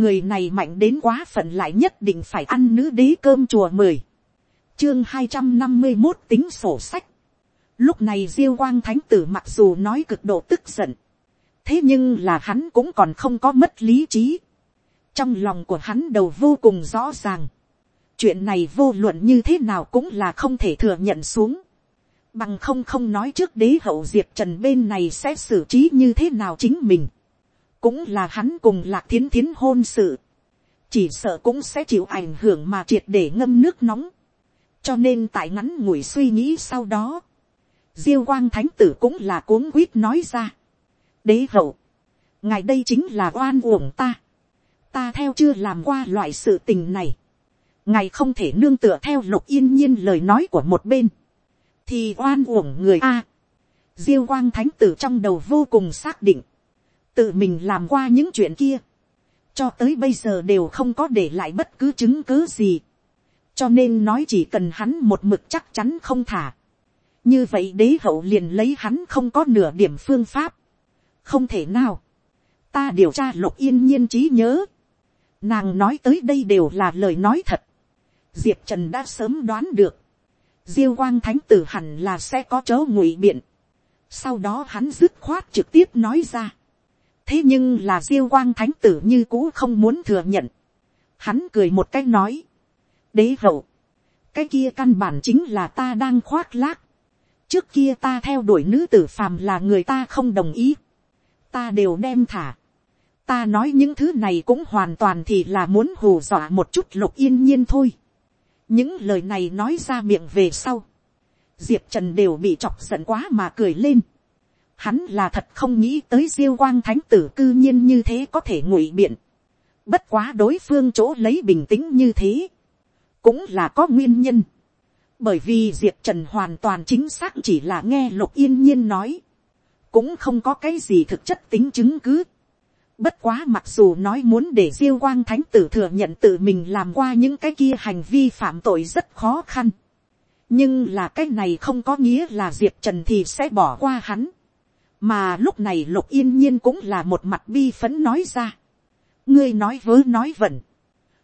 người này mạnh đến quá phận lại nhất định phải ăn nữ đế cơm chùa mười, chương hai trăm năm mươi một tính sổ sách, lúc này diêu quang thánh tử mặc dù nói cực độ tức giận, thế nhưng là hắn cũng còn không có mất lý trí, trong lòng của hắn đầu vô cùng rõ ràng, chuyện này vô luận như thế nào cũng là không thể thừa nhận xuống, bằng không không nói trước đế hậu diệp trần bên này sẽ xử trí như thế nào chính mình, cũng là hắn cùng lạc thiến thiến hôn sự, chỉ sợ cũng sẽ chịu ảnh hưởng mà triệt để ngâm nước nóng, cho nên tại ngắn ngủi suy nghĩ sau đó, diêu quang thánh tử cũng là cuống quýt nói ra, đế hậu, ngài đây chính là oan uổng ta, ta theo chưa làm qua loại sự tình này, ngài không thể nương tựa theo lục yên nhiên lời nói của một bên, thì oan uổng người a. diêu quang thánh tử trong đầu vô cùng xác định, tự mình làm qua những chuyện kia, cho tới bây giờ đều không có để lại bất cứ chứng cứ gì, cho nên nói chỉ cần hắn một mực chắc chắn không thả, như vậy đế hậu liền lấy hắn không có nửa điểm phương pháp, không thể nào, ta điều tra lục yên nhiên trí nhớ, nàng nói tới đây đều là lời nói thật, diệp trần đã sớm đoán được, diêu quang thánh tử hẳn là sẽ có chớ ngụy biện, sau đó hắn dứt khoát trực tiếp nói ra, thế nhưng là diêu quang thánh tử như cũ không muốn thừa nhận, hắn cười một cách nói, đế hậu, cái kia căn bản chính là ta đang khoác lác, trước kia ta theo đuổi nữ tử phàm là người ta không đồng ý, ta đều đem thả, ta nói những thứ này cũng hoàn toàn thì là muốn hù dọa một chút lục yên nhiên thôi. những lời này nói ra miệng về sau, diệp trần đều bị chọc giận quá mà cười lên hắn là thật không nghĩ tới diêu quang thánh tử cư nhiên như thế có thể ngụy biện. bất quá đối phương chỗ lấy bình tĩnh như thế, cũng là có nguyên nhân. bởi vì diệp trần hoàn toàn chính xác chỉ là nghe lục yên nhiên nói, cũng không có cái gì thực chất tính chứng cứ Bất quá mặc dù nói muốn để diêu quang thánh tử thừa nhận tự mình làm qua những cái kia hành vi phạm tội rất khó khăn. Nhưng là cái này không có nghĩa là Diệp Trần thì sẽ bỏ qua hắn. Mà lúc này lục yên nhiên cũng là một mặt bi phấn nói ra. Ngươi nói vớ nói vẩn.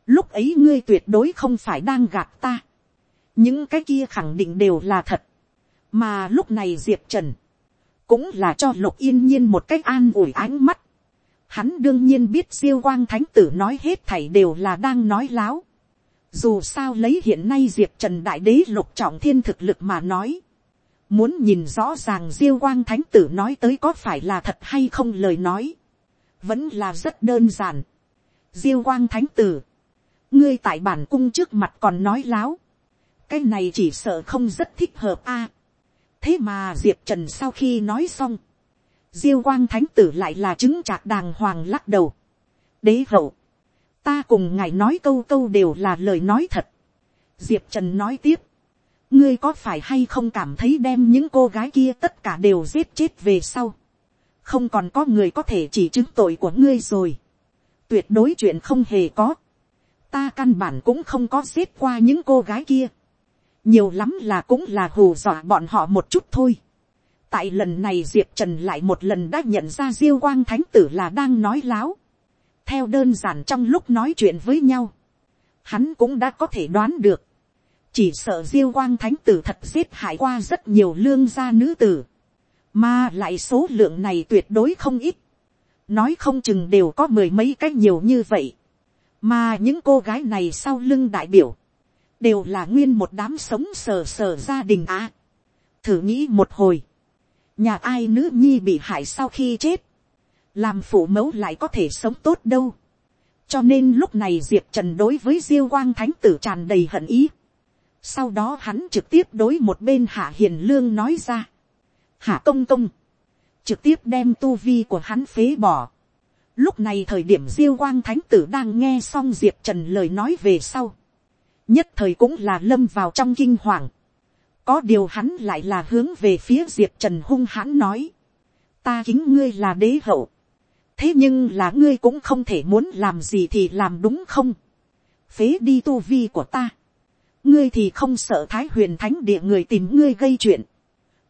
Lúc ấy ngươi tuyệt đối không phải đang gạt ta. Những cái kia khẳng định đều là thật. Mà lúc này Diệp Trần. Cũng là cho lục yên nhiên một cách an ủi ánh mắt Hắn đương nhiên biết diêu quang thánh tử nói hết thảy đều là đang nói láo. Dù sao lấy hiện nay diệp trần đại đế lục trọng thiên thực lực mà nói. Muốn nhìn rõ ràng diêu quang thánh tử nói tới có phải là thật hay không lời nói. Vẫn là rất đơn giản. Diêu quang thánh tử. Ngươi tại bản cung trước mặt còn nói láo. Cái này chỉ sợ không rất thích hợp a. thế mà diệp trần sau khi nói xong diêu quang thánh tử lại là chứng trạc đàng hoàng lắc đầu. đế hậu, ta cùng ngài nói câu câu đều là lời nói thật. diệp trần nói tiếp, ngươi có phải hay không cảm thấy đem những cô gái kia tất cả đều giết chết về sau. không còn có người có thể chỉ chứng tội của ngươi rồi. tuyệt đối chuyện không hề có. ta căn bản cũng không có giết qua những cô gái kia. nhiều lắm là cũng là hù dọa bọn họ một chút thôi tại lần này diệp trần lại một lần đã nhận ra diêu quang thánh tử là đang nói láo. theo đơn giản trong lúc nói chuyện với nhau, hắn cũng đã có thể đoán được chỉ sợ diêu quang thánh tử thật giết hại qua rất nhiều lương gia nữ tử. mà lại số lượng này tuyệt đối không ít. nói không chừng đều có mười mấy cái nhiều như vậy. mà những cô gái này sau lưng đại biểu, đều là nguyên một đám sống sờ sờ gia đình à. thử nghĩ một hồi nhà ai nữ nhi bị hại sau khi chết, làm phụ mẫu lại có thể sống tốt đâu. cho nên lúc này diệp trần đối với diêu quang thánh tử tràn đầy hận ý sau đó hắn trực tiếp đối một bên hạ hiền lương nói ra. hạ công công, trực tiếp đem tu vi của hắn phế bỏ. lúc này thời điểm diêu quang thánh tử đang nghe xong diệp trần lời nói về sau. nhất thời cũng là lâm vào trong kinh hoàng có điều hắn lại là hướng về phía diệp trần hung hãn nói. ta kính ngươi là đế hậu. thế nhưng là ngươi cũng không thể muốn làm gì thì làm đúng không. phế đi tu vi của ta ngươi thì không sợ thái huyền thánh địa người tìm ngươi gây chuyện.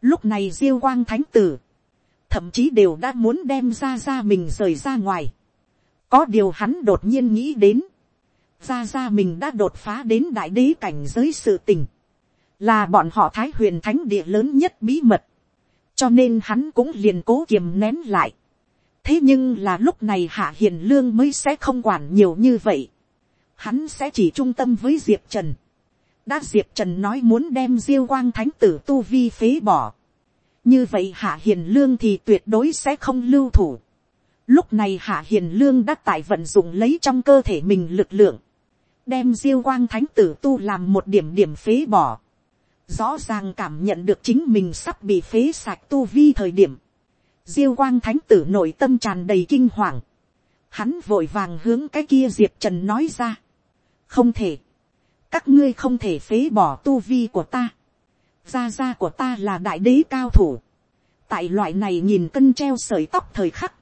lúc này diêu quang thánh tử, thậm chí đều đã muốn đem ra ra mình rời ra ngoài. có điều hắn đột nhiên nghĩ đến, ra ra mình đã đột phá đến đại đế cảnh giới sự tình, là bọn họ thái huyền thánh địa lớn nhất bí mật, cho nên hắn cũng liền cố kiềm nén lại. thế nhưng là lúc này hạ hiền lương mới sẽ không quản nhiều như vậy, hắn sẽ chỉ trung tâm với diệp trần, đã diệp trần nói muốn đem diêu quang thánh tử tu vi phế bỏ, như vậy hạ hiền lương thì tuyệt đối sẽ không lưu thủ. lúc này hạ hiền lương đã tại vận dụng lấy trong cơ thể mình lực lượng, đem diêu quang thánh tử tu làm một điểm điểm phế bỏ. rõ ràng cảm nhận được chính mình sắp bị phế sạch tu vi thời điểm. diêu quang thánh tử nội tâm tràn đầy kinh hoàng. hắn vội vàng hướng cái kia diệp trần nói ra. không thể các ngươi không thể phế bỏ tu vi của ta. gia gia của ta là đại đế cao thủ. tại loại này nhìn cân treo sợi tóc thời khắc.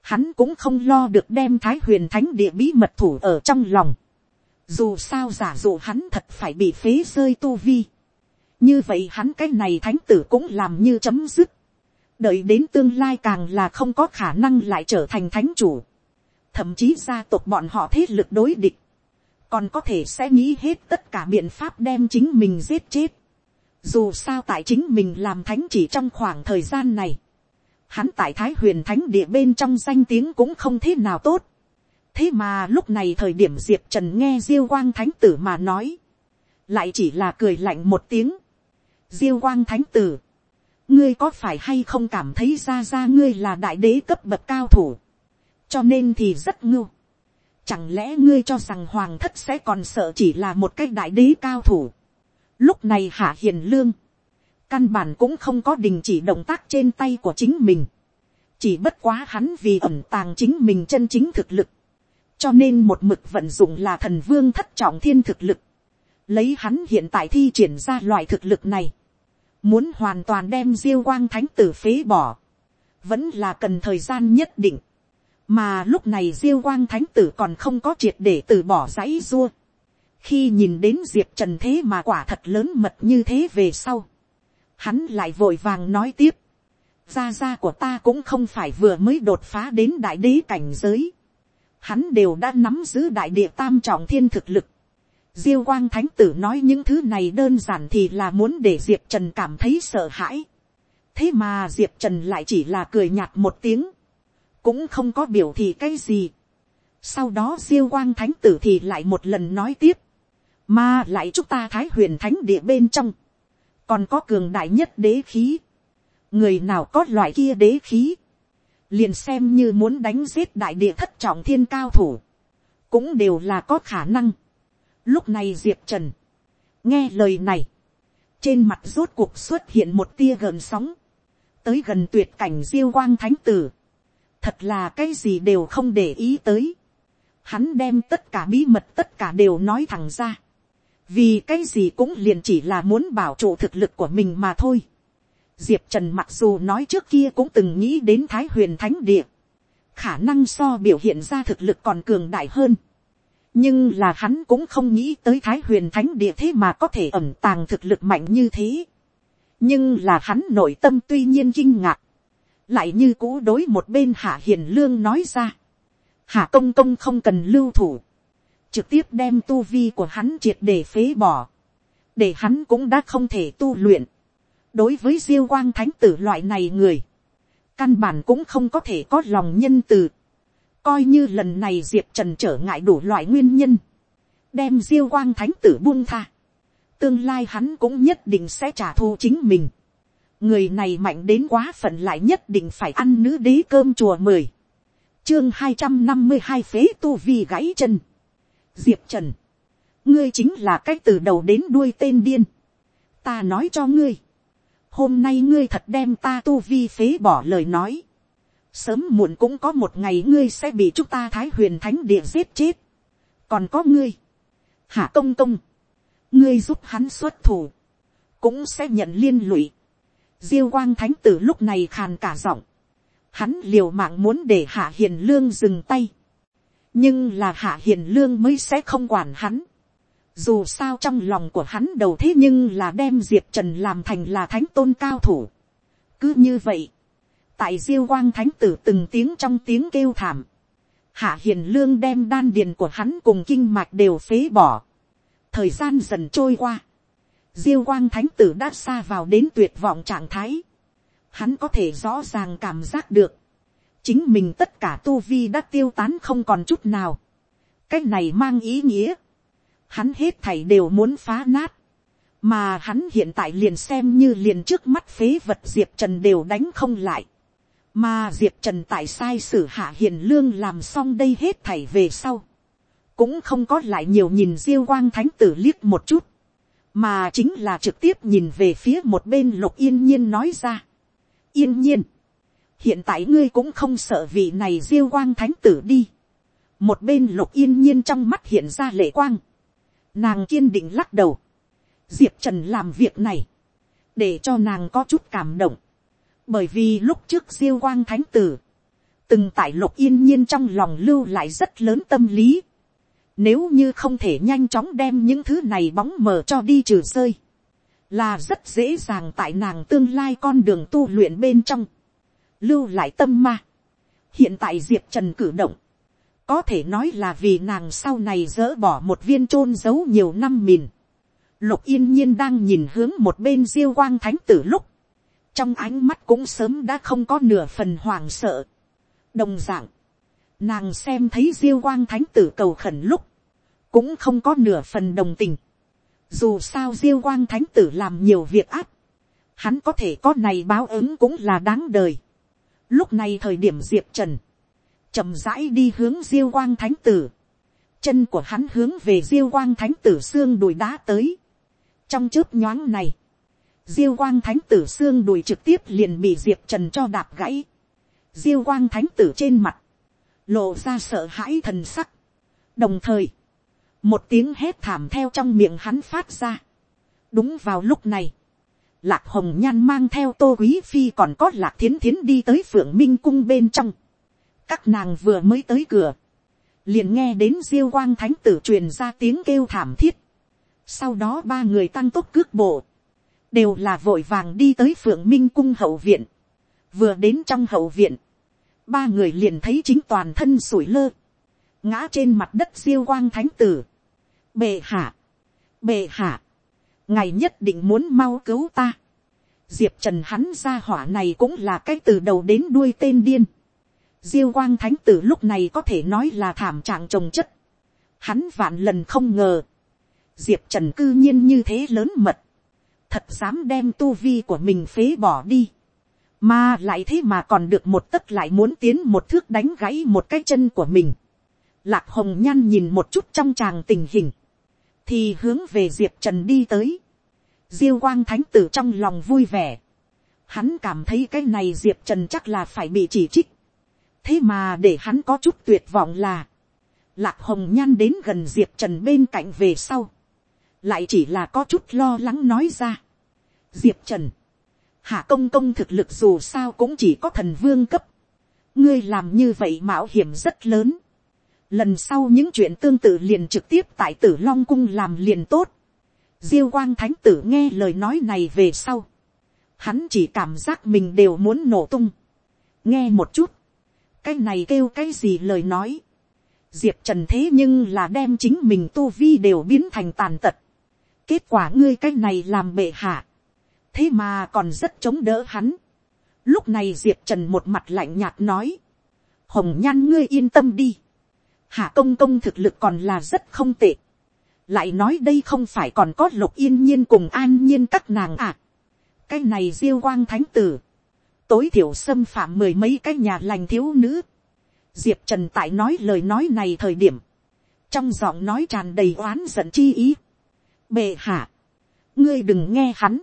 hắn cũng không lo được đem thái huyền thánh địa bí mật thủ ở trong lòng dù sao giả dụ hắn thật phải bị phế rơi tu vi. như vậy hắn cái này thánh tử cũng làm như chấm dứt. đợi đến tương lai càng là không có khả năng lại trở thành thánh chủ. thậm chí gia tộc bọn họ thế lực đối địch còn có thể sẽ nghĩ hết tất cả biện pháp đem chính mình giết chết. dù sao tại chính mình làm thánh chỉ trong khoảng thời gian này. hắn tại thái huyền thánh địa bên trong danh tiếng cũng không thế nào tốt thế mà lúc này thời điểm diệp trần nghe diêu quang thánh tử mà nói, lại chỉ là cười lạnh một tiếng. diêu quang thánh tử, ngươi có phải hay không cảm thấy ra ra ngươi là đại đế cấp bậc cao thủ, cho nên thì rất ngưu. Chẳng lẽ ngươi cho rằng hoàng thất sẽ còn sợ chỉ là một cái đại đế cao thủ. Lúc này hạ hiền lương, căn bản cũng không có đình chỉ động tác trên tay của chính mình. chỉ bất quá hắn vì ẩm tàng chính mình chân chính thực lực. Cho nên một mực vận dụng là thần vương thất trọng thiên thực lực, lấy hắn hiện tại thi triển ra loại thực lực này, muốn hoàn toàn đem diêu quang thánh tử phế bỏ, vẫn là cần thời gian nhất định, mà lúc này diêu quang thánh tử còn không có triệt để từ bỏ dãy dua, khi nhìn đến diệp trần thế mà quả thật lớn mật như thế về sau, hắn lại vội vàng nói tiếp, gia gia của ta cũng không phải vừa mới đột phá đến đại đế cảnh giới, hắn đều đã nắm giữ đại địa tam trọng thiên thực lực. Diêu quang thánh tử nói những thứ này đơn giản thì là muốn để diệp trần cảm thấy sợ hãi. thế mà diệp trần lại chỉ là cười nhạt một tiếng, cũng không có biểu thị cái gì. sau đó diêu quang thánh tử thì lại một lần nói tiếp, mà lại chúc ta thái huyền thánh địa bên trong, còn có cường đại nhất đế khí. người nào có loại kia đế khí, liền xem như muốn đánh giết đại địa thất trọng thiên cao thủ, cũng đều là có khả năng. Lúc này diệp trần, nghe lời này, trên mặt rốt cuộc xuất hiện một tia gần sóng, tới gần tuyệt cảnh diêu quang thánh tử, thật là cái gì đều không để ý tới. Hắn đem tất cả bí mật tất cả đều nói thẳng ra. Vì cái gì cũng liền chỉ là muốn bảo trụ thực lực của mình mà thôi. Diệp Trần mặc dù nói trước kia cũng từng nghĩ đến Thái huyền Thánh Địa. Khả năng so biểu hiện ra thực lực còn cường đại hơn. Nhưng là hắn cũng không nghĩ tới Thái huyền Thánh Địa thế mà có thể ẩm tàng thực lực mạnh như thế. Nhưng là hắn nội tâm tuy nhiên kinh ngạc. Lại như cũ đối một bên Hạ Hiền Lương nói ra. Hạ Công Công không cần lưu thủ. Trực tiếp đem tu vi của hắn triệt để phế bỏ. Để hắn cũng đã không thể tu luyện đối với diêu quang thánh tử loại này người, căn bản cũng không có thể có lòng nhân từ, coi như lần này diệp trần trở ngại đủ loại nguyên nhân, đem diêu quang thánh tử buông tha, tương lai hắn cũng nhất định sẽ trả thù chính mình, người này mạnh đến quá phận lại nhất định phải ăn nữ đế cơm chùa mười, chương hai trăm năm mươi hai phế tu vi gãy chân, diệp trần, ngươi chính là cách từ đầu đến đuôi tên điên, ta nói cho ngươi, hôm nay ngươi thật đem ta tu vi phế bỏ lời nói. sớm muộn cũng có một ngày ngươi sẽ bị chúng ta thái huyền thánh địa giết chết. còn có ngươi, hạ công công, ngươi giúp hắn xuất thủ, cũng sẽ nhận liên lụy diêu quang thánh tử lúc này khàn cả giọng, hắn liều mạng muốn để hạ hiền lương dừng tay, nhưng là hạ hiền lương mới sẽ không quản hắn dù sao trong lòng của hắn đầu thế nhưng là đem diệp trần làm thành là thánh tôn cao thủ. cứ như vậy, tại diêu quang thánh tử từng tiếng trong tiếng kêu thảm, hạ hiền lương đem đan điền của hắn cùng kinh mạch đều phế bỏ. thời gian dần trôi qua, diêu quang thánh tử đã xa vào đến tuyệt vọng trạng thái. hắn có thể rõ ràng cảm giác được, chính mình tất cả tu vi đã tiêu tán không còn chút nào. cái này mang ý nghĩa, hắn hết thảy đều muốn phá nát, mà hắn hiện tại liền xem như liền trước mắt phế vật diệp trần đều đánh không lại, mà diệp trần tại sai sử hạ hiền lương làm xong đây hết thảy về sau, cũng không có lại nhiều nhìn diêu quang thánh tử liếc một chút, mà chính là trực tiếp nhìn về phía một bên lục yên nhiên nói ra. yên nhiên, hiện tại ngươi cũng không sợ vị này diêu quang thánh tử đi. một bên lục yên nhiên trong mắt hiện ra lệ quang. nàng kiên định lắc đầu. diệp trần làm việc này, để cho nàng có chút cảm động. bởi vì lúc trước diêu quang thánh tử, từng tại lục yên nhiên trong lòng lưu lại rất lớn tâm lý. Nếu như không thể nhanh chóng đem những thứ này bóng mờ cho đi trừ rơi. Là rất dễ dàng tại nàng tương lai con đường tu luyện bên trong lưu lại tâm ma. hiện tại diệp trần cử động, có thể nói là vì nàng sau này dỡ bỏ một viên chôn giấu nhiều năm mìn. lục yên nhiên đang nhìn hướng một bên diêu quang thánh tử lúc, trong ánh mắt cũng sớm đã không có nửa phần hoàng sợ. đồng d ạ n g nàng xem thấy diêu quang thánh tử cầu khẩn lúc, cũng không có nửa phần đồng tình. dù sao diêu quang thánh tử làm nhiều việc áp, hắn có thể có này báo ứng cũng là đáng đời. Lúc này thời điểm Diệp Trần. chậm rãi đi hướng Diêu Quang Thánh Tử. Chân của hắn hướng về Diêu Quang Thánh Tử xương đùi đá tới. Trong chớp nhoáng này. Diêu Quang Thánh Tử xương đùi trực tiếp liền bị Diệp Trần cho đạp gãy. Diêu Quang Thánh Tử trên mặt. Lộ ra sợ hãi thần sắc. Đồng thời. Một tiếng hét thảm theo trong miệng hắn phát ra. Đúng vào lúc này lạc hồng nhan mang theo tô quý phi còn có lạc thiến thiến đi tới phượng minh cung bên trong. các nàng vừa mới tới cửa, liền nghe đến diêu quang thánh tử truyền ra tiếng kêu thảm thiết. sau đó ba người tăng tốc cước bộ, đều là vội vàng đi tới phượng minh cung hậu viện. vừa đến trong hậu viện, ba người liền thấy chính toàn thân sủi lơ, ngã trên mặt đất diêu quang thánh tử. bệ hạ, bệ hạ, ngài nhất định muốn mau cứu ta. diệp trần hắn ra hỏa này cũng là cái từ đầu đến đuôi tên điên. diêu quang thánh tử lúc này có thể nói là thảm trạng trồng chất. hắn vạn lần không ngờ. diệp trần cư nhiên như thế lớn mật. thật dám đem tu vi của mình phế bỏ đi mà lại thế mà còn được một tấc lại muốn tiến một thước đánh gãy một cái chân của mình. lạc hồng nhan nhìn một chút trong tràng tình hình thì hướng về diệp trần đi tới. diêu quang thánh tử trong lòng vui vẻ. hắn cảm thấy cái này diệp trần chắc là phải bị chỉ trích. thế mà để hắn có chút tuyệt vọng là, lạc hồng nhan đến gần diệp trần bên cạnh về sau, lại chỉ là có chút lo lắng nói ra. diệp trần, hạ công công thực lực dù sao cũng chỉ có thần vương cấp. ngươi làm như vậy mạo hiểm rất lớn lần sau những chuyện tương tự liền trực tiếp tại tử long cung làm liền tốt. diêu quang thánh tử nghe lời nói này về sau. hắn chỉ cảm giác mình đều muốn nổ tung. nghe một chút. cái này kêu cái gì lời nói. diệp trần thế nhưng là đem chính mình tu vi đều biến thành tàn tật. kết quả ngươi cái này làm bệ hạ thế mà còn rất chống đỡ hắn. lúc này diệp trần một mặt lạnh nhạt nói. hồng nhan ngươi yên tâm đi hạ công công thực lực còn là rất không tệ. lại nói đây không phải còn có lục yên nhiên cùng an nhiên các nàng à. cái này diêu quang thánh tử, tối thiểu xâm phạm mười mấy cái nhà lành thiếu nữ. diệp trần tại nói lời nói này thời điểm, trong giọng nói tràn đầy oán giận chi ý. bệ hạ, ngươi đừng nghe hắn,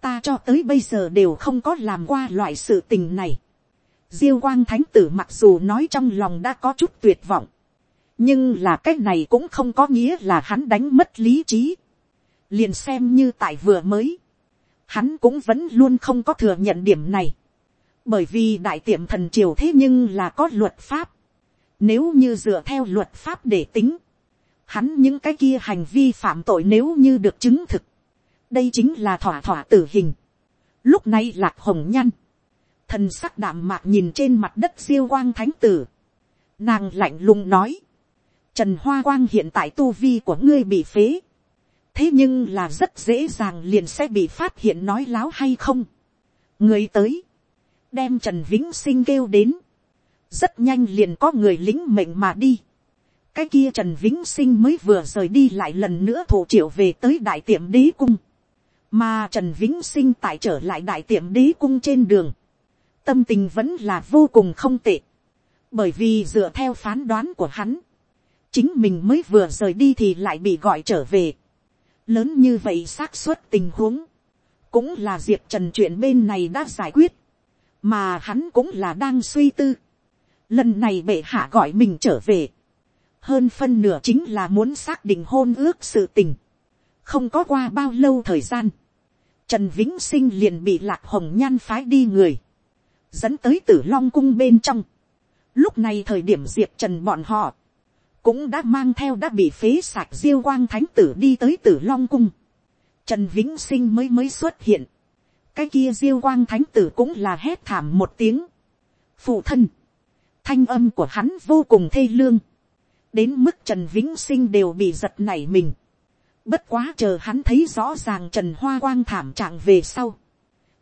ta cho tới bây giờ đều không có làm qua loại sự tình này. Diêu quang thánh tử mặc dù nói trong lòng đã có chút tuyệt vọng nhưng là cái này cũng không có nghĩa là hắn đánh mất lý trí. liền xem như tại vừa mới, hắn cũng vẫn luôn không có thừa nhận điểm này. bởi vì đại tiệm thần triều thế nhưng là có luật pháp. nếu như dựa theo luật pháp để tính, hắn những cái kia hành vi phạm tội nếu như được chứng thực, đây chính là thỏa thỏa tử hình. lúc này lạc hồng nhăn, thần sắc đạm mạc nhìn trên mặt đất siêu quang thánh tử, Nàng lạnh lùng nói. Trần Hoa Quang hiện tại tu vi của ngươi bị phế. Thế nhưng là rất dễ dàng liền sẽ bị phát hiện nói láo hay không. Người tới. Đem Trần Vĩnh Sinh kêu đến. Rất nhanh liền có người lính mệnh mà đi. Cái kia Trần Vĩnh Sinh mới vừa rời đi lại lần nữa thủ triệu về tới đại tiệm đế cung. Mà Trần Vĩnh Sinh tại trở lại đại tiệm đế cung trên đường. Tâm tình vẫn là vô cùng không tệ. Bởi vì dựa theo phán đoán của hắn. Chính mình mới vừa rời đi thì lại bị gọi trở về. Lớn như vậy xác suất tình huống. Cũng là Diệp Trần chuyện bên này đã giải quyết. Mà hắn cũng là đang suy tư. Lần này bệ hạ gọi mình trở về. Hơn phân nửa chính là muốn xác định hôn ước sự tình không có qua bao lâu thời gian, trần vĩnh sinh liền bị lạc hồng nhan phái đi người, dẫn tới tử long cung bên trong. lúc này thời điểm diệp trần bọn họ, cũng đã mang theo đã bị phế sạc diêu quang thánh tử đi tới tử long cung. trần vĩnh sinh mới mới xuất hiện. cái kia diêu quang thánh tử cũng là hét thảm một tiếng. phụ thân, thanh âm của hắn vô cùng thê lương. đến mức trần vĩnh sinh đều bị giật nảy mình Bất quá chờ hắn thấy rõ ràng Trần Hoa Quang thảm trạng về sau.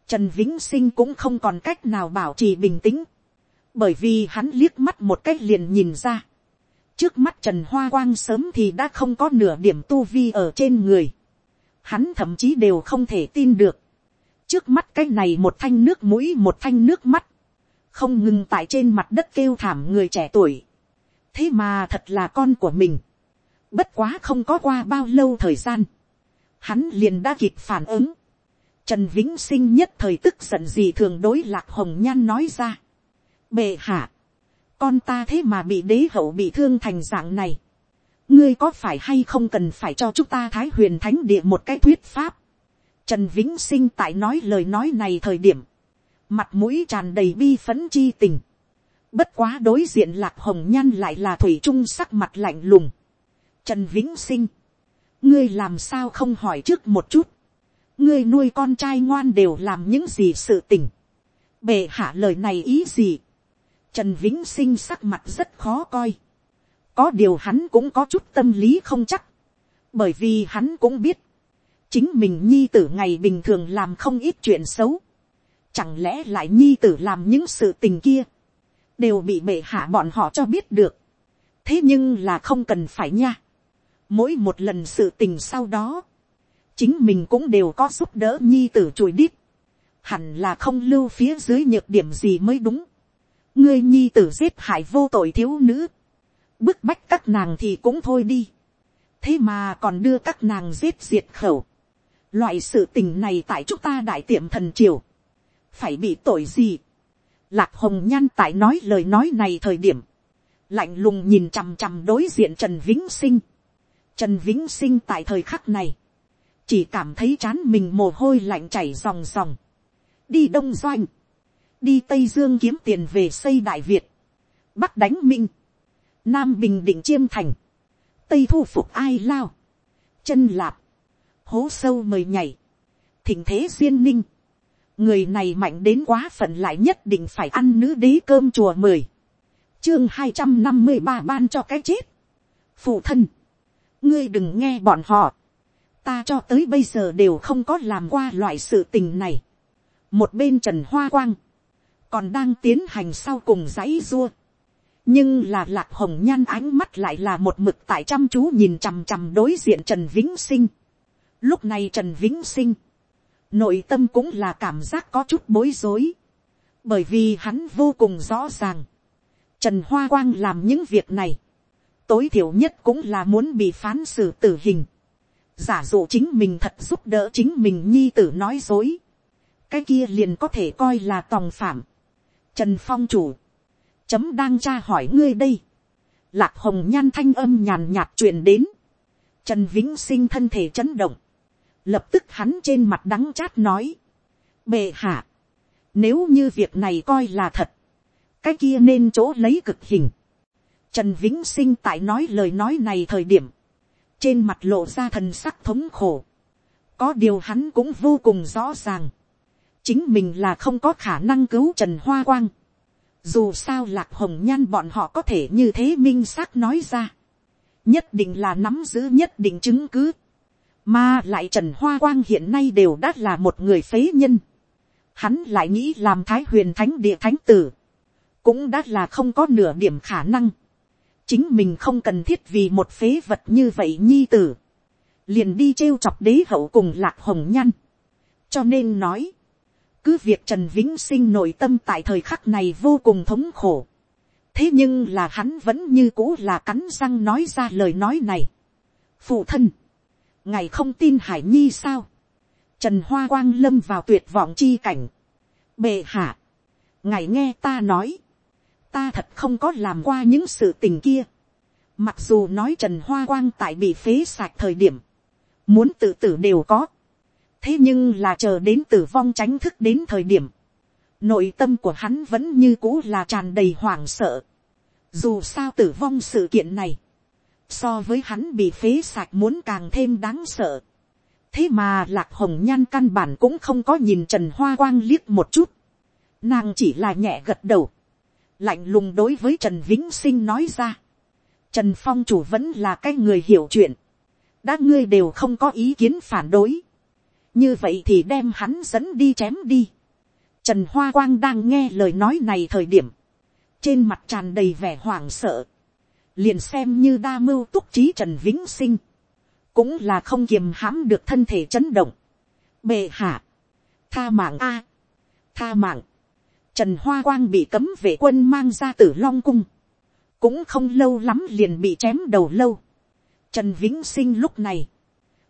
Trần Vĩnh Sinh cũng không còn cách nào bảo trì bình tĩnh. Bởi vì hắn liếc mắt một cách liền nhìn ra. Trước mắt Trần Hoa Quang sớm thì đã không có nửa điểm tu vi ở trên người. Hắn thậm chí đều không thể tin được. Trước mắt cái này một thanh nước mũi một thanh nước mắt. Không ngừng tại trên mặt đất kêu thảm người trẻ tuổi. Thế mà thật là con của mình Bất quá không có qua bao lâu thời gian. Hắn liền đã kịp phản ứng. Trần Vĩnh Sinh nhất thời tức giận gì thường đối lạc hồng nhan nói ra. Bệ hạ. Con ta thế mà bị đế hậu bị thương thành dạng này. Ngươi có phải hay không cần phải cho chúng ta thái huyền thánh địa một cái thuyết pháp. Trần Vĩnh Sinh tại nói lời nói này thời điểm. Mặt mũi tràn đầy bi phấn chi tình. Bất quá đối diện lạc hồng nhan lại là thủy trung sắc mặt lạnh lùng. Trần Vĩnh Sinh. Ngươi làm sao không hỏi trước một chút. Ngươi nuôi con trai ngoan đều làm những gì sự tình. Bệ hạ lời này ý gì. Trần Vĩnh Sinh sắc mặt rất khó coi. Có điều hắn cũng có chút tâm lý không chắc. Bởi vì hắn cũng biết. Chính mình nhi tử ngày bình thường làm không ít chuyện xấu. Chẳng lẽ lại nhi tử làm những sự tình kia. Đều bị bệ hạ bọn họ cho biết được. Thế nhưng là không cần phải nha Mỗi một lần sự tình sau đó, chính mình cũng đều có giúp đỡ nhi tử chùi đít. Hẳn là không lưu phía dưới nhược điểm gì mới đúng. Ngươi nhi tử giết hại vô tội thiếu nữ. Bức bách các nàng thì cũng thôi đi. Thế mà còn đưa các nàng giết diệt khẩu. Loại sự tình này tại chúng ta đại tiệm thần triều. Phải bị tội gì? Lạc hồng nhan tại nói lời nói này thời điểm. Lạnh lùng nhìn chằm chằm đối diện Trần Vĩnh Sinh Trần Vĩnh Sinh tại thời khắc này. Chỉ cảm thấy chán mình mồ hôi lạnh chảy ròng ròng. Đi Đông Doanh. Đi Tây Dương kiếm tiền về xây Đại Việt. Bắc đánh Minh. Nam Bình Định Chiêm Thành. Tây thu phục ai lao. Chân lạp. Hố sâu mời nhảy. Thỉnh thế duyên ninh. Người này mạnh đến quá phận lại nhất định phải ăn nữ đế cơm chùa mời. Chương hai trăm năm mươi ba ban cho cái chết. Phụ thân ngươi đừng nghe bọn họ, ta cho tới bây giờ đều không có làm qua loại sự tình này. một bên trần hoa quang, còn đang tiến hành sau cùng dãy dua. nhưng là lạc hồng nhan ánh mắt lại là một mực tại chăm chú nhìn chằm chằm đối diện trần vĩnh sinh. lúc này trần vĩnh sinh, nội tâm cũng là cảm giác có chút bối rối, bởi vì hắn vô cùng rõ ràng. Trần Hoa Quang làm những việc này, tối thiểu nhất cũng là muốn bị phán xử tử hình. giả dụ chính mình thật giúp đỡ chính mình nhi tử nói dối. cái kia liền có thể coi là tòng phạm. trần phong chủ, chấm đang tra hỏi ngươi đây. lạc hồng nhan thanh âm nhàn nhạt truyền đến. trần vĩnh sinh thân thể chấn động. lập tức hắn trên mặt đắng chát nói. bệ hạ, nếu như việc này coi là thật, cái kia nên chỗ lấy cực hình Trần Vĩnh Sinh tại nói lời nói này thời điểm. Trên mặt lộ ra thần sắc thống khổ. Có điều hắn cũng vô cùng rõ ràng. Chính mình là không có khả năng cứu Trần Hoa Quang. Dù sao lạc hồng nhan bọn họ có thể như thế minh xác nói ra. Nhất định là nắm giữ nhất định chứng cứ. Mà lại Trần Hoa Quang hiện nay đều đã là một người phế nhân. Hắn lại nghĩ làm Thái huyền thánh địa thánh tử. Cũng đã là không có nửa điểm khả năng. Chính mình không cần thiết vì một phế vật như vậy nhi tử. Liền đi trêu chọc đế hậu cùng lạc hồng nhăn. Cho nên nói cứ việc trần vĩnh sinh nội tâm tại thời khắc này vô cùng thống khổ. thế nhưng là hắn vẫn như cũ là cắn răng nói ra lời nói này. phụ thân, ngài không tin hải nhi sao. trần hoa quang lâm vào tuyệt vọng chi cảnh. bệ hạ, ngài nghe ta nói, ta thật không có làm qua những sự tình kia. mặc dù nói trần hoa quang tại bị phế sạch thời điểm, muốn tự tử đều có thế nhưng là chờ đến tử vong tránh thức đến thời điểm, nội tâm của hắn vẫn như cũ là tràn đầy hoảng sợ. Dù sao tử vong sự kiện này, so với hắn bị phế sạch muốn càng thêm đáng sợ. thế mà lạc hồng nhan căn bản cũng không có nhìn trần hoa quang liếc một chút. nàng chỉ là nhẹ gật đầu, lạnh lùng đối với trần vĩnh sinh nói ra. trần phong chủ vẫn là cái người hiểu chuyện. đã ngươi đều không có ý kiến phản đối như vậy thì đem hắn dẫn đi chém đi. Trần Hoa Quang đang nghe lời nói này thời điểm, trên mặt tràn đầy vẻ hoảng sợ, liền xem như đa mưu túc trí Trần Vĩnh Sinh, cũng là không kiềm hãm được thân thể chấn động. Bệ hạ, tha mạng a, tha mạng, Trần Hoa Quang bị cấm vệ quân mang ra tử Long Cung, cũng không lâu lắm liền bị chém đầu lâu. Trần Vĩnh Sinh lúc này,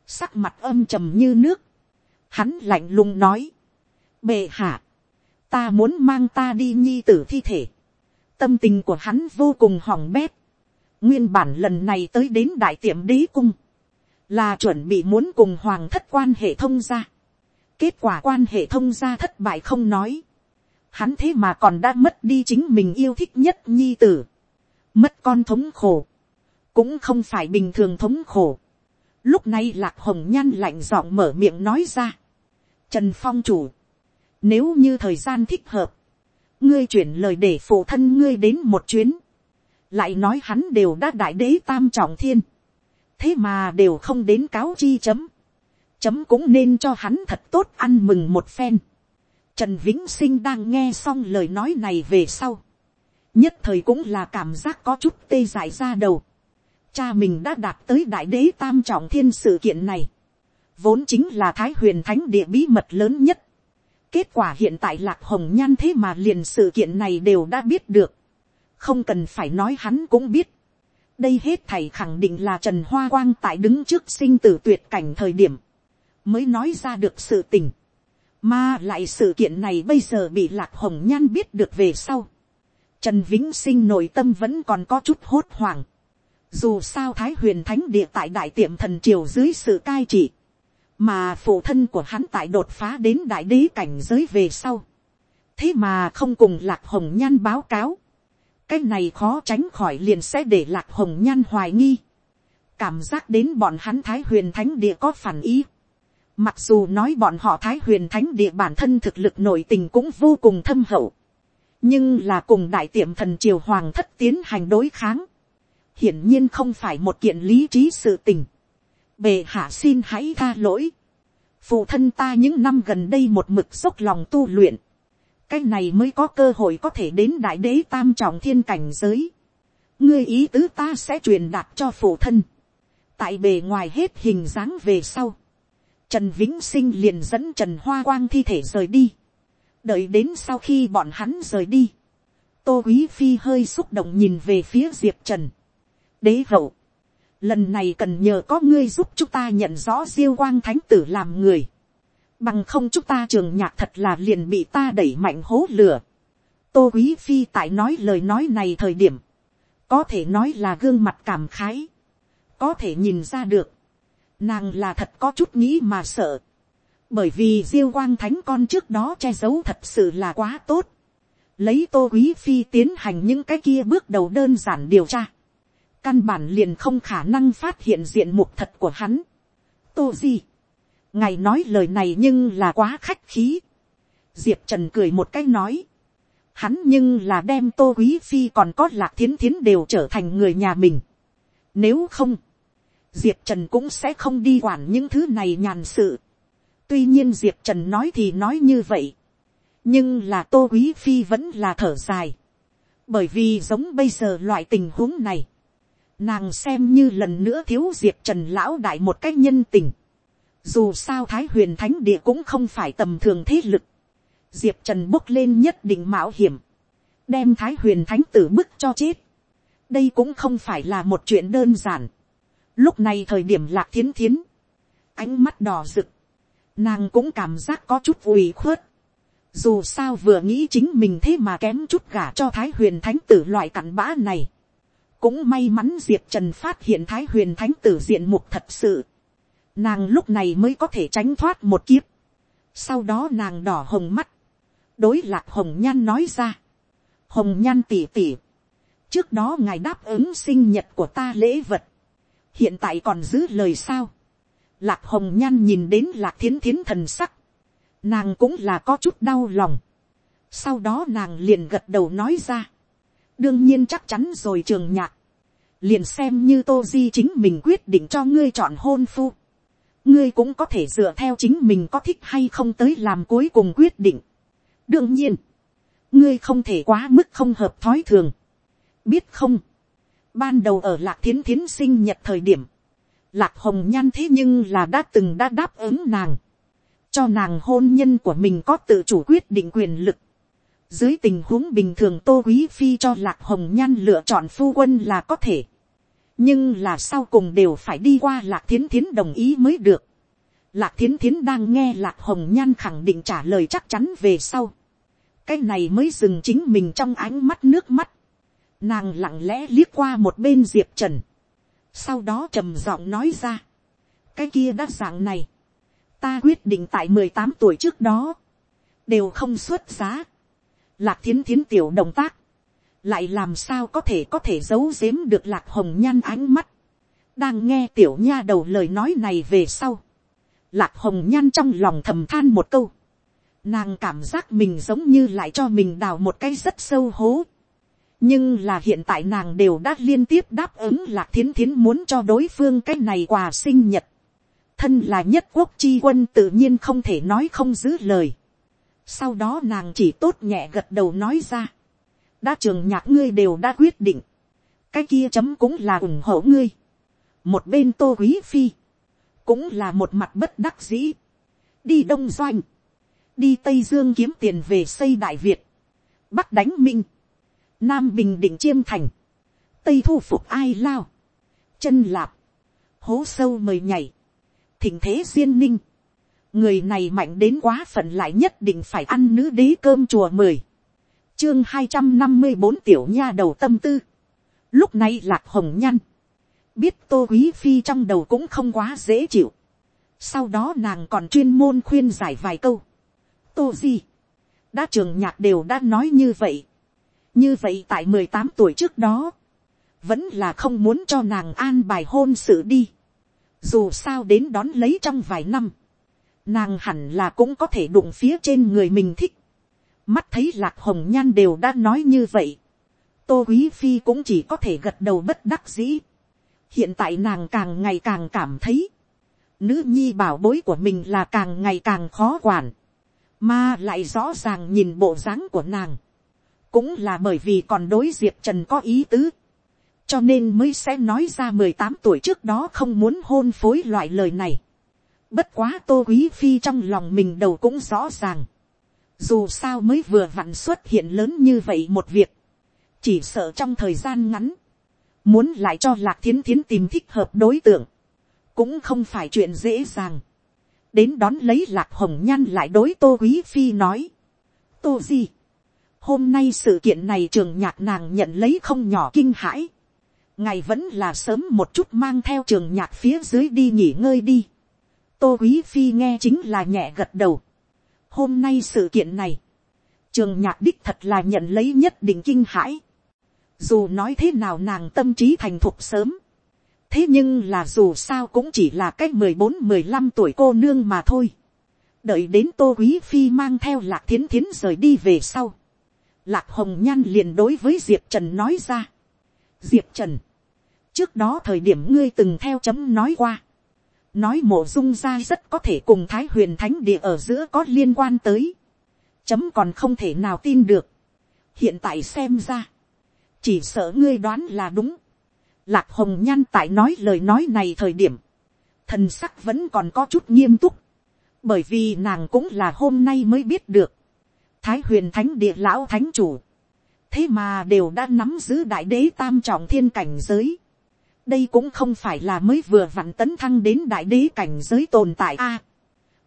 sắc mặt âm trầm như nước, Hắn lạnh lùng nói. Bệ hạ. Ta muốn mang ta đi nhi tử thi thể. Tâm tình của hắn vô cùng hỏng bét. Nguyên bản lần này tới đến đại tiệm đế cung. Là chuẩn bị muốn cùng hoàng thất quan hệ thông gia. Kết quả quan hệ thông gia thất bại không nói. Hắn thế mà còn đã mất đi chính mình yêu thích nhất nhi tử. Mất con thống khổ. Cũng không phải bình thường thống khổ Lúc này lạc hồng nhan lạnh giọng mở miệng nói ra. Trần phong chủ. Nếu như thời gian thích hợp. Ngươi chuyển lời để phụ thân ngươi đến một chuyến. Lại nói hắn đều đã đại đế tam trọng thiên. Thế mà đều không đến cáo chi chấm. Chấm cũng nên cho hắn thật tốt ăn mừng một phen. Trần Vĩnh Sinh đang nghe xong lời nói này về sau. Nhất thời cũng là cảm giác có chút tê dại ra đầu cha mình đã đạt tới đại đế tam trọng thiên sự kiện này, vốn chính là thái huyền thánh địa bí mật lớn nhất. kết quả hiện tại lạc hồng nhan thế mà liền sự kiện này đều đã biết được, không cần phải nói hắn cũng biết. đây hết thầy khẳng định là trần hoa quang tại đứng trước sinh tử tuyệt cảnh thời điểm, mới nói ra được sự tình mà lại sự kiện này bây giờ bị lạc hồng nhan biết được về sau. Trần Vĩnh Sinh nội tâm vẫn còn có chút hốt hoảng dù sao Thái huyền thánh địa tại đại tiệm thần triều dưới sự cai trị. Mà phụ thân của hắn tại đột phá đến đại đế cảnh giới về sau. Thế mà không cùng lạc hồng nhan báo cáo. Cái này khó tránh khỏi liền sẽ để lạc hồng nhan hoài nghi. Cảm giác đến bọn hắn Thái huyền thánh địa có phản ý. Mặc dù nói bọn họ Thái huyền thánh địa bản thân thực lực nội tình cũng vô cùng thâm hậu. Nhưng là cùng đại tiệm thần triều hoàng thất tiến hành đối kháng hiển nhiên không phải một kiện lý trí sự tình. Bề hạ xin hãy tha lỗi. Phụ thân ta những năm gần đây một mực dốc lòng tu luyện. Cái này mới có cơ hội có thể đến đại đế tam trọng thiên cảnh giới. Ngươi ý tứ ta sẽ truyền đạt cho phụ thân. Tại bề ngoài hết hình dáng về sau. Trần Vĩnh Sinh liền dẫn Trần Hoa Quang thi thể rời đi. Đợi đến sau khi bọn hắn rời đi. Tô Quý Phi hơi xúc động nhìn về phía Diệp Trần đế hậu, lần này cần nhờ có ngươi giúp chúng ta nhận rõ diêu quang thánh tử làm người, bằng không chúng ta trường nhạc thật là liền bị ta đẩy mạnh hố lửa. tô quý phi tại nói lời nói này thời điểm, có thể nói là gương mặt cảm khái, có thể nhìn ra được, nàng là thật có chút nghĩ mà sợ, bởi vì diêu quang thánh con trước đó che giấu thật sự là quá tốt, lấy tô quý phi tiến hành những cái kia bước đầu đơn giản điều tra, căn bản liền không khả năng phát hiện diện mục thật của hắn. tô di, ngài nói lời này nhưng là quá khách khí. diệp trần cười một cái nói, hắn nhưng là đem tô quý phi còn có lạc thiến thiến đều trở thành người nhà mình. Nếu không, diệp trần cũng sẽ không đi quản những thứ này nhàn sự. tuy nhiên diệp trần nói thì nói như vậy. nhưng là tô quý phi vẫn là thở dài. bởi vì giống bây giờ loại tình huống này, nàng xem như lần nữa thiếu diệp trần lão đại một cách nhân tình. dù sao thái huyền thánh địa cũng không phải tầm thường thế lực diệp trần bốc lên nhất định mạo hiểm, đem thái huyền thánh tử bức cho chết. đây cũng không phải là một chuyện đơn giản lúc này thời điểm lạc thiến thiến, ánh mắt đỏ rực, nàng cũng cảm giác có chút ủy khuất. dù sao vừa nghĩ chính mình thế mà kém chút gả cho thái huyền thánh tử loại cặn bã này. cũng may mắn diệp trần phát hiện thái huyền thánh tử diện mục thật sự. nàng lúc này mới có thể tránh thoát một kiếp. sau đó nàng đỏ hồng mắt, đối lạc hồng nhan nói ra, hồng nhan tỉ tỉ, trước đó ngài đáp ứng sinh nhật của ta lễ vật, hiện tại còn giữ lời sao, lạc hồng nhan nhìn đến lạc thiến thiến thần sắc, nàng cũng là có chút đau lòng, sau đó nàng liền gật đầu nói ra, đương nhiên chắc chắn rồi trường nhạc, liền xem như tô di chính mình quyết định cho ngươi chọn hôn phu, ngươi cũng có thể dựa theo chính mình có thích hay không tới làm cuối cùng quyết định. Đương nhiên, ngươi không thể quá mức không hợp thói thường. biết không, ban đầu ở lạc thiến thiến sinh nhật thời điểm, lạc hồng nhan thế nhưng là đã từng đã đáp ứng nàng, cho nàng hôn nhân của mình có tự chủ quyết định quyền lực. dưới tình huống bình thường tô quý phi cho lạc hồng nhan lựa chọn phu quân là có thể, nhưng là sau cùng đều phải đi qua lạc thiến thiến đồng ý mới được. Lạc thiến thiến đang nghe lạc hồng nhan khẳng định trả lời chắc chắn về sau. cái này mới dừng chính mình trong ánh mắt nước mắt nàng lặng lẽ liếc qua một bên diệp trần. sau đó trầm giọng nói ra. cái kia đã dạng này. ta quyết định tại mười tám tuổi trước đó. đều không xuất giá. lạc thiến thiến tiểu động tác. lại làm sao có thể có thể giấu giếm được lạc hồng nhan ánh mắt. đang nghe tiểu nha đầu lời nói này về sau Lạc hồng nhan trong lòng thầm than một câu. Nàng cảm giác mình giống như lại cho mình đào một cái rất sâu hố. Nhưng là hiện tại nàng đều đã liên tiếp đáp ứng lạc thiến thiến muốn cho đối phương cái này quà sinh nhật. Thân là nhất quốc chi quân tự nhiên không thể nói không giữ lời. Sau đó nàng chỉ tốt nhẹ gật đầu nói ra. Đã trường nhạc ngươi đều đã quyết định. Cái kia chấm cũng là ủng hộ ngươi. Một bên tô quý phi cũng là một mặt bất đắc dĩ. đi đông doanh, đi tây dương kiếm tiền về xây đại việt, bắc đánh minh, nam bình định chiêm thành, tây thu phục ai lao, chân lạp, hố sâu mời nhảy, thỉnh thế duyên ninh, người này mạnh đến quá phận lại nhất định phải ăn nữ đế cơm chùa mười, chương hai trăm năm mươi bốn tiểu nha đầu tâm tư, lúc này lạc hồng nhăn, biết tô quý phi trong đầu cũng không quá dễ chịu. sau đó nàng còn chuyên môn khuyên giải vài câu. tô di, đã trường nhạc đều đã nói như vậy như vậy tại mười tám tuổi trước đó, vẫn là không muốn cho nàng an bài hôn sự đi. dù sao đến đón lấy trong vài năm, nàng hẳn là cũng có thể đụng phía trên người mình thích. mắt thấy lạc hồng nhan đều đã nói như vậy. tô quý phi cũng chỉ có thể gật đầu bất đắc dĩ hiện tại nàng càng ngày càng cảm thấy, nữ nhi bảo bối của mình là càng ngày càng khó quản, mà lại rõ ràng nhìn bộ dáng của nàng, cũng là bởi vì còn đối diệp trần có ý tứ, cho nên mới sẽ nói ra mười tám tuổi trước đó không muốn hôn phối loại lời này. Bất quá tô quý phi trong lòng mình đầu cũng rõ ràng. Dù sao mới vừa vặn xuất hiện lớn như vậy một việc. Chỉ sợ trong thời gian ngắn muốn lại cho lạc thiến thiến tìm thích hợp đối tượng, cũng không phải chuyện dễ dàng. đến đón lấy lạc hồng nhan lại đối tô quý phi nói. tô gì, hôm nay sự kiện này trường nhạc nàng nhận lấy không nhỏ kinh hãi. ngài vẫn là sớm một chút mang theo trường nhạc phía dưới đi nghỉ ngơi đi. tô quý phi nghe chính là nhẹ gật đầu. hôm nay sự kiện này, trường nhạc đích thật là nhận lấy nhất định kinh hãi dù nói thế nào nàng tâm trí thành thục sớm. thế nhưng là dù sao cũng chỉ là cách mười bốn mười lăm tuổi cô nương mà thôi. đợi đến tô quý phi mang theo lạc thiến thiến rời đi về sau lạc hồng nhan liền đối với diệp trần nói ra. diệp trần, trước đó thời điểm ngươi từng theo chấm nói qua, nói mộ dung gia rất có thể cùng thái huyền thánh địa ở giữa có liên quan tới, chấm còn không thể nào tin được, hiện tại xem ra, chỉ sợ ngươi đoán là đúng, lạc hồng nhan tại nói lời nói này thời điểm, thần sắc vẫn còn có chút nghiêm túc, bởi vì nàng cũng là hôm nay mới biết được, thái huyền thánh địa lão thánh chủ, thế mà đều đã nắm giữ đại đế tam trọng thiên cảnh giới, đây cũng không phải là mới vừa vặn tấn thăng đến đại đế cảnh giới tồn tại a,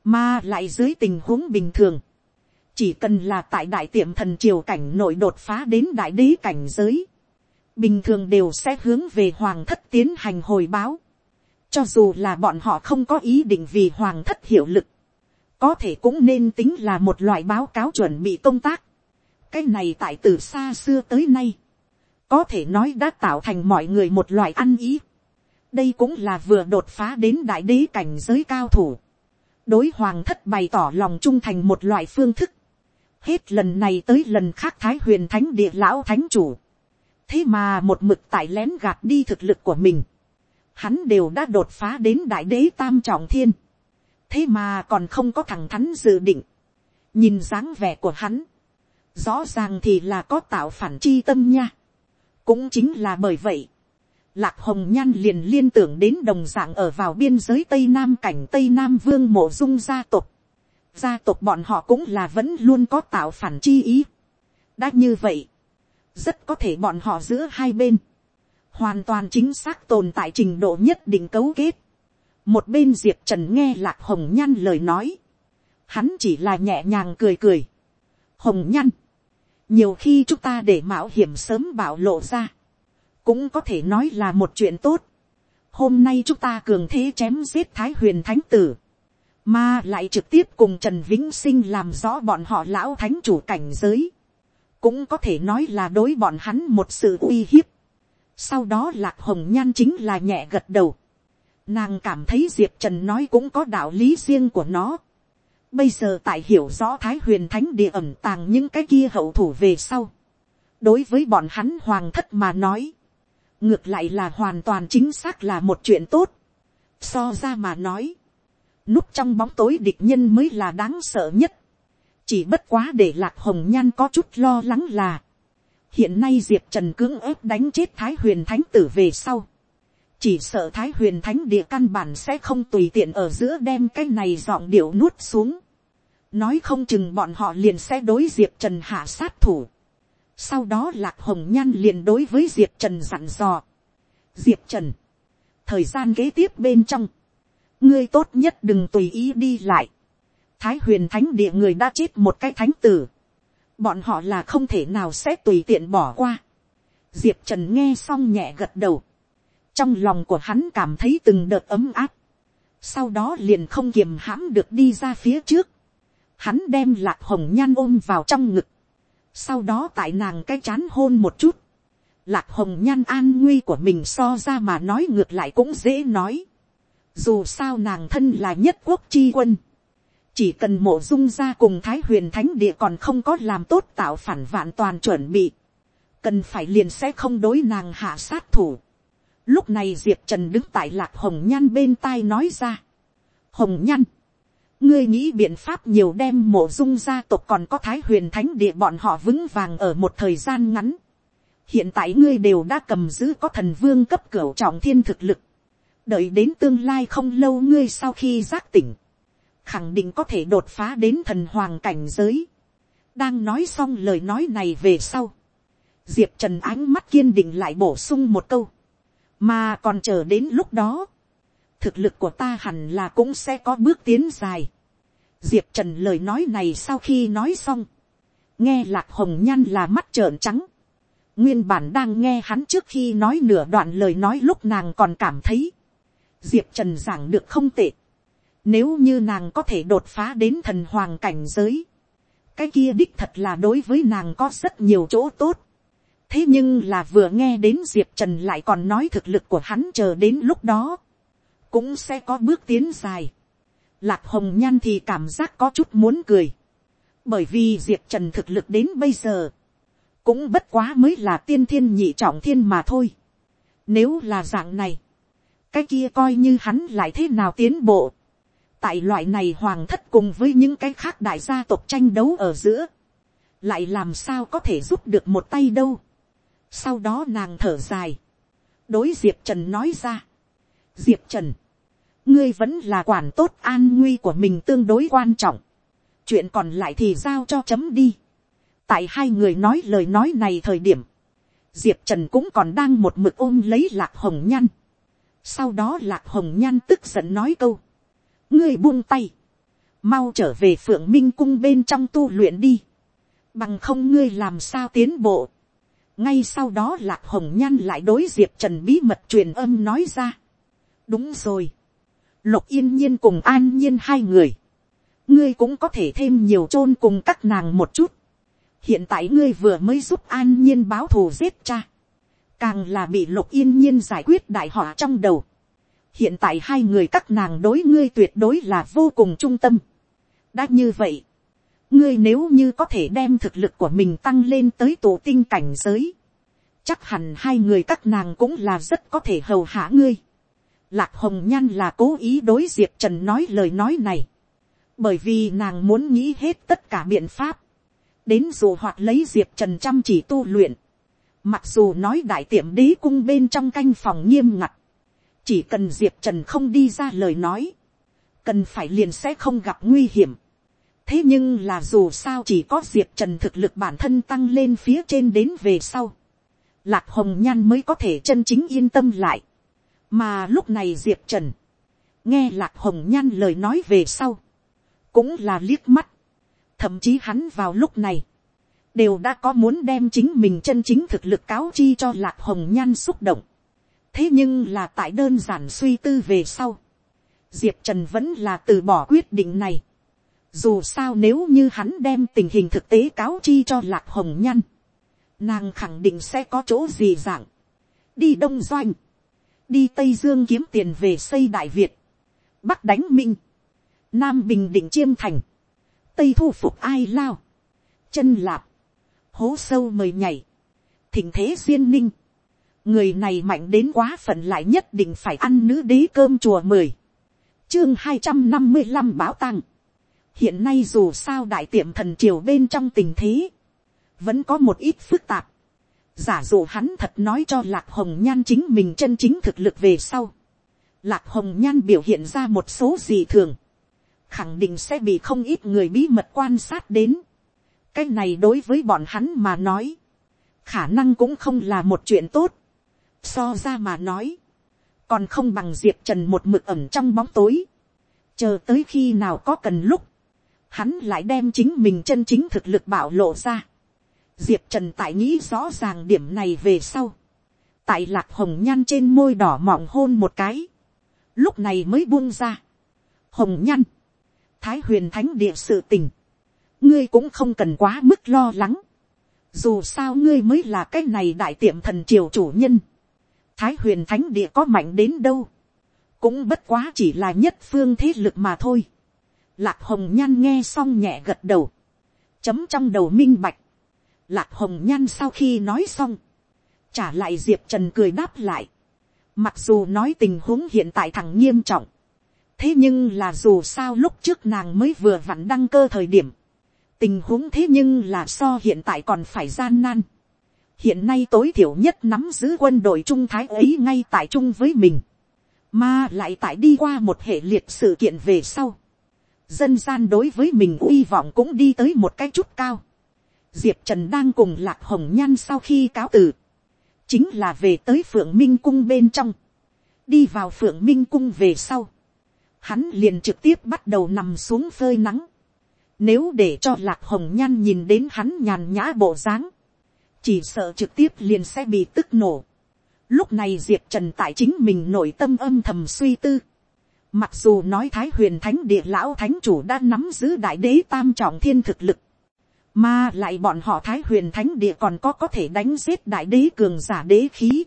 mà lại dưới tình huống bình thường, chỉ cần là tại đại tiệm thần triều cảnh nội đột phá đến đại đế cảnh giới, bình thường đều sẽ hướng về hoàng thất tiến hành hồi báo, cho dù là bọn họ không có ý định vì hoàng thất hiệu lực, có thể cũng nên tính là một loại báo cáo chuẩn bị công tác. cái này tại từ xa xưa tới nay, có thể nói đã tạo thành mọi người một loại ăn ý. đây cũng là vừa đột phá đến đại đế cảnh giới cao thủ. đối hoàng thất bày tỏ lòng trung thành một loại phương thức. hết lần này tới lần khác thái huyền thánh địa lão thánh chủ. thế mà một mực tại lén gạt đi thực lực của mình. hắn đều đã đột phá đến đại đế tam trọng thiên thế mà còn không có thằng thắn dự định. nhìn dáng vẻ của hắn. rõ ràng thì là có tạo phản chi tâm nha cũng chính là bởi vậy, lạc hồng nhan liền liên tưởng đến đồng dạng ở vào biên giới tây nam cảnh tây nam vương mộ dung gia tộc. gia tộc bọn họ cũng là vẫn luôn có tạo phản chi ý. đã như vậy, rất có thể bọn họ giữa hai bên, hoàn toàn chính xác tồn tại trình độ nhất định cấu kết một bên diệp trần nghe lạc hồng nhan lời nói, hắn chỉ là nhẹ nhàng cười cười. hồng nhan, nhiều khi chúng ta để mạo hiểm sớm bảo lộ ra, cũng có thể nói là một chuyện tốt. hôm nay chúng ta cường thế chém giết thái huyền thánh tử, mà lại trực tiếp cùng trần vĩnh sinh làm rõ bọn họ lão thánh chủ cảnh giới, cũng có thể nói là đối bọn hắn một sự uy hiếp. sau đó lạc hồng nhan chính là nhẹ gật đầu nàng cảm thấy diệp trần nói cũng có đạo lý riêng của nó Bây giờ tại hiểu rõ Thái huyền thánh địa ẩm tàng những cái kia hậu thủ về sau. Đối với bọn hắn hoàng thất mà nói. Ngược lại là hoàn toàn chính xác là một chuyện tốt. So ra mà nói. Núp trong bóng tối địch nhân mới là đáng sợ nhất. Chỉ bất quá để lạc hồng nhan có chút lo lắng là. Hiện nay Diệp Trần cưỡng ép đánh chết Thái huyền thánh tử về sau chỉ sợ thái huyền thánh địa căn bản sẽ không tùy tiện ở giữa đem cái này giọng điệu nuốt xuống. nói không chừng bọn họ liền sẽ đối diệp trần hạ sát thủ. sau đó lạc hồng nhan liền đối với diệp trần dặn dò. diệp trần, thời gian kế tiếp bên trong, ngươi tốt nhất đừng tùy ý đi lại. thái huyền thánh địa người đã chết một cái thánh tử. bọn họ là không thể nào sẽ tùy tiện bỏ qua. diệp trần nghe xong nhẹ gật đầu trong lòng của hắn cảm thấy từng đợt ấm áp, sau đó liền không kiềm hãm được đi ra phía trước, hắn đem lạc hồng nhan ôm vào trong ngực, sau đó tại nàng cái chán hôn một chút, lạc hồng nhan an nguy của mình so ra mà nói ngược lại cũng dễ nói, dù sao nàng thân là nhất quốc chi quân, chỉ cần mộ dung ra cùng thái huyền thánh địa còn không có làm tốt tạo phản vạn toàn chuẩn bị, cần phải liền sẽ không đối nàng hạ sát thủ. Lúc này Diệp Trần đứng tại lạc hồng nhan bên tai nói ra. Hồng nhan. Ngươi nghĩ biện pháp nhiều đem mộ dung gia tộc còn có thái huyền thánh địa bọn họ vững vàng ở một thời gian ngắn. Hiện tại ngươi đều đã cầm giữ có thần vương cấp cửu trọng thiên thực lực. Đợi đến tương lai không lâu ngươi sau khi giác tỉnh. Khẳng định có thể đột phá đến thần hoàng cảnh giới. Đang nói xong lời nói này về sau. Diệp Trần ánh mắt kiên định lại bổ sung một câu mà còn chờ đến lúc đó, thực lực của ta hẳn là cũng sẽ có bước tiến dài. diệp trần lời nói này sau khi nói xong, nghe lạc hồng nhan là mắt trợn trắng, nguyên bản đang nghe hắn trước khi nói nửa đoạn lời nói lúc nàng còn cảm thấy, diệp trần giảng được không tệ, nếu như nàng có thể đột phá đến thần hoàng cảnh giới, cái kia đích thật là đối với nàng có rất nhiều chỗ tốt thế nhưng là vừa nghe đến diệp trần lại còn nói thực lực của hắn chờ đến lúc đó, cũng sẽ có bước tiến dài. lạc hồng nhan thì cảm giác có chút muốn cười, bởi vì diệp trần thực lực đến bây giờ, cũng bất quá mới là tiên thiên nhị trọng thiên mà thôi. Nếu là dạng này, cái kia coi như hắn lại thế nào tiến bộ. tại loại này hoàng thất cùng với những cái khác đại gia tộc tranh đấu ở giữa, lại làm sao có thể giúp được một tay đâu sau đó nàng thở dài, đối diệp trần nói ra, diệp trần, ngươi vẫn là quản tốt an nguy của mình tương đối quan trọng, chuyện còn lại thì giao cho chấm đi. tại hai người nói lời nói này thời điểm, diệp trần cũng còn đang một mực ôm lấy lạc hồng Nhan sau đó lạc hồng nhan tức giận nói câu, ngươi buông tay, mau trở về phượng minh cung bên trong tu luyện đi, bằng không ngươi làm sao tiến bộ ngay sau đó lạc hồng nhan lại đối diệp trần bí mật truyền âm nói ra. đúng rồi, lục yên nhiên cùng an nhiên hai người, ngươi cũng có thể thêm nhiều chôn cùng các nàng một chút. hiện tại ngươi vừa mới giúp an nhiên báo thù giết cha, càng là bị lục yên nhiên giải quyết đại họ trong đầu. hiện tại hai người các nàng đối ngươi tuyệt đối là vô cùng trung tâm. đã như vậy, ngươi nếu như có thể đem thực lực của mình tăng lên tới tổ tinh cảnh giới, chắc hẳn hai người các nàng cũng là rất có thể hầu hạ ngươi. Lạc hồng nhan là cố ý đối diệp trần nói lời nói này, bởi vì nàng muốn nghĩ hết tất cả biện pháp, đến dù hoặc lấy diệp trần chăm chỉ tu luyện, mặc dù nói đại tiệm đế cung bên trong canh phòng nghiêm ngặt, chỉ cần diệp trần không đi ra lời nói, cần phải liền sẽ không gặp nguy hiểm thế nhưng là dù sao chỉ có diệp trần thực lực bản thân tăng lên phía trên đến về sau, lạc hồng nhan mới có thể chân chính yên tâm lại. mà lúc này diệp trần, nghe lạc hồng nhan lời nói về sau, cũng là liếc mắt, thậm chí hắn vào lúc này, đều đã có muốn đem chính mình chân chính thực lực cáo chi cho lạc hồng nhan xúc động. thế nhưng là tại đơn giản suy tư về sau, diệp trần vẫn là từ bỏ quyết định này. Dù sao nếu như hắn đem tình hình thực tế cáo chi cho lạc hồng nhăn. Nàng khẳng định sẽ có chỗ gì dạng. Đi Đông Doanh. Đi Tây Dương kiếm tiền về xây Đại Việt. Bắc đánh Minh. Nam Bình Định Chiêm Thành. Tây thu phục ai lao. Chân lạp. Hố sâu mời nhảy. Thỉnh thế duyên ninh. Người này mạnh đến quá phận lại nhất định phải ăn nữ đế cơm chùa mười. Chương hai trăm năm mươi 255 báo tăng hiện nay dù sao đại tiệm thần triều bên trong tình thế, vẫn có một ít phức tạp. giả dụ hắn thật nói cho lạc hồng nhan chính mình chân chính thực lực về sau. lạc hồng nhan biểu hiện ra một số gì thường, khẳng định sẽ bị không ít người bí mật quan sát đến. cái này đối với bọn hắn mà nói, khả năng cũng không là một chuyện tốt. so ra mà nói, còn không bằng diệp trần một mực ẩm trong bóng tối, chờ tới khi nào có cần lúc, hắn lại đem chính mình chân chính thực lực bảo lộ ra. Diệp Trần tại nghĩ rõ ràng điểm này về sau. Tại lạc hồng nhan trên môi đỏ mọng hôn một cái. Lúc này mới buông ra. Hồng nhan. Thái huyền thánh địa sự tình. Ngươi cũng không cần quá mức lo lắng. Dù sao ngươi mới là cái này đại tiệm thần triều chủ nhân. Thái huyền thánh địa có mạnh đến đâu. Cũng bất quá chỉ là nhất phương thế lực mà thôi Lạc hồng nhan nghe xong nhẹ gật đầu. Chấm trong đầu minh bạch. Lạc hồng nhan sau khi nói xong. Trả lại diệp trần cười đáp lại. Mặc dù nói tình huống hiện tại thằng nghiêm trọng. Thế nhưng là dù sao lúc trước nàng mới vừa vặn đăng cơ thời điểm. Tình huống thế nhưng là so hiện tại còn phải gian nan. Hiện nay tối thiểu nhất nắm giữ quân đội trung thái ấy ngay tại chung với mình. Mà lại tại đi qua một hệ liệt sự kiện về sau dân gian đối với mình uy vọng cũng đi tới một cái chút cao. Diệp Trần đang cùng Lạc Hồng Nhan sau khi cáo từ. Chính là về tới Phượng Minh Cung bên trong. Đi vào Phượng Minh Cung về sau. Hắn liền trực tiếp bắt đầu nằm xuống phơi nắng. Nếu để cho Lạc Hồng Nhan nhìn đến hắn nhàn nhã bộ dáng. Chỉ sợ trực tiếp liền sẽ bị tức nổ. Lúc này Diệp Trần tại chính mình nội tâm âm thầm suy tư Mặc dù nói Thái huyền thánh địa lão thánh chủ đã nắm giữ đại đế tam trọng thiên thực lực. Mà lại bọn họ Thái huyền thánh địa còn có có thể đánh giết đại đế cường giả đế khí.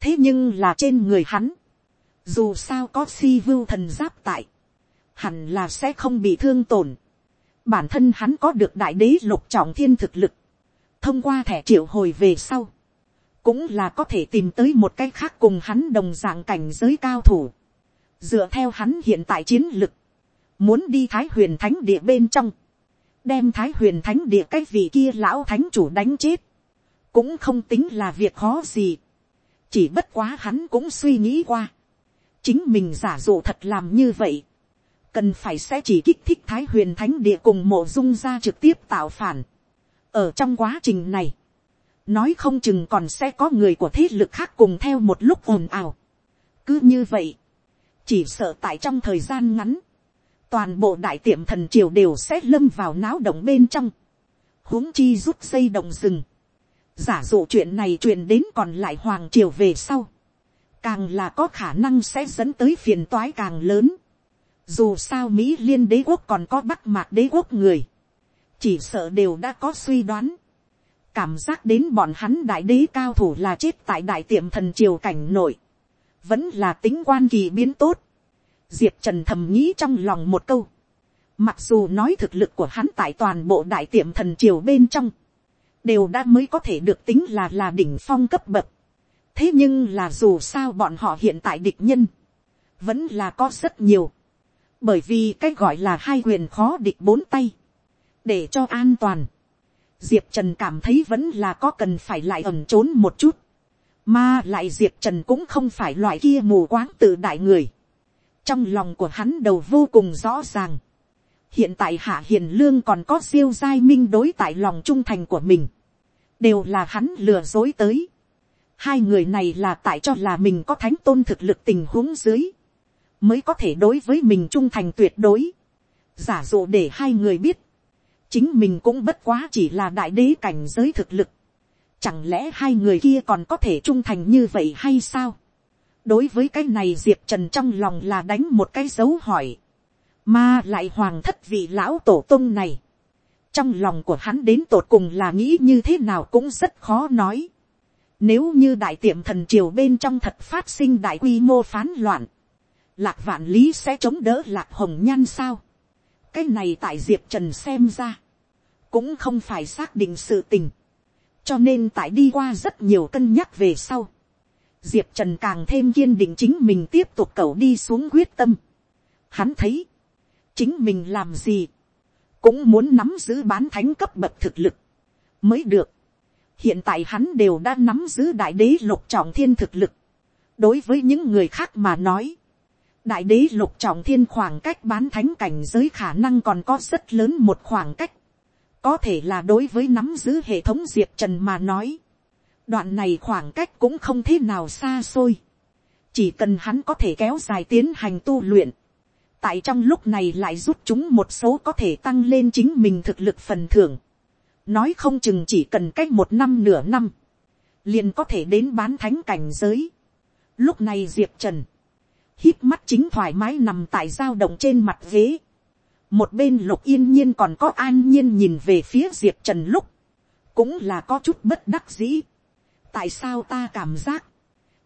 Thế nhưng là trên người hắn. Dù sao có si vưu thần giáp tại. Hẳn là sẽ không bị thương tổn. Bản thân hắn có được đại đế lục trọng thiên thực lực. thông qua thẻ triệu hồi về sau, cũng là có thể tìm tới một cái khác cùng hắn đồng dạng cảnh giới cao thủ, dựa theo hắn hiện tại chiến lực, muốn đi thái huyền thánh địa bên trong, đem thái huyền thánh địa cái vị kia lão thánh chủ đánh chết, cũng không tính là việc khó gì, chỉ bất quá hắn cũng suy nghĩ qua, chính mình giả dụ thật làm như vậy, cần phải sẽ chỉ kích thích thái huyền thánh địa cùng mộ dung ra trực tiếp tạo phản. ở trong quá trình này, nói không chừng còn sẽ có người của thế lực khác cùng theo một lúc ồn ào. cứ như vậy, chỉ sợ tại trong thời gian ngắn, toàn bộ đại tiệm thần triều đều sẽ lâm vào náo động bên trong, huống chi rút dây động rừng, giả dụ chuyện này truyền đến còn lại hoàng triều về sau, càng là có khả năng sẽ dẫn tới phiền toái càng lớn. Dù sao Mỹ liên đế quốc còn có bắc mạc đế quốc người, chỉ sợ đều đã có suy đoán. Cảm giác đến bọn hắn đại đế cao thủ là chết tại đại tiệm thần triều cảnh nội. Vẫn là tính quan kỳ biến tốt. Diệp Trần thầm nghĩ trong lòng một câu. Mặc dù nói thực lực của hắn tại toàn bộ đại tiệm thần triều bên trong. Đều đã mới có thể được tính là là đỉnh phong cấp bậc. Thế nhưng là dù sao bọn họ hiện tại địch nhân. Vẫn là có rất nhiều. Bởi vì cái gọi là hai quyền khó địch bốn tay. Để cho an toàn. Diệp Trần cảm thấy vẫn là có cần phải lại ẩn trốn một chút. Mà lại Diệp Trần cũng không phải loại kia mù quáng tự đại người. Trong lòng của hắn đầu vô cùng rõ ràng. hiện tại hạ hiền lương còn có siêu giai minh đối tại lòng trung thành của mình, đều là hắn lừa dối tới. hai người này là tại cho là mình có thánh tôn thực lực tình huống dưới, mới có thể đối với mình trung thành tuyệt đối, giả dụ để hai người biết, chính mình cũng bất quá chỉ là đại đế cảnh giới thực lực, chẳng lẽ hai người kia còn có thể trung thành như vậy hay sao, đối với cái này diệp trần trong lòng là đánh một cái dấu hỏi, mà lại hoàng thất vị lão tổ tông này, trong lòng của hắn đến tột cùng là nghĩ như thế nào cũng rất khó nói. Nếu như đại tiệm thần triều bên trong thật phát sinh đại quy mô phán loạn, lạc vạn lý sẽ chống đỡ lạc hồng nhan sao. cái này tại diệp trần xem ra, cũng không phải xác định sự tình cho nên tại đi qua rất nhiều cân nhắc về sau, diệp trần càng thêm kiên định chính mình tiếp tục cầu đi xuống quyết tâm. Hắn thấy, chính mình làm gì, cũng muốn nắm giữ bán thánh cấp bậc thực lực, mới được. hiện tại hắn đều đã nắm giữ đại đế lục trọng thiên thực lực. đối với những người khác mà nói, đại đế lục trọng thiên khoảng cách bán thánh cảnh giới khả năng còn có rất lớn một khoảng cách có thể là đối với nắm giữ hệ thống diệp trần mà nói, đoạn này khoảng cách cũng không thế nào xa xôi. chỉ cần hắn có thể kéo dài tiến hành tu luyện. tại trong lúc này lại rút chúng một số có thể tăng lên chính mình thực lực phần thưởng. nói không chừng chỉ cần cách một năm nửa năm. liền có thể đến bán thánh cảnh giới. lúc này diệp trần. hít mắt chính thoải mái nằm tại dao động trên mặt ghế một bên lục yên nhiên còn có an nhiên nhìn về phía diệp trần lúc. cũng là có chút bất đắc dĩ. Tại sao ta cảm giác,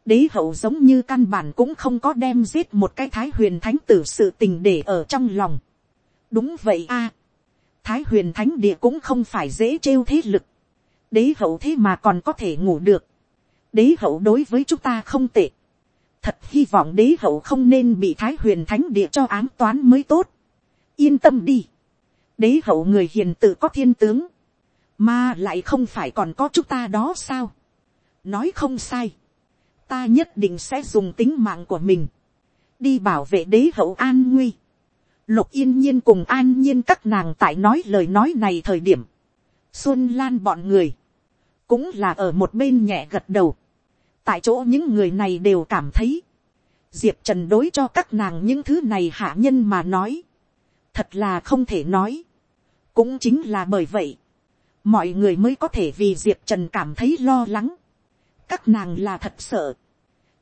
đế hậu giống như căn bản cũng không có đem giết một cái thái huyền thánh tử sự tình để ở trong lòng. đúng vậy a, thái huyền thánh địa cũng không phải dễ trêu thế lực, đế hậu thế mà còn có thể ngủ được, đế hậu đối với chúng ta không tệ, thật hy vọng đế hậu không nên bị thái huyền thánh địa cho ám toán mới tốt, yên tâm đi, đế hậu người hiền tự có thiên tướng, mà lại không phải còn có chúng ta đó sao, nói không sai, ta nhất định sẽ dùng tính mạng của mình, đi bảo vệ đế hậu an nguy. Lục yên nhiên cùng an nhiên các nàng tại nói lời nói này thời điểm, xuân lan bọn người, cũng là ở một bên nhẹ gật đầu, tại chỗ những người này đều cảm thấy, diệp trần đối cho các nàng những thứ này hạ nhân mà nói, thật là không thể nói, cũng chính là bởi vậy, mọi người mới có thể vì diệp trần cảm thấy lo lắng, các nàng là thật sợ.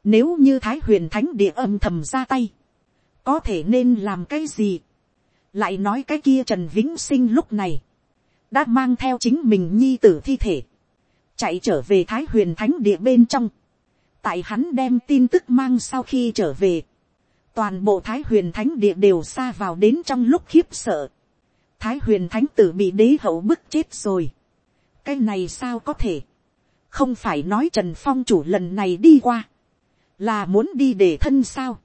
Nếu như thái huyền thánh địa âm thầm ra tay, có thể nên làm cái gì. lại nói cái kia trần vĩnh sinh lúc này, đã mang theo chính mình nhi tử thi thể, chạy trở về thái huyền thánh địa bên trong. tại hắn đem tin tức mang sau khi trở về, toàn bộ thái huyền thánh địa đều xa vào đến trong lúc khiếp sợ. thái huyền thánh tử bị đế hậu bức chết rồi. Cái này sao có thể, không phải nói trần phong chủ lần này đi qua, là muốn đi để thân sao,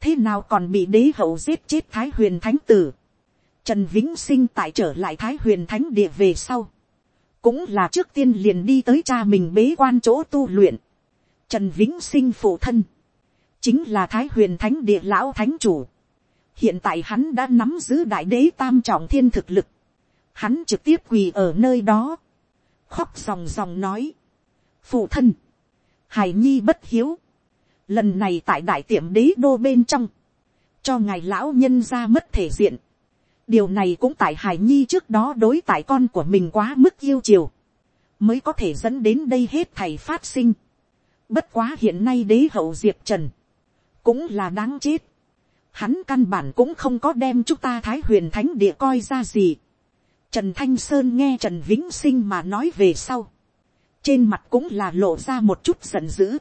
thế nào còn bị đế hậu giết chết thái huyền thánh tử, trần vĩnh sinh tại trở lại thái huyền thánh địa về sau, cũng là trước tiên liền đi tới cha mình bế quan chỗ tu luyện, trần vĩnh sinh phụ thân, chính là thái huyền thánh địa lão thánh chủ, hiện tại hắn đã nắm giữ đại đế tam trọng thiên thực lực, hắn trực tiếp quỳ ở nơi đó, khóc ròng ròng nói, phụ thân, hài nhi bất hiếu, lần này tại đại tiệm đế đô bên trong, cho ngài lão nhân ra mất thể diện, điều này cũng tại hài nhi trước đó đối tại con của mình quá mức yêu chiều, mới có thể dẫn đến đây hết thầy phát sinh. Bất quá hiện nay đế hậu diệp trần, cũng là đáng chết. Hắn căn bản cũng không có đem chúng ta thái huyền thánh địa coi ra gì. Trần Thanh Sơn nghe Trần Vĩnh Sinh mà nói về sau. Trên mặt cũng là lộ ra một chút giận dữ.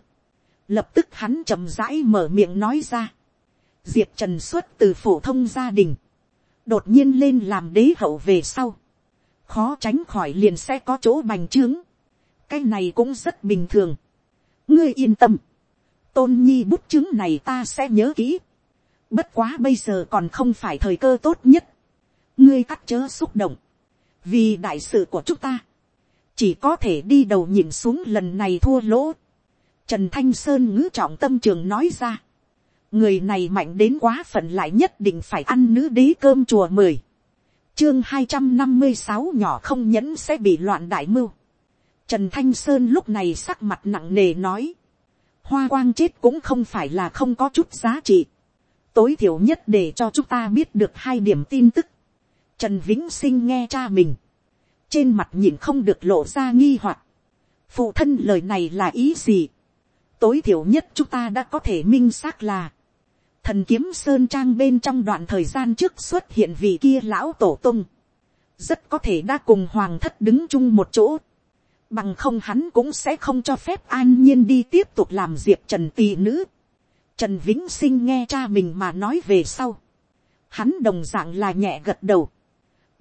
Lập tức hắn chậm rãi mở miệng nói ra. Diệp Trần xuất từ phổ thông gia đình. Đột nhiên lên làm đế hậu về sau. Khó tránh khỏi liền sẽ có chỗ bành trướng. Cái này cũng rất bình thường. Ngươi yên tâm. Tôn nhi bút chứng này ta sẽ nhớ kỹ. Bất quá bây giờ còn không phải thời cơ tốt nhất. Ngươi cắt chớ xúc động vì đại sự của chúng ta, chỉ có thể đi đầu nhìn xuống lần này thua lỗ. Trần Thanh Sơn ngữ trọng tâm trường nói ra, người này mạnh đến quá phận lại nhất định phải ăn nữ đế cơm chùa mười. Chương hai trăm năm mươi sáu nhỏ không nhẫn sẽ bị loạn đại mưu. Trần Thanh Sơn lúc này sắc mặt nặng nề nói, hoa quang chết cũng không phải là không có chút giá trị. Tối thiểu nhất để cho chúng ta biết được hai điểm tin tức. Trần Vĩnh Sinh nghe cha mình. Trên mặt nhìn không được lộ ra nghi hoặc. Phụ thân lời này là ý gì? Tối thiểu nhất chúng ta đã có thể minh xác là. Thần kiếm Sơn Trang bên trong đoạn thời gian trước xuất hiện vị kia lão tổ tung. Rất có thể đã cùng hoàng thất đứng chung một chỗ. Bằng không hắn cũng sẽ không cho phép an nhiên đi tiếp tục làm diệp trần tỳ nữ. Trần Vĩnh Sinh nghe cha mình mà nói về sau. Hắn đồng dạng là nhẹ gật đầu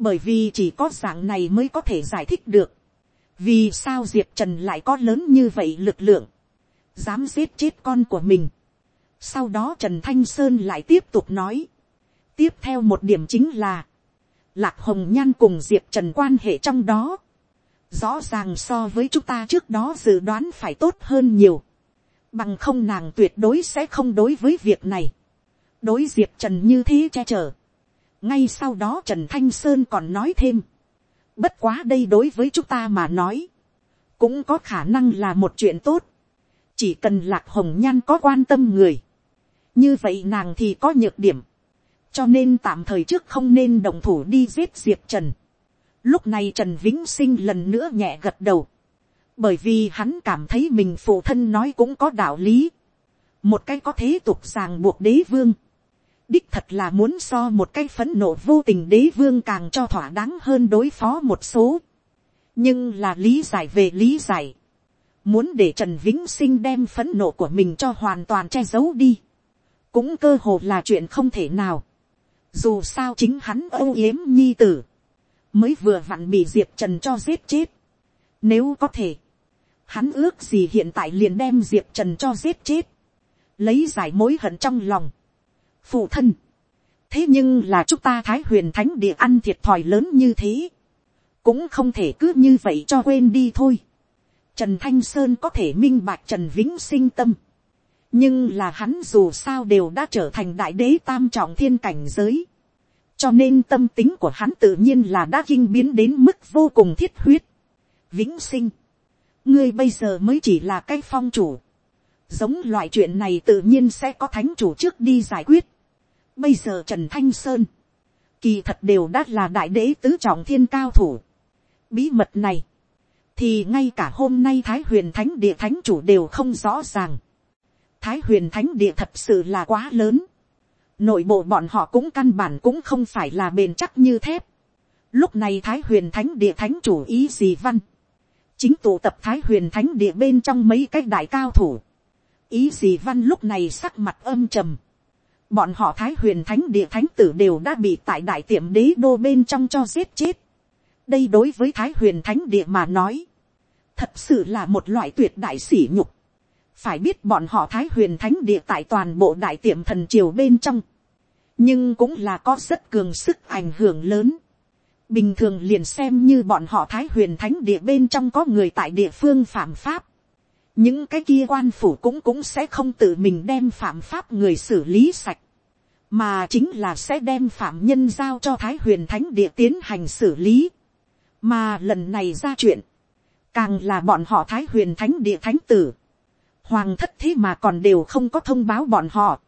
bởi vì chỉ có dạng này mới có thể giải thích được, vì sao diệp trần lại có lớn như vậy lực lượng, dám giết chết con của mình. sau đó trần thanh sơn lại tiếp tục nói, tiếp theo một điểm chính là, lạc hồng nhan cùng diệp trần quan hệ trong đó, rõ ràng so với chúng ta trước đó dự đoán phải tốt hơn nhiều, bằng không nàng tuyệt đối sẽ không đối với việc này, đối diệp trần như thế che chở, ngay sau đó trần thanh sơn còn nói thêm, bất quá đây đối với chúng ta mà nói, cũng có khả năng là một chuyện tốt, chỉ cần lạc hồng nhan có quan tâm người, như vậy nàng thì có nhược điểm, cho nên tạm thời trước không nên đồng thủ đi giết diệp trần. Lúc này trần vĩnh sinh lần nữa nhẹ gật đầu, bởi vì hắn cảm thấy mình phụ thân nói cũng có đạo lý, một cái có thế tục ràng buộc đế vương, đích thật là muốn so một cái phấn nộ vô tình đế vương càng cho thỏa đáng hơn đối phó một số. nhưng là lý giải về lý giải. muốn để trần vĩnh sinh đem phấn nộ của mình cho hoàn toàn che giấu đi. cũng cơ hồ là chuyện không thể nào. dù sao chính hắn âu yếm nhi tử mới vừa vặn bị diệp trần cho giết chết. nếu có thể, hắn ước gì hiện tại liền đem diệp trần cho giết chết. lấy giải mối hận trong lòng phụ thân. thế nhưng là chúng ta thái huyền thánh địa ăn thiệt thòi lớn như thế. cũng không thể cứ như vậy cho quên đi thôi. trần thanh sơn có thể minh bạch trần vĩnh sinh tâm. nhưng là hắn dù sao đều đã trở thành đại đế tam trọng thiên cảnh giới cho nên tâm tính của hắn tự nhiên là đã kinh biến đến mức vô cùng thiết huyết. vĩnh sinh. ngươi bây giờ mới chỉ là cái phong chủ giống loại chuyện này tự nhiên sẽ có thánh chủ trước đi giải quyết. Bây giờ Trần Thanh Sơn, kỳ thật đều đã là đại đế tứ trọng thiên cao thủ. Bí mật này, thì ngay cả hôm nay Thái huyền thánh địa thánh chủ đều không rõ ràng. Thái huyền thánh địa thật sự là quá lớn. Nội bộ bọn họ cũng căn bản cũng không phải là bền chắc như thép. Lúc này Thái huyền thánh địa thánh chủ ý gì văn. Chính tụ tập Thái huyền thánh địa bên trong mấy cái đại cao thủ. Ý gì văn lúc này sắc mặt âm trầm bọn họ thái huyền thánh địa thánh tử đều đã bị tại đại tiệm đế đô bên trong cho giết chết. đây đối với thái huyền thánh địa mà nói, thật sự là một loại tuyệt đại sỉ nhục. phải biết bọn họ thái huyền thánh địa tại toàn bộ đại tiệm thần triều bên trong, nhưng cũng là có rất cường sức ảnh hưởng lớn. bình thường liền xem như bọn họ thái huyền thánh địa bên trong có người tại địa phương phạm pháp, những cái kia quan phủ cũng cũng sẽ không tự mình đem phạm pháp người xử lý sạch, mà chính là sẽ đem phạm nhân giao cho thái huyền thánh địa tiến hành xử lý. mà lần này ra chuyện, càng là bọn họ thái huyền thánh địa thánh tử, hoàng thất thế mà còn đều không có thông báo bọn họ,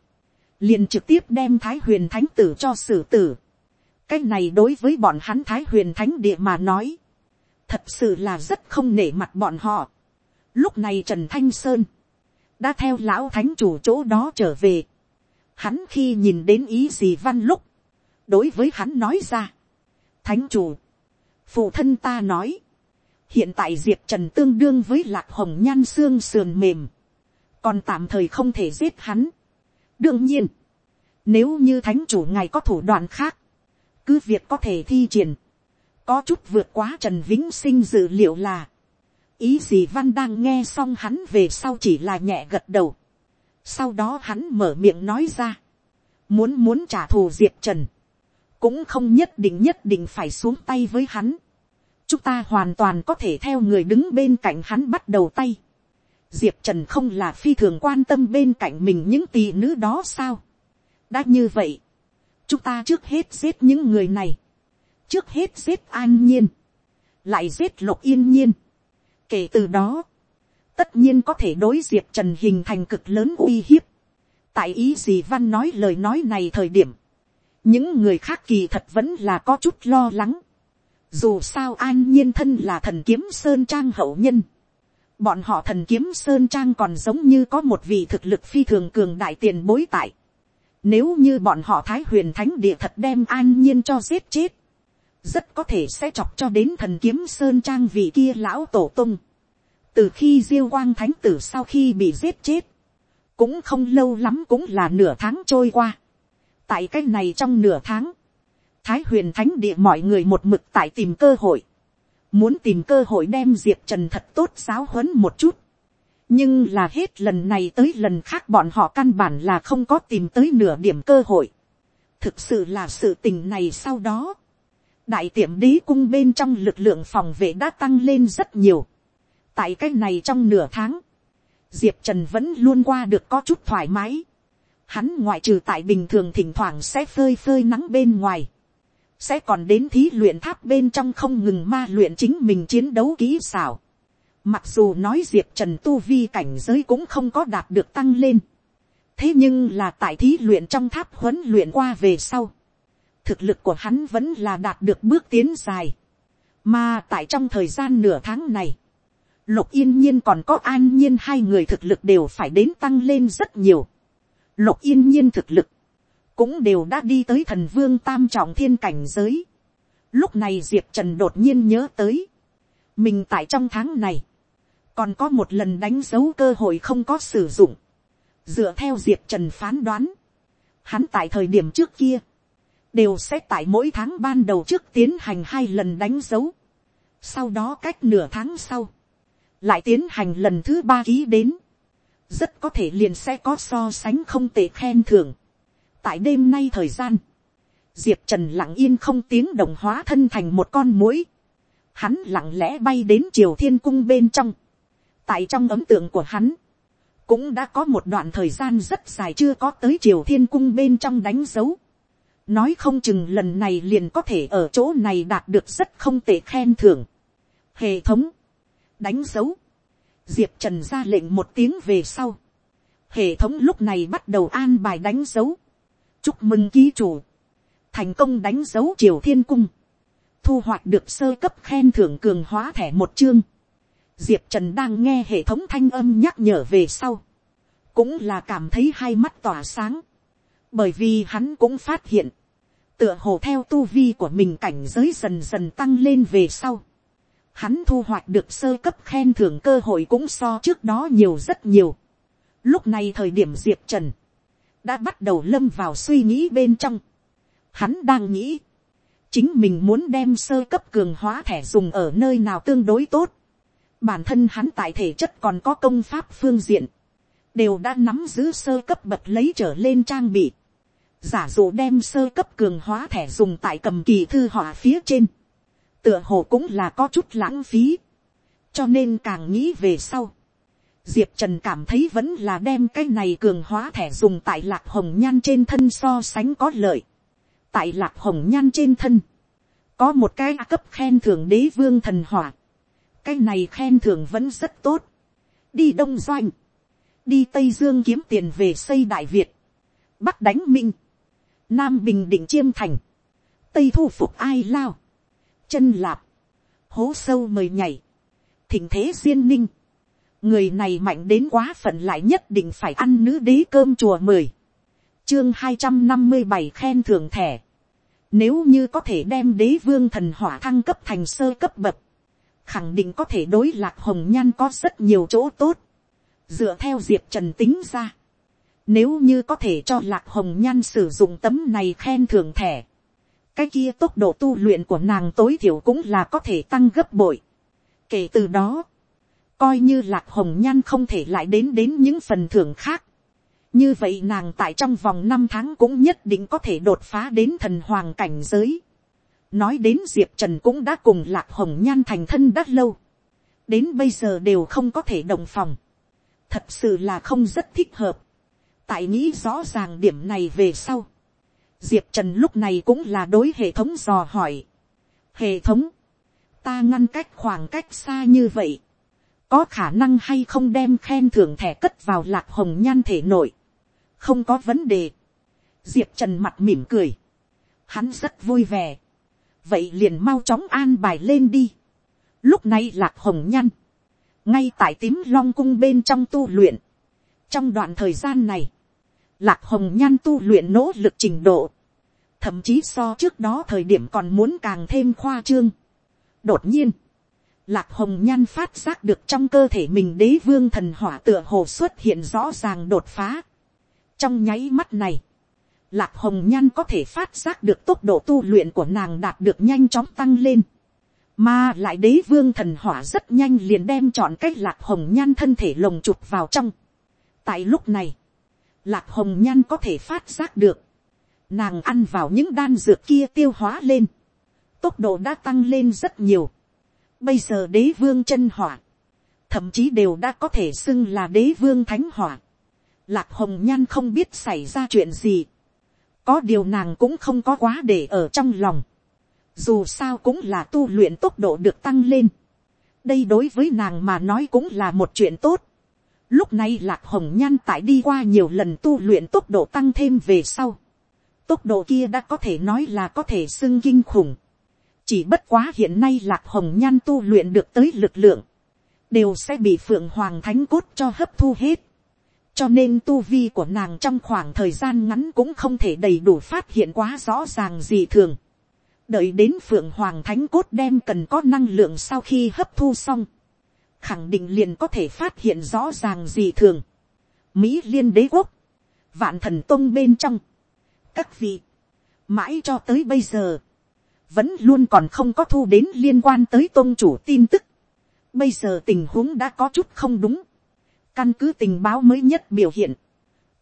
liền trực tiếp đem thái huyền thánh tử cho xử tử. cái này đối với bọn hắn thái huyền thánh địa mà nói, thật sự là rất không nể mặt bọn họ. lúc này trần thanh sơn, đã theo lão thánh chủ chỗ đó trở về. hắn khi nhìn đến ý gì văn lúc, đối với hắn nói ra, thánh chủ, phụ thân ta nói, hiện tại diệp trần tương đương với lạc hồng nhan xương sườn mềm, còn tạm thời không thể giết hắn đương nhiên, nếu như thánh chủ ngài có thủ đoạn khác, cứ việc có thể thi triển, có chút vượt quá trần vĩnh sinh dự liệu là, ý gì văn đang nghe xong hắn về sau chỉ là nhẹ gật đầu. sau đó hắn mở miệng nói ra, muốn muốn trả thù diệp trần, cũng không nhất định nhất định phải xuống tay với hắn chúng ta hoàn toàn có thể theo người đứng bên cạnh hắn bắt đầu tay diệp trần không là phi thường quan tâm bên cạnh mình những tỷ nữ đó sao. đã như vậy, chúng ta trước hết giết những người này, trước hết giết an nhiên, lại giết lục yên nhiên. kể từ đó, tất nhiên có thể đối diệp trần hình thành cực lớn uy hiếp. tại ý gì văn nói lời nói này thời điểm, những người khác kỳ thật vẫn là có chút lo lắng dù sao an nhiên thân là thần kiếm sơn trang hậu nhân. Bọn họ thần kiếm sơn trang còn giống như có một vị thực lực phi thường cường đại tiền bối tại. Nếu như bọn họ thái huyền thánh địa thật đem an nhiên cho giết chết. Rất có thể sẽ chọc cho đến thần kiếm sơn trang vị kia lão tổ tung. Từ khi diêu quang thánh tử sau khi bị giết chết. Cũng không lâu lắm cũng là nửa tháng trôi qua. Tại cái này trong nửa tháng thái huyền thánh địa mọi người một mực tại tìm cơ hội, muốn tìm cơ hội đem diệp trần thật tốt giáo huấn một chút, nhưng là hết lần này tới lần khác bọn họ căn bản là không có tìm tới nửa điểm cơ hội, thực sự là sự tình này sau đó, đại tiệm đế cung bên trong lực lượng phòng vệ đã tăng lên rất nhiều, tại cái này trong nửa tháng, diệp trần vẫn luôn qua được có chút thoải mái, hắn ngoại trừ tại bình thường thỉnh thoảng sẽ phơi phơi nắng bên ngoài, sẽ còn đến thí luyện tháp bên trong không ngừng ma luyện chính mình chiến đấu kỹ xảo. Mặc dù nói diệp trần tu vi cảnh giới cũng không có đạt được tăng lên. thế nhưng là tại thí luyện trong tháp huấn luyện qua về sau. thực lực của hắn vẫn là đạt được bước tiến dài. mà tại trong thời gian nửa tháng này, lục yên nhiên còn có an nhiên hai người thực lực đều phải đến tăng lên rất nhiều. lục yên nhiên thực lực cũng đều đã đi tới thần vương tam trọng thiên cảnh giới. Lúc này diệp trần đột nhiên nhớ tới, mình tại trong tháng này, còn có một lần đánh dấu cơ hội không có sử dụng. Dựa theo diệp trần phán đoán, hắn tại thời điểm trước kia, đều sẽ tại mỗi tháng ban đầu trước tiến hành hai lần đánh dấu. Sau đó cách nửa tháng sau, lại tiến hành lần thứ ba ký đến. Rất có thể liền sẽ có so sánh không tệ khen thưởng tại đêm nay thời gian, diệp trần lặng yên không tiếng đồng hóa thân thành một con mũi, hắn lặng lẽ bay đến triều thiên cung bên trong, tại trong ấm tượng của hắn, cũng đã có một đoạn thời gian rất dài chưa có tới triều thiên cung bên trong đánh dấu, nói không chừng lần này liền có thể ở chỗ này đạt được rất không tệ khen thưởng. hệ thống, đánh dấu, diệp trần ra lệnh một tiếng về sau, hệ thống lúc này bắt đầu an bài đánh dấu, chúc mừng ký chủ, thành công đánh dấu triều thiên cung, thu hoạch được sơ cấp khen thưởng cường hóa thẻ một chương, diệp trần đang nghe hệ thống thanh âm nhắc nhở về sau, cũng là cảm thấy hai mắt tỏa sáng, bởi vì hắn cũng phát hiện, tựa hồ theo tu vi của mình cảnh giới dần dần tăng lên về sau, hắn thu hoạch được sơ cấp khen thưởng cơ hội cũng so trước đó nhiều rất nhiều. Lúc này thời điểm diệp trần, đã bắt đầu lâm vào suy nghĩ bên trong. Hắn đang nghĩ, chính mình muốn đem sơ cấp cường hóa thẻ dùng ở nơi nào tương đối tốt. bản thân hắn tại thể chất còn có công pháp phương diện, đều đã nắm giữ sơ cấp bật lấy trở lên trang bị. giả dụ đem sơ cấp cường hóa thẻ dùng tại cầm kỳ thư họa phía trên, tựa hồ cũng là có chút lãng phí, cho nên càng nghĩ về sau. Diệp Trần cảm thấy vẫn là đem cái này cường hóa thẻ dùng tại lạc hồng nhan trên thân so sánh có lợi. Tại lạc hồng nhan trên thân, có một cái cấp khen thưởng đế vương thần hỏa, cái này khen thưởng vẫn rất tốt, đi đông doanh, đi tây dương kiếm tiền về xây đại việt, bắc đánh minh, nam bình định chiêm thành, tây thu phục ai lao, chân lạp, hố sâu mời nhảy, thỉnh thế duyên ninh, người này mạnh đến quá phận lại nhất định phải ăn nữ đế cơm chùa mời chương hai trăm năm mươi bảy khen thưởng thẻ. Nếu như có thể đem đế vương thần hỏa thăng cấp thành sơ cấp bậc. Khẳng định có thể đối lạc hồng nhan có rất nhiều chỗ tốt. Dựa theo diệp trần tính ra. Nếu như có thể cho lạc hồng nhan sử dụng tấm này khen thưởng thẻ. Cái kia tốc độ tu luyện của nàng tối thiểu cũng là có thể tăng gấp bội. Kể từ đó. Coi như lạc hồng nhan không thể lại đến đến những phần thưởng khác như vậy nàng tại trong vòng năm tháng cũng nhất định có thể đột phá đến thần hoàng cảnh giới. nói đến diệp trần cũng đã cùng lạc hồng nhan thành thân đã lâu. đến bây giờ đều không có thể đồng phòng. thật sự là không rất thích hợp. tại nghĩ rõ ràng điểm này về sau. diệp trần lúc này cũng là đối hệ thống dò hỏi. hệ thống, ta ngăn cách khoảng cách xa như vậy có khả năng hay không đem khen thưởng thẻ cất vào lạc hồng nhan thể nội không có vấn đề. diệp trần mặt mỉm cười. hắn rất vui vẻ. vậy liền mau chóng an bài lên đi. lúc này lạc hồng nhan ngay tại tím long cung bên trong tu luyện. trong đoạn thời gian này, lạc hồng nhan tu luyện nỗ lực trình độ. thậm chí so trước đó thời điểm còn muốn càng thêm khoa trương. đột nhiên, Lạc hồng nhan phát giác được trong cơ thể mình đế vương thần hỏa tựa hồ xuất hiện rõ ràng đột phá trong nháy mắt này, lạc hồng nhan có thể phát giác được tốc độ tu luyện của nàng đạt được nhanh chóng tăng lên. mà lại đế vương thần hỏa rất nhanh liền đem chọn cách lạc hồng nhan thân thể lồng chụp vào trong. tại lúc này, lạc hồng nhan có thể phát giác được, nàng ăn vào những đan dược kia tiêu hóa lên, tốc độ đã tăng lên rất nhiều bây giờ đế vương chân hỏa, thậm chí đều đã có thể xưng là đế vương thánh hỏa Lạc hồng nhan không biết xảy ra chuyện gì. Có điều nàng cũng không có quá để ở trong lòng. Dù sao cũng là tu luyện tốc độ được tăng lên. Đây đối với nàng mà nói cũng là một chuyện tốt. Lúc này lạc hồng nhan tại đi qua nhiều lần tu luyện tốc độ tăng thêm về sau. Tốc độ kia đã có thể nói là có thể xưng kinh khủng. Chỉ bất quá hiện nay lạc hồng nhan tu luyện được tới lực lượng. Đều sẽ bị phượng hoàng thánh cốt cho hấp thu hết cho nên tu vi của nàng trong khoảng thời gian ngắn cũng không thể đầy đủ phát hiện quá rõ ràng gì thường. đợi đến phượng hoàng thánh cốt đem cần có năng lượng sau khi hấp thu xong, khẳng định liền có thể phát hiện rõ ràng gì thường. mỹ liên đế quốc, vạn thần tông bên trong, các vị, mãi cho tới bây giờ, vẫn luôn còn không có thu đến liên quan tới tôn chủ tin tức. bây giờ tình huống đã có chút không đúng Căn cứ tình báo mới nhất biểu hiện.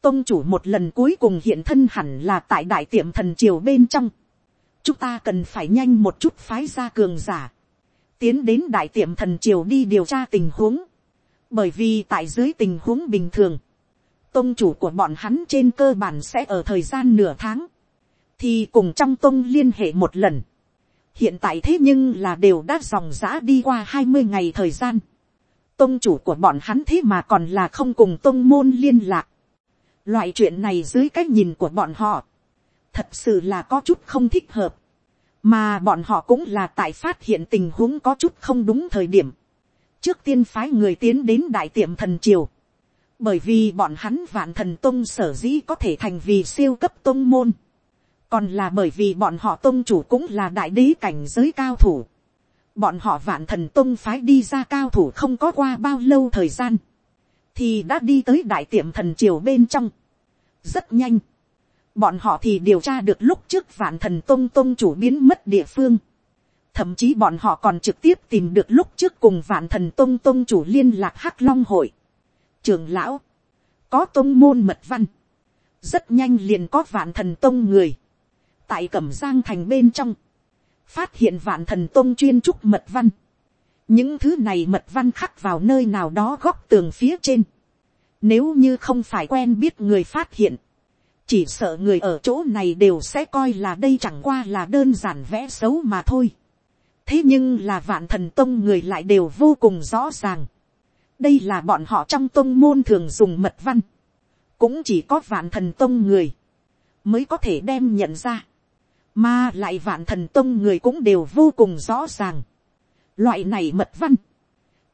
tôn chủ một lần cuối cùng hiện thân hẳn là tại đại tiệm thần triều bên trong. Chúng ta cần phải nhanh một chút phái ra cường giả. Tiến đến đại tiệm thần triều đi điều tra tình huống. Bởi vì tại dưới tình huống bình thường. tôn chủ của bọn hắn trên cơ bản sẽ ở thời gian nửa tháng. Thì cùng trong tông liên hệ một lần. Hiện tại thế nhưng là đều đã dòng giã đi qua hai mươi ngày thời gian tôn chủ của bọn hắn thế mà còn là không cùng tôn môn liên lạc. Loại chuyện này dưới cách nhìn của bọn họ, thật sự là có chút không thích hợp. Mà bọn họ cũng là tại phát hiện tình huống có chút không đúng thời điểm. Trước tiên phái người tiến đến đại tiệm thần triều. Bởi vì bọn hắn vạn thần tôn sở dĩ có thể thành vì siêu cấp tôn môn. Còn là bởi vì bọn họ tôn chủ cũng là đại đế cảnh giới cao thủ bọn họ vạn thần tôn phái đi ra cao thủ không có qua bao lâu thời gian, thì đã đi tới đại tiệm thần triều bên trong. rất nhanh, bọn họ thì điều tra được lúc trước vạn thần tôn tôn chủ biến mất địa phương. thậm chí bọn họ còn trực tiếp tìm được lúc trước cùng vạn thần tôn tôn chủ liên lạc hắc long hội. trường lão, có tôn môn mật văn, rất nhanh liền có vạn thần tôn người, tại cẩm giang thành bên trong, phát hiện vạn thần tông chuyên trúc mật văn, những thứ này mật văn khắc vào nơi nào đó góc tường phía trên, nếu như không phải quen biết người phát hiện, chỉ sợ người ở chỗ này đều sẽ coi là đây chẳng qua là đơn giản vẽ xấu mà thôi. thế nhưng là vạn thần tông người lại đều vô cùng rõ ràng. đây là bọn họ trong tông môn thường dùng mật văn. cũng chỉ có vạn thần tông người mới có thể đem nhận ra mà lại vạn thần tông người cũng đều vô cùng rõ ràng. loại này mật văn.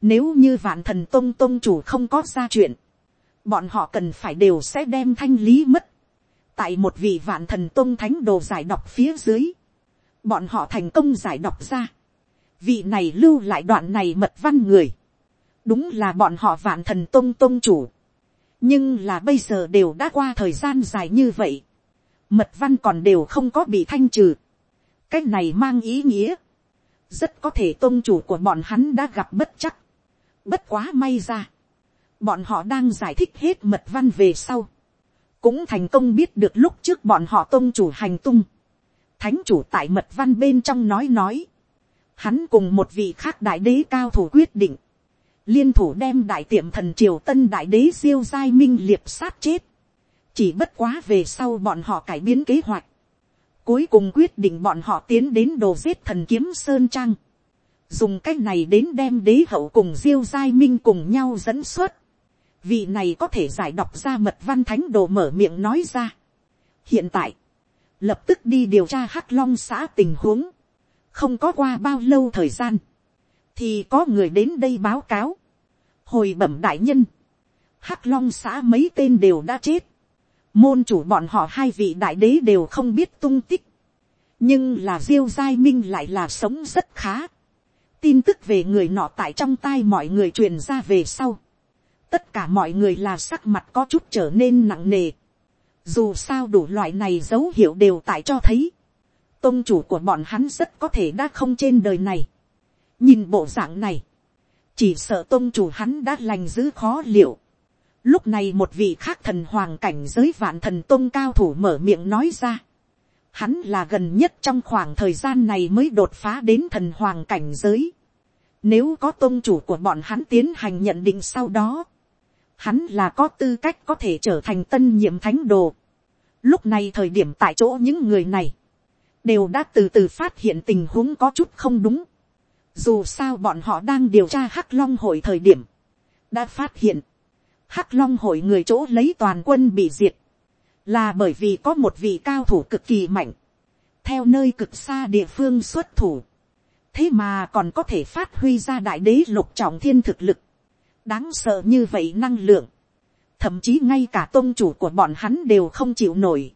nếu như vạn thần tông tông chủ không có ra chuyện, bọn họ cần phải đều sẽ đem thanh lý mất. Tại một vị vạn thần tông thánh đồ giải đọc phía dưới, bọn họ thành công giải đọc ra, vị này lưu lại đoạn này mật văn người, đúng là bọn họ vạn thần tông tông chủ, nhưng là bây giờ đều đã qua thời gian dài như vậy, mật văn còn đều không có bị thanh trừ, cái này mang ý nghĩa, rất có thể tôn chủ của bọn hắn đã gặp bất chắc, bất quá may ra, bọn họ đang giải thích hết mật văn về sau, cũng thành công biết được lúc trước bọn họ tôn chủ hành tung. Thánh chủ tại mật văn bên trong nói nói. Hắn cùng một vị khác đại đế cao thủ quyết định. Liên thủ đem đại tiệm thần triều tân đại đế siêu giai minh liệp sát chết. Chỉ bất quá về sau bọn họ cải biến kế hoạch. Cuối cùng quyết định bọn họ tiến đến đồ giết thần kiếm Sơn Trang. Dùng cách này đến đem đế hậu cùng diêu giai minh cùng nhau dẫn xuất vị này có thể giải đọc ra mật văn thánh đồ mở miệng nói ra. hiện tại, lập tức đi điều tra hắc long xã tình huống, không có qua bao lâu thời gian, thì có người đến đây báo cáo, hồi bẩm đại nhân, hắc long xã mấy tên đều đã chết, môn chủ bọn họ hai vị đại đế đều không biết tung tích, nhưng là diêu giai minh lại là sống rất khá, tin tức về người nọ tại trong tai mọi người truyền ra về sau, tất cả mọi người là sắc mặt có chút trở nên nặng nề. dù sao đủ loại này dấu hiệu đều tại cho thấy, tôn chủ của bọn hắn rất có thể đã không trên đời này. nhìn bộ dạng này, chỉ sợ tôn chủ hắn đã lành giữ khó liệu lúc này một vị khác thần hoàng cảnh giới vạn thần tôn cao thủ mở miệng nói ra. hắn là gần nhất trong khoảng thời gian này mới đột phá đến thần hoàng cảnh giới. Nếu có tôn chủ của bọn hắn tiến hành nhận định sau đó, hắn là có tư cách có thể trở thành tân nhiệm thánh đồ. Lúc này thời điểm tại chỗ những người này, đều đã từ từ phát hiện tình huống có chút không đúng. Dù sao bọn họ đang điều tra Hắc Long hội thời điểm, đã phát hiện, Hắc Long hội người chỗ lấy toàn quân bị diệt, là bởi vì có một vị cao thủ cực kỳ mạnh, theo nơi cực xa địa phương xuất thủ, thế mà còn có thể phát huy ra đại đế lục trọng thiên thực lực, đáng sợ như vậy năng lượng, thậm chí ngay cả tôn chủ của bọn hắn đều không chịu nổi.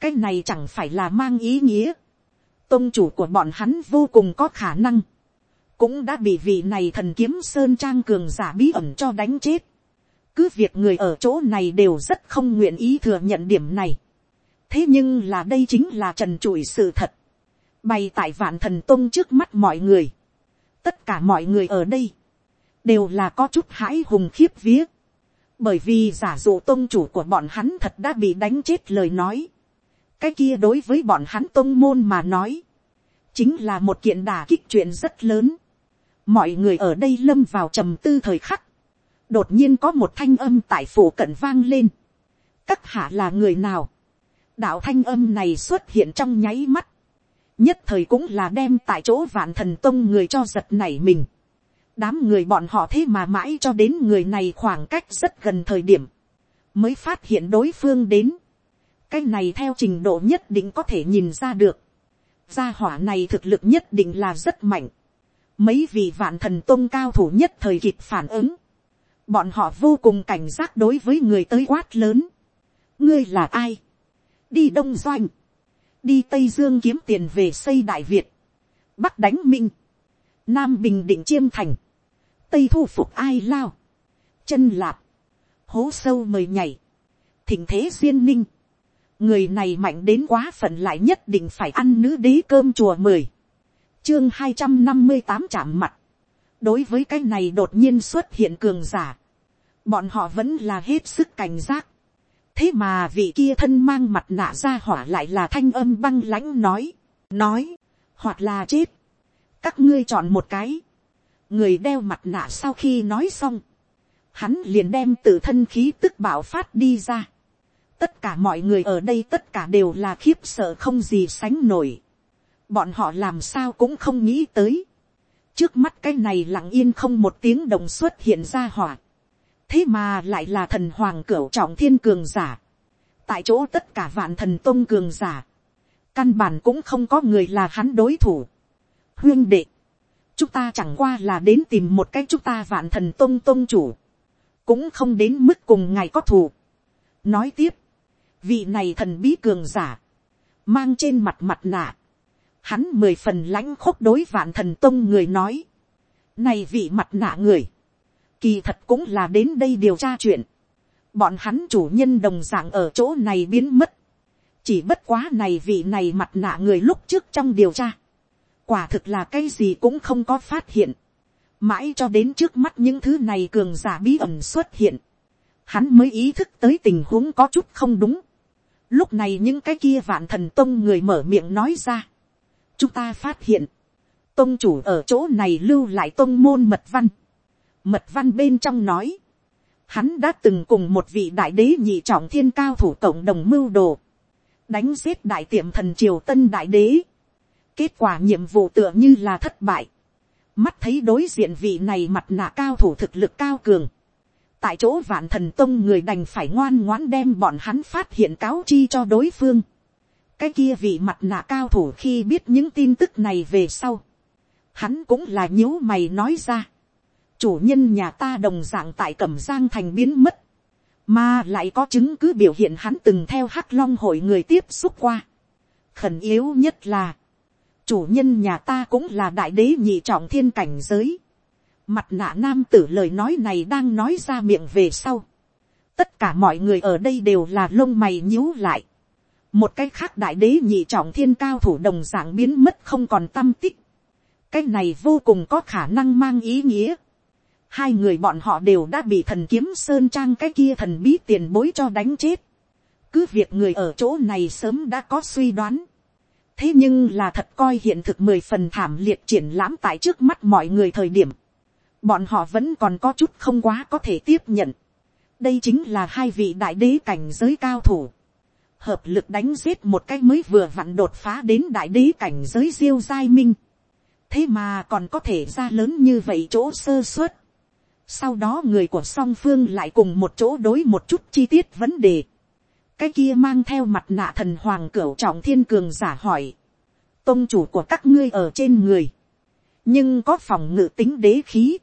cái này chẳng phải là mang ý nghĩa. tôn chủ của bọn hắn vô cùng có khả năng, cũng đã bị vị này thần kiếm sơn trang cường giả bí ẩn cho đánh chết cứ việc người ở chỗ này đều rất không nguyện ý thừa nhận điểm này. thế nhưng là đây chính là trần trụi sự thật. bày tại vạn thần tôn trước mắt mọi người. tất cả mọi người ở đây đều là có chút hãi hùng khiếp vía. Bởi vì giả dụ tôn chủ của bọn hắn thật đã bị đánh chết lời nói. Cái kia đối với bọn hắn tôn môn mà nói. Chính là một kiện đà kích chuyện rất lớn. Mọi người ở đây lâm vào trầm tư thời khắc. Đột nhiên có một thanh âm tại phủ cận vang lên. Các hạ là người nào? Đạo thanh âm này xuất hiện trong nháy mắt. Nhất thời cũng là đem tại chỗ vạn thần tông người cho giật nảy mình đám người bọn họ thế mà mãi cho đến người này khoảng cách rất gần thời điểm, mới phát hiện đối phương đến. cái này theo trình độ nhất định có thể nhìn ra được. gia hỏa này thực lực nhất định là rất mạnh. mấy vị vạn thần tôn cao thủ nhất thời kịp phản ứng bọn họ vô cùng cảnh giác đối với người tới quát lớn. ngươi là ai. đi đông doanh. đi tây dương kiếm tiền về xây đại việt. bắc đánh minh. Nam Bình Định Chiêm Thành tây thu phục ai lao, chân lạp, hố sâu mời nhảy, thỉnh thế duyên ninh, người này mạnh đến quá phận lại nhất định phải ăn nữ đế cơm chùa mười, chương hai trăm năm mươi tám chạm mặt, đối với cái này đột nhiên xuất hiện cường giả, bọn họ vẫn là hết sức cảnh giác, thế mà vị kia thân mang mặt nạ ra hỏa lại là thanh âm băng lãnh nói, nói, hoặc là chết, các ngươi chọn một cái, người đeo mặt nạ sau khi nói xong, hắn liền đem tự thân khí tức bảo phát đi ra. tất cả mọi người ở đây tất cả đều là khiếp sợ không gì sánh nổi. bọn họ làm sao cũng không nghĩ tới trước mắt cái này lặng yên không một tiếng đồng xuất hiện ra hỏa. thế mà lại là thần hoàng cửu trọng thiên cường giả. tại chỗ tất cả vạn thần tôn cường giả. căn bản cũng không có người là hắn đối thủ. huyên đệ chúng ta chẳng qua là đến tìm một cái chúng ta vạn thần tôn tôn chủ, cũng không đến mức cùng ngài có thù. nói tiếp, vị này thần bí cường giả, mang trên mặt mặt nạ, hắn mười phần lãnh khúc đối vạn thần tông người nói, này vị mặt nạ người, kỳ thật cũng là đến đây điều tra chuyện, bọn hắn chủ nhân đồng dạng ở chỗ này biến mất, chỉ bất quá này vị này mặt nạ người lúc trước trong điều tra, quả thực là cái gì cũng không có phát hiện, mãi cho đến trước mắt những thứ này cường giả bí ẩn xuất hiện, hắn mới ý thức tới tình huống có chút không đúng. Lúc này những cái kia vạn thần tông người mở miệng nói ra chúng ta phát hiện, tôn chủ ở chỗ này lưu lại tôn môn mật văn. mật văn bên trong nói, hắn đã từng cùng một vị đại đế nhị trọng thiên cao thủ cộng đồng mưu đồ, đánh giết đại tiệm thần triều tân đại đế, Kết quả nhiệm vụ tựa như là thất bại. Mắt thấy đối diện vị này mặt nạ cao thủ thực lực cao cường. Tại chỗ vạn thần tông người đành phải ngoan ngoãn đem bọn hắn phát hiện cáo chi cho đối phương. Cái kia vị mặt nạ cao thủ khi biết những tin tức này về sau. Hắn cũng là nhíu mày nói ra. Chủ nhân nhà ta đồng dạng tại cẩm giang thành biến mất. Mà lại có chứng cứ biểu hiện hắn từng theo hắc long hội người tiếp xúc qua. Khẩn yếu nhất là, chủ nhân nhà ta cũng là đại đế nhị trọng thiên cảnh giới. Mặt nạ nam tử lời nói này đang nói ra miệng về sau. Tất cả mọi người ở đây đều là lông mày nhíu lại. Một cái khác đại đế nhị trọng thiên cao thủ đồng dạng biến mất không còn tâm tích. Cái này vô cùng có khả năng mang ý nghĩa. Hai người bọn họ đều đã bị thần kiếm sơn trang cái kia thần bí tiền bối cho đánh chết. Cứ việc người ở chỗ này sớm đã có suy đoán thế nhưng là thật coi hiện thực mười phần thảm liệt triển lãm tại trước mắt mọi người thời điểm, bọn họ vẫn còn có chút không quá có thể tiếp nhận. đây chính là hai vị đại đế cảnh giới cao thủ, hợp lực đánh giết một cái mới vừa vặn đột phá đến đại đế cảnh giới diêu giai minh. thế mà còn có thể ra lớn như vậy chỗ sơ suất. sau đó người của song phương lại cùng một chỗ đối một chút chi tiết vấn đề. Cái kia mang theo mặt nạ thần hoàng cửu trọng thiên cường giả hỏi, tôn chủ của các ngươi ở trên người, nhưng có phòng ngự tính đế khí,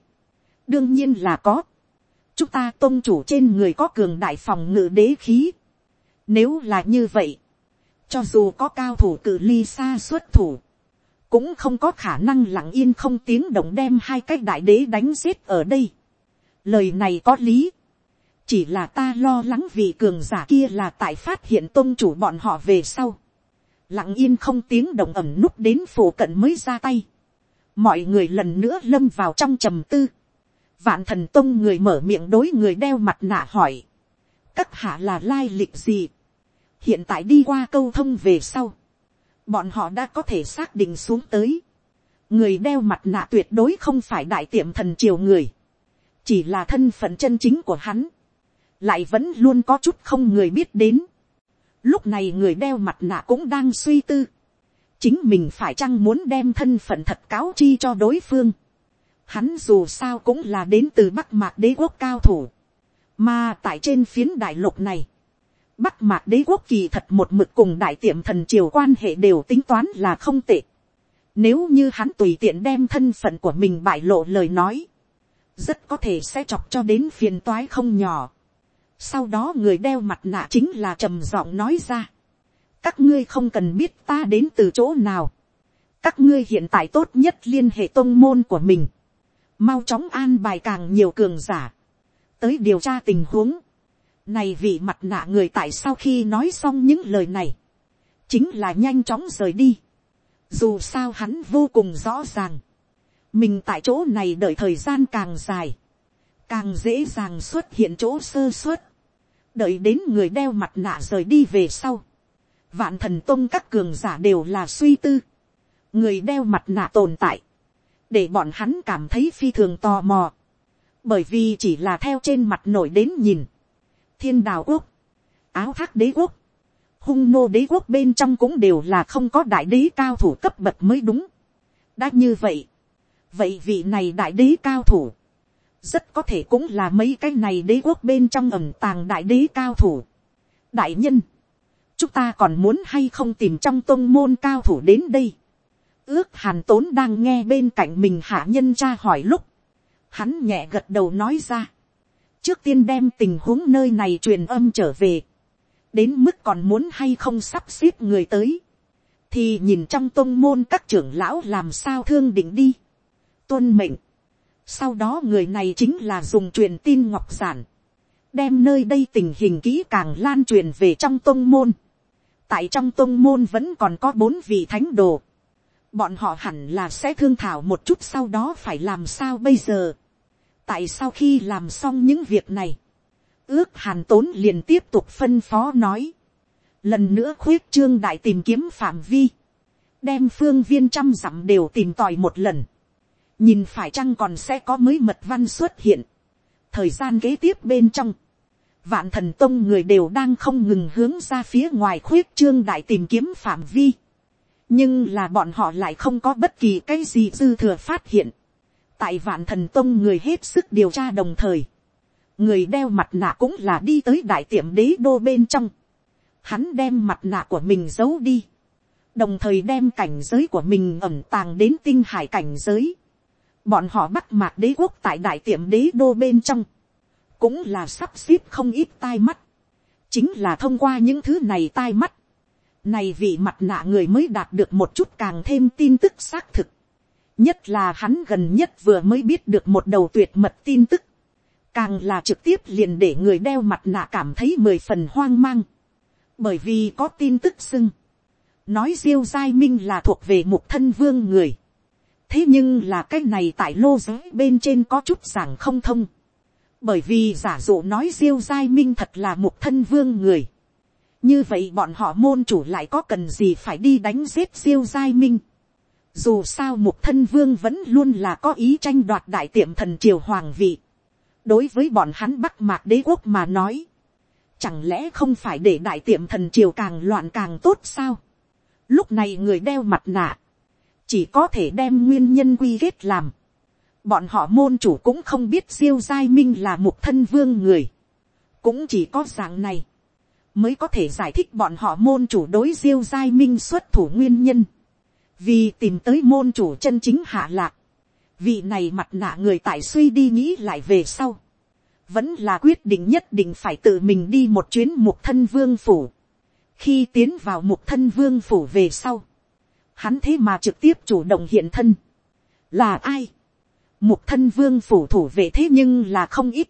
đương nhiên là có, chúng ta tôn chủ trên người có cường đại phòng ngự đế khí, nếu là như vậy, cho dù có cao thủ cử ly xa xuất thủ, cũng không có khả năng lặng yên không tiếng động đem hai cái đại đế đánh giết ở đây. Lời này có lý. Chỉ là ta lo lắng vì cường giả kia là tại phát hiện tôn chủ bọn họ về sau, lặng yên không tiếng động ẩm núp đến phủ cận mới ra tay, mọi người lần nữa lâm vào trong trầm tư, vạn thần tôn người mở miệng đối người đeo mặt nạ hỏi, các hạ là lai lịch gì, hiện tại đi qua câu thông về sau, bọn họ đã có thể xác định xuống tới, người đeo mặt nạ tuyệt đối không phải đại tiệm thần triều người, chỉ là thân phận chân chính của hắn, lại vẫn luôn có chút không người biết đến. Lúc này người đeo mặt nạ cũng đang suy tư. Chính mình phải chăng muốn đem thân phận thật cáo chi cho đối phương. Hắn dù sao cũng là đến từ Bắc Mạc đế quốc cao thủ. Mà tại trên phiến đại lục này. Bắc Mạc đế quốc kỳ thật một mực cùng đại tiệm thần triều quan hệ đều tính toán là không tệ. Nếu như hắn tùy tiện đem thân phận của mình bại lộ lời nói. Rất có thể sẽ chọc cho đến phiền toái không nhỏ sau đó người đeo mặt nạ chính là trầm giọng nói ra. các ngươi không cần biết ta đến từ chỗ nào. các ngươi hiện tại tốt nhất liên hệ tôn môn của mình. mau chóng an bài càng nhiều cường giả. tới điều tra tình huống. Này vị mặt nạ người tại sau khi nói xong những lời này. Chính là nhanh chóng rời đi. Dù sao hắn vô cùng rõ ràng. Mình tại chỗ này đợi thời gian càng dài. Càng dễ dàng xuất hiện chỗ sơ suất. Đợi đến người đeo mặt nạ rời đi về sau. Vạn thần tông các cường giả đều là suy tư. Người đeo mặt nạ tồn tại. Để bọn hắn cảm thấy phi thường tò mò. Bởi vì chỉ là theo trên mặt nổi đến nhìn. Thiên đào quốc. Áo thác đế quốc. Hung nô đế quốc bên trong cũng đều là không có đại đế cao thủ cấp bậc mới đúng. Đã như vậy. Vậy vị này đại đế cao thủ. Rất có thể cũng là mấy cái này đế quốc bên trong ẩm tàng đại đế cao thủ. Đại nhân. Chúng ta còn muốn hay không tìm trong tôn môn cao thủ đến đây. Ước hàn tốn đang nghe bên cạnh mình hạ nhân tra hỏi lúc. Hắn nhẹ gật đầu nói ra. Trước tiên đem tình huống nơi này truyền âm trở về. Đến mức còn muốn hay không sắp xếp người tới. Thì nhìn trong tôn môn các trưởng lão làm sao thương định đi. Tuân mệnh. Sau đó người này chính là dùng truyền tin ngọc giản. Đem nơi đây tình hình kỹ càng lan truyền về trong tôn môn. Tại trong tôn môn vẫn còn có bốn vị thánh đồ bọn họ hẳn là sẽ thương thảo một chút sau đó phải làm sao bây giờ tại sau khi làm xong những việc này, ước hàn tốn liền tiếp tục phân phó nói. lần nữa khuyết trương đại tìm kiếm phạm vi, đem phương viên trăm dặm đều tìm tòi một lần. nhìn phải chăng còn sẽ có mới mật văn xuất hiện. thời gian kế tiếp bên trong, vạn thần tông người đều đang không ngừng hướng ra phía ngoài khuyết trương đại tìm kiếm phạm vi nhưng là bọn họ lại không có bất kỳ cái gì dư thừa phát hiện tại vạn thần tông người hết sức điều tra đồng thời, người đeo mặt nạ cũng là đi tới đại tiệm đế đô bên trong. hắn đem mặt nạ của mình giấu đi, đồng thời đem cảnh giới của mình ẩm tàng đến tinh hải cảnh giới. bọn họ bắt mạc đế quốc tại đại tiệm đế đô bên trong, cũng là sắp xếp không ít tai mắt, chính là thông qua những thứ này tai mắt, này vị mặt nạ người mới đạt được một chút càng thêm tin tức xác thực. Nhất là hắn gần nhất vừa mới biết được một đầu tuyệt mật tin tức. Càng là trực tiếp liền để người đeo mặt nạ cảm thấy mười phần hoang mang. Bởi vì có tin tức xưng. Nói diêu giai minh là thuộc về mục thân vương người. Thế nhưng là cái này tại lô giới bên trên có chút giảng không thông. Bởi vì giả dụ nói diêu giai minh thật là mục thân vương người như vậy bọn họ môn chủ lại có cần gì phải đi đánh giết Diêu giai minh dù sao mục thân vương vẫn luôn là có ý tranh đoạt đại tiệm thần triều hoàng vị. đối với bọn hắn bắc mạc đế quốc mà nói, chẳng lẽ không phải để đại tiệm thần triều càng loạn càng tốt sao. lúc này người đeo mặt nạ, chỉ có thể đem nguyên nhân quy kết làm. bọn họ môn chủ cũng không biết siêu giai minh là mục thân vương người. cũng chỉ có dạng này mới có thể giải thích bọn họ môn chủ đối diêu giai minh xuất thủ nguyên nhân, vì tìm tới môn chủ chân chính hạ lạc, vị này mặt nạ người tại suy đi nghĩ lại về sau, vẫn là quyết định nhất định phải tự mình đi một chuyến mục thân vương phủ, khi tiến vào mục thân vương phủ về sau, hắn thế mà trực tiếp chủ động hiện thân, là ai, mục thân vương phủ thủ vệ thế nhưng là không ít,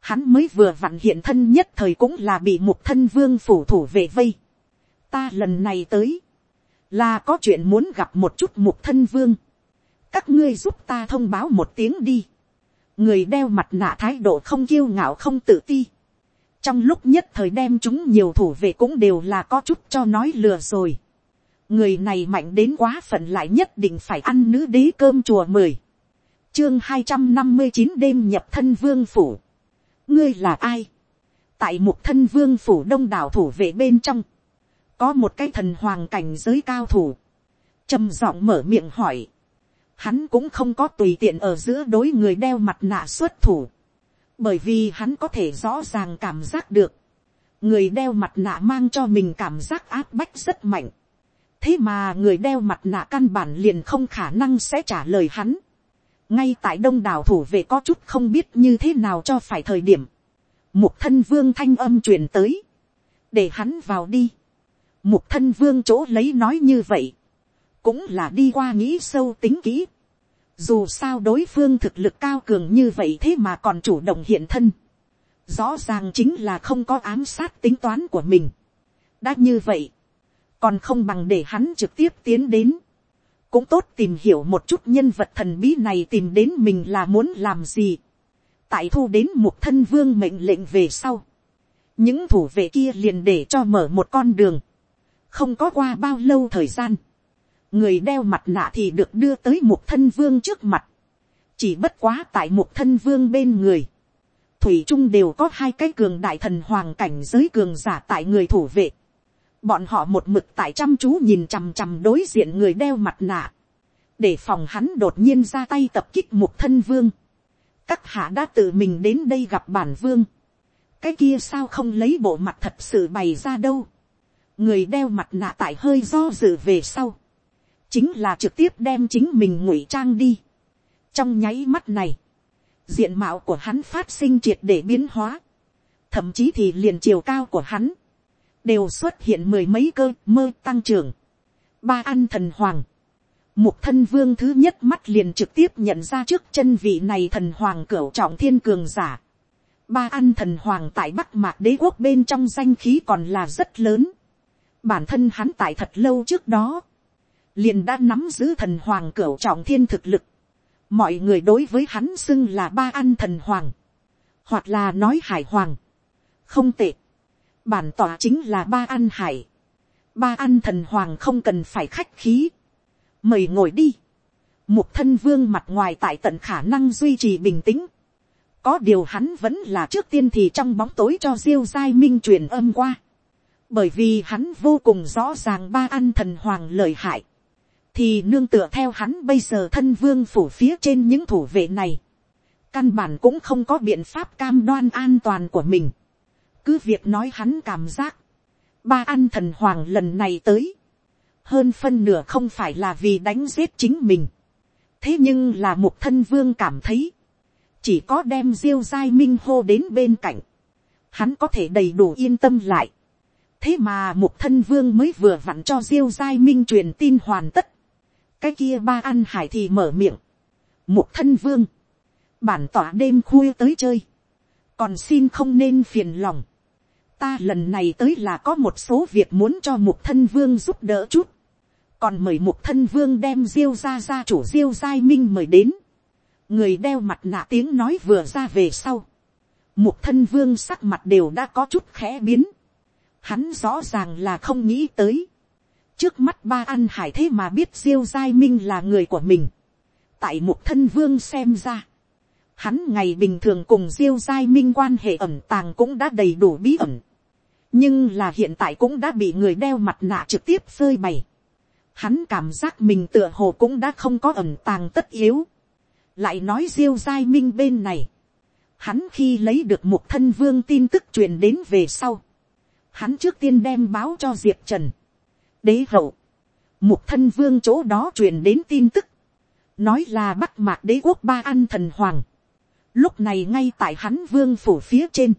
hắn mới vừa vặn hiện thân nhất thời cũng là bị mục thân vương phủ thủ vệ vây. ta lần này tới, là có chuyện muốn gặp một chút mục thân vương. các ngươi giúp ta thông báo một tiếng đi. người đeo mặt nạ thái độ không kiêu ngạo không tự ti. trong lúc nhất thời đem chúng nhiều thủ vệ cũng đều là có chút cho nói lừa rồi. người này mạnh đến quá phận lại nhất định phải ăn nữ đế cơm chùa mười. chương hai trăm năm mươi chín đêm nhập thân vương phủ ngươi là ai, tại mục thân vương phủ đông đảo thủ vệ bên trong, có một cái thần hoàng cảnh giới cao thủ, trầm giọng mở miệng hỏi, hắn cũng không có tùy tiện ở giữa đối người đeo mặt nạ xuất thủ, bởi vì hắn có thể rõ ràng cảm giác được, người đeo mặt nạ mang cho mình cảm giác áp bách rất mạnh, thế mà người đeo mặt nạ căn bản liền không khả năng sẽ trả lời hắn, ngay tại đông đảo thủ về có chút không biết như thế nào cho phải thời điểm, một thân vương thanh âm truyền tới, để hắn vào đi, mục thân vương chỗ lấy nói như vậy, cũng là đi qua nghĩ sâu tính kỹ, dù sao đối phương thực lực cao cường như vậy thế mà còn chủ động hiện thân, rõ ràng chính là không có ám sát tính toán của mình. đã như vậy, còn không bằng để hắn trực tiếp tiến đến, cũng tốt tìm hiểu một chút nhân vật thần bí này tìm đến mình là muốn làm gì. tại thu đến một thân vương mệnh lệnh về sau, những thủ vệ kia liền để cho mở một con đường, không có qua bao lâu thời gian, người đeo mặt nạ thì được đưa tới một thân vương trước mặt, chỉ bất quá tại một thân vương bên người, thủy trung đều có hai cái cường đại thần hoàng cảnh giới cường giả tại người thủ vệ, bọn họ một mực tại chăm chú nhìn chằm chằm đối diện người đeo mặt nạ, để phòng hắn đột nhiên ra tay tập kích một thân vương, các hạ đã tự mình đến đây gặp bản vương, cái kia sao không lấy bộ mặt thật sự bày ra đâu, người đeo mặt nạ tại hơi do dự về sau, chính là trực tiếp đem chính mình ngụy trang đi. trong nháy mắt này, diện mạo của hắn phát sinh triệt để biến hóa, thậm chí thì liền chiều cao của hắn, đều xuất hiện mười mấy cơ mơ tăng trưởng. ba ăn thần hoàng, mục thân vương thứ nhất mắt liền trực tiếp nhận ra trước chân vị này thần hoàng cửu trọng thiên cường giả. ba ăn thần hoàng tại bắc mạc đế quốc bên trong danh khí còn là rất lớn bản thân hắn tại thật lâu trước đó, liền đã nắm giữ thần hoàng cửu trọng thiên thực lực. mọi người đối với hắn xưng là ba ăn thần hoàng, hoặc là nói hải hoàng. không tệ bản tỏa chính là ba ăn hải. ba ăn thần hoàng không cần phải khách khí. mời ngồi đi. mục thân vương mặt ngoài tại tận khả năng duy trì bình tĩnh. có điều hắn vẫn là trước tiên thì trong bóng tối cho diêu giai minh truyền âm qua bởi vì hắn vô cùng rõ ràng ba ăn thần hoàng lời hại. thì nương tựa theo hắn bây giờ thân vương phủ phía trên những thủ vệ này. căn bản cũng không có biện pháp cam đoan an toàn của mình cứ việc nói hắn cảm giác, ba ăn thần hoàng lần này tới, hơn phân nửa không phải là vì đánh giết chính mình, thế nhưng là một thân vương cảm thấy, chỉ có đem diêu giai minh hô đến bên cạnh, hắn có thể đầy đủ yên tâm lại thế mà mục thân vương mới vừa vặn cho diêu giai minh truyền tin hoàn tất, cái kia ba ăn hải thì mở miệng, mục thân vương, bản tỏa đêm khuya tới chơi, còn xin không nên phiền lòng, ta lần này tới là có một số việc muốn cho mục thân vương giúp đỡ chút. còn mời mục thân vương đem diêu ra ra chủ diêu giai minh mời đến. người đeo mặt nạ tiếng nói vừa ra về sau. mục thân vương sắc mặt đều đã có chút khẽ biến hắn rõ ràng là không nghĩ tới. trước mắt ba ăn hải thế mà biết diêu giai minh là người của mình. tại một thân vương xem ra hắn ngày bình thường cùng diêu giai minh quan hệ ẩm tàng cũng đã đầy đủ bí ẩn nhưng là hiện tại cũng đã bị người đeo mặt nạ trực tiếp phơi bày. Hắn cảm giác mình tựa hồ cũng đã không có ẩn tàng tất yếu. lại nói diêu giai minh bên này. hắn khi lấy được một thân vương tin tức truyền đến về sau hắn trước tiên đem báo cho diệp trần. đế hậu. một thân vương chỗ đó truyền đến tin tức. nói là bắc mạc đế quốc ba an thần hoàng. lúc này ngay tại hắn vương phủ phía trên.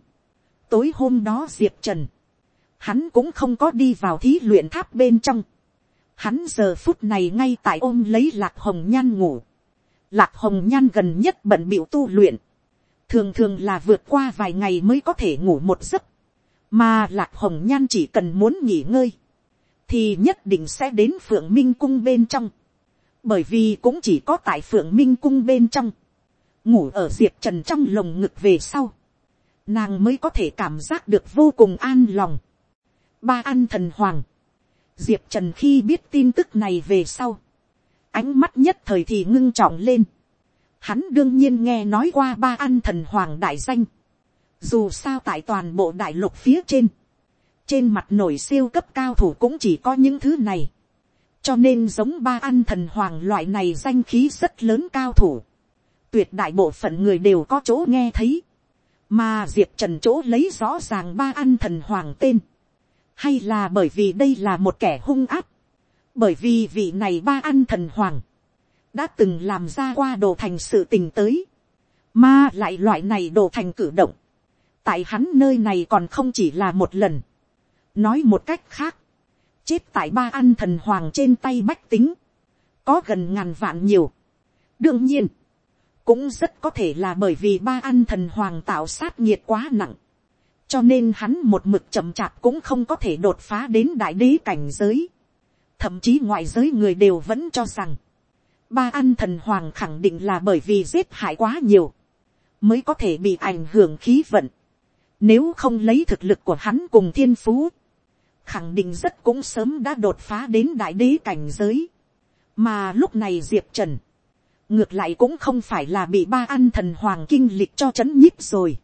tối hôm đó diệp trần hắn cũng không có đi vào thí luyện tháp bên trong. Hắn giờ phút này ngay tại ôm lấy lạc hồng nhan ngủ. Lạc hồng nhan gần nhất bận biểu tu luyện. Thường thường là vượt qua vài ngày mới có thể ngủ một giấc. Mà lạc hồng nhan chỉ cần muốn nghỉ ngơi. Thì nhất định sẽ đến phượng minh cung bên trong. Bởi vì cũng chỉ có tại phượng minh cung bên trong. Ngủ ở diệp trần trong lồng ngực về sau. Nàng mới có thể cảm giác được vô cùng an lòng ba an thần hoàng. Diệp Trần khi biết tin tức này về sau. Ánh mắt nhất thời thì ngưng trọng lên. Hắn đương nhiên nghe nói qua ba an thần hoàng đại danh. Dù sao tại toàn bộ đại lục phía trên. Trên mặt nổi siêu cấp cao thủ cũng chỉ có những thứ này. Cho nên giống ba ăn thần hoàng loại này danh khí rất lớn cao thủ. Tuyệt đại bộ phận người đều có chỗ nghe thấy. Mà Diệp Trần chỗ lấy rõ ràng ba ăn thần hoàng tên hay là bởi vì đây là một kẻ hung áp, bởi vì vị này ba ăn thần hoàng, đã từng làm ra qua đồ thành sự tình tới, mà lại loại này đồ thành cử động, tại hắn nơi này còn không chỉ là một lần, nói một cách khác, chết tại ba ăn thần hoàng trên tay bách tính, có gần ngàn vạn nhiều. đương nhiên, cũng rất có thể là bởi vì ba ăn thần hoàng tạo sát nhiệt quá nặng, cho nên hắn một mực chậm chạp cũng không có thể đột phá đến đại đế cảnh giới, thậm chí ngoại giới người đều vẫn cho rằng, ba ăn thần hoàng khẳng định là bởi vì giết hại quá nhiều, mới có thể bị ảnh hưởng khí vận, nếu không lấy thực lực của hắn cùng thiên phú, khẳng định rất cũng sớm đã đột phá đến đại đế cảnh giới. Mà lúc này Diệp Trần, ngược lại cũng không phải là bị ba ăn thần hoàng kinh lịch cho chấn nhíp rồi,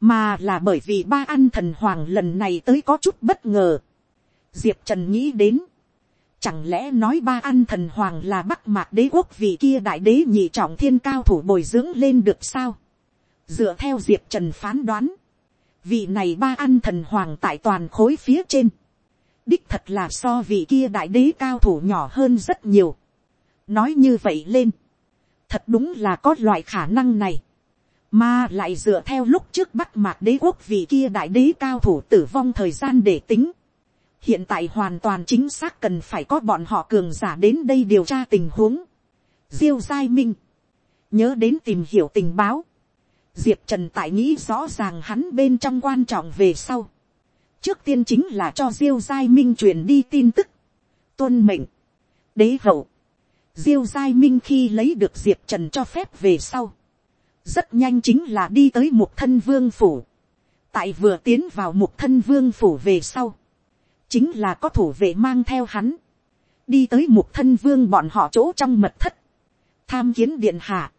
mà là bởi vì ba ăn thần hoàng lần này tới có chút bất ngờ. Diệp Trần nghĩ đến, chẳng lẽ nói ba ăn thần hoàng là bắc mạc đế quốc vị kia đại đế nhị trọng thiên cao thủ bồi dưỡng lên được sao? Dựa theo Diệp Trần phán đoán, vị này ba ăn thần hoàng tại toàn khối phía trên, đích thật là so vị kia đại đế cao thủ nhỏ hơn rất nhiều. nói như vậy lên, thật đúng là có loại khả năng này, mà lại dựa theo lúc trước bắt mạc đế quốc vị kia đại đế cao thủ tử vong thời gian để tính. hiện tại hoàn toàn chính xác cần phải có bọn họ cường giả đến đây điều tra tình huống. diêu giai minh, nhớ đến tìm hiểu tình báo, diệp trần tại nghĩ rõ ràng hắn bên trong quan trọng về sau. trước tiên chính là cho diêu giai minh truyền đi tin tức. tuân mệnh, đế hậu, diêu giai minh khi lấy được diệp trần cho phép về sau. rất nhanh chính là đi tới Mục thân vương phủ. tại vừa tiến vào Mục thân vương phủ về sau. chính là có thủ vệ mang theo hắn. đi tới Mục thân vương bọn họ chỗ trong mật thất. tham kiến điện hạ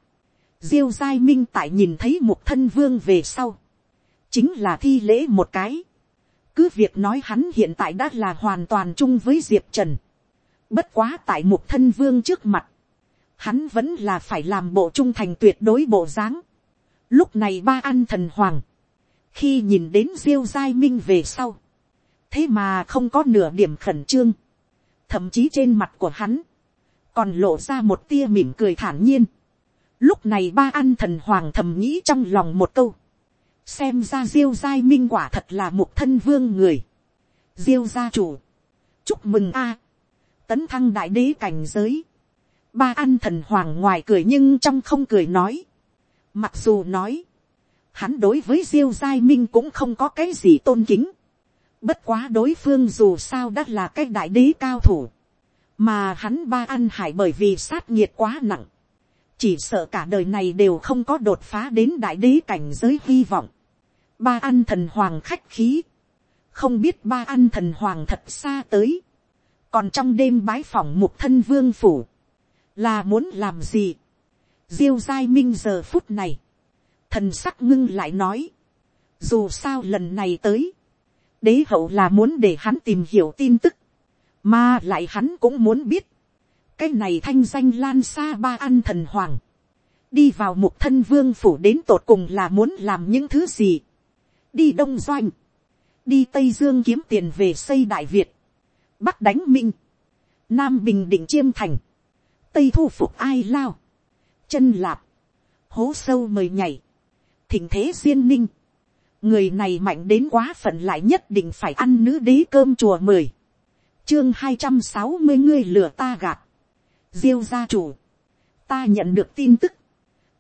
diêu giai minh tại nhìn thấy một thân vương về sau, chính là thi lễ một cái. cứ việc nói hắn hiện tại đã là hoàn toàn chung với diệp trần. bất quá tại một thân vương trước mặt, hắn vẫn là phải làm bộ trung thành tuyệt đối bộ dáng. lúc này ba An thần hoàng, khi nhìn đến diêu giai minh về sau, thế mà không có nửa điểm khẩn trương, thậm chí trên mặt của hắn, còn lộ ra một tia mỉm cười thản nhiên. Lúc này ba an thần hoàng thầm nghĩ trong lòng một câu. Xem ra diêu giai minh quả thật là một thân vương người. Diêu gia chủ. Chúc mừng a Tấn thăng đại đế cảnh giới. Ba an thần hoàng ngoài cười nhưng trong không cười nói. Mặc dù nói. Hắn đối với diêu giai minh cũng không có cái gì tôn kính. Bất quá đối phương dù sao đã là cái đại đế cao thủ. Mà hắn ba ăn hải bởi vì sát nhiệt quá nặng chỉ sợ cả đời này đều không có đột phá đến đại đế cảnh giới hy vọng. ba ăn thần hoàng khách khí, không biết ba ăn thần hoàng thật xa tới, còn trong đêm bái phỏng mục thân vương phủ, là muốn làm gì. diêu giai minh giờ phút này, thần sắc ngưng lại nói, dù sao lần này tới, đế hậu là muốn để hắn tìm hiểu tin tức, mà lại hắn cũng muốn biết, cái này thanh danh lan xa ba ăn thần hoàng, đi vào mục thân vương phủ đến tột cùng là muốn làm những thứ gì, đi đông doanh, đi tây dương kiếm tiền về xây đại việt, bắc đánh minh, nam bình định chiêm thành, tây thu phục ai lao, chân lạp, hố sâu mời nhảy, thỉnh thế duyên ninh, người này mạnh đến quá phận lại nhất định phải ăn nữ đế cơm chùa mười, chương hai trăm sáu mươi người lừa ta gạt, diêu gia chủ, ta nhận được tin tức,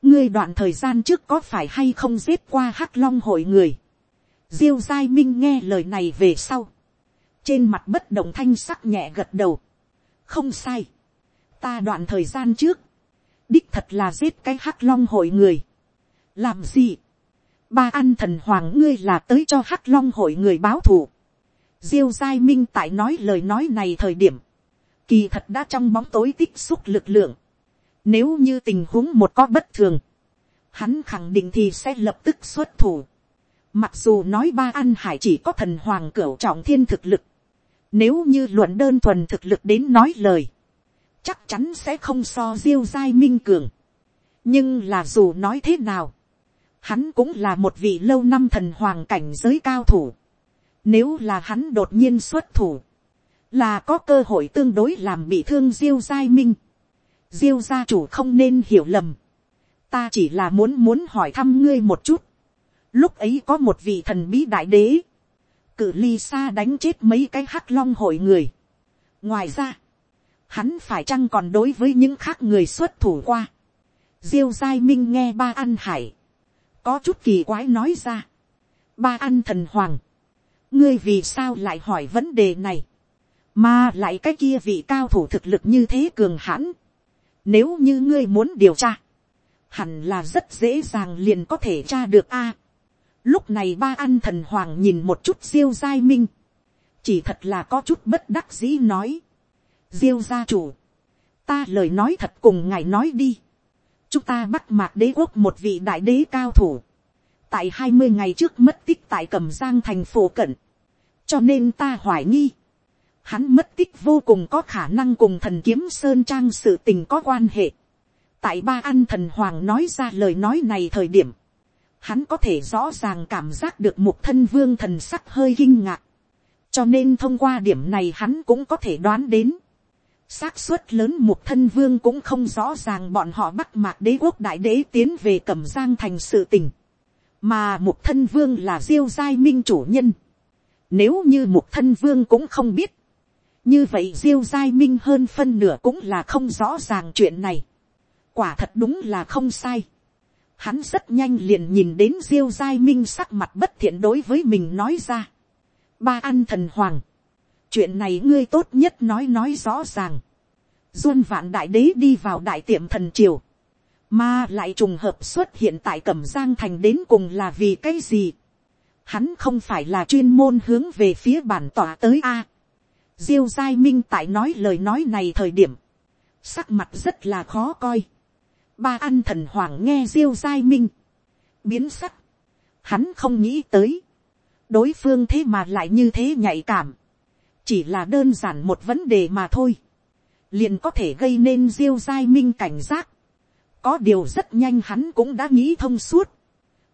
ngươi đoạn thời gian trước có phải hay không giết qua hắc long hội người. diêu giai minh nghe lời này về sau. trên mặt bất động thanh sắc nhẹ gật đầu. không sai. ta đoạn thời gian trước. đích thật là giết cái hắc long hội người. làm gì. ba ăn thần hoàng ngươi là tới cho hắc long hội người báo thù. diêu giai minh tại nói lời nói này thời điểm kỳ thật đã trong bóng tối tích xúc lực lượng. Nếu như tình huống một có bất thường, hắn khẳng định thì sẽ lập tức xuất thủ. Mặc dù nói ba an hải chỉ có thần hoàng cửu trọng thiên thực lực. Nếu như luận đơn thuần thực lực đến nói lời, chắc chắn sẽ không so diêu giai minh cường. Nhưng là dù nói thế nào, hắn cũng là một vị lâu năm thần hoàng cảnh giới cao thủ. Nếu là hắn đột nhiên xuất thủ, là có cơ hội tương đối làm bị thương diêu giai minh. diêu gia chủ không nên hiểu lầm. ta chỉ là muốn muốn hỏi thăm ngươi một chút. lúc ấy có một vị thần bí đại đế, cự ly xa đánh chết mấy cái hắc long hội người. ngoài ra, hắn phải chăng còn đối với những khác người xuất thủ qua. diêu giai minh nghe ba an hải, có chút kỳ quái nói ra, ba an thần hoàng, ngươi vì sao lại hỏi vấn đề này, mà lại cái kia vị cao thủ thực lực như thế cường hãn, nếu như ngươi muốn điều tra, hẳn là rất dễ dàng liền có thể tra được a. lúc này ba an thần hoàng nhìn một chút diêu giai minh, chỉ thật là có chút bất đắc dĩ nói, diêu gia chủ, ta lời nói thật cùng ngài nói đi, chúng ta bắt mạc đế quốc một vị đại đế cao thủ, tại hai mươi ngày trước mất tích tại cẩm giang thành phố cận, cho nên ta hoài nghi, hắn mất tích vô cùng có khả năng cùng thần kiếm sơn trang sự tình có quan hệ. tại ba an thần hoàng nói ra lời nói này thời điểm, hắn có thể rõ ràng cảm giác được một thân vương thần sắc hơi kinh ngạc. cho nên thông qua điểm này hắn cũng có thể đoán đến. xác suất lớn một thân vương cũng không rõ ràng bọn họ bắt mạc đế quốc đại đế tiến về cẩm giang thành sự tình. mà một thân vương là diêu giai minh chủ nhân. nếu như một thân vương cũng không biết, như vậy diêu giai minh hơn phân nửa cũng là không rõ ràng chuyện này. quả thật đúng là không sai. hắn rất nhanh liền nhìn đến diêu giai minh sắc mặt bất thiện đối với mình nói ra. ba ăn thần hoàng. chuyện này ngươi tốt nhất nói nói rõ ràng. duân vạn đại đế đi vào đại tiệm thần triều. mà lại trùng hợp xuất hiện tại cẩm giang thành đến cùng là vì cái gì. hắn không phải là chuyên môn hướng về phía bản tỏa tới a Diêu Giai Minh tại nói lời nói này thời điểm. Sắc mặt rất là khó coi. Ba ăn thần hoàng nghe Diêu Giai Minh. Biến sắc. Hắn không nghĩ tới. Đối phương thế mà lại như thế nhạy cảm. Chỉ là đơn giản một vấn đề mà thôi. Liền có thể gây nên Diêu Giai Minh cảnh giác. Có điều rất nhanh hắn cũng đã nghĩ thông suốt.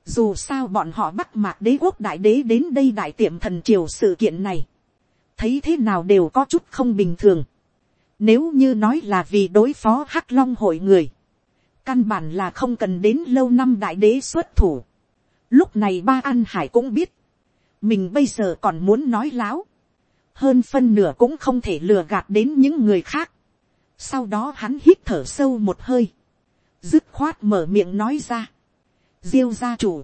Dù sao bọn họ bắt mạc đế quốc đại đế đến đây đại tiệm thần triều sự kiện này thấy thế nào đều có chút không bình thường. Nếu như nói là vì đối phó hắc long hội người, căn bản là không cần đến lâu năm đại đế xuất thủ. Lúc này ba an hải cũng biết, mình bây giờ còn muốn nói láo, hơn phân nửa cũng không thể lừa gạt đến những người khác. Sau đó hắn hít thở sâu một hơi, dứt khoát mở miệng nói ra, diêu gia chủ,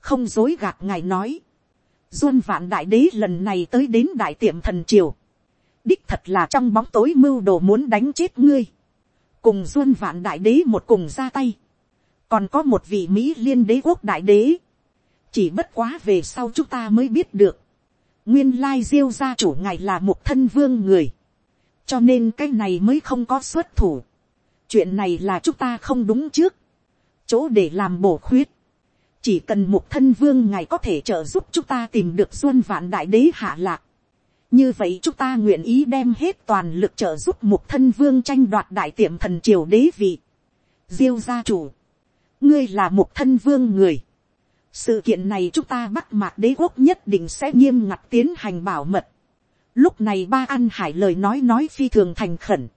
không dối gạt ngài nói, Duân vạn đại đế lần này tới đến đại tiệm thần triều. Đích thật là trong bóng tối mưu đồ muốn đánh chết ngươi. Cùng duân vạn đại đế một cùng ra tay. Còn có một vị Mỹ liên đế quốc đại đế. Chỉ bất quá về sau chúng ta mới biết được. Nguyên lai diêu gia chủ ngài là một thân vương người. Cho nên cái này mới không có xuất thủ. Chuyện này là chúng ta không đúng trước. Chỗ để làm bổ khuyết chỉ cần một thân vương ngài có thể trợ giúp chúng ta tìm được xuân vạn đại đế hạ lạc. như vậy chúng ta nguyện ý đem hết toàn lực trợ giúp một thân vương tranh đoạt đại tiệm thần triều đế vị. diêu gia chủ, ngươi là một thân vương người. sự kiện này chúng ta bắt mạc đế quốc nhất định sẽ nghiêm ngặt tiến hành bảo mật. lúc này ba an hải lời nói nói phi thường thành khẩn.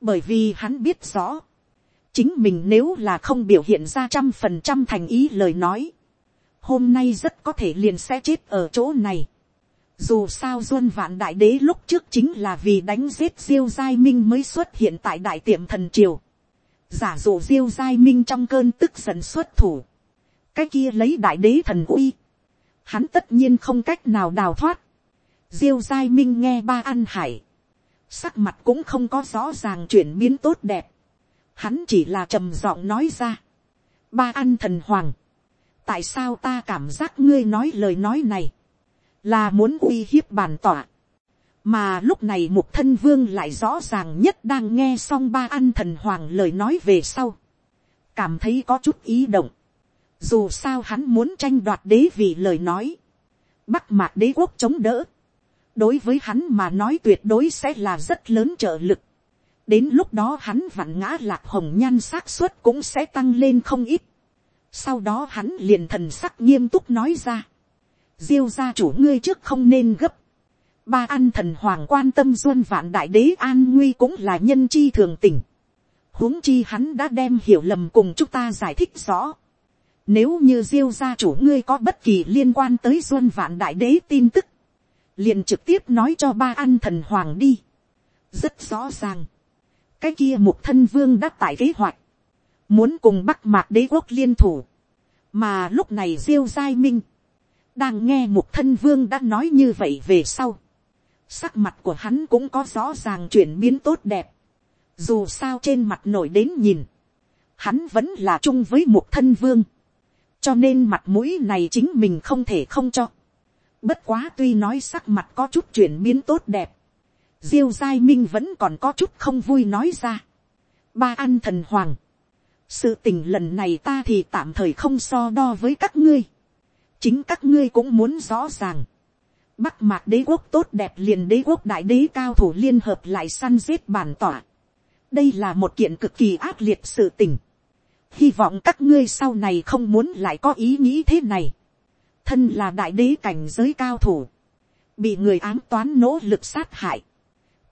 bởi vì hắn biết rõ chính mình nếu là không biểu hiện ra trăm phần trăm thành ý lời nói, hôm nay rất có thể liền sẽ chết ở chỗ này. Dù sao duân vạn đại đế lúc trước chính là vì đánh giết diêu giai minh mới xuất hiện tại đại tiệm thần triều. Giả dụ diêu giai minh trong cơn tức giận xuất thủ. Cái kia lấy đại đế thần uy. Hắn tất nhiên không cách nào đào thoát. Diêu giai minh nghe ba ăn hải. Sắc mặt cũng không có rõ ràng chuyển biến tốt đẹp hắn chỉ là trầm giọng nói ra. ba ăn thần hoàng, tại sao ta cảm giác ngươi nói lời nói này, là muốn uy hiếp bàn tỏa. mà lúc này mục thân vương lại rõ ràng nhất đang nghe xong ba ăn thần hoàng lời nói về sau. cảm thấy có chút ý động. dù sao hắn muốn tranh đoạt đế vì lời nói. bắc mạc đế quốc chống đỡ. đối với hắn mà nói tuyệt đối sẽ là rất lớn trợ lực đến lúc đó hắn vặn ngã lạc hồng nhan xác suất cũng sẽ tăng lên không ít. sau đó hắn liền thần sắc nghiêm túc nói ra. diêu gia chủ ngươi trước không nên gấp. ba An thần hoàng quan tâm duân vạn đại đế an nguy cũng là nhân chi thường tình. huống chi hắn đã đem hiểu lầm cùng chúng ta giải thích rõ. Nếu như diêu gia chủ ngươi có bất kỳ liên quan tới duân vạn đại đế tin tức, liền trực tiếp nói cho ba An thần hoàng đi. Rất rõ ràng cái kia một thân vương đã tại kế hoạch. muốn cùng bắc mạc đế quốc liên thủ, mà lúc này diêu giai minh, đang nghe một thân vương đã nói như vậy về sau, sắc mặt của hắn cũng có rõ ràng chuyển biến tốt đẹp, dù sao trên mặt nổi đến nhìn, hắn vẫn là chung với một thân vương, cho nên mặt mũi này chính mình không thể không cho. Bất quá tuy nói sắc mặt có chút chuyển biến tốt đẹp, diêu giai minh vẫn còn có chút không vui nói ra. ba An thần hoàng, sự tình lần này ta thì tạm thời không so đo với các ngươi, chính các ngươi cũng muốn rõ ràng. Bắc mạc đế quốc tốt đẹp liền đế quốc đại đế cao thủ liên hợp lại săn giết bản tỏa. đây là một kiện cực kỳ ác liệt sự tình hy vọng các ngươi sau này không muốn lại có ý nghĩ thế này. thân là đại đế cảnh giới cao thủ, bị người ám toán nỗ lực sát hại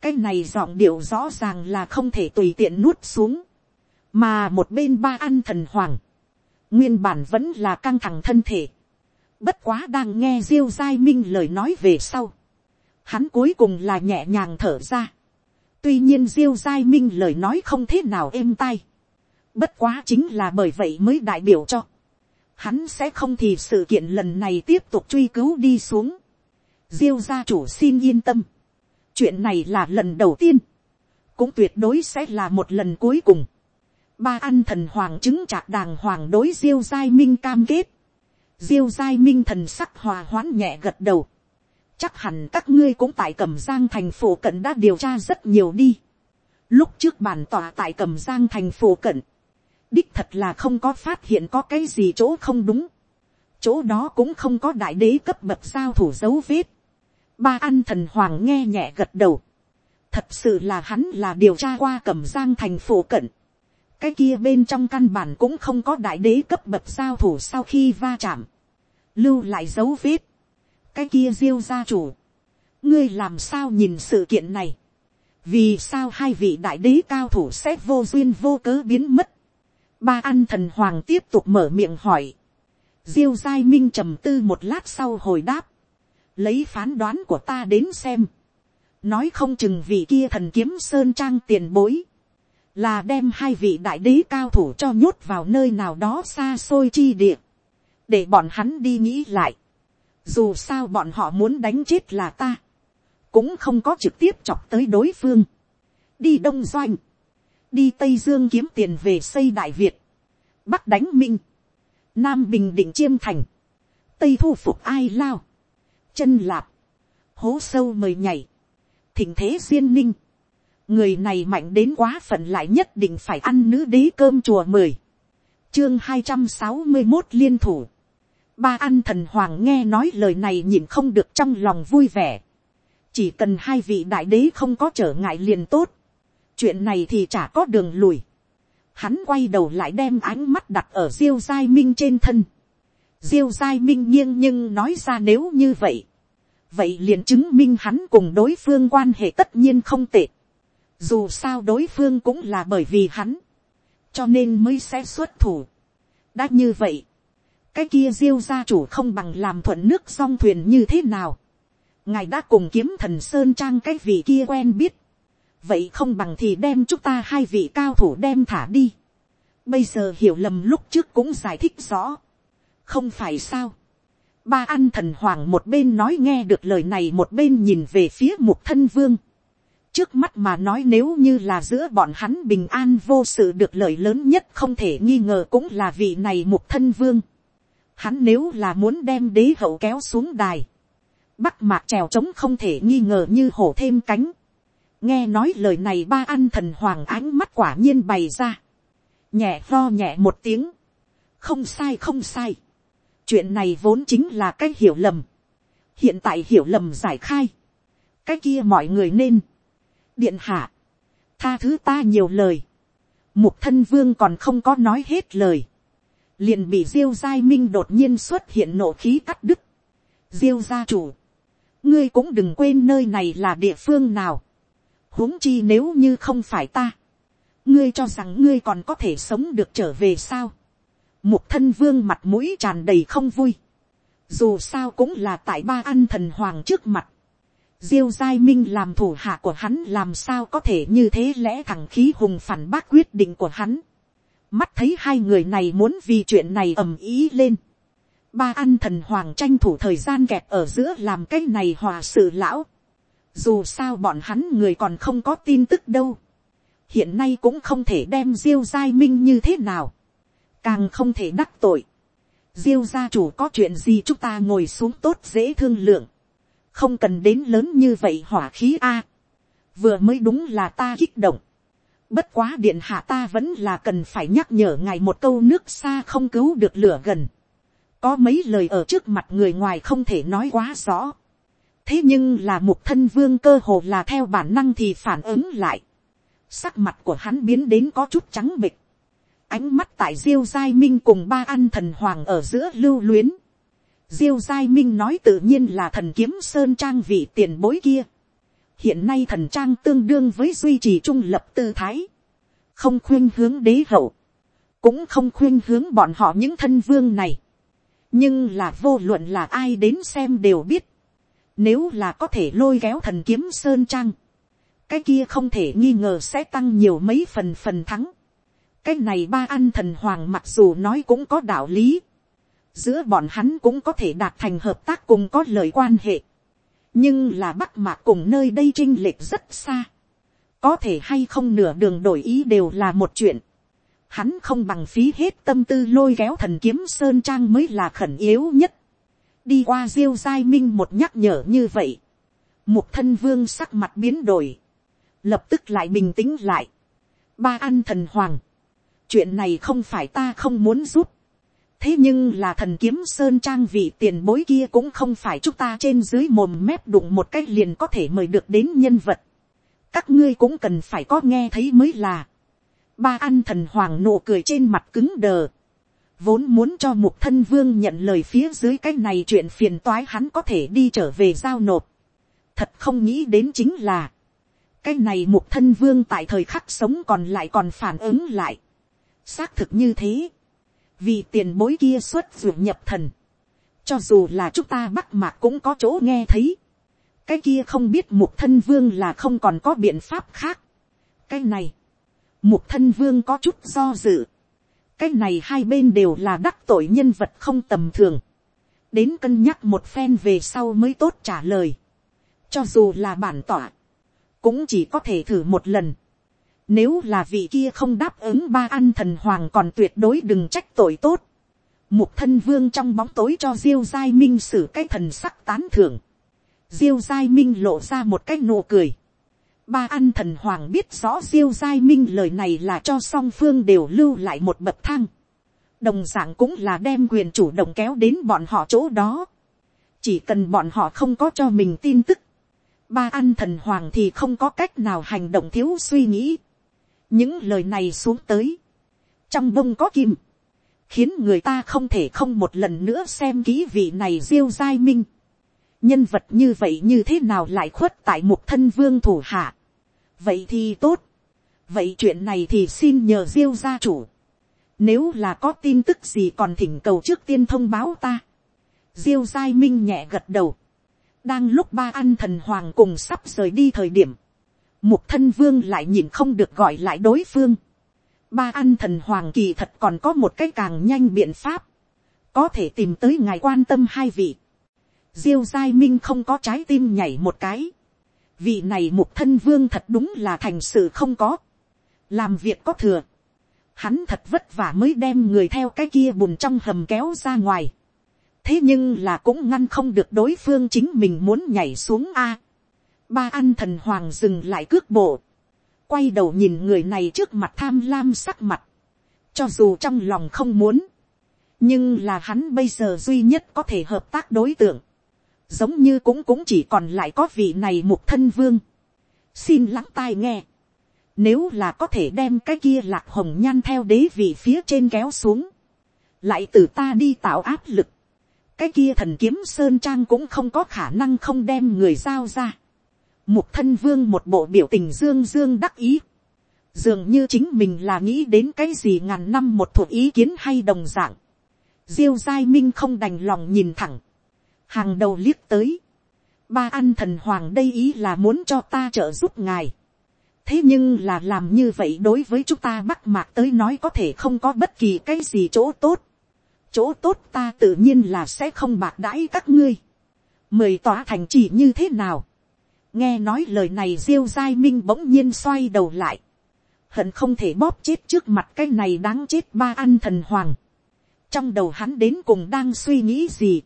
cái này giọng điệu rõ ràng là không thể tùy tiện nuốt xuống, mà một bên ba ăn thần hoàng, nguyên bản vẫn là căng thẳng thân thể. bất quá đang nghe diêu giai minh lời nói về sau, hắn cuối cùng là nhẹ nhàng thở ra. tuy nhiên diêu giai minh lời nói không thế nào êm tai Bất quá chính là bởi vậy mới đại biểu cho. Hắn sẽ không thì sự kiện lần này tiếp tục truy cứu đi xuống. Diêu gia chủ xin yên tâm. Chuyện này là lần đầu tiên. Cũng tuyệt đối sẽ là một lần cuối cùng. Ba ăn thần hoàng chứng trạc đàng hoàng đối diêu giai minh cam kết. Diêu giai minh thần sắc hòa hoãn nhẹ gật đầu. Chắc hẳn các ngươi cũng tại cẩm giang thành phố cận đã điều tra rất nhiều đi. Lúc trước bản tòa tại cẩm giang thành phố cận đích thật là không có phát hiện có cái gì chỗ không đúng. chỗ đó cũng không có đại đế cấp bậc giao thủ dấu vết ba An thần hoàng nghe nhẹ gật đầu. thật sự là hắn là điều tra qua cẩm giang thành phố cận. cái kia bên trong căn bản cũng không có đại đế cấp bậc giao thủ sau khi va chạm. lưu lại dấu vết. cái kia diêu gia chủ. ngươi làm sao nhìn sự kiện này. vì sao hai vị đại đế cao thủ sẽ vô duyên vô cớ biến mất ba An thần hoàng tiếp tục mở miệng hỏi. diêu giai minh trầm tư một lát sau hồi đáp lấy phán đoán của ta đến xem. nói không chừng vị kia thần kiếm sơn trang tiền bối. là đem hai vị đại đế cao thủ cho nhốt vào nơi nào đó xa xôi chi địa. để bọn hắn đi nghĩ lại. dù sao bọn họ muốn đánh chết là ta. cũng không có trực tiếp chọc tới đối phương. đi đông doanh đi tây dương kiếm tiền về xây đại việt, bắc đánh minh, nam bình định chiêm thành, tây thu phục ai lao, chân lạp, hố sâu mời nhảy, thỉnh thế duyên ninh, người này mạnh đến quá phận lại nhất định phải ăn nữ đế cơm chùa mười, chương hai trăm sáu mươi một liên thủ, ba ăn thần hoàng nghe nói lời này nhìn không được trong lòng vui vẻ, chỉ cần hai vị đại đế không có trở ngại liền tốt, chuyện này thì chả có đường lùi. Hắn quay đầu lại đem ánh mắt đặt ở diêu giai minh trên thân diêu giai minh nghiêng nhưng nói ra nếu như vậy. vậy liền chứng minh hắn cùng đối phương quan hệ tất nhiên không tệ. dù sao đối phương cũng là bởi vì hắn. cho nên mới sẽ xuất thủ. đã như vậy. cái kia diêu gia chủ không bằng làm thuận nước song thuyền như thế nào. ngài đã cùng kiếm thần sơn trang cái vị kia quen biết vậy không bằng thì đem chúng ta hai vị cao thủ đem thả đi. bây giờ hiểu lầm lúc trước cũng giải thích rõ không phải sao. ba an thần hoàng một bên nói nghe được lời này một bên nhìn về phía mục thân vương. trước mắt mà nói nếu như là giữa bọn hắn bình an vô sự được lợi lớn nhất không thể nghi ngờ cũng là vị này mục thân vương. hắn nếu là muốn đem đế hậu kéo xuống đài. bắc mạc trèo trống không thể nghi ngờ như hổ thêm cánh nghe nói lời này ba an thần hoàng ánh mắt quả nhiên bày ra, nhẹ lo nhẹ một tiếng, không sai không sai, chuyện này vốn chính là cái hiểu lầm, hiện tại hiểu lầm giải khai, cái kia mọi người nên, điện hạ, tha thứ ta nhiều lời, mục thân vương còn không có nói hết lời, liền bị diêu giai minh đột nhiên xuất hiện nộ khí cắt đứt, diêu gia chủ, ngươi cũng đừng quên nơi này là địa phương nào, huống chi nếu như không phải ta, ngươi cho rằng ngươi còn có thể sống được trở về sao. Mục thân vương mặt mũi tràn đầy không vui. Dù sao cũng là tại ba ăn thần hoàng trước mặt. Diêu giai minh làm thủ hạ của hắn làm sao có thể như thế lẽ thẳng khí hùng phản bác quyết định của hắn. mắt thấy hai người này muốn vì chuyện này ầm ý lên, ba ăn thần hoàng tranh thủ thời gian kẹp ở giữa làm cái này hòa sự lão, dù sao bọn hắn người còn không có tin tức đâu, hiện nay cũng không thể đem diêu giai minh như thế nào, càng không thể đắc tội, diêu gia chủ có chuyện gì chúng ta ngồi xuống tốt dễ thương lượng, không cần đến lớn như vậy hỏa khí a, vừa mới đúng là ta kích động, bất quá điện hạ ta vẫn là cần phải nhắc nhở ngài một câu nước xa không cứu được lửa gần, có mấy lời ở trước mặt người ngoài không thể nói quá rõ, thế nhưng là mục thân vương cơ hồ là theo bản năng thì phản ứng lại, sắc mặt của hắn biến đến có chút trắng bịch, ánh mắt tại diêu giai minh cùng ba ăn thần hoàng ở giữa lưu luyến. diêu giai minh nói tự nhiên là thần kiếm sơn trang vị tiền bối kia. hiện nay thần trang tương đương với duy trì trung lập tư thái. không khuyên hướng đế hậu. cũng không khuyên hướng bọn họ những thân vương này. nhưng là vô luận là ai đến xem đều biết. nếu là có thể lôi kéo thần kiếm sơn trang. cái kia không thể nghi ngờ sẽ tăng nhiều mấy phần phần thắng cái này ba ăn thần hoàng mặc dù nói cũng có đạo lý, giữa bọn hắn cũng có thể đạt thành hợp tác cùng có lời quan hệ, nhưng là bắc mạc cùng nơi đây trinh lệch rất xa, có thể hay không nửa đường đổi ý đều là một chuyện, hắn không bằng phí hết tâm tư lôi kéo thần kiếm sơn trang mới là khẩn yếu nhất, đi qua diêu giai minh một nhắc nhở như vậy, một thân vương sắc mặt biến đổi, lập tức lại bình tĩnh lại, ba ăn thần hoàng, chuyện này không phải ta không muốn giúp. thế nhưng là thần kiếm sơn trang vị tiền bối kia cũng không phải chúng ta trên dưới mồm mép đụng một cách liền có thể mời được đến nhân vật. các ngươi cũng cần phải có nghe thấy mới là. ba an thần hoàng nụ cười trên mặt cứng đờ. vốn muốn cho mục thân vương nhận lời phía dưới cái này chuyện phiền toái hắn có thể đi trở về giao nộp. thật không nghĩ đến chính là cái này mục thân vương tại thời khắc sống còn lại còn phản ứng lại xác thực như thế, vì tiền bối kia xuất ruộng nhập thần, cho dù là chúng ta bắc mạc cũng có chỗ nghe thấy, cái kia không biết mục thân vương là không còn có biện pháp khác. cái này, mục thân vương có chút do dự, cái này hai bên đều là đắc tội nhân vật không tầm thường, đến cân nhắc một phen về sau mới tốt trả lời, cho dù là bản tỏa, cũng chỉ có thể thử một lần, nếu là vị kia không đáp ứng ba ăn thần hoàng còn tuyệt đối đừng trách tội tốt. Mục thân vương trong bóng tối cho Diêu Giai Minh xử cái thần sắc tán thưởng. Diêu Giai Minh lộ ra một cái nụ cười. Ba ăn thần hoàng biết rõ Diêu Giai Minh lời này là cho song phương đều lưu lại một bậc thang. Đồng dạng cũng là đem quyền chủ động kéo đến bọn họ chỗ đó. Chỉ cần bọn họ không có cho mình tin tức. Ba ăn thần hoàng thì không có cách nào hành động thiếu suy nghĩ những lời này xuống tới, trong bông có kim, khiến người ta không thể không một lần nữa xem kỹ vị này diêu giai minh. nhân vật như vậy như thế nào lại khuất tại một thân vương thủ hạ. vậy thì tốt. vậy chuyện này thì xin nhờ diêu gia chủ. nếu là có tin tức gì còn thỉnh cầu trước tiên thông báo ta. diêu giai minh nhẹ gật đầu. đang lúc ba ăn thần hoàng cùng sắp rời đi thời điểm Mục thân vương lại nhìn không được gọi lại đối phương. Ba ăn thần hoàng kỳ thật còn có một cái càng nhanh biện pháp. Có thể tìm tới ngài quan tâm hai vị. Diêu giai minh không có trái tim nhảy một cái. Vị này mục thân vương thật đúng là thành sự không có. Làm việc có thừa. Hắn thật vất vả mới đem người theo cái kia bùn trong hầm kéo ra ngoài. Thế nhưng là cũng ngăn không được đối phương chính mình muốn nhảy xuống A ba ăn thần hoàng dừng lại cước bộ, quay đầu nhìn người này trước mặt tham lam sắc mặt, cho dù trong lòng không muốn, nhưng là hắn bây giờ duy nhất có thể hợp tác đối tượng, giống như cũng cũng chỉ còn lại có vị này một thân vương, xin lắng tai nghe, nếu là có thể đem cái kia lạc hồng nhan theo đế vị phía trên kéo xuống, lại từ ta đi tạo áp lực, cái kia thần kiếm sơn trang cũng không có khả năng không đem người giao ra. Mục thân vương một bộ biểu tình dương dương đắc ý. Dường như chính mình là nghĩ đến cái gì ngàn năm một thuộc ý kiến hay đồng dạng. Diêu giai minh không đành lòng nhìn thẳng. Hàng đầu liếc tới. Ba ăn thần hoàng đây ý là muốn cho ta trợ giúp ngài. thế nhưng là làm như vậy đối với chúng ta bắc mạc tới nói có thể không có bất kỳ cái gì chỗ tốt. chỗ tốt ta tự nhiên là sẽ không bạc đãi các ngươi. mời tỏa thành chỉ như thế nào nghe nói lời này diêu giai minh bỗng nhiên xoay đầu lại. hận không thể bóp chết trước mặt cái này đáng chết ba ăn thần hoàng. trong đầu hắn đến cùng đang suy nghĩ gì.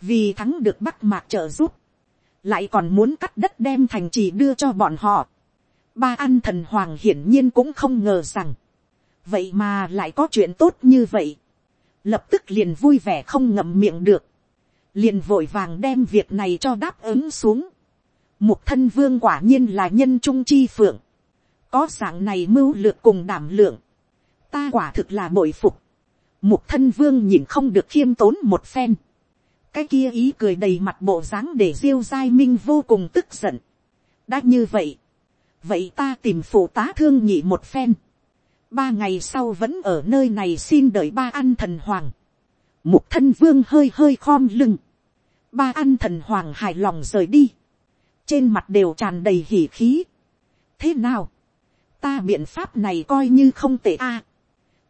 vì thắng được bắc mạc trợ giúp. lại còn muốn cắt đất đem thành trì đưa cho bọn họ ba ăn thần hoàng hiển nhiên cũng không ngờ rằng, vậy mà lại có chuyện tốt như vậy, lập tức liền vui vẻ không ngậm miệng được, liền vội vàng đem việc này cho đáp ứng xuống. Mục thân vương quả nhiên là nhân trung chi phượng, có dạng này mưu lược cùng đảm lượng, ta quả thực là bội phục. Mục thân vương nhìn không được khiêm tốn một phen, cái kia ý cười đầy mặt bộ dáng để diêu giai minh vô cùng tức giận. đã như vậy, vậy ta tìm phụ tá thương nhị một phen, ba ngày sau vẫn ở nơi này xin đợi ba ăn thần hoàng, mục thân vương hơi hơi khom lưng, ba ăn thần hoàng hài lòng rời đi, trên mặt đều tràn đầy hỉ khí. thế nào, ta biện pháp này coi như không tệ a,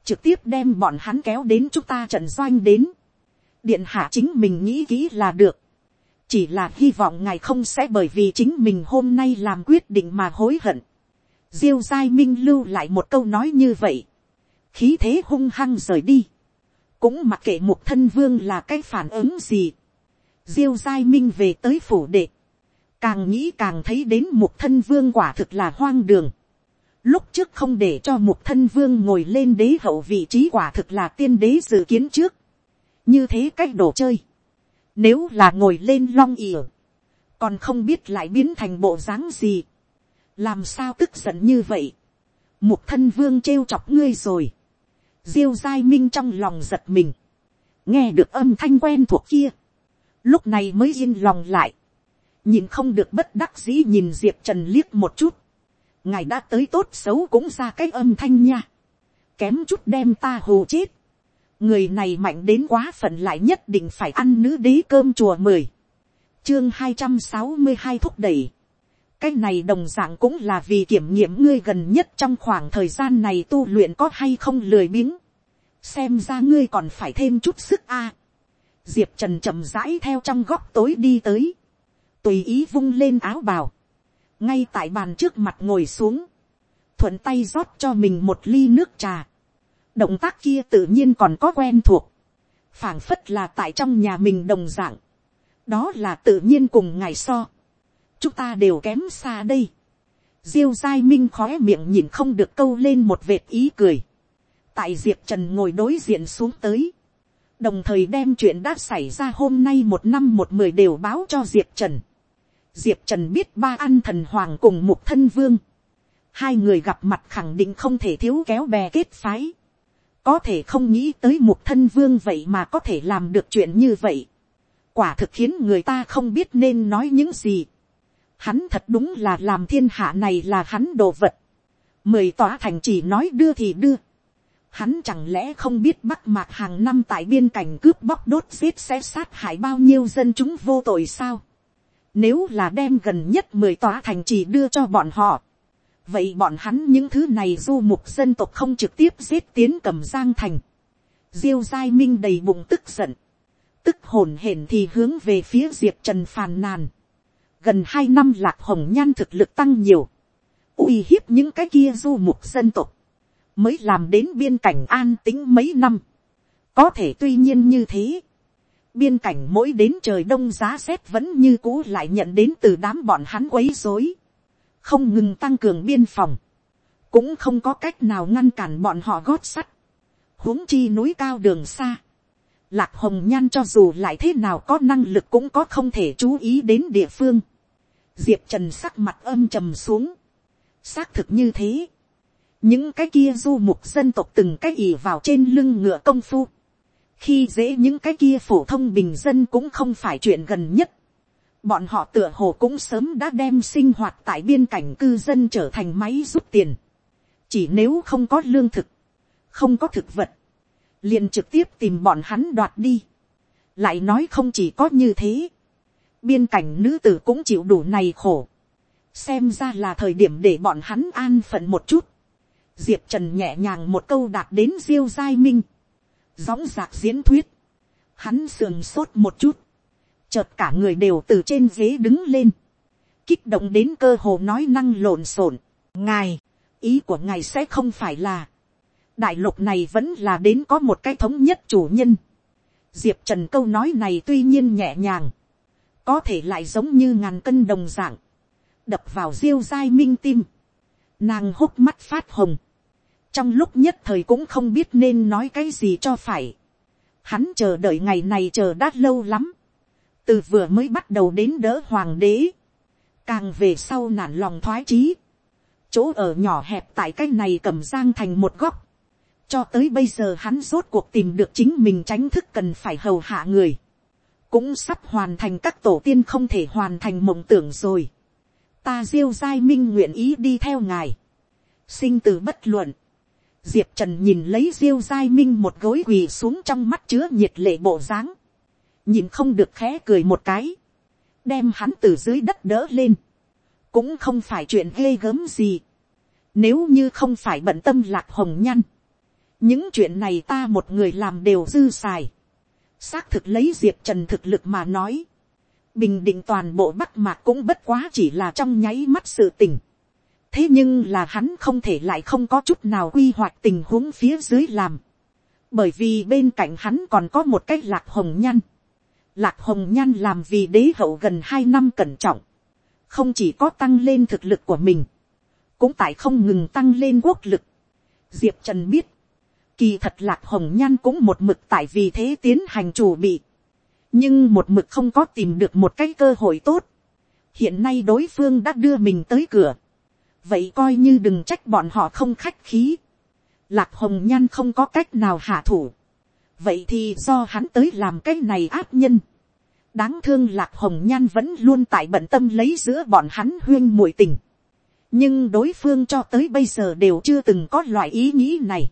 trực tiếp đem bọn hắn kéo đến chúng ta trận doanh đến, điện hạ chính mình nghĩ kỹ là được, chỉ là hy vọng ngài không sẽ bởi vì chính mình hôm nay làm quyết định mà hối hận. diêu giai minh lưu lại một câu nói như vậy, khí thế hung hăng rời đi, cũng mặc kệ một thân vương là cái phản ứng gì. diêu giai minh về tới phủ đệ, càng nghĩ càng thấy đến một thân vương quả thực là hoang đường. lúc trước không để cho một thân vương ngồi lên đế hậu vị trí quả thực là tiên đế dự kiến trước. như thế cách đồ chơi nếu là ngồi lên long ỉa. Còn không biết lại biến thành bộ dáng gì. Làm sao tức giận như vậy. Mục thân vương trêu chọc ngươi rồi. Diêu dai minh trong lòng giật mình. Nghe được âm thanh quen thuộc kia. Lúc này mới yên lòng lại. Nhìn không được bất đắc dĩ nhìn Diệp Trần liếc một chút. Ngài đã tới tốt xấu cũng ra cái âm thanh nha. Kém chút đem ta hù chết. Người này mạnh đến quá phận lại nhất định phải ăn nữ đế cơm chùa mười. Chương hai trăm sáu mươi hai thúc đẩy. Cái này đồng dạng cũng là vì kiểm nghiệm ngươi gần nhất trong khoảng thời gian này tu luyện có hay không lười biếng. Xem ra ngươi còn phải thêm chút sức a. Diệp trần chậm rãi theo trong góc tối đi tới tùy ý vung lên áo bào. Ngay tại bàn trước mặt ngồi xuống. Thuận tay rót cho mình một ly nước trà. Động tác kia tự nhiên còn có quen thuộc, phảng phất là tại trong nhà mình đồng d ạ n g đó là tự nhiên cùng ngài so, chúng ta đều kém xa đây, diêu giai minh khói miệng nhìn không được câu lên một vệt ý cười, tại diệp trần ngồi đối diện xuống tới, đồng thời đem chuyện đã xảy ra hôm nay một năm một mười đều báo cho diệp trần diệp trần biết ba ăn thần hoàng cùng một thân vương, hai người gặp mặt khẳng định không thể thiếu kéo bè kết phái, có thể không nghĩ tới một thân vương vậy mà có thể làm được chuyện như vậy. quả thực khiến người ta không biết nên nói những gì. hắn thật đúng là làm thiên hạ này là hắn đồ vật. mười tòa thành chỉ nói đưa thì đưa. hắn chẳng lẽ không biết bắc mạc hàng năm tại biên cảnh cướp bóc đốt giết sẽ sát hại bao nhiêu dân chúng vô tội sao nếu là đem gần nhất mười tòa thành chỉ đưa cho bọn họ vậy bọn hắn những thứ này du mục dân tộc không trực tiếp giết tiến cầm giang thành. diêu giai minh đầy bụng tức giận, tức hồn hển thì hướng về phía diệp trần phàn nàn. gần hai năm lạc hồng nhan thực lực tăng nhiều, uy hiếp những cái kia du mục dân tộc, mới làm đến biên cảnh an tính mấy năm. có thể tuy nhiên như thế, biên cảnh mỗi đến trời đông giá rét vẫn như cũ lại nhận đến từ đám bọn hắn quấy rối. Không ngừng tăng cường biên phòng, cũng không có cách nào ngăn cản bọn họ gót sắt, huống chi núi cao đường xa, lạc hồng nhan cho dù lại thế nào có năng lực cũng có không thể chú ý đến địa phương, diệp trần sắc mặt âm trầm xuống, xác thực như thế, những cái kia du mục dân tộc từng cái ỉ vào trên lưng ngựa công phu, khi dễ những cái kia phổ thông bình dân cũng không phải chuyện gần nhất, Bọn họ tựa hồ cũng sớm đã đem sinh hoạt tại biên cảnh cư dân trở thành máy rút tiền. Chỉ nếu không có lương thực, không có thực vật, liền trực tiếp tìm bọn hắn đoạt đi. Lại nói không chỉ có như thế. Biên cảnh nữ tử cũng chịu đủ này khổ. xem ra là thời điểm để bọn hắn an phận một chút. diệp trần nhẹ nhàng một câu đạt đến diêu giai minh, dõng dạc diễn thuyết, hắn sườn sốt một chút, chợt cả người đều từ trên ghế đứng lên, kích động đến cơ hồ nói năng lộn xộn, ngài, ý của ngài sẽ không phải là, đại lục này vẫn là đến có một cái thống nhất chủ nhân. diệp trần câu nói này tuy nhiên nhẹ nhàng, có thể lại giống như ngàn cân đồng dạng, đập vào diêu giai minh tim, nàng hốc mắt phát hồng, trong lúc nhất thời cũng không biết nên nói cái gì cho phải, hắn chờ đợi ngày này chờ đã lâu lắm, từ vừa mới bắt đầu đến đỡ hoàng đế, càng về sau nản lòng thoái trí, chỗ ở nhỏ hẹp tại cái này cầm giang thành một góc, cho tới bây giờ hắn rốt cuộc tìm được chính mình tránh thức cần phải hầu hạ người, cũng sắp hoàn thành các tổ tiên không thể hoàn thành mộng tưởng rồi. ta diêu giai minh nguyện ý đi theo ngài, sinh từ bất luận, diệp trần nhìn lấy diêu giai minh một gối quỳ xuống trong mắt chứa nhiệt lệ bộ dáng, nhìn không được khẽ cười một cái, đem hắn từ dưới đất đỡ lên, cũng không phải chuyện ghê gớm gì, nếu như không phải bận tâm lạc hồng nhăn, những chuyện này ta một người làm đều dư xài, xác thực lấy diệp trần thực lực mà nói, bình định toàn bộ bắc mạc cũng bất quá chỉ là trong nháy mắt sự tình, thế nhưng là hắn không thể lại không có chút nào quy hoạch tình huống phía dưới làm, bởi vì bên cạnh hắn còn có một cái lạc hồng nhan. Lạc hồng nhan làm vì đế hậu gần hai năm cẩn trọng, không chỉ có tăng lên thực lực của mình, cũng tại không ngừng tăng lên quốc lực. diệp trần biết, kỳ thật lạc hồng nhan cũng một mực tại vì thế tiến hành chủ bị, nhưng một mực không có tìm được một cái cơ hội tốt. hiện nay đối phương đã đưa mình tới cửa, vậy coi như đừng trách bọn họ không khách khí. lạc hồng nhan không có cách nào hạ thủ, vậy thì do hắn tới làm cái này áp nhân. đáng thương lạc hồng nhan vẫn luôn tại bận tâm lấy giữa bọn hắn huyên muội tình. nhưng đối phương cho tới bây giờ đều chưa từng có loại ý nghĩ này.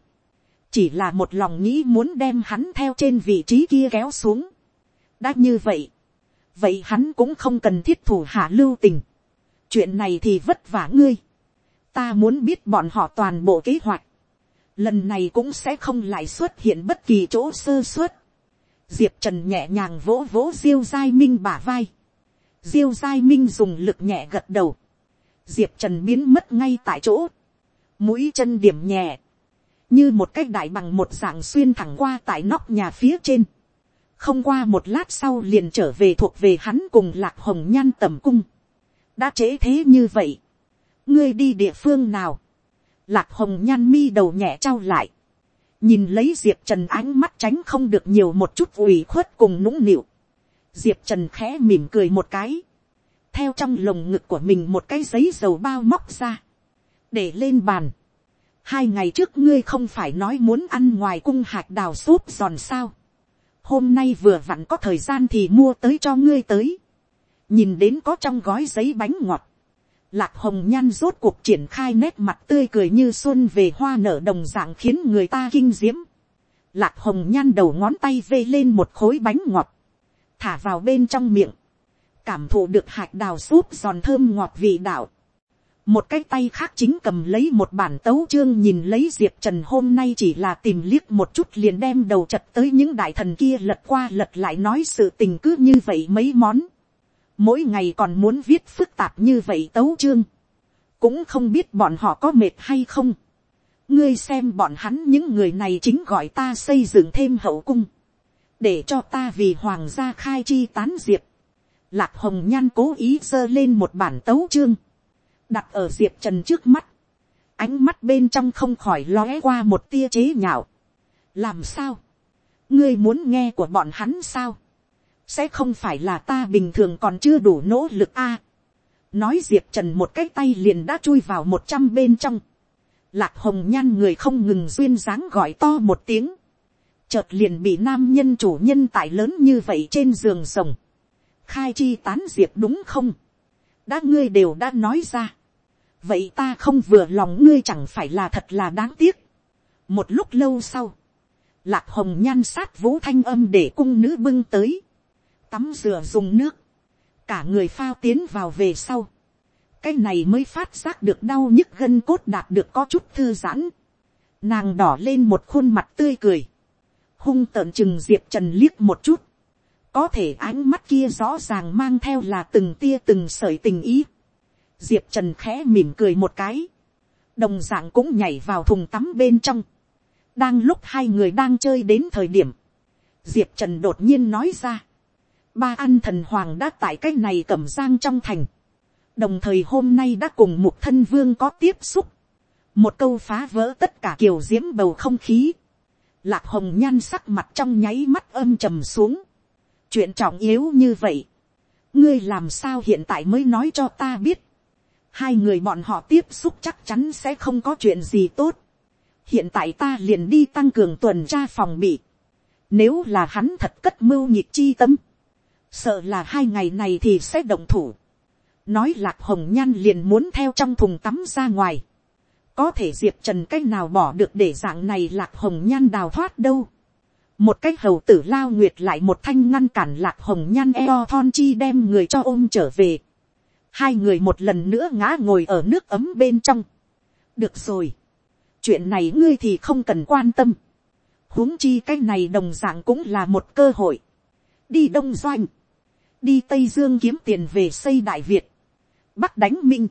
chỉ là một lòng nghĩ muốn đem hắn theo trên vị trí kia kéo xuống. đã như vậy, vậy hắn cũng không cần thiết thủ hạ lưu tình. chuyện này thì vất vả ngươi ta muốn biết bọn họ toàn bộ kế hoạch lần này cũng sẽ không lại xuất hiện bất kỳ chỗ sơ suất. diệp trần nhẹ nhàng vỗ vỗ diêu giai minh bả vai. diêu giai minh dùng lực nhẹ gật đầu. diệp trần biến mất ngay tại chỗ. mũi chân điểm nhẹ. như một cái đại bằng một dạng xuyên thẳng qua tại nóc nhà phía trên. không qua một lát sau liền trở về thuộc về hắn cùng lạc hồng nhan tầm cung. đã chế thế như vậy ngươi đi địa phương nào Lạc hồng nhan mi đầu nhẹ trao lại. Nhìn lấy Diệp Trần ánh mắt tránh không được nhiều một chút ủy khuất cùng nũng nịu. Diệp Trần khẽ mỉm cười một cái. Theo trong lồng ngực của mình một cái giấy dầu bao móc ra. Để lên bàn. Hai ngày trước ngươi không phải nói muốn ăn ngoài cung hạt đào súp giòn sao. Hôm nay vừa vặn có thời gian thì mua tới cho ngươi tới. Nhìn đến có trong gói giấy bánh ngọt Lạc hồng nhan rốt cuộc triển khai nét mặt tươi cười như xuân về hoa nở đồng dạng khiến người ta kinh diễm. Lạc hồng nhan đầu ngón tay vê lên một khối bánh ngọt. Thả vào bên trong miệng. Cảm thụ được hạt đào súp giòn thơm ngọt vị đạo. Một cái tay khác chính cầm lấy một bản tấu chương nhìn lấy Diệp Trần hôm nay chỉ là tìm liếc một chút liền đem đầu chật tới những đại thần kia lật qua lật lại nói sự tình cứ như vậy mấy món mỗi ngày còn muốn viết phức tạp như vậy tấu chương, cũng không biết bọn họ có mệt hay không. ngươi xem bọn hắn những người này chính gọi ta xây dựng thêm hậu cung, để cho ta vì hoàng gia khai chi tán diệp. Lạc hồng nhan cố ý giơ lên một bản tấu chương, đặt ở diệp trần trước mắt, ánh mắt bên trong không khỏi lóe qua một tia chế nhạo. làm sao, ngươi muốn nghe của bọn hắn sao, sẽ không phải là ta bình thường còn chưa đủ nỗ lực a. nói diệp trần một cái tay liền đã chui vào một trăm bên trong. lạc hồng nhan người không ngừng duyên dáng gọi to một tiếng. chợt liền bị nam nhân chủ nhân tại lớn như vậy trên giường rồng. khai chi tán diệp đúng không. đã ngươi đều đã nói ra. vậy ta không vừa lòng ngươi chẳng phải là thật là đáng tiếc. một lúc lâu sau, lạc hồng nhan sát vũ thanh âm để cung nữ bưng tới tắm rửa dùng nước, cả người phao tiến vào về sau, cái này mới phát giác được đau nhức gân cốt đạt được có chút thư giãn. Nàng đỏ lên một khuôn mặt tươi cười. Hung tợn chừng Diệp Trần liếc một chút. Có thể ánh mắt kia rõ ràng mang theo là từng tia từng sợi tình ý. Diệp Trần khẽ mỉm cười một cái. Đồng dạng cũng nhảy vào thùng tắm bên trong. Đang lúc hai người đang chơi đến thời điểm. Diệp Trần đột nhiên nói ra. Ba an thần hoàng đã tại cái này cẩm giang trong thành. Đồng thời hôm nay đã cùng một thân vương có tiếp xúc. Một câu phá vỡ tất cả kiều diễm bầu không khí. Lạc hồng nhan sắc mặt trong nháy mắt âm trầm xuống. Chuyện trọng yếu như vậy. Ngươi làm sao hiện tại mới nói cho ta biết. Hai người bọn họ tiếp xúc chắc chắn sẽ không có chuyện gì tốt. Hiện tại ta liền đi tăng cường tuần tra phòng bị. Nếu là hắn thật cất mưu nhịp chi tâm. Sợ là hai ngày này thì sẽ động thủ. Nói lạc hồng nhan liền muốn theo trong thùng tắm ra ngoài. Có thể diệp trần cách nào bỏ được để dạng này lạc hồng nhan đào thoát đâu. Một cách hầu tử lao nguyệt lại một thanh ngăn cản lạc hồng nhan eo thon chi đem người cho ôm trở về. Hai người một lần nữa ngã ngồi ở nước ấm bên trong. Được rồi. Chuyện này ngươi thì không cần quan tâm huống chi cái này đồng dạng cũng là một cơ hội. đi đông doanh, đi tây dương kiếm tiền về xây đại việt, bắc đánh minh,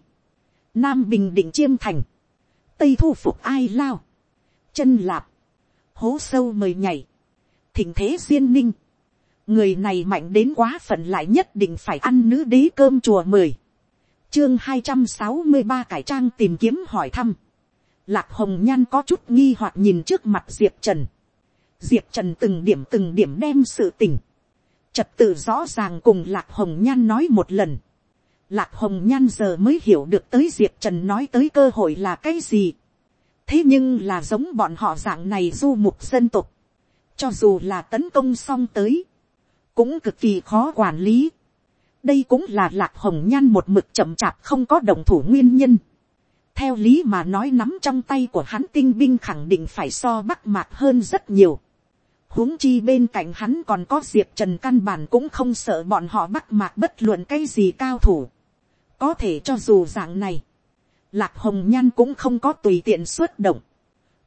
nam bình định chiêm thành, tây thu phục ai lao, chân lạp, hố sâu mời nhảy, thỉnh thế duyên ninh, người này mạnh đến quá phận lại nhất định phải ăn nữ đế cơm chùa mời chương hai trăm sáu mươi ba cải trang tìm kiếm hỏi thăm, lạc hồng nhan có chút nghi hoặc nhìn trước mặt diệp trần, diệp trần từng điểm từng điểm đem sự tình, trật tự rõ ràng cùng lạc hồng nhan nói một lần. lạc hồng nhan giờ mới hiểu được tới diệp trần nói tới cơ hội là cái gì. thế nhưng là giống bọn họ dạng này du mục dân tục, cho dù là tấn công xong tới, cũng cực kỳ khó quản lý. đây cũng là lạc hồng nhan một mực chậm chạp không có đồng thủ nguyên nhân. theo lý mà nói nắm trong tay của hắn tinh binh khẳng định phải so bắc mạc hơn rất nhiều huống chi bên cạnh hắn còn có diệp trần căn bản cũng không sợ bọn họ bắt mạc bất luận cái gì cao thủ. có thể cho dù dạng này, lạc hồng nhan cũng không có tùy tiện xuất động.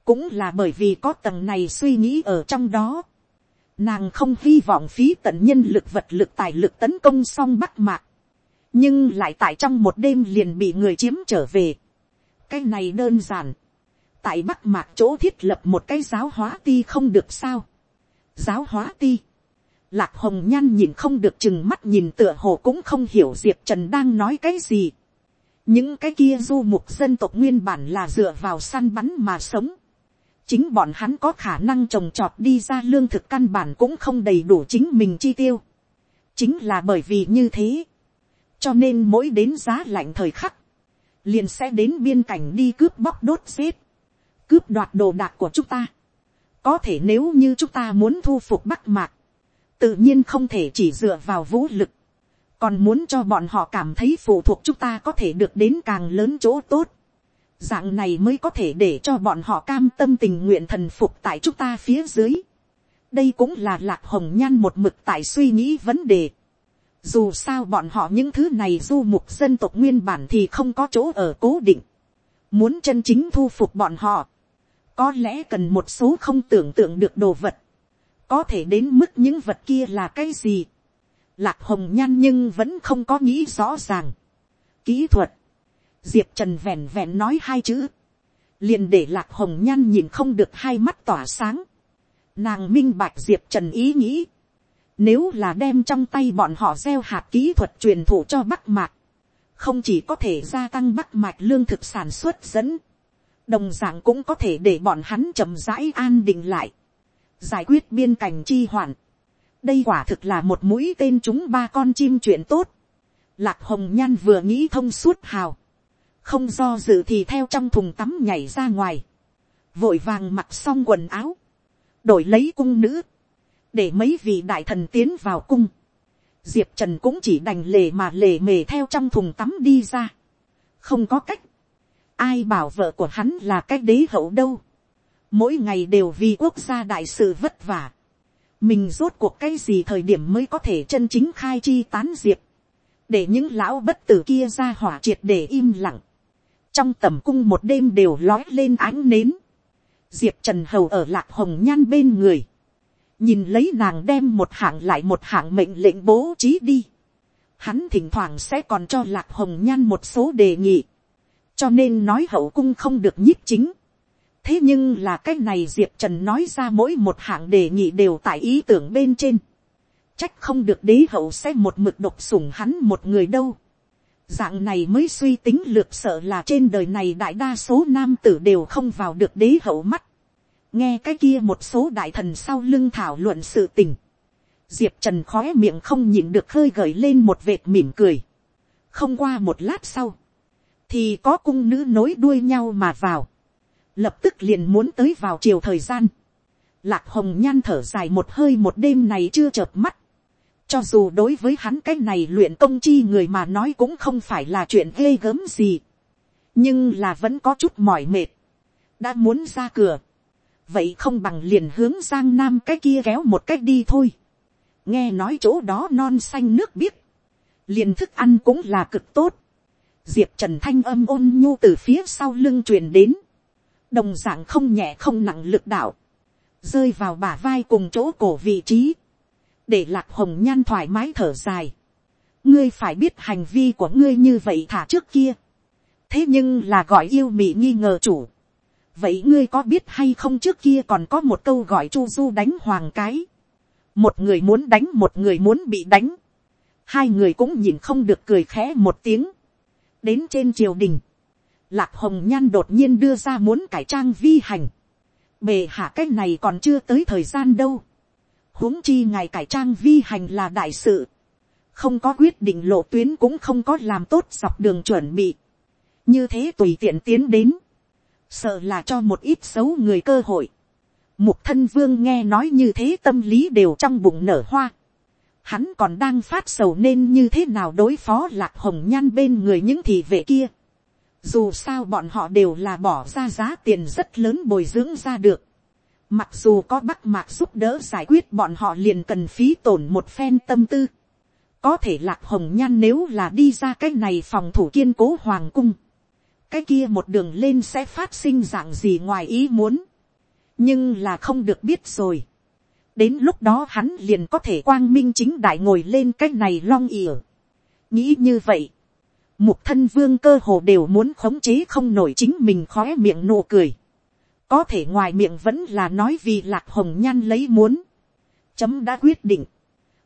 cũng là bởi vì có tầng này suy nghĩ ở trong đó. nàng không hy vọng phí tận nhân lực vật lực tài lực tấn công xong bắt mạc. nhưng lại tại trong một đêm liền bị người chiếm trở về. cái này đơn giản. tại bắc mạc chỗ thiết lập một cái giáo hóa ti không được sao giáo hóa ti. Lạc hồng nhan nhìn không được chừng mắt nhìn tựa hồ cũng không hiểu diệp trần đang nói cái gì. những cái kia du mục dân tộc nguyên bản là dựa vào săn bắn mà sống. chính bọn hắn có khả năng trồng trọt đi ra lương thực căn bản cũng không đầy đủ chính mình chi tiêu. chính là bởi vì như thế. cho nên mỗi đến giá lạnh thời khắc, liền sẽ đến biên cảnh đi cướp bóc đốt xếp, cướp đoạt đồ đạc của chúng ta có thể nếu như chúng ta muốn thu phục bắc mạc, tự nhiên không thể chỉ dựa vào vũ lực, còn muốn cho bọn họ cảm thấy phụ thuộc chúng ta có thể được đến càng lớn chỗ tốt. Dạng này mới có thể để cho bọn họ cam tâm tình nguyện thần phục tại chúng ta phía dưới. đây cũng là lạc hồng nhan một mực tại suy nghĩ vấn đề. dù sao bọn họ những thứ này du mục dân tộc nguyên bản thì không có chỗ ở cố định. muốn chân chính thu phục bọn họ có lẽ cần một số không tưởng tượng được đồ vật, có thể đến mức những vật kia là cái gì. Lạc hồng nhan nhưng vẫn không có nghĩ rõ ràng. Kỹ thuật, diệp trần vẹn vẹn nói hai chữ, liền để lạc hồng nhan nhìn không được hai mắt tỏa sáng. Nàng minh bạch diệp trần ý nghĩ, nếu là đem trong tay bọn họ gieo hạt kỹ thuật truyền thụ cho bắc mạc, không chỉ có thể gia tăng bắc mạch lương thực sản xuất dẫn, đồng dạng cũng có thể để bọn hắn chậm rãi an định lại, giải quyết biên cảnh chi hoạn. đây quả thực là một mũi tên chúng ba con chim chuyện tốt. lạc hồng nhan vừa nghĩ thông suốt hào, không do dự thì theo trong thùng tắm nhảy ra ngoài, vội vàng mặc xong quần áo, đổi lấy cung nữ, để mấy vị đại thần tiến vào cung. diệp trần cũng chỉ đành lề mà lề mề theo trong thùng tắm đi ra. không có cách, ai bảo vợ của hắn là cái đế hậu đâu. mỗi ngày đều vì quốc gia đại sự vất vả. mình rốt cuộc cái gì thời điểm mới có thể chân chính khai chi tán diệp. để những lão bất tử kia ra hỏa triệt để im lặng, trong tầm cung một đêm đều lói lên ánh nến, diệp trần hầu ở lạc hồng nhan bên người, nhìn lấy nàng đem một hạng lại một hạng mệnh lệnh bố trí đi, hắn thỉnh thoảng sẽ còn cho lạc hồng nhan một số đề nghị, cho nên nói hậu cung không được nhiếp chính. thế nhưng là cái này diệp trần nói ra mỗi một hạng đề nghị đều tại ý tưởng bên trên. trách không được đế hậu sẽ một mực độc sủng hắn một người đâu. dạng này mới suy tính lược sợ là trên đời này đại đa số nam tử đều không vào được đế hậu mắt. nghe cái kia một số đại thần sau lưng thảo luận sự tình. diệp trần khói miệng không nhịn được hơi gởi lên một vệt mỉm cười. không qua một lát sau thì có cung nữ nối đuôi nhau mà vào, lập tức liền muốn tới vào chiều thời gian, lạc hồng nhan thở dài một hơi một đêm này chưa chợp mắt, cho dù đối với hắn cái này luyện công chi người mà nói cũng không phải là chuyện ghê gớm gì, nhưng là vẫn có chút mỏi mệt, đã muốn ra cửa, vậy không bằng liền hướng sang nam cái kia kéo một cách đi thôi, nghe nói chỗ đó non xanh nước biếc, liền thức ăn cũng là cực tốt, diệp trần thanh âm ôn nhu từ phía sau lưng truyền đến, đồng d ạ n g không nhẹ không nặng lực đạo, rơi vào bả vai cùng chỗ cổ vị trí, để lạc hồng nhan thoải mái thở dài. ngươi phải biết hành vi của ngươi như vậy thả trước kia, thế nhưng là gọi yêu mị nghi ngờ chủ. vậy ngươi có biết hay không trước kia còn có một câu gọi chu du đánh hoàng cái, một người muốn đánh một người muốn bị đánh, hai người cũng nhìn không được cười khẽ một tiếng, đến trên triều đình, lạc hồng nhan đột nhiên đưa ra muốn cải trang vi hành, bề hạ cái này còn chưa tới thời gian đâu, huống chi ngài cải trang vi hành là đại sự, không có quyết định lộ tuyến cũng không có làm tốt dọc đường chuẩn bị, như thế tùy tiện tiến đến, sợ là cho một ít xấu người cơ hội, mục thân vương nghe nói như thế tâm lý đều trong bụng nở hoa, hắn còn đang phát sầu nên như thế nào đối phó lạc hồng nhan bên người những thị vệ kia. Dù sao bọn họ đều là bỏ ra giá tiền rất lớn bồi dưỡng ra được. Mặc dù có bắc mạc giúp đỡ giải quyết bọn họ liền cần phí tổn một phen tâm tư. Có thể lạc hồng nhan nếu là đi ra cái này phòng thủ kiên cố hoàng cung. Cái kia một đường lên sẽ phát sinh dạng gì ngoài ý muốn. Nhưng là không được biết rồi đến lúc đó hắn liền có thể quang minh chính đại ngồi lên cái này long ỉa. nghĩ như vậy, mục thân vương cơ hồ đều muốn khống chế không nổi chính mình khóe miệng nụ cười. có thể ngoài miệng vẫn là nói vì lạc hồng nhan lấy muốn. chấm đã quyết định.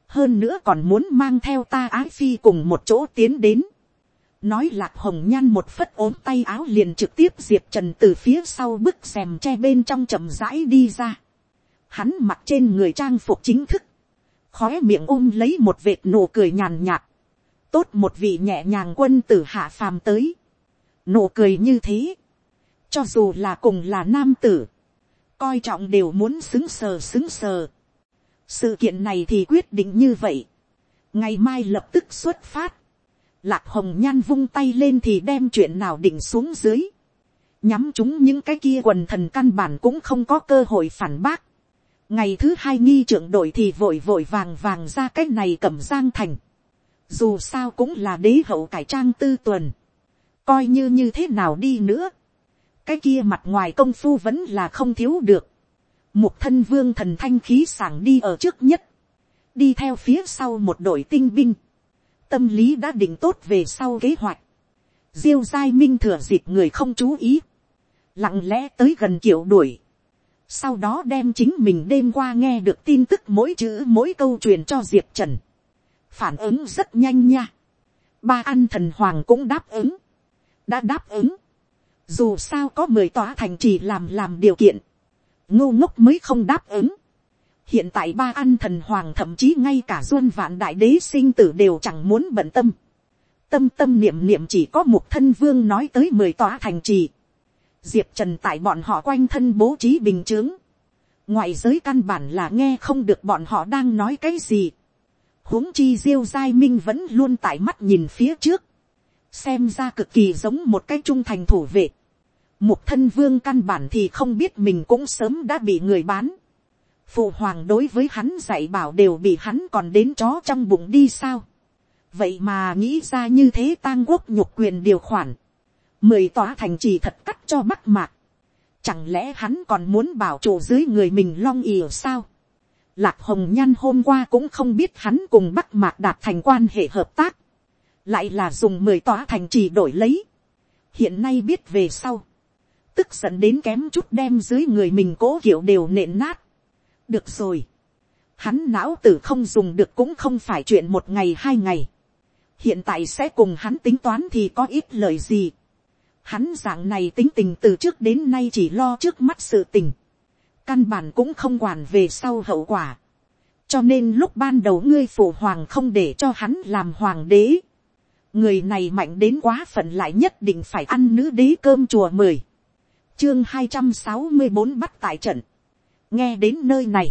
hơn nữa còn muốn mang theo ta ái phi cùng một chỗ tiến đến. nói lạc hồng nhan một phất ốm tay áo liền trực tiếp diệp trần từ phía sau bức xèm tre bên trong chậm rãi đi ra hắn mặc trên người trang phục chính thức, khói miệng ôm lấy một vệt nụ cười nhàn nhạt, tốt một vị nhẹ nhàng quân tử hạ phàm tới, nụ cười như thế, cho dù là cùng là nam tử, coi trọng đều muốn xứng sờ xứng sờ. sự kiện này thì quyết định như vậy, ngày mai lập tức xuất phát, lạc hồng nhan vung tay lên thì đem chuyện nào định xuống dưới, nhắm chúng những cái kia quần thần căn bản cũng không có cơ hội phản bác, ngày thứ hai nghi trưởng đội thì vội vội vàng vàng ra cái này cẩm giang thành. dù sao cũng là đế hậu cải trang tư tuần. coi như như thế nào đi nữa. cái kia mặt ngoài công phu vẫn là không thiếu được. một thân vương thần thanh khí sảng đi ở trước nhất. đi theo phía sau một đội tinh binh. tâm lý đã định tốt về sau kế hoạch. diêu giai minh thừa dịp người không chú ý. lặng lẽ tới gần kiểu đuổi sau đó đem chính mình đêm qua nghe được tin tức mỗi chữ mỗi câu truyền cho diệp trần, phản ứng rất nhanh nha, ba ăn thần hoàng cũng đáp ứng, đã đáp ứng, dù sao có mười tòa thành trì làm làm điều kiện, ngô ngốc mới không đáp ứng, hiện tại ba ăn thần hoàng thậm chí ngay cả duân vạn đại đế sinh tử đều chẳng muốn bận tâm, tâm tâm niệm niệm chỉ có một thân vương nói tới mười tòa thành trì, diệp trần tại bọn họ quanh thân bố trí bình t ư ớ n g ngoại giới căn bản là nghe không được bọn họ đang nói cái gì. huống chi diêu giai minh vẫn luôn tại mắt nhìn phía trước, xem ra cực kỳ giống một cái trung thành thủ vệ. Mục thân vương căn bản thì không biết mình cũng sớm đã bị người bán. Phụ hoàng đối với hắn dạy bảo đều bị hắn còn đến chó trong bụng đi sao. vậy mà nghĩ ra như thế tang quốc nhục quyền điều khoản, mười tòa thành trì thật cắt cho bắc mạc, chẳng lẽ hắn còn muốn bảo chủ dưới người mình long ỉa sao, lạc hồng nhan hôm qua cũng không biết hắn cùng bắc mạc đạt thành quan hệ hợp tác, lại là dùng mười tòa thành trì đổi lấy, hiện nay biết về sau, tức giận đến kém chút đem dưới người mình cố kiểu đều nện nát. được rồi, hắn não tử không dùng được cũng không phải chuyện một ngày hai ngày, hiện tại sẽ cùng hắn tính toán thì có ít lời gì. Hắn dạng này tính tình từ trước đến nay chỉ lo trước mắt sự tình, căn bản cũng không quản về sau hậu quả. cho nên lúc ban đầu ngươi phụ hoàng không để cho hắn làm hoàng đế, người này mạnh đến quá phận lại nhất định phải ăn nữ đế cơm chùa mười chương hai trăm sáu mươi bốn bắt tại trận. nghe đến nơi này,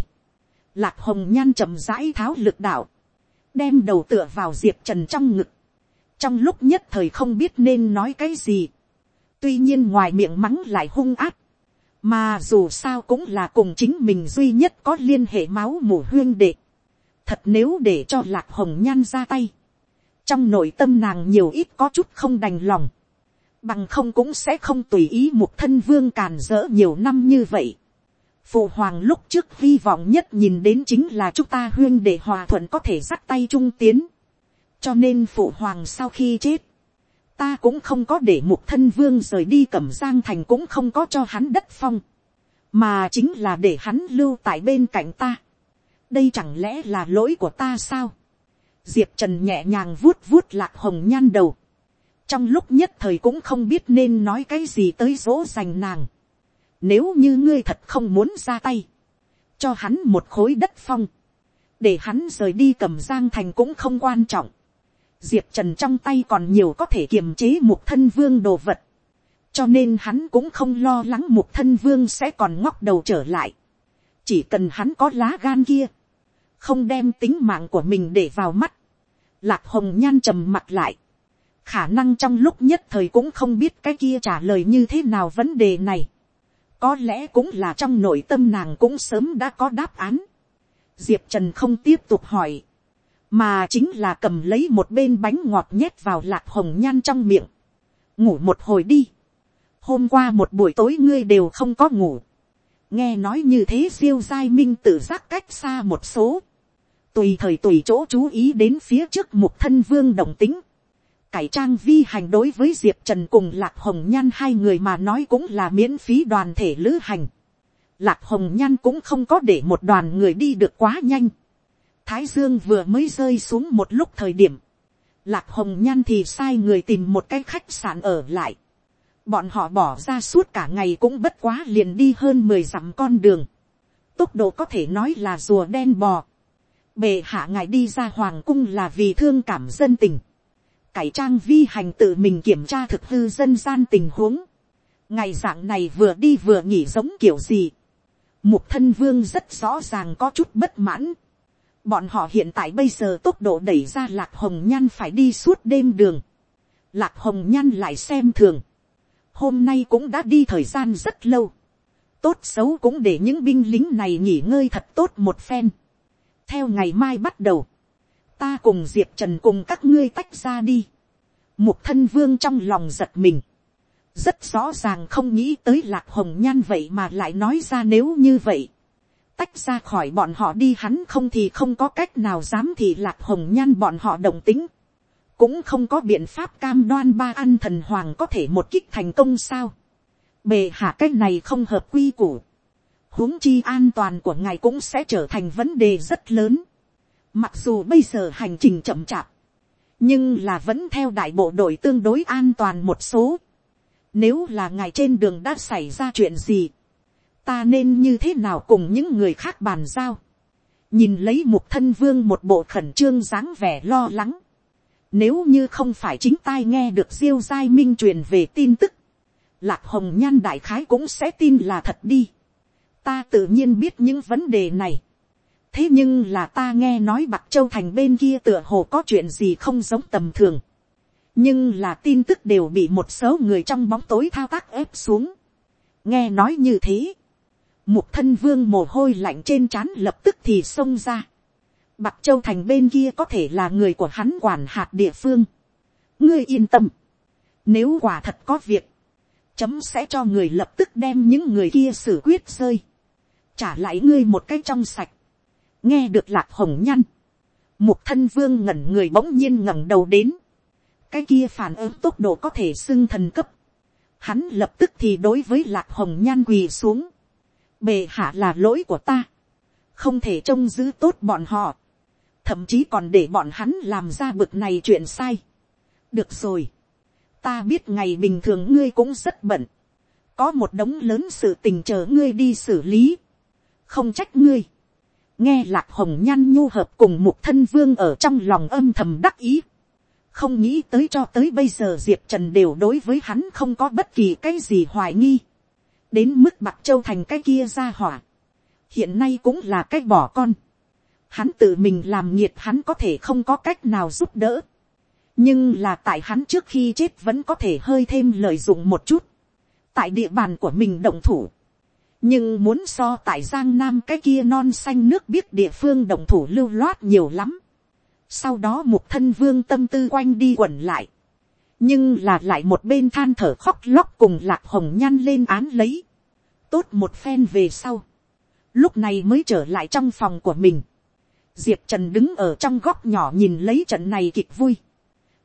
lạc hồng nhan chậm rãi tháo lực đạo, đem đầu tựa vào diệp trần trong ngực, trong lúc nhất thời không biết nên nói cái gì, tuy nhiên ngoài miệng mắng lại hung áp, mà dù sao cũng là cùng chính mình duy nhất có liên hệ máu mủ huyên đệ, thật nếu để cho lạc hồng nhan ra tay, trong nội tâm nàng nhiều ít có chút không đành lòng, bằng không cũng sẽ không tùy ý một thân vương càn dỡ nhiều năm như vậy. Phụ hoàng lúc trước hy vọng nhất nhìn đến chính là chúng ta huyên để hòa thuận có thể dắt tay trung tiến. cho nên phụ hoàng sau khi chết, ta cũng không có để một thân vương rời đi cẩm giang thành cũng không có cho hắn đất phong, mà chính là để hắn lưu tại bên cạnh ta. đây chẳng lẽ là lỗi của ta sao. diệp trần nhẹ nhàng vuốt vuốt lạc hồng nhan đầu trong lúc nhất thời cũng không biết nên nói cái gì tới dỗ dành nàng. Nếu như ngươi thật không muốn ra tay, cho hắn một khối đất phong, để hắn rời đi cầm giang thành cũng không quan trọng. Diệp trần trong tay còn nhiều có thể kiềm chế một thân vương đồ vật, cho nên hắn cũng không lo lắng một thân vương sẽ còn ngóc đầu trở lại. chỉ cần hắn có lá gan kia, không đem tính mạng của mình để vào mắt, lạc hồng nhan trầm mặt lại, khả năng trong lúc nhất thời cũng không biết cái kia trả lời như thế nào vấn đề này. có lẽ cũng là trong nội tâm nàng cũng sớm đã có đáp án. diệp trần không tiếp tục hỏi, mà chính là cầm lấy một bên bánh ngọt nhét vào lạc hồng nhan trong miệng. ngủ một hồi đi. hôm qua một buổi tối ngươi đều không có ngủ. nghe nói như thế siêu giai minh tự giác cách xa một số. tùy thời tùy chỗ chú ý đến phía trước một thân vương đồng tính cải trang vi hành đối với diệp trần cùng lạc hồng nhan hai người mà nói cũng là miễn phí đoàn thể lữ hành. lạc hồng nhan cũng không có để một đoàn người đi được quá nhanh thái dương vừa mới rơi xuống một lúc thời điểm. lạc hồng nhan thì sai người tìm một cái khách sạn ở lại. bọn họ bỏ ra suốt cả ngày cũng bất quá liền đi hơn mười dặm con đường. tốc độ có thể nói là rùa đen bò. Bệ hạ ngài đi ra hoàng cung là vì thương cảm dân tình cải trang vi hành tự mình kiểm tra thực hư dân gian tình huống. ngày dạng này vừa đi vừa nghỉ giống kiểu gì. mục thân vương rất rõ ràng có chút bất mãn bọn họ hiện tại bây giờ tốc độ đẩy ra lạc hồng nhan phải đi suốt đêm đường. lạc hồng nhan lại xem thường. hôm nay cũng đã đi thời gian rất lâu. tốt xấu cũng để những binh lính này nghỉ ngơi thật tốt một phen. theo ngày mai bắt đầu ta cùng diệp trần cùng các ngươi tách ra đi. mục thân vương trong lòng giật mình. rất rõ ràng không nghĩ tới lạc hồng nhan vậy mà lại nói ra nếu như vậy tách ra khỏi bọn họ đi hắn không thì không có cách nào dám thì lạc hồng nhan bọn họ đồng tính. cũng không có biện pháp cam đoan ba ăn thần hoàng có thể một kích thành công sao. bề hạ cách này không hợp quy củ. huống chi an toàn của ngài cũng sẽ trở thành vấn đề rất lớn Mặc dù bây giờ hành trình chậm chạp, nhưng là vẫn theo đại bộ đội tương đối an toàn một số. Nếu là ngài trên đường đã xảy ra chuyện gì, ta nên như thế nào cùng những người khác bàn giao. Nhìn lấy một thân vương một bộ khẩn trương dáng vẻ lo lắng. Nếu như không phải chính tai nghe được diêu giai minh truyền về tin tức, lạc hồng nhan đại khái cũng sẽ tin là thật đi. Ta tự nhiên biết những vấn đề này thế nhưng là ta nghe nói bạc châu thành bên kia tựa hồ có chuyện gì không giống tầm thường. nhưng là tin tức đều bị một số người trong bóng tối thao tác ép xuống. nghe nói như thế một thân vương mồ hôi lạnh trên trán lập tức thì xông ra. Bạc Châu Thành bên kia có thể là người của hắn quản hạt địa phương. Ngươi yên tâm. Nếu quả thật có việc. Chấm sẽ cho người lập tức đem những người kia xử quyết rơi. Trả lại ngươi một cái trong sạch. Nghe được lạc hồng nhăn. Mục thân vương ngẩn người bỗng nhiên ngẩng đầu đến. Cái kia phản ứng tốc độ có thể xưng thần cấp. Hắn lập tức thì đối với lạc hồng nhan quỳ xuống. Bề hạ là lỗi của ta. Không thể trông giữ tốt bọn họ. Thậm chí còn để bọn hắn làm ra bực này chuyện sai. Được rồi. Ta biết ngày bình thường ngươi cũng rất bận. Có một đống lớn sự tình chờ ngươi đi xử lý. Không trách ngươi nghe lạc hồng nhan nhu hợp cùng một thân vương ở trong lòng âm thầm đắc ý. không nghĩ tới cho tới bây giờ diệp trần đều đối với hắn không có bất kỳ cái gì hoài nghi đến mức bạc châu thành cái kia ra hỏa. hiện nay cũng là cái bỏ con. hắn tự mình làm nhiệt hắn có thể không có cách nào giúp đỡ. nhưng là tại hắn trước khi chết vẫn có thể hơi thêm lợi dụng một chút. tại địa bàn của mình động thủ nhưng muốn so tại giang nam cái kia non xanh nước biết địa phương động thủ lưu loát nhiều lắm. sau đó một thân vương tâm tư quanh đi quẩn lại nhưng là lại một bên than thở khóc lóc cùng lạc hồng nhăn lên án lấy. tốt một phen về sau. lúc này mới trở lại trong phòng của mình. diệp trần đứng ở trong góc nhỏ nhìn lấy trận này kịch vui.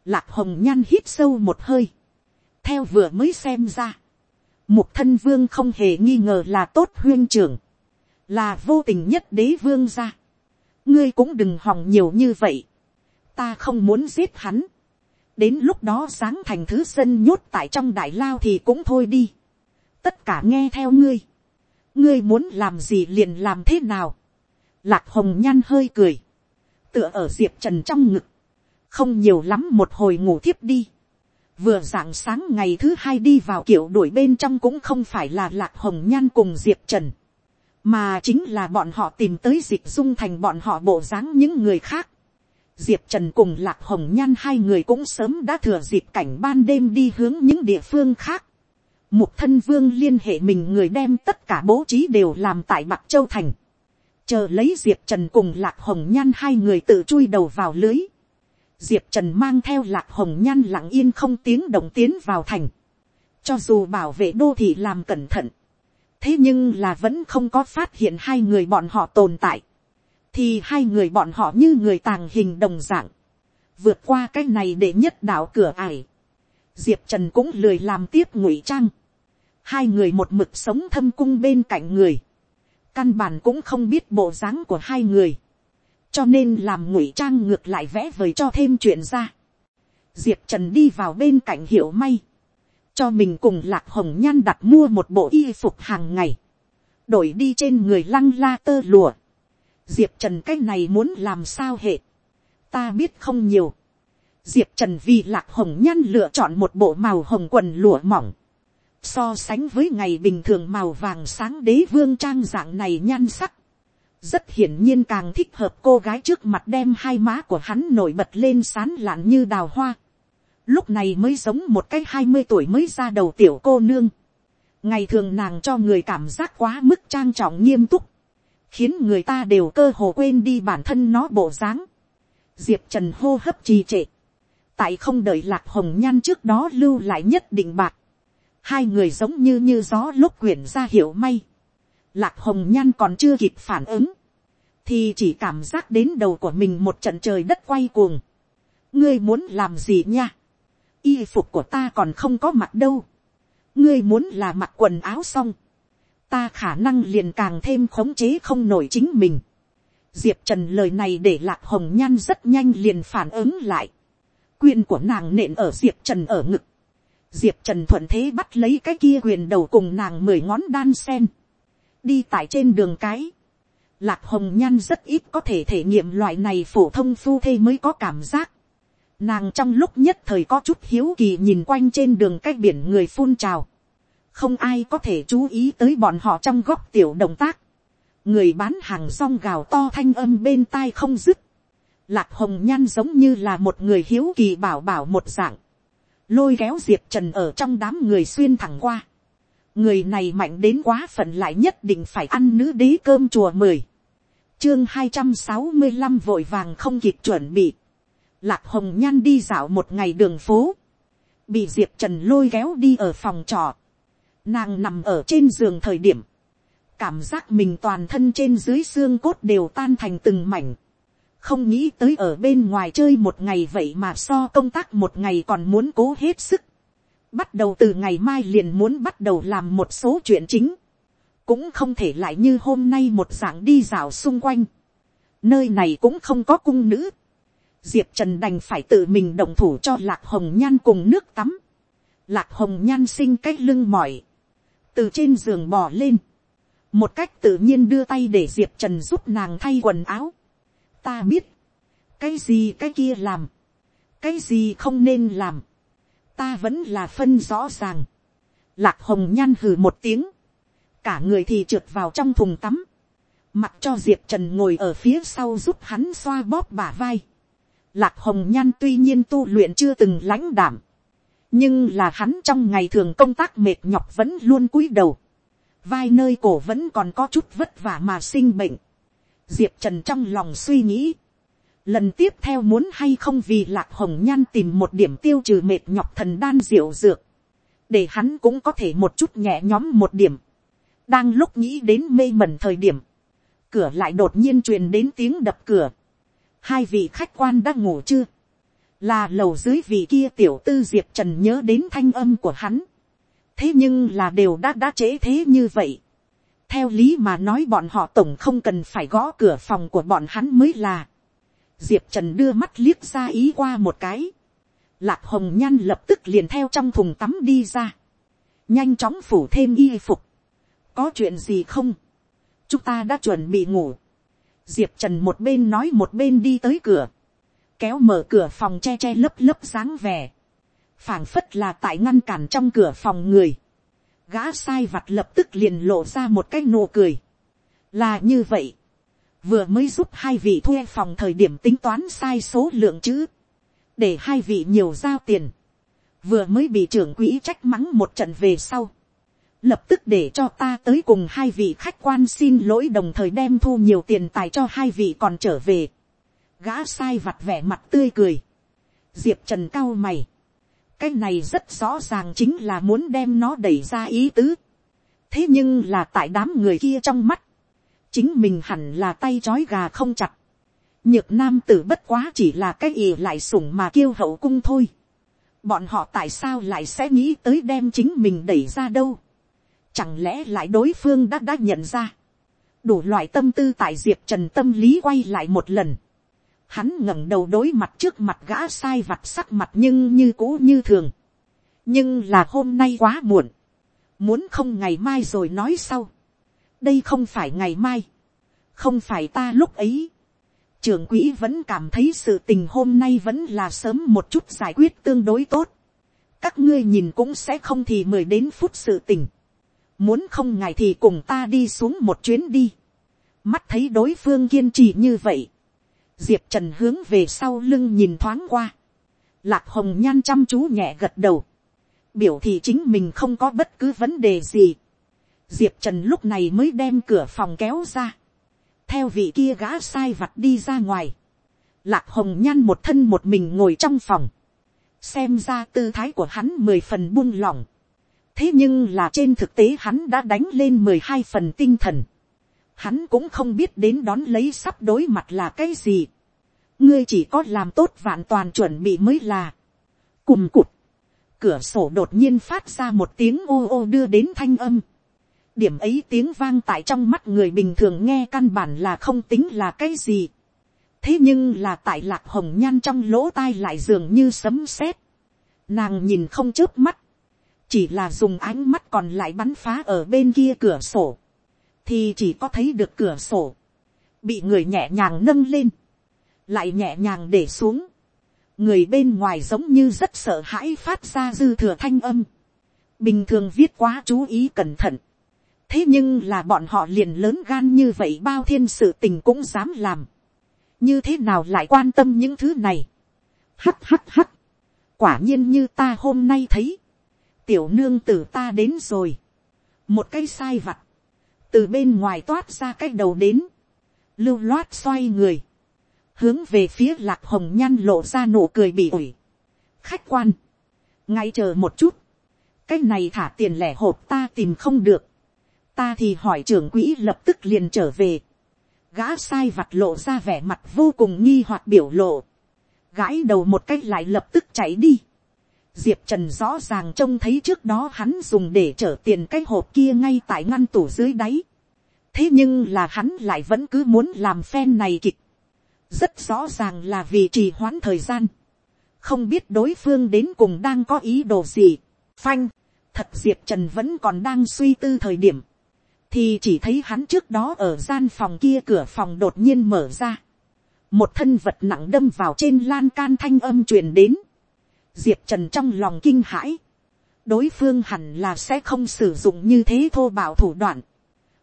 lạc hồng nhăn hít sâu một hơi. theo vừa mới xem ra, Mục thân vương không hề nghi ngờ là tốt huyên trưởng. Là vô tình nhất đế vương ra. Ngươi cũng đừng hòng nhiều như vậy. Ta không muốn giết hắn. Đến lúc đó sáng thành thứ dân nhốt tại trong đại lao thì cũng thôi đi. Tất cả nghe theo ngươi. Ngươi muốn làm gì liền làm thế nào. Lạc hồng nhan hơi cười. Tựa ở diệp trần trong ngực. Không nhiều lắm một hồi ngủ thiếp đi vừa dạng sáng ngày thứ hai đi vào kiểu đuổi bên trong cũng không phải là lạc hồng nhan cùng diệp trần, mà chính là bọn họ tìm tới diệp dung thành bọn họ bộ dáng những người khác. Diệp Trần cùng Lạc Hồng Nhan hai người cũng sớm đã thừa dịp cảnh ban đêm đi hướng những địa phương khác. Mục thân vương liên hệ mình người đem tất cả bố trí đều làm tại Bạc Châu Thành. Chờ lấy Diệp Trần cùng Lạc Hồng Nhan hai người tự chui đầu vào lưới diệp trần mang theo lạc hồng nhan lặng yên không tiếng động tiến vào thành. cho dù bảo vệ đô thị làm cẩn thận, thế nhưng là vẫn không có phát hiện hai người bọn họ tồn tại thì hai người bọn họ như người tàng hình đồng dạng, vượt qua cái này để nhất đạo cửa ải. diệp trần cũng lười làm tiếp ngụy trang. hai người một mực sống thâm cung bên cạnh người. căn bản cũng không biết bộ dáng của hai người cho nên làm ngụy trang ngược lại vẽ vời cho thêm chuyện ra. diệp trần đi vào bên cạnh hiệu may, cho mình cùng lạc hồng nhan đặt mua một bộ y phục hàng ngày, đổi đi trên người lăng la tơ lùa diệp trần cái này muốn làm sao hệ, ta biết không nhiều. diệp trần vì lạc hồng nhan lựa chọn một bộ màu hồng quần lụa mỏng, so sánh với ngày bình thường màu vàng sáng đế vương trang dạng này nhan sắc, rất hiển nhiên càng thích hợp cô gái trước mặt đem hai má của hắn nổi bật lên sán lạn như đào hoa. Lúc này mới giống một cái hai mươi tuổi mới ra đầu tiểu cô nương. Ngày thường nàng cho người cảm giác quá mức trang trọng nghiêm túc. Khiến người ta đều cơ hồ quên đi bản thân nó bộ dáng. Diệp Trần hô hấp trì trệ. Tại không đợi lạc hồng nhan trước đó lưu lại nhất định bạc. Hai người giống như như gió lúc quyển ra hiểu may lạc hồng nhan còn chưa kịp phản ứng, thì chỉ cảm giác đến đầu của mình một trận trời đất quay cuồng. ngươi muốn làm gì nha, y phục của ta còn không có mặt đâu, ngươi muốn là mặc quần áo xong, ta khả năng liền càng thêm khống chế không nổi chính mình. diệp trần lời này để lạc hồng nhan rất nhanh liền phản ứng lại. quyền của nàng nện ở diệp trần ở ngực. diệp trần thuận thế bắt lấy cái kia quyền đầu cùng nàng mười ngón đan sen đi tại trên đường cái, lạc hồng nhan rất ít có thể thể nghiệm loại này phổ thông phu thê mới có cảm giác. Nàng trong lúc nhất thời có chút hiếu kỳ nhìn quanh trên đường cách biển người phun trào. Không ai có thể chú ý tới bọn họ trong góc tiểu động tác. Người bán hàng rong gào to thanh âm bên tai không dứt. Lạc hồng nhan giống như là một người hiếu kỳ bảo bảo một dạng. Lôi kéo diệp trần ở trong đám người xuyên thẳng qua người này mạnh đến quá phận lại nhất định phải ăn nữ đế cơm chùa mười. chương hai trăm sáu mươi năm vội vàng không kịp chuẩn bị. Lạc hồng nhan đi dạo một ngày đường phố. Bị diệp trần lôi kéo đi ở phòng trọ. Nàng nằm ở trên giường thời điểm. Cảm giác mình toàn thân trên dưới xương cốt đều tan thành từng mảnh. Không nghĩ tới ở bên ngoài chơi một ngày vậy mà so công tác một ngày còn muốn cố hết sức. Bắt đầu từ ngày mai liền muốn bắt đầu làm một số chuyện chính cũng không thể lại như hôm nay một dạng đi dạo xung quanh. nơi này cũng không có cung nữ. diệp trần đành phải tự mình động thủ cho lạc hồng nhan cùng nước tắm. lạc hồng nhan sinh cái lưng mỏi từ trên giường bò lên. một cách tự nhiên đưa tay để diệp trần giúp nàng thay quần áo. ta biết, cái gì cái kia làm, cái gì không nên làm. ta vẫn là phân rõ ràng. lạc hồng nhan hừ một tiếng cả người thì trượt vào trong thùng tắm, mặc cho diệp trần ngồi ở phía sau giúp hắn xoa bóp bả vai. Lạc hồng nhan tuy nhiên tu luyện chưa từng lãnh đảm, nhưng là hắn trong ngày thường công tác mệt nhọc vẫn luôn cúi đầu, vai nơi cổ vẫn còn có chút vất vả mà sinh bệnh. Diệp trần trong lòng suy nghĩ, lần tiếp theo muốn hay không vì lạc hồng nhan tìm một điểm tiêu trừ mệt nhọc thần đan diệu dược, để hắn cũng có thể một chút nhẹ nhóm một điểm. Đang lúc nghĩ đến mê mẩn thời điểm, cửa lại đột nhiên truyền đến tiếng đập cửa. hai vị khách quan đã ngủ chưa, là lầu dưới vị kia tiểu tư diệp trần nhớ đến thanh âm của hắn. thế nhưng là đều đã đã trễ thế như vậy. theo lý mà nói bọn họ tổng không cần phải gõ cửa phòng của bọn hắn mới là. diệp trần đưa mắt liếc ra ý qua một cái. lạc hồng nhan lập tức liền theo trong thùng tắm đi ra. nhanh chóng phủ thêm y phục có chuyện gì không, chúng ta đã chuẩn bị ngủ, diệp trần một bên nói một bên đi tới cửa, kéo mở cửa phòng che che lấp lấp dáng vẻ, phảng phất là tại ngăn cản trong cửa phòng người, gã sai vặt lập tức liền lộ ra một cái nụ cười, là như vậy, vừa mới giúp hai vị thuê phòng thời điểm tính toán sai số lượng chữ, để hai vị nhiều giao tiền, vừa mới bị trưởng quỹ trách mắng một trận về sau, lập tức để cho ta tới cùng hai vị khách quan xin lỗi đồng thời đem thu nhiều tiền tài cho hai vị còn trở về gã sai vặt vẻ mặt tươi cười. diệp trần cao mày. cái này rất rõ ràng chính là muốn đem nó đẩy ra ý tứ. thế nhưng là tại đám người kia trong mắt, chính mình hẳn là tay c h ó i gà không chặt. nhược nam tử bất quá chỉ là cái ì lại sủng mà kiêu hậu cung thôi. bọn họ tại sao lại sẽ nghĩ tới đem chính mình đẩy ra đâu Chẳng lẽ lại đối phương đã đã nhận ra. Đủ loại tâm tư tại Diệp Trần tâm lý quay lại một lần. Hắn ngẩng đầu đối mặt trước mặt gã sai vặt sắc mặt nhưng như cũ như thường. Nhưng là hôm nay quá muộn. Muốn không ngày mai rồi nói sau. Đây không phải ngày mai. Không phải ta lúc ấy. Trưởng quỹ vẫn cảm thấy sự tình hôm nay vẫn là sớm một chút giải quyết tương đối tốt. Các ngươi nhìn cũng sẽ không thì mười đến phút sự tình muốn không ngày thì cùng ta đi xuống một chuyến đi. mắt thấy đối phương kiên trì như vậy diệp trần hướng về sau lưng nhìn thoáng qua. lạc hồng nhan chăm chú nhẹ gật đầu. biểu thị chính mình không có bất cứ vấn đề gì. diệp trần lúc này mới đem cửa phòng kéo ra. theo vị kia gã sai vặt đi ra ngoài. lạc hồng nhan một thân một mình ngồi trong phòng. xem ra tư thái của hắn mười phần buông lỏng thế nhưng là trên thực tế hắn đã đánh lên mười hai phần tinh thần. Hắn cũng không biết đến đón lấy sắp đối mặt là cái gì. ngươi chỉ có làm tốt vạn toàn chuẩn bị mới là. cùng cụt. cửa sổ đột nhiên phát ra một tiếng ô ô đưa đến thanh âm. điểm ấy tiếng vang tại trong mắt người bình thường nghe căn bản là không tính là cái gì. thế nhưng là tại lạc hồng nhan trong lỗ tai lại dường như sấm sét. nàng nhìn không chớp mắt chỉ là dùng ánh mắt còn lại bắn phá ở bên kia cửa sổ, thì chỉ có thấy được cửa sổ, bị người nhẹ nhàng nâng lên, lại nhẹ nhàng để xuống, người bên ngoài giống như rất sợ hãi phát ra dư thừa thanh âm, bình thường viết quá chú ý cẩn thận, thế nhưng là bọn họ liền lớn gan như vậy bao thiên sự tình cũng dám làm, như thế nào lại quan tâm những thứ này, hắt hắt hắt, quả nhiên như ta hôm nay thấy, tiểu nương tử ta đến rồi. một cái sai vặt từ bên ngoài toát ra cái đầu đến. lưu loát xoay người, hướng về phía lạc hồng nhan lộ ra nụ cười bị ủi. khách quan, ngay chờ một chút, cái này thả tiền lẻ hộp ta tìm không được, ta thì hỏi trưởng quỹ lập tức liền trở về, gã sai vặt lộ ra vẻ mặt vô cùng nghi hoặc biểu lộ, gãi đầu một cách lại lập tức chạy đi, diệp trần rõ ràng trông thấy trước đó hắn dùng để chở tiền cái hộp kia ngay tại ngăn tủ dưới đáy, thế nhưng là hắn lại vẫn cứ muốn làm phen này kịch, rất rõ ràng là vì trì hoãn thời gian, không biết đối phương đến cùng đang có ý đồ gì, phanh, thật diệp trần vẫn còn đang suy tư thời điểm, thì chỉ thấy hắn trước đó ở gian phòng kia cửa phòng đột nhiên mở ra, một thân vật nặng đâm vào trên lan can thanh âm truyền đến, diệp trần trong lòng kinh hãi, đối phương hẳn là sẽ không sử dụng như thế thô bạo thủ đoạn,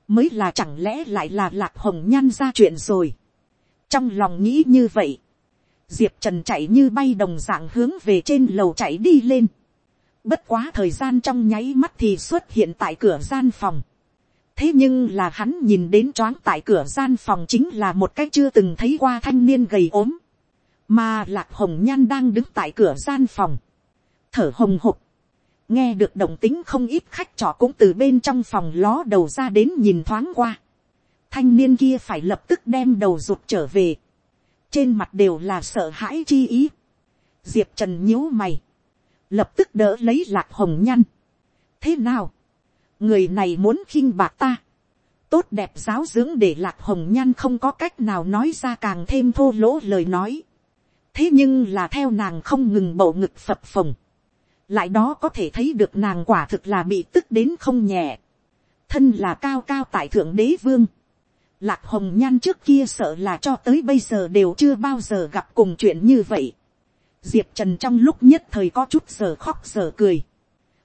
mới là chẳng lẽ lại là lạc hồng nhan ra chuyện rồi. trong lòng nghĩ như vậy, diệp trần chạy như bay đồng dạng hướng về trên lầu chạy đi lên. bất quá thời gian trong nháy mắt thì xuất hiện tại cửa gian phòng. thế nhưng là hắn nhìn đến choáng tại cửa gian phòng chính là một cách chưa từng thấy qua thanh niên gầy ốm mà lạc hồng nhan đang đứng tại cửa gian phòng. thở hồng hộc nghe được động tính không ít khách trọ cũng từ bên trong phòng ló đầu ra đến nhìn thoáng qua. thanh niên kia phải lập tức đem đầu rụt trở về. trên mặt đều là sợ hãi chi ý. diệp trần nhíu mày. lập tức đỡ lấy lạc hồng nhan thế nào, người này muốn khinh bạc ta. tốt đẹp giáo dưỡng để lạc hồng nhan không có cách nào nói ra càng thêm thô lỗ lời nói thế nhưng là theo nàng không ngừng bầu ngực phập phồng. Lại đó có thể thấy được nàng quả thực là bị tức đến không nhẹ, thân là cao cao tại thượng đế vương, lạc hồng nhan trước kia sợ là cho tới bây giờ đều chưa bao giờ gặp cùng chuyện như vậy, diệp trần trong lúc nhất thời có chút giờ khóc giờ cười,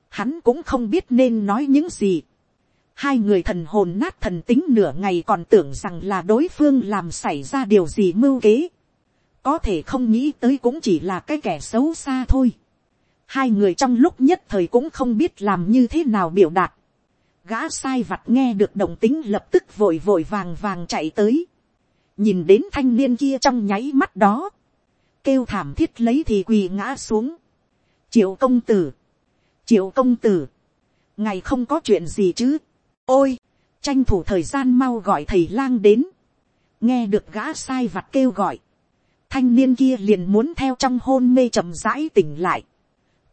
hắn cũng không biết nên nói những gì, hai người thần hồn nát thần tính nửa ngày còn tưởng rằng là đối phương làm xảy ra điều gì mưu kế, có thể không nghĩ tới cũng chỉ là cái kẻ xấu xa thôi hai người trong lúc nhất thời cũng không biết làm như thế nào biểu đạt. gã sai vặt nghe được động tính lập tức vội vội vàng vàng chạy tới. nhìn đến thanh niên kia trong nháy mắt đó. kêu thảm thiết lấy thì quỳ ngã xuống. triệu công tử. triệu công tử. ngày không có chuyện gì chứ. ôi, tranh thủ thời gian mau gọi thầy lang đến. nghe được gã sai vặt kêu gọi thanh niên kia liền muốn theo trong hôn mê chậm rãi tỉnh lại.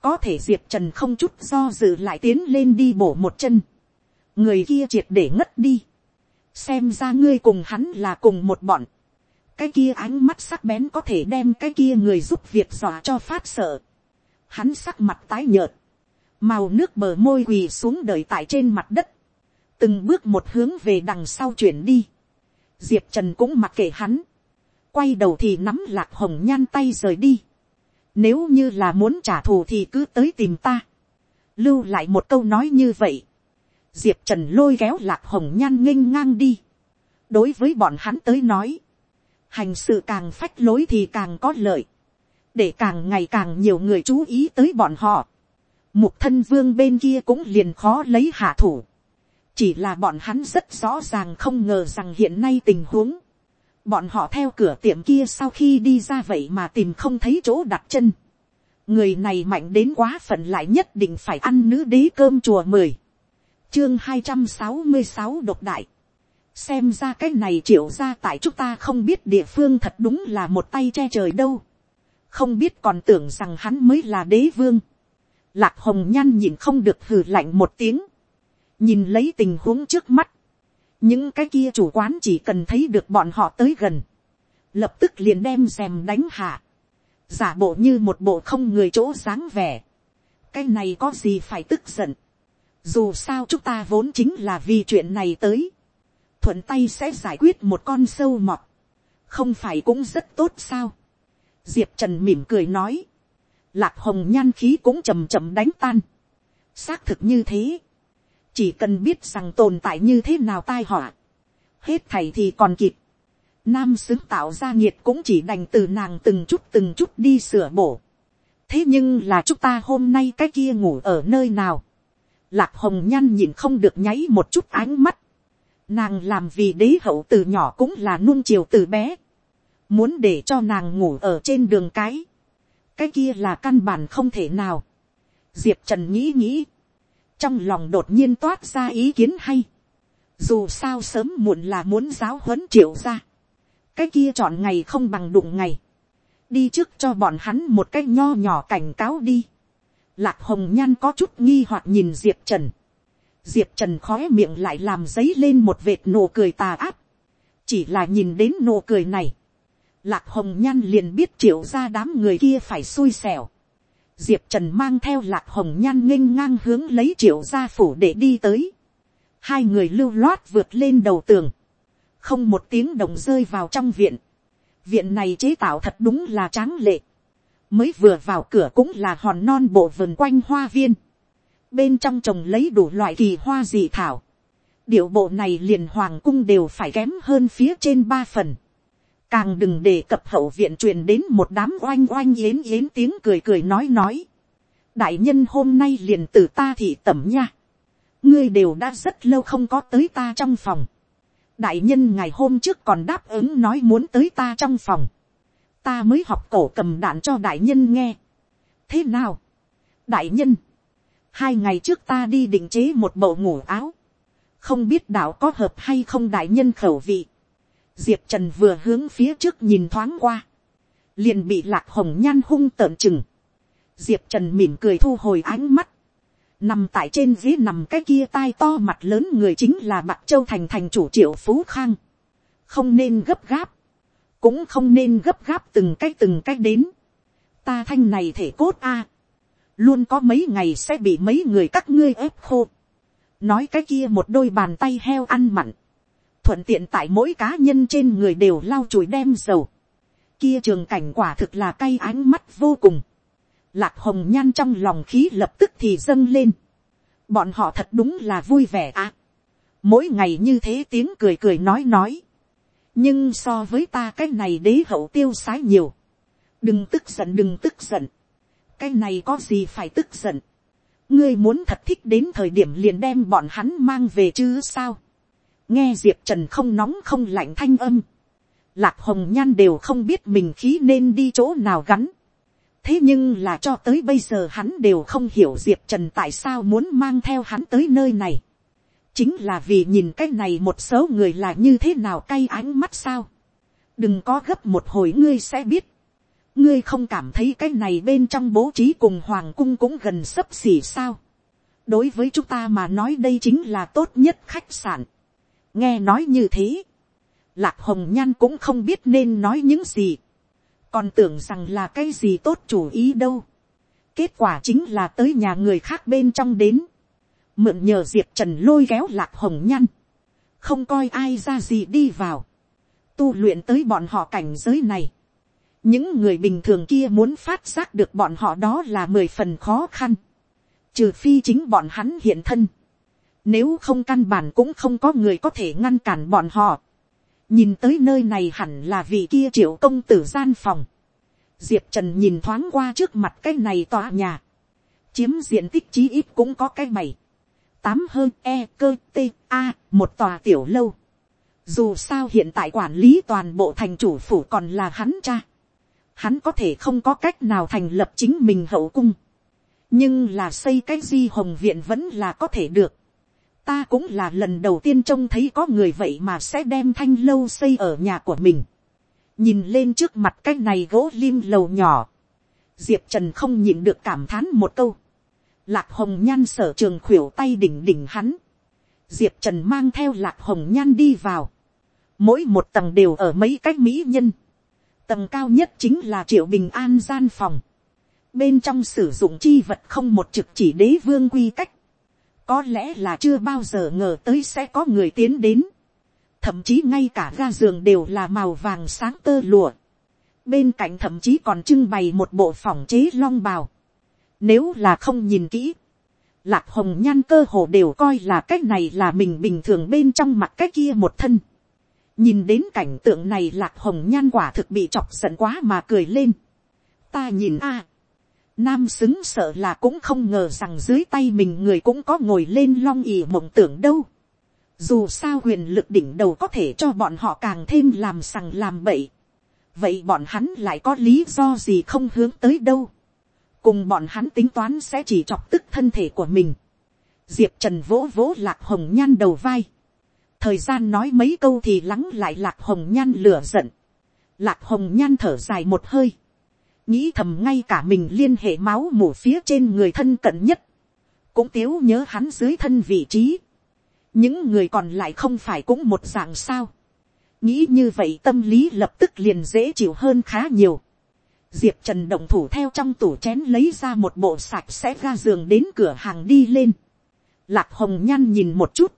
Có thể diệp trần không chút do dự lại tiến lên đi bổ một chân, người kia triệt để ngất đi, xem ra ngươi cùng hắn là cùng một bọn, cái kia ánh mắt sắc bén có thể đem cái kia người giúp việc dọa cho phát sợ, hắn sắc mặt tái nhợt, màu nước bờ môi quỳ xuống đời tại trên mặt đất, từng bước một hướng về đằng sau chuyển đi, diệp trần cũng mặc kệ hắn, quay đầu thì nắm lạc hồng nhan tay rời đi, nếu như là muốn trả thù thì cứ tới tìm ta. Lưu lại một câu nói như vậy. Diệp Trần lôi kéo lạc hồng nhan nghênh ngang đi. Đối với bọn hắn tới nói. Hành sự càng phách lối thì càng có lợi. Để càng ngày càng nhiều người chú ý tới bọn họ. Mục thân vương bên kia cũng liền khó lấy hạ thủ. Chỉ là bọn hắn rất rõ ràng không ngờ rằng hiện nay tình huống bọn họ theo cửa tiệm kia sau khi đi ra vậy mà tìm không thấy chỗ đặt chân. người này mạnh đến quá phận lại nhất định phải ăn nữ đế cơm chùa mười. chương hai trăm sáu mươi sáu độc đại. xem ra cái này triệu ra tại chúng ta không biết địa phương thật đúng là một tay che trời đâu. không biết còn tưởng rằng hắn mới là đế vương. lạc hồng nhan nhìn không được hừ lạnh một tiếng. nhìn lấy tình huống trước mắt những cái kia chủ quán chỉ cần thấy được bọn họ tới gần, lập tức liền đem rèm đánh hạ, giả bộ như một bộ không người chỗ dáng vẻ, cái này có gì phải tức giận, dù sao chúng ta vốn chính là vì chuyện này tới, thuận tay sẽ giải quyết một con sâu mọt, không phải cũng rất tốt sao, diệp trần mỉm cười nói, lạc hồng nhan khí cũng chầm chậm đánh tan, xác thực như thế, chỉ cần biết rằng tồn tại như thế nào tai họa, hết thầy thì còn kịp, nam xứng tạo ra nhiệt cũng chỉ đành từ nàng từng chút từng chút đi sửa bổ. thế nhưng là chúng ta hôm nay cái kia ngủ ở nơi nào, lạc hồng nhăn nhìn không được nháy một chút ánh mắt, Nàng làm vì đế hậu từ nhỏ cũng là nuông chiều từ bé. Muốn để cho nàng ngủ ở trên đường cái. Cái kia là căn bản không thể nào. Diệp Trần nghĩ nghĩ. Trong lòng đột nhiên toát ra ý kiến hay. Dù sao sớm muộn là muốn giáo huấn triệu ra. Cái kia chọn ngày không bằng đụng ngày. Đi trước cho bọn hắn một cái nho nhỏ cảnh cáo đi. Lạc hồng nhan có chút nghi hoặc nhìn Diệp Trần. Diệp Trần khói miệng lại làm giấy lên một vệt nụ cười tà áp. Chỉ là nhìn đến nụ cười này. Lạc hồng nhan liền biết triệu ra đám người kia phải xui xẻo. Diệp Trần mang theo lạc hồng nhan nghênh ngang hướng lấy triệu gia phủ để đi tới. Hai người lưu loát vượt lên đầu tường. Không một tiếng đồng rơi vào trong viện. Viện này chế tạo thật đúng là tráng lệ. Mới vừa vào cửa cũng là hòn non bộ vườn quanh hoa viên. Bên trong trồng lấy đủ loại kỳ hoa dị thảo. Điệu bộ này liền hoàng cung đều phải kém hơn phía trên ba phần càng đừng đề cập hậu viện truyền đến một đám oanh oanh yến yến tiếng cười cười nói nói. đại nhân hôm nay liền từ ta thị tẩm nha. ngươi đều đã rất lâu không có tới ta trong phòng. đại nhân ngày hôm trước còn đáp ứng nói muốn tới ta trong phòng. ta mới học cổ cầm đạn cho đại nhân nghe. thế nào. đại nhân. hai ngày trước ta đi định chế một bộ ngủ áo. không biết đạo có hợp hay không đại nhân khẩu vị diệp trần vừa hướng phía trước nhìn thoáng qua, liền bị lạc hồng nhan hung tợn chừng, diệp trần mỉm cười thu hồi ánh mắt, nằm tại trên ghế nằm cái kia tai to mặt lớn người chính là bạc châu thành thành chủ triệu phú khang, không nên gấp gáp, cũng không nên gấp gáp từng cái từng cái đến, ta thanh này thể cốt a, luôn có mấy ngày sẽ bị mấy người các ngươi ép khô, nói cái kia một đôi bàn tay heo ăn mặn, thuận tiện tại mỗi cá nhân trên người đều lau chùi đem dầu. Kia trường cảnh quả thực là cay ánh mắt vô cùng. Lạc hồng nhan trong lòng khí lập tức thì dâng lên. Bọn họ thật đúng là vui vẻ à. Mỗi ngày như thế tiếng cười cười nói nói. Nhưng so với ta cái này đế hậu tiêu sái nhiều. Đừng tức giận, đừng tức giận. Cái này có gì phải tức giận. Ngươi muốn thật thích đến thời điểm liền đem bọn hắn mang về chứ sao nghe diệp trần không nóng không lạnh thanh âm, lạc hồng nhan đều không biết mình khí nên đi chỗ nào gắn. thế nhưng là cho tới bây giờ hắn đều không hiểu diệp trần tại sao muốn mang theo hắn tới nơi này. chính là vì nhìn cái này một số người là như thế nào cay ánh mắt sao. đừng có gấp một hồi ngươi sẽ biết. ngươi không cảm thấy cái này bên trong bố trí cùng hoàng cung cũng gần sấp xỉ sao. đối với chúng ta mà nói đây chính là tốt nhất khách sạn nghe nói như thế, lạc hồng nhan cũng không biết nên nói những gì, còn tưởng rằng là cái gì tốt chủ ý đâu. kết quả chính là tới nhà người khác bên trong đến, mượn nhờ diệp trần lôi kéo lạc hồng nhan, không coi ai ra gì đi vào, tu luyện tới bọn họ cảnh giới này. những người bình thường kia muốn phát giác được bọn họ đó là mười phần khó khăn, trừ phi chính bọn hắn hiện thân, nếu không căn bản cũng không có người có thể ngăn cản bọn họ. Nhìn tới nơi này hẳn là vị kia triệu công tử gian phòng. Diệp Trần nhìn thoáng qua trước mặt cái này tòa nhà. Chiếm diện tích chí ít cũng có cái bảy. Tám hơn E cơ T A, một tòa tiểu lâu. Dù sao hiện tại quản lý toàn bộ thành chủ phủ còn là hắn cha. Hắn có thể không có cách nào thành lập chính mình hậu cung. Nhưng là xây cái di hồng viện vẫn là có thể được ta cũng là lần đầu tiên trông thấy có người vậy mà sẽ đem thanh lâu xây ở nhà của mình. nhìn lên trước mặt cái này gỗ lim lầu nhỏ. diệp trần không nhịn được cảm thán một câu. lạc hồng nhan sở trường khuỷu tay đỉnh đỉnh hắn. diệp trần mang theo lạc hồng nhan đi vào. mỗi một tầng đều ở mấy cái mỹ nhân. tầng cao nhất chính là triệu bình an gian phòng. bên trong sử dụng chi vật không một trực chỉ đế vương quy cách có lẽ là chưa bao giờ ngờ tới sẽ có người tiến đến. thậm chí ngay cả ga giường đều là màu vàng sáng tơ lụa. bên cạnh thậm chí còn trưng bày một bộ phòng chế long bào. nếu là không nhìn kỹ, lạc hồng nhan cơ hồ đều coi là cái này là mình bình thường bên trong mặt cái kia một thân. nhìn đến cảnh tượng này lạc hồng nhan quả thực bị chọc giận quá mà cười lên. ta nhìn a, Nam xứng sợ là cũng không ngờ rằng dưới tay mình người cũng có ngồi lên long ỉ mộng tưởng đâu. dù sao huyền lực đỉnh đầu có thể cho bọn họ càng thêm làm sằng làm bậy, vậy bọn hắn lại có lý do gì không hướng tới đâu, cùng bọn hắn tính toán sẽ chỉ chọc tức thân thể của mình, diệp trần vỗ vỗ lạc hồng nhan đầu vai, thời gian nói mấy câu thì lắng lại lạc hồng nhan lửa giận, lạc hồng nhan thở dài một hơi, nghĩ thầm ngay cả mình liên hệ máu mủ phía trên người thân cận nhất, cũng tiếu nhớ hắn dưới thân vị trí, những người còn lại không phải cũng một dạng sao, nghĩ như vậy tâm lý lập tức liền dễ chịu hơn khá nhiều, diệp trần động thủ theo trong tủ chén lấy ra một bộ sạch sẽ ra giường đến cửa hàng đi lên, lạc hồng nhan nhìn một chút,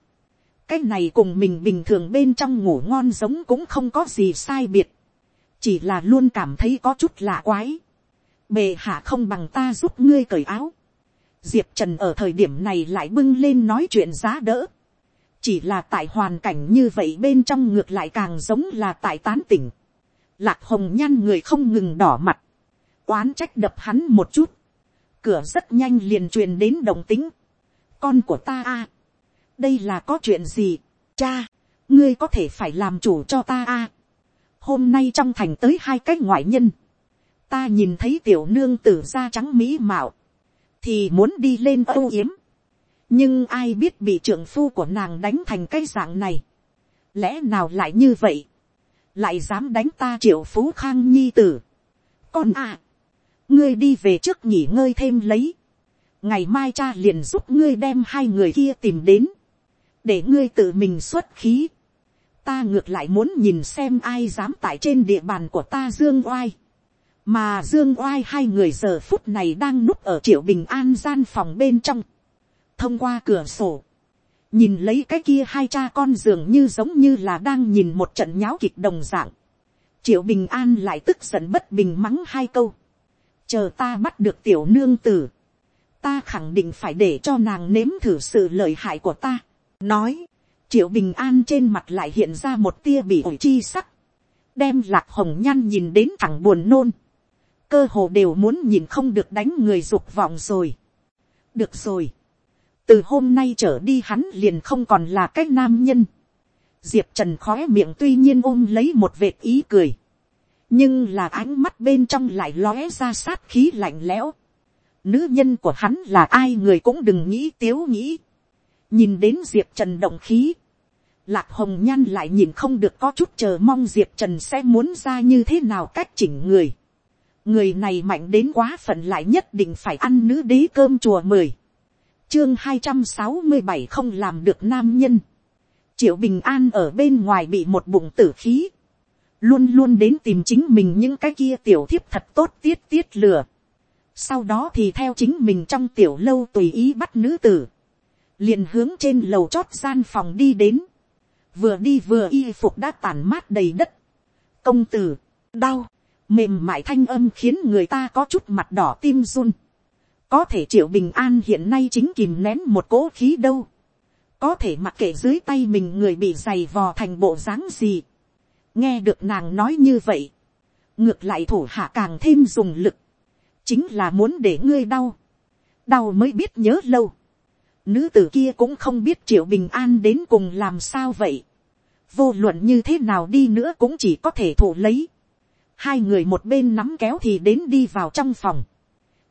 cái này cùng mình bình thường bên trong ngủ ngon giống cũng không có gì sai biệt, chỉ là luôn cảm thấy có chút lạ quái, bề hạ không bằng ta giúp ngươi cởi áo, diệp trần ở thời điểm này lại bưng lên nói chuyện giá đỡ, chỉ là tại hoàn cảnh như vậy bên trong ngược lại càng giống là tại tán tỉnh, lạc hồng nhan người không ngừng đỏ mặt, oán trách đập hắn một chút, cửa rất nhanh liền truyền đến đồng tính, con của ta a, đây là có chuyện gì, cha, ngươi có thể phải làm chủ cho ta a, hôm nay trong thành tới hai cái ngoại nhân, ta nhìn thấy tiểu nương tử da trắng mỹ mạo, thì muốn đi lên âu yếm, nhưng ai biết bị trưởng phu của nàng đánh thành cái dạng này, lẽ nào lại như vậy, lại dám đánh ta triệu phú khang nhi tử, con à, ngươi đi về trước nghỉ ngơi thêm lấy, ngày mai cha liền giúp ngươi đem hai người kia tìm đến, để ngươi tự mình xuất khí, ta ngược lại muốn nhìn xem ai dám tại trên địa bàn của ta dương oai. mà dương oai hai người giờ phút này đang núp ở triệu bình an gian phòng bên trong. thông qua cửa sổ, nhìn lấy cái kia hai cha con dường như giống như là đang nhìn một trận nháo kịch đồng dạng. triệu bình an lại tức giận bất bình mắng hai câu. chờ ta bắt được tiểu nương tử. ta khẳng định phải để cho nàng nếm thử sự lợi hại của ta. nói, triệu bình an trên mặt lại hiện ra một tia bị ổi chi sắc, đem lạc hồng nhăn nhìn đến thẳng buồn nôn, cơ hồ đều muốn nhìn không được đánh người dục vọng rồi. được rồi, từ hôm nay trở đi hắn liền không còn là cái nam nhân, diệp trần khói miệng tuy nhiên ôm lấy một vệt ý cười, nhưng là ánh mắt bên trong lại lóe ra sát khí lạnh lẽo. Nữ nhân của hắn là ai người cũng đừng nghĩ tiếu nghĩ. nhìn đến diệp trần động khí, Lạc hồng nhan lại nhìn không được có chút chờ mong diệp trần sẽ muốn ra như thế nào cách chỉnh người. người này mạnh đến quá phận lại nhất định phải ăn nữ đế cơm chùa mười. chương hai trăm sáu mươi bảy không làm được nam nhân. triệu bình an ở bên ngoài bị một bụng tử khí. luôn luôn đến tìm chính mình những cái kia tiểu thiếp thật tốt tiết tiết lừa. sau đó thì theo chính mình trong tiểu lâu tùy ý bắt nữ tử. liền hướng trên lầu chót gian phòng đi đến vừa đi vừa y phục đã tàn mát đầy đất. công tử, đau, mềm mại thanh âm khiến người ta có chút mặt đỏ tim run. có thể triệu bình an hiện nay chính kìm nén một cỗ khí đâu. có thể mặc kệ dưới tay mình người bị giày vò thành bộ dáng gì. nghe được nàng nói như vậy. ngược lại thủ hạ càng thêm dùng lực. chính là muốn để ngươi đau. đau mới biết nhớ lâu Nữ tử kia cũng không biết triệu bình an đến cùng làm sao vậy. Vô luận như thế nào đi nữa cũng chỉ có thể thủ lấy. Hai người một bên nắm kéo thì đến đi vào trong phòng.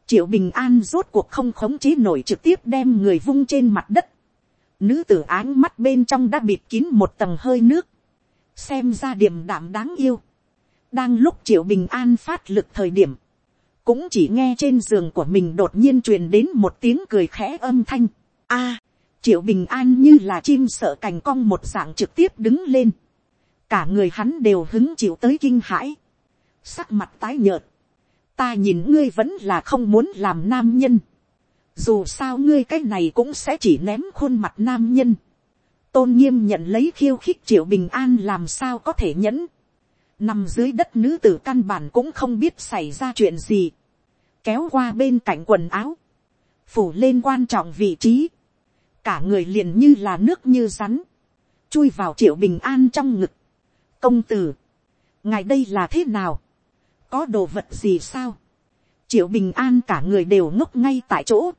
Triệu bình an rốt cuộc không khống chế nổi trực tiếp đem người vung trên mặt đất. Nữ tử áng mắt bên trong đã bịt kín một tầng hơi nước. Xem ra điểm đảm đáng yêu. Đang lúc triệu bình an phát lực thời điểm cũng chỉ nghe trên giường của mình đột nhiên truyền đến một tiếng cười khẽ âm thanh a, triệu bình an như là chim sợ cành cong một dạng trực tiếp đứng lên. cả người hắn đều hứng chịu tới kinh hãi. sắc mặt tái nhợt. ta nhìn ngươi vẫn là không muốn làm nam nhân. dù sao ngươi cái này cũng sẽ chỉ ném khuôn mặt nam nhân. tôn nghiêm nhận lấy khiêu khích triệu bình an làm sao có thể nhẫn. nằm dưới đất nữ tử căn bản cũng không biết xảy ra chuyện gì. kéo qua bên cạnh quần áo. phủ lên quan trọng vị trí cả người liền như là nước như rắn, chui vào triệu bình an trong ngực. công tử, ngài đây là thế nào, có đồ vật gì sao, triệu bình an cả người đều ngốc ngay tại chỗ,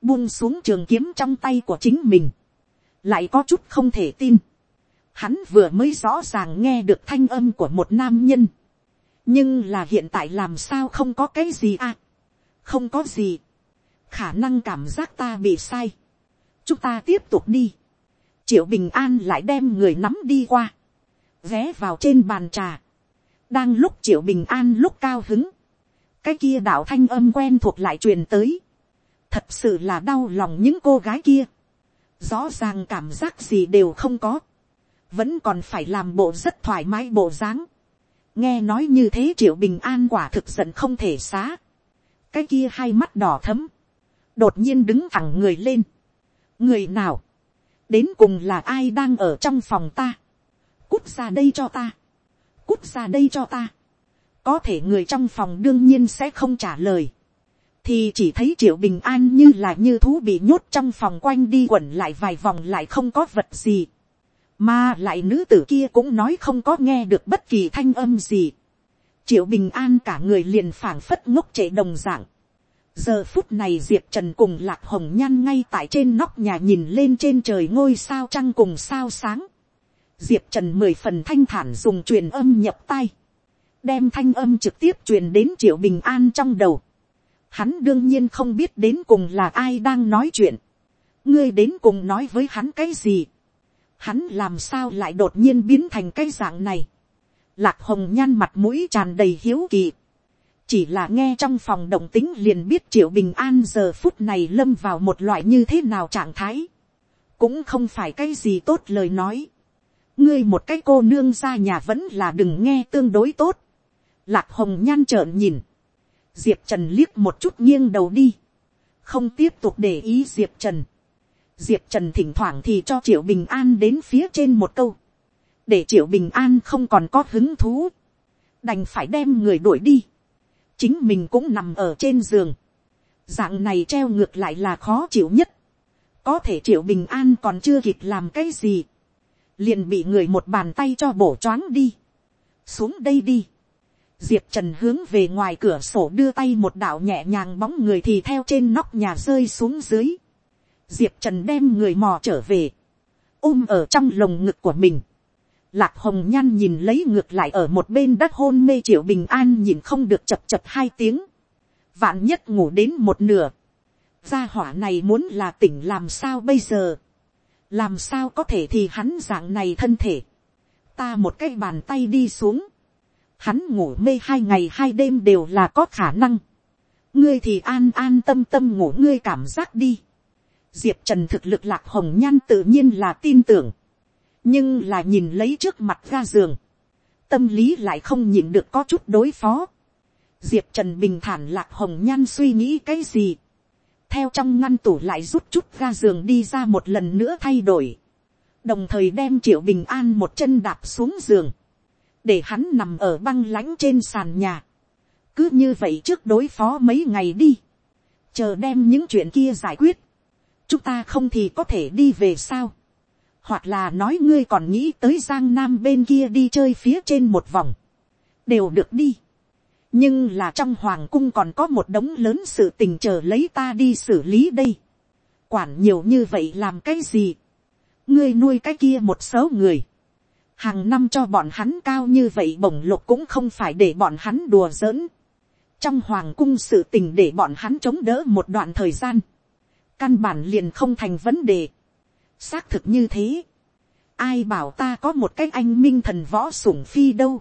buông xuống trường kiếm trong tay của chính mình, lại có chút không thể tin. Hắn vừa mới rõ ràng nghe được thanh âm của một nam nhân. nhưng là hiện tại làm sao không có cái gì à. không có gì. khả năng cảm giác ta bị sai chúng ta tiếp tục đi. triệu bình an lại đem người nắm đi qua. ghé vào trên bàn trà. đang lúc triệu bình an lúc cao hứng. cái kia đạo thanh âm quen thuộc lại truyền tới. thật sự là đau lòng những cô gái kia rõ ràng cảm giác gì đều không có, vẫn còn phải làm bộ rất thoải mái bộ dáng. nghe nói như thế triệu bình an quả thực giận không thể xá. cái kia hai mắt đỏ thấm, đột nhiên đứng thẳng người lên người nào, đến cùng là ai đang ở trong phòng ta, cút ra đây cho ta, cút ra đây cho ta. có thể người trong phòng đương nhiên sẽ không trả lời thì chỉ thấy triệu bình an như là như thú bị nhốt trong phòng quanh đi quẩn lại vài vòng lại không có vật gì. mà lại nữ tử kia cũng nói không có nghe được bất kỳ thanh âm gì. triệu bình an cả người liền phảng phất ngốc trệ đồng dạng giờ phút này diệp trần cùng lạc hồng nhan ngay tại trên nóc nhà nhìn lên trên trời ngôi sao trăng cùng sao sáng. diệp trần mười phần thanh thản dùng truyền âm nhập tay. đem thanh âm trực tiếp truyền đến triệu bình an trong đầu Hắn đương nhiên không biết đến cùng là ai đang nói chuyện. Ngươi đến cùng nói với hắn cái gì. Hắn làm sao lại đột nhiên biến thành cái dạng này. Lạc hồng nhan mặt mũi tràn đầy hiếu kỳ. Chỉ là nghe trong phòng động tính liền biết triệu bình an giờ phút này lâm vào một loại như thế nào trạng thái. Cũng không phải cái gì tốt lời nói. Ngươi một cái cô nương ra nhà vẫn là đừng nghe tương đối tốt. Lạc hồng nhan trợn nhìn diệp trần liếc một chút nghiêng đầu đi, không tiếp tục để ý diệp trần. diệp trần thỉnh thoảng thì cho triệu bình an đến phía trên một câu, để triệu bình an không còn có hứng thú, đành phải đem người đuổi đi, chính mình cũng nằm ở trên giường, dạng này treo ngược lại là khó chịu nhất, có thể triệu bình an còn chưa kịp làm cái gì, liền bị người một bàn tay cho bổ choáng đi, xuống đây đi, diệp trần hướng về ngoài cửa sổ đưa tay một đạo nhẹ nhàng bóng người thì theo trên nóc nhà rơi xuống dưới. diệp trần đem người mò trở về, ôm ở trong lồng ngực của mình lạc hồng nhan nhìn lấy ngược lại ở một bên đất hôn mê triệu bình an nhìn không được chập chập hai tiếng. vạn nhất ngủ đến một nửa. gia hỏa này muốn là tỉnh làm sao bây giờ. làm sao có thể thì hắn dạng này thân thể. ta một cái bàn tay đi xuống hắn ngủ mê hai ngày hai đêm đều là có khả năng. ngươi thì an an tâm tâm ngủ, ngươi cảm giác đi. diệp trần thực lực lạc hồng nhan tự nhiên là tin tưởng nhưng là nhìn lấy trước mặt ga giường. tâm lý lại không nhìn được có chút đối phó. diệp trần bình thản lạc hồng nhan suy nghĩ cái gì. theo trong ngăn tủ lại rút chút ga giường đi ra một lần nữa thay đổi. đồng thời đem triệu bình an một chân đạp xuống giường để hắn nằm ở băng lãnh trên sàn nhà. cứ như vậy trước đối phó mấy ngày đi, chờ đem những chuyện kia giải quyết, chúng ta không thì có thể đi về sao, hoặc là nói ngươi còn nghĩ tới giang nam bên kia đi chơi phía trên một vòng, đều được đi. nhưng là trong hoàng cung còn có một đống lớn sự tình chờ lấy ta đi xử lý đây. quản nhiều như vậy làm cái gì. ngươi nuôi cái kia một số người hàng năm cho bọn hắn cao như vậy bổng lục cũng không phải để bọn hắn đùa giỡn. trong hoàng cung sự tình để bọn hắn chống đỡ một đoạn thời gian, căn bản liền không thành vấn đề xác thực như thế, ai bảo ta có một cái anh minh thần võ sủng phi đâu,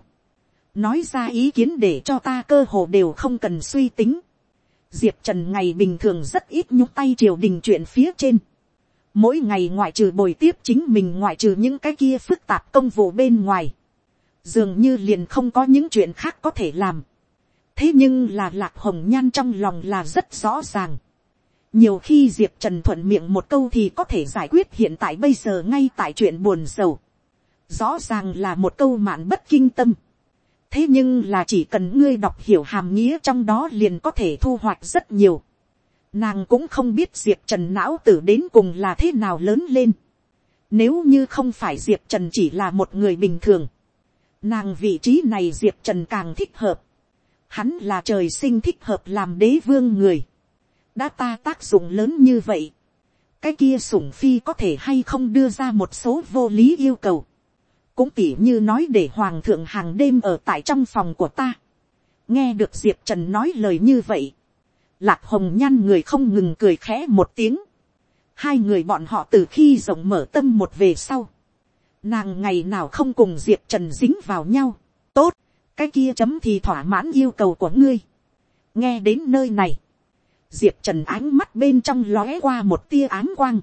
nói ra ý kiến để cho ta cơ hồ đều không cần suy tính. diệp trần ngày bình thường rất ít nhúc tay triều đình chuyện phía trên mỗi ngày ngoại trừ bồi tiếp chính mình ngoại trừ những cái kia phức tạp công vụ bên ngoài, dường như liền không có những chuyện khác có thể làm. thế nhưng là lạc hồng nhan trong lòng là rất rõ ràng nhiều khi diệp trần thuận miệng một câu thì có thể giải quyết hiện tại bây giờ ngay tại chuyện buồn sầu. rõ ràng là một câu mạn bất kinh tâm. thế nhưng là chỉ cần ngươi đọc hiểu hàm nghĩa trong đó liền có thể thu hoạch rất nhiều Nàng cũng không biết Diệp Trần não tử đến cùng là thế nào lớn lên. Nếu như không phải Diệp Trần chỉ là một người bình thường. Nàng vị trí này Diệp Trần càng thích hợp. Hắn là trời sinh thích hợp làm đế vương người. Đã ta tác dụng lớn như vậy. cái kia sủng phi có thể hay không đưa ra một số vô lý yêu cầu. cũng tỉ như nói để hoàng thượng hàng đêm ở tại trong phòng của ta. nghe được diệp trần nói lời như vậy. lạc hồng nhăn người không ngừng cười khẽ một tiếng. hai người bọn họ từ khi rộng mở tâm một về sau. nàng ngày nào không cùng diệp trần dính vào nhau. tốt, cái kia chấm thì thỏa mãn yêu cầu của ngươi. nghe đến nơi này diệp trần ánh mắt bên trong lóe qua một tia áng quang,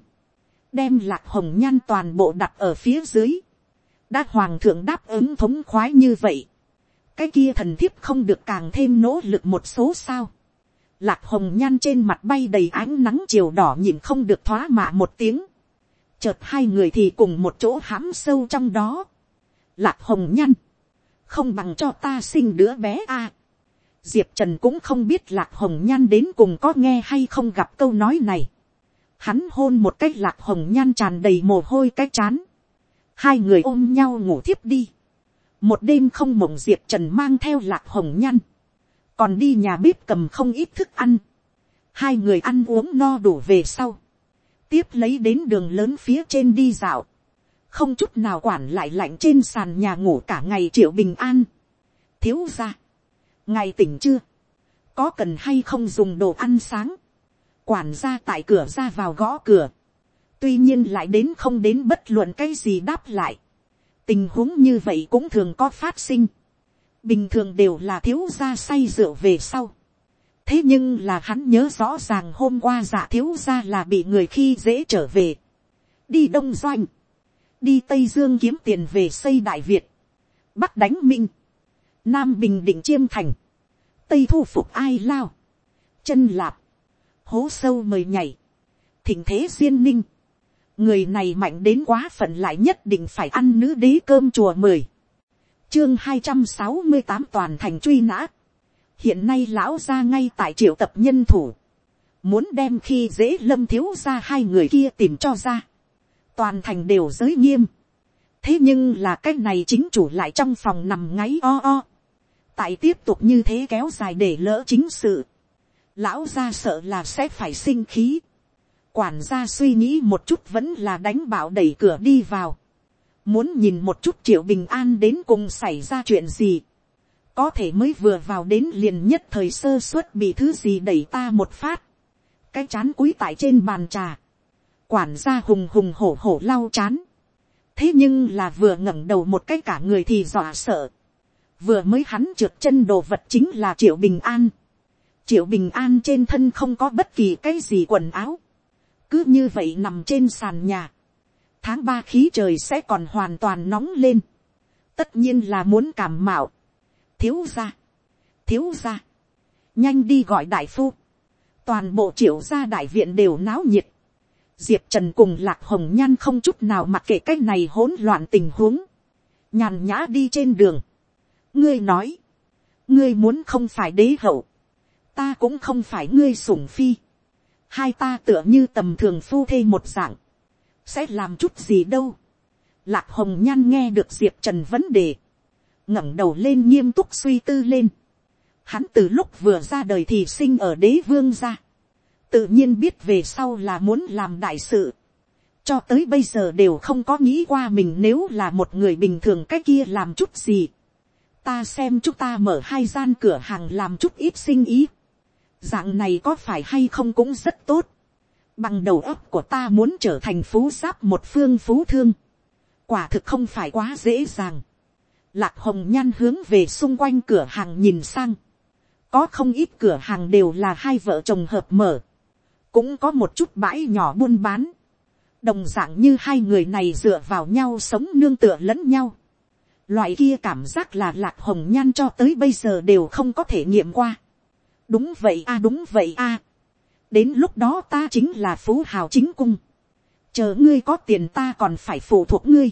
đem lạc hồng nhan toàn bộ đặt ở phía dưới, đã hoàng thượng đáp ứng thống khoái như vậy, cái kia thần thiếp không được càng thêm nỗ lực một số sao, lạc hồng nhan trên mặt bay đầy ánh nắng chiều đỏ nhìn không được thoá mạ một tiếng, chợt hai người thì cùng một chỗ hãm sâu trong đó, lạc hồng nhan, không bằng cho ta sinh đứa bé a, diệp trần cũng không biết lạc hồng nhan đến cùng có nghe hay không gặp câu nói này. hắn hôn một cái lạc hồng nhan tràn đầy mồ hôi cái chán. hai người ôm nhau ngủ thiếp đi. một đêm không mộng diệp trần mang theo lạc hồng nhan. còn đi nhà bếp cầm không ít thức ăn. hai người ăn uống no đủ về sau. tiếp lấy đến đường lớn phía trên đi dạo. không chút nào quản lại lạnh trên sàn nhà ngủ cả ngày triệu bình an. thiếu ra ngài tỉnh chưa, có cần hay không dùng đồ ăn sáng, quản gia tại cửa ra vào gõ cửa, tuy nhiên lại đến không đến bất luận cái gì đáp lại, tình huống như vậy cũng thường có phát sinh, bình thường đều là thiếu gia say rượu về sau, thế nhưng là hắn nhớ rõ ràng hôm qua dạ thiếu gia là bị người khi dễ trở về, đi đông doanh, đi tây dương kiếm tiền về xây đại việt, bắc đánh minh, nam bình định chiêm thành, tây thu phục ai lao, chân lạp, hố sâu mời nhảy, thỉnh thế duyên ninh, người này mạnh đến quá phận lại nhất định phải ăn nữ đế cơm chùa mười, chương hai trăm sáu mươi tám toàn thành truy nã, hiện nay lão ra ngay tại triệu tập nhân thủ, muốn đem khi dễ lâm thiếu ra hai người kia tìm cho ra, toàn thành đều giới nghiêm, thế nhưng là cái này chính chủ lại trong phòng nằm ngáy o o, tại tiếp tục như thế kéo dài để lỡ chính sự, lão gia sợ là sẽ phải sinh khí, quản gia suy nghĩ một chút vẫn là đánh bảo đẩy cửa đi vào, muốn nhìn một chút triệu bình an đến cùng xảy ra chuyện gì, có thể mới vừa vào đến liền nhất thời sơ suất bị thứ gì đẩy ta một phát, cái chán cúi tại trên bàn trà, quản gia hùng hùng hổ hổ lau chán, thế nhưng là vừa ngẩng đầu một cái cả người thì dọa sợ, vừa mới hắn trượt chân đồ vật chính là triệu bình an. triệu bình an trên thân không có bất kỳ cái gì quần áo. cứ như vậy nằm trên sàn nhà. tháng ba khí trời sẽ còn hoàn toàn nóng lên. tất nhiên là muốn cảm mạo. thiếu ra. thiếu ra. nhanh đi gọi đại phu. toàn bộ triệu gia đại viện đều náo nhiệt. diệp trần cùng lạc hồng nhan không chút nào mặc kệ cái này hỗn loạn tình huống. nhàn nhã đi trên đường ngươi nói, ngươi muốn không phải đế hậu, ta cũng không phải ngươi sủng phi, hai ta tựa như tầm thường phu thê một dạng, sẽ làm chút gì đâu. Lạc hồng nhan nghe được diệp trần vấn đề, ngẩng đầu lên nghiêm túc suy tư lên. Hắn từ lúc vừa ra đời thì sinh ở đế vương gia, tự nhiên biết về sau là muốn làm đại sự. cho tới bây giờ đều không có nghĩ qua mình nếu là một người bình thường cái kia làm chút gì ta xem chúng ta mở hai gian cửa hàng làm chút ít sinh ý. dạng này có phải hay không cũng rất tốt. bằng đầu óc của ta muốn trở thành phú giáp một phương phú thương. quả thực không phải quá dễ dàng. lạc hồng nhan hướng về xung quanh cửa hàng nhìn sang. có không ít cửa hàng đều là hai vợ chồng hợp mở. cũng có một chút bãi nhỏ buôn bán. đồng d ạ n g như hai người này dựa vào nhau sống nương tựa lẫn nhau Loại kia cảm giác là lạc hồng nhan cho tới bây giờ đều không có thể nghiệm qua. Đúng vậy a, đúng vậy a. Đến lúc đó ta chính là phú hào chính cung. Chờ ngươi có tiền ta còn phải phụ thuộc ngươi.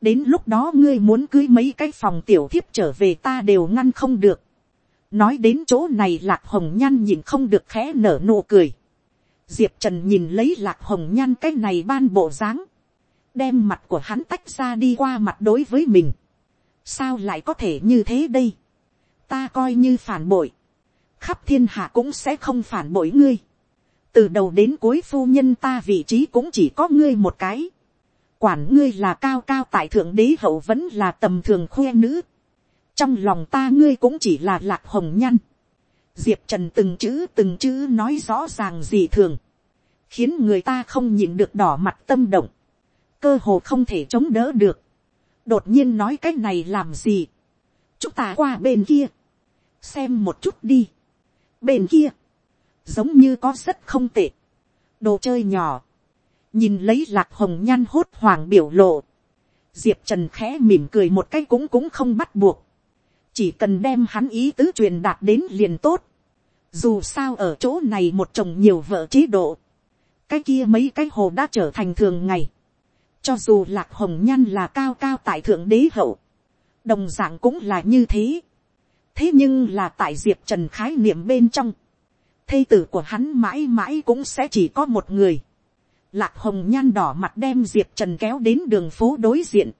Đến lúc đó ngươi muốn cưới mấy cái phòng tiểu thiếp trở về ta đều ngăn không được. Nói đến chỗ này lạc hồng nhan nhìn không được khẽ nở nụ cười. Diệp Trần nhìn lấy lạc hồng nhan cái này ban bộ dáng đem mặt của hắn tách ra đi qua mặt đối với mình sao lại có thể như thế đây, ta coi như phản bội, khắp thiên hạ cũng sẽ không phản bội ngươi, từ đầu đến cuối phu nhân ta vị trí cũng chỉ có ngươi một cái, quản ngươi là cao cao tại thượng đế hậu vẫn là tầm thường khoe nữ, trong lòng ta ngươi cũng chỉ là lạc hồng nhăn, diệp trần từng chữ từng chữ nói rõ ràng gì thường, khiến người ta không nhìn được đỏ mặt tâm động, cơ hồ không thể chống đỡ được, đột nhiên nói cái này làm gì, chúng ta qua bên kia, xem một chút đi, bên kia, giống như có rất không tệ, đồ chơi nhỏ, nhìn lấy lạc hồng nhan hốt hoàng biểu lộ, diệp trần khẽ mỉm cười một cái cũng cũng không bắt buộc, chỉ cần đem hắn ý tứ truyền đạt đến liền tốt, dù sao ở chỗ này một chồng nhiều vợ chế độ, cái kia mấy cái hồ đã trở thành thường ngày, cho dù lạc hồng nhan là cao cao tại thượng đế hậu, đồng d ạ n g cũng là như thế, thế nhưng là tại diệp trần khái niệm bên trong, thê tử của hắn mãi mãi cũng sẽ chỉ có một người, lạc hồng nhan đỏ mặt đem diệp trần kéo đến đường phố đối diện,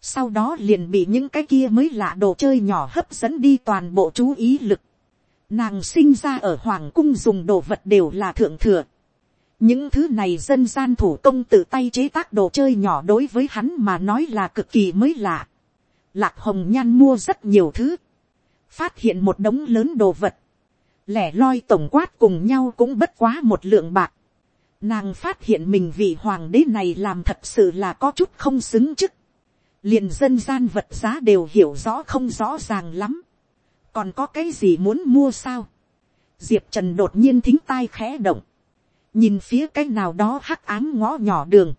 sau đó liền bị những cái kia mới lạ đồ chơi nhỏ hấp dẫn đi toàn bộ chú ý lực, nàng sinh ra ở hoàng cung dùng đồ vật đều là thượng thừa, những thứ này dân gian thủ công tự tay chế tác đồ chơi nhỏ đối với hắn mà nói là cực kỳ mới lạ. Lạc hồng nhan mua rất nhiều thứ, phát hiện một đống lớn đồ vật, lẻ loi tổng quát cùng nhau cũng bất quá một lượng bạc. Nàng phát hiện mình vị hoàng đế này làm thật sự là có chút không xứng chức. liền dân gian vật giá đều hiểu rõ không rõ ràng lắm. còn có cái gì muốn mua sao. diệp trần đột nhiên thính tai khẽ động nhìn phía cái nào đó hắc ám ngõ nhỏ đường,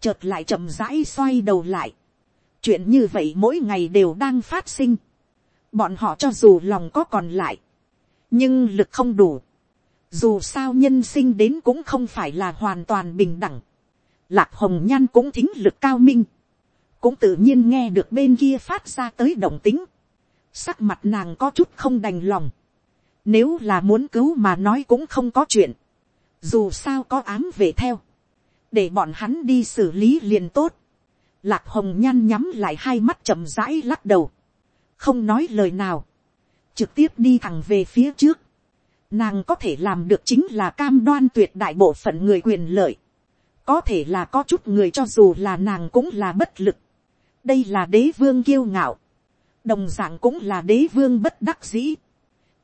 chợt lại chậm rãi xoay đầu lại. chuyện như vậy mỗi ngày đều đang phát sinh. bọn họ cho dù lòng có còn lại, nhưng lực không đủ. dù sao nhân sinh đến cũng không phải là hoàn toàn bình đẳng. lạc hồng nhan cũng thính lực cao minh, cũng tự nhiên nghe được bên kia phát ra tới động tính. sắc mặt nàng có chút không đành lòng. nếu là muốn cứu mà nói cũng không có chuyện dù sao có ám về theo, để bọn hắn đi xử lý liền tốt. Lạc hồng nhan nhắm lại hai mắt chậm rãi lắc đầu, không nói lời nào, trực tiếp đi thẳng về phía trước. Nàng có thể làm được chính là cam đoan tuyệt đại bộ phận người quyền lợi. Có thể là có chút người cho dù là nàng cũng là bất lực. Đây là đế vương kiêu ngạo. Đồng dạng cũng là đế vương bất đắc dĩ.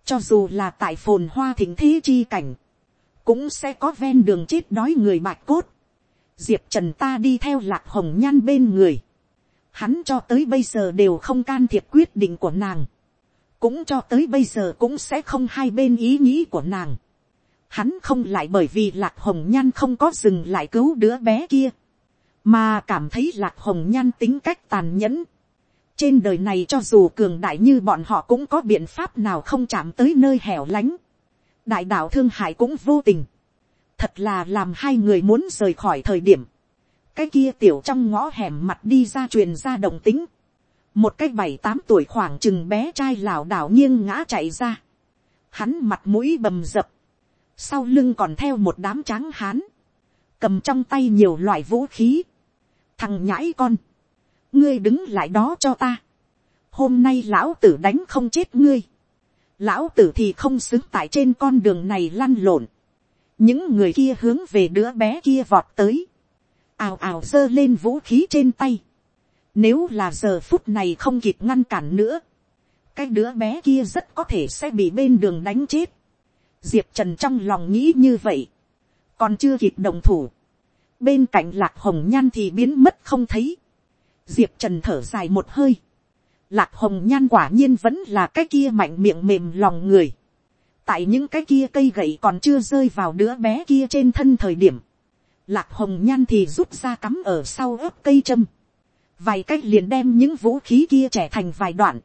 Cho dù là tại phồn hoa thỉnh thế chi cảnh cũng sẽ có ven đường chết đói người bạch cốt. Diệp trần ta đi theo lạc hồng nhan bên người. Hắn cho tới bây giờ đều không can thiệp quyết định của nàng. Cũng cho tới bây giờ cũng sẽ không hai bên ý nghĩ của nàng. Hắn không lại bởi vì lạc hồng nhan không có dừng lại cứu đứa bé kia. Mà cảm thấy lạc hồng nhan tính cách tàn nhẫn. Trên đời này cho dù cường đại như bọn họ cũng có biện pháp nào không chạm tới nơi hẻo lánh đại đạo thương hại cũng vô tình, thật là làm hai người muốn rời khỏi thời điểm, cái kia tiểu trong ngõ hẻm mặt đi ra truyền ra đồng tính, một cái bảy tám tuổi khoảng chừng bé trai lảo đảo nghiêng ngã chạy ra, hắn mặt mũi bầm dập, sau lưng còn theo một đám tráng hán, cầm trong tay nhiều loại vũ khí, thằng nhãi con, ngươi đứng lại đó cho ta, hôm nay lão tử đánh không chết ngươi, lão tử thì không xứng tại trên con đường này lăn lộn. những người kia hướng về đứa bé kia vọt tới, ào ào giơ lên vũ khí trên tay. nếu là giờ phút này không kịp ngăn cản nữa, cái đứa bé kia rất có thể sẽ bị bên đường đánh chết. diệp trần trong lòng nghĩ như vậy, còn chưa kịp đồng thủ. bên cạnh lạc hồng nhan thì biến mất không thấy. diệp trần thở dài một hơi Lạc hồng nhan quả nhiên vẫn là cái kia mạnh miệng mềm lòng người. Tại những cái kia cây gậy còn chưa rơi vào đứa bé kia trên thân thời điểm. Lạc hồng nhan thì rút ra cắm ở sau ớt cây châm. Vài cách liền đem những vũ khí kia trẻ thành vài đoạn.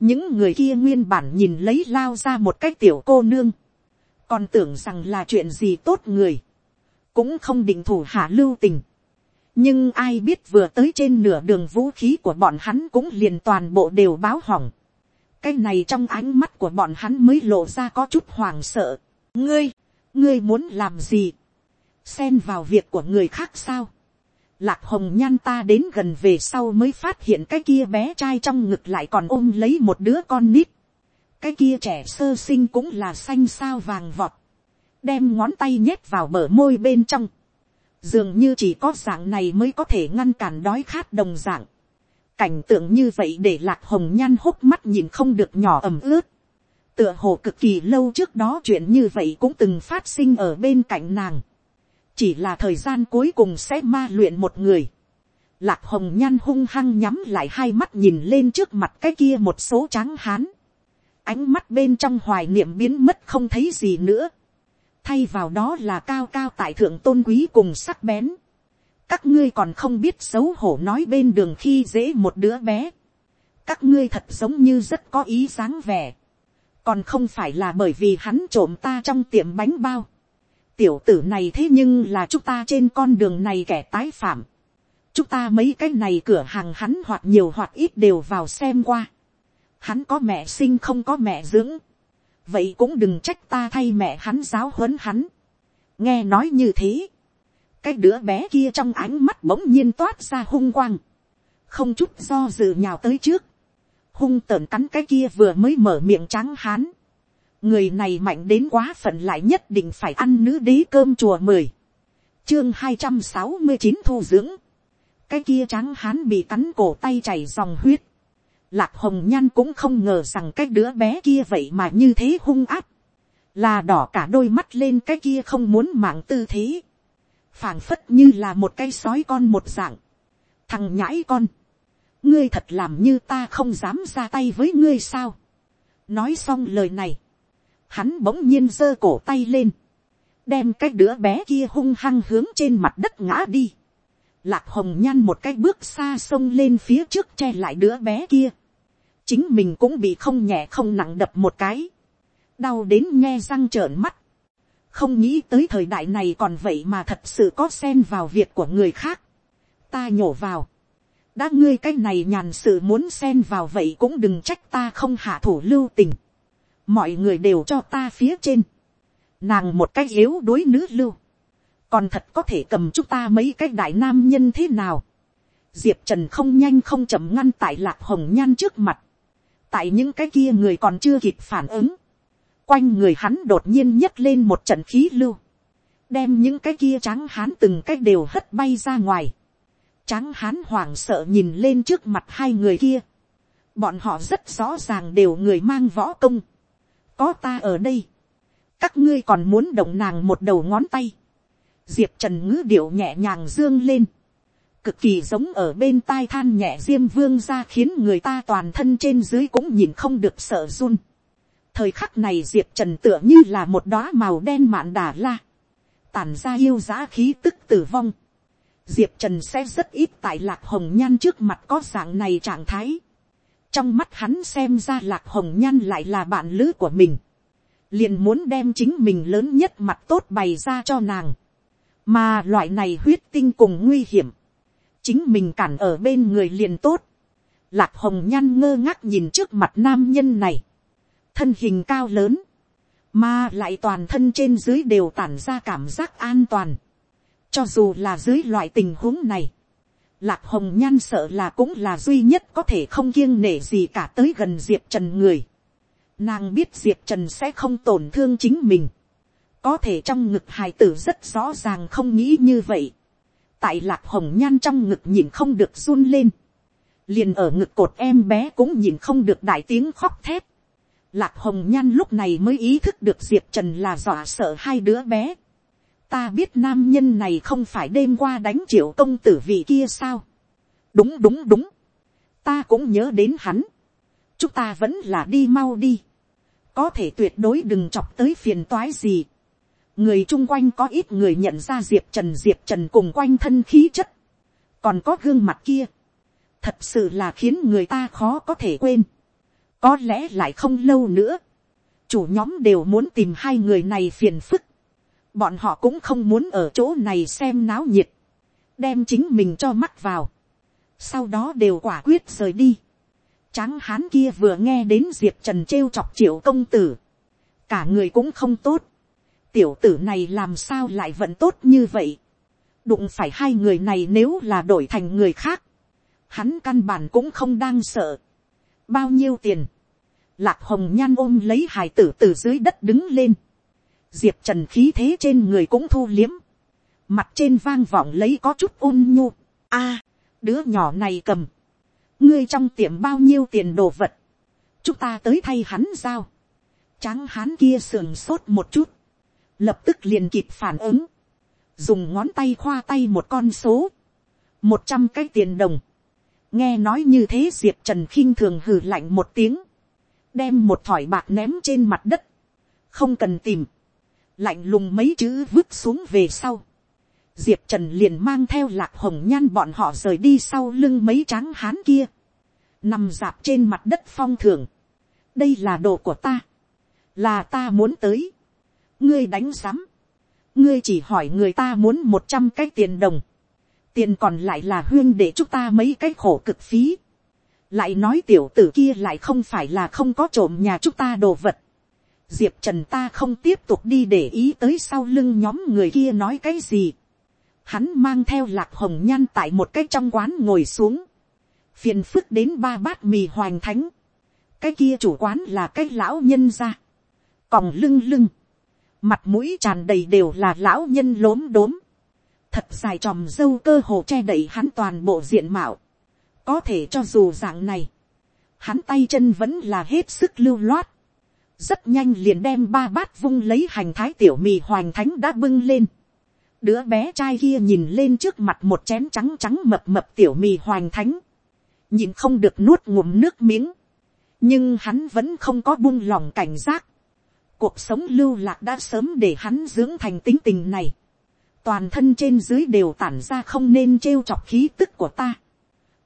Những người kia nguyên bản nhìn lấy lao ra một cái tiểu cô nương. Còn tưởng rằng là chuyện gì tốt người. Cũng không định thủ hạ lưu tình nhưng ai biết vừa tới trên nửa đường vũ khí của bọn hắn cũng liền toàn bộ đều báo hỏng. cái này trong ánh mắt của bọn hắn mới lộ ra có chút hoàng sợ. ngươi, ngươi muốn làm gì, xen vào việc của người khác sao. lạc hồng nhan ta đến gần về sau mới phát hiện cái kia bé trai trong ngực lại còn ôm lấy một đứa con nít. cái kia trẻ sơ sinh cũng là xanh sao vàng vọt. đem ngón tay nhét vào bờ môi bên trong, dường như chỉ có dạng này mới có thể ngăn cản đói khát đồng dạng. cảnh tượng như vậy để lạc hồng nhan hốc mắt nhìn không được nhỏ ẩm ướt. tựa hồ cực kỳ lâu trước đó chuyện như vậy cũng từng phát sinh ở bên cạnh nàng. chỉ là thời gian cuối cùng sẽ ma luyện một người. lạc hồng nhan hung hăng nhắm lại hai mắt nhìn lên trước mặt cái kia một số tráng hán. ánh mắt bên trong hoài niệm biến mất không thấy gì nữa thay vào đó là cao cao tại thượng tôn quý cùng sắc bén. các ngươi còn không biết xấu hổ nói bên đường khi dễ một đứa bé. các ngươi thật giống như rất có ý dáng vẻ. còn không phải là bởi vì hắn trộm ta trong tiệm bánh bao. tiểu tử này thế nhưng là chúng ta trên con đường này kẻ tái phạm. chúng ta mấy cái này cửa hàng hắn hoặc nhiều hoặc ít đều vào xem qua. hắn có mẹ sinh không có mẹ dưỡng vậy cũng đừng trách ta thay mẹ hắn giáo huấn hắn. nghe nói như thế, cái đứa bé kia trong ánh mắt bỗng nhiên toát ra hung quang, không chút do dự nhào tới trước, hung tợn cắn cái kia vừa mới mở miệng trắng hán. người này mạnh đến quá phận lại nhất định phải ăn nữ đế cơm chùa mười, chương hai trăm sáu mươi chín thu dưỡng, cái kia trắng hán bị cắn cổ tay chảy dòng huyết, Lạc hồng nhan cũng không ngờ rằng cái đứa bé kia vậy mà như thế hung áp. Là đỏ cả đôi mắt lên cái kia không muốn mạng tư thế. phảng phất như là một cái sói con một dạng. Thằng nhãi con. Ngươi thật làm như ta không dám ra tay với ngươi sao. Nói xong lời này. Hắn bỗng nhiên giơ cổ tay lên. Đem cái đứa bé kia hung hăng hướng trên mặt đất ngã đi. Lạc hồng nhan một cái bước xa sông lên phía trước che lại đứa bé kia. Chính mình cũng bị không nhẹ không nặng đập một cái. Đau đến nghe răng trợn mắt. Không nghĩ tới thời đại này còn vậy mà thật sự có xen vào việc của người khác. Ta nhổ vào. Đã ngươi cái này nhàn sự muốn xen vào vậy cũng đừng trách ta không hạ thủ lưu tình. Mọi người đều cho ta phía trên. Nàng một cái yếu đối nữ lưu còn thật có thể cầm chúng ta mấy cái đại nam nhân thế nào. diệp trần không nhanh không chậm ngăn tại lạc hồng nhan trước mặt tại những cái kia người còn chưa kịp phản ứng. quanh người hắn đột nhiên nhấc lên một trận khí lưu. đem những cái kia trắng hán từng cái đều hất bay ra ngoài. trắng hán hoảng sợ nhìn lên trước mặt hai người kia. bọn họ rất rõ ràng đều người mang võ công. có ta ở đây. các ngươi còn muốn động nàng một đầu ngón tay diệp trần ngữ điệu nhẹ nhàng dương lên, cực kỳ giống ở bên tai than nhẹ diêm vương ra khiến người ta toàn thân trên dưới cũng nhìn không được sợ run. thời khắc này diệp trần tựa như là một đoá màu đen mạn đà la, tàn ra yêu giá khí tức tử vong. diệp trần sẽ rất ít tại lạc hồng nhan trước mặt có dạng này trạng thái. trong mắt hắn xem ra lạc hồng nhan lại là bạn lữ của mình. liền muốn đem chính mình lớn nhất mặt tốt bày ra cho nàng mà loại này huyết tinh cùng nguy hiểm, chính mình cản ở bên người liền tốt, lạc hồng nhăn ngơ ngác nhìn trước mặt nam nhân này, thân hình cao lớn, mà lại toàn thân trên dưới đều tản ra cảm giác an toàn, cho dù là dưới loại tình huống này, lạc hồng nhan sợ là cũng là duy nhất có thể không kiêng nể gì cả tới gần diệp trần người. Nàng biết diệp trần sẽ không tổn thương chính mình có thể trong ngực hài tử rất rõ ràng không nghĩ như vậy tại lạc hồng nhan trong ngực nhìn không được run lên. liền ở ngực cột em bé cũng nhìn không được đại tiếng khóc thét. lạc hồng nhan lúc này mới ý thức được diệp trần là dọa sợ hai đứa bé. ta biết nam nhân này không phải đêm qua đánh triệu công tử vị kia sao. đúng đúng đúng. ta cũng nhớ đến hắn. chúng ta vẫn là đi mau đi. có thể tuyệt đối đừng chọc tới phiền toái gì người chung quanh có ít người nhận ra diệp trần. Diệp trần cùng quanh thân khí chất, còn có gương mặt kia, thật sự là khiến người ta khó có thể quên, có lẽ lại không lâu nữa, chủ nhóm đều muốn tìm hai người này phiền phức, bọn họ cũng không muốn ở chỗ này xem náo nhiệt, đem chính mình cho mắt vào, sau đó đều quả quyết rời đi. Tráng hán kia vừa nghe đến diệp trần trêu chọc triệu công tử, cả người cũng không tốt, tiểu tử này làm sao lại vẫn tốt như vậy. đụng phải hai người này nếu là đổi thành người khác. hắn căn bản cũng không đang sợ. bao nhiêu tiền. lạc hồng nhan ôm lấy hải tử từ dưới đất đứng lên. diệp trần khí thế trên người cũng thu liếm, mặt trên vang vọng lấy có chút ôn nhu, a, đứa nhỏ này cầm, ngươi trong tiệm bao nhiêu tiền đồ vật, chúng ta tới thay hắn sao tráng hán kia sườn sốt một chút, lập tức liền kịp phản ứng, dùng ngón tay khoa tay một con số, một trăm cái tiền đồng, nghe nói như thế diệp trần khinh thường hừ lạnh một tiếng, đem một thỏi bạc ném trên mặt đất, không cần tìm, lạnh lùng mấy chữ vứt xuống về sau, diệp trần liền mang theo lạc hồng nhan bọn họ rời đi sau lưng mấy tráng hán kia, nằm dạp trên mặt đất phong thường, đây là đồ của ta, là ta muốn tới, ngươi đánh sắm, ngươi chỉ hỏi người ta muốn một trăm cái tiền đồng, tiền còn lại là huyên để chúng ta mấy cái khổ cực phí, lại nói tiểu tử kia lại không phải là không có trộm nhà chúng ta đồ vật, diệp trần ta không tiếp tục đi để ý tới sau lưng nhóm người kia nói cái gì, hắn mang theo lạc hồng nhan tại một cái trong quán ngồi xuống, phiền phức đến ba bát mì hoành thánh, cái kia chủ quán là cái lão nhân ra, còng lưng lưng, mặt mũi tràn đầy đều là lão nhân lốm đốm, thật dài tròm dâu cơ hồ che đậy hắn toàn bộ diện mạo, có thể cho dù dạng này, hắn tay chân vẫn là hết sức lưu loát, rất nhanh liền đem ba bát vung lấy hành thái tiểu mì hoành thánh đã bưng lên, đứa bé trai kia nhìn lên trước mặt một chén trắng trắng mập mập tiểu mì hoành thánh, nhìn không được nuốt ngụm nước miếng, nhưng hắn vẫn không có buông lòng cảnh giác, cuộc sống lưu lạc đã sớm để hắn dưỡng thành tính tình này, toàn thân trên dưới đều tản ra không nên trêu chọc khí tức của ta,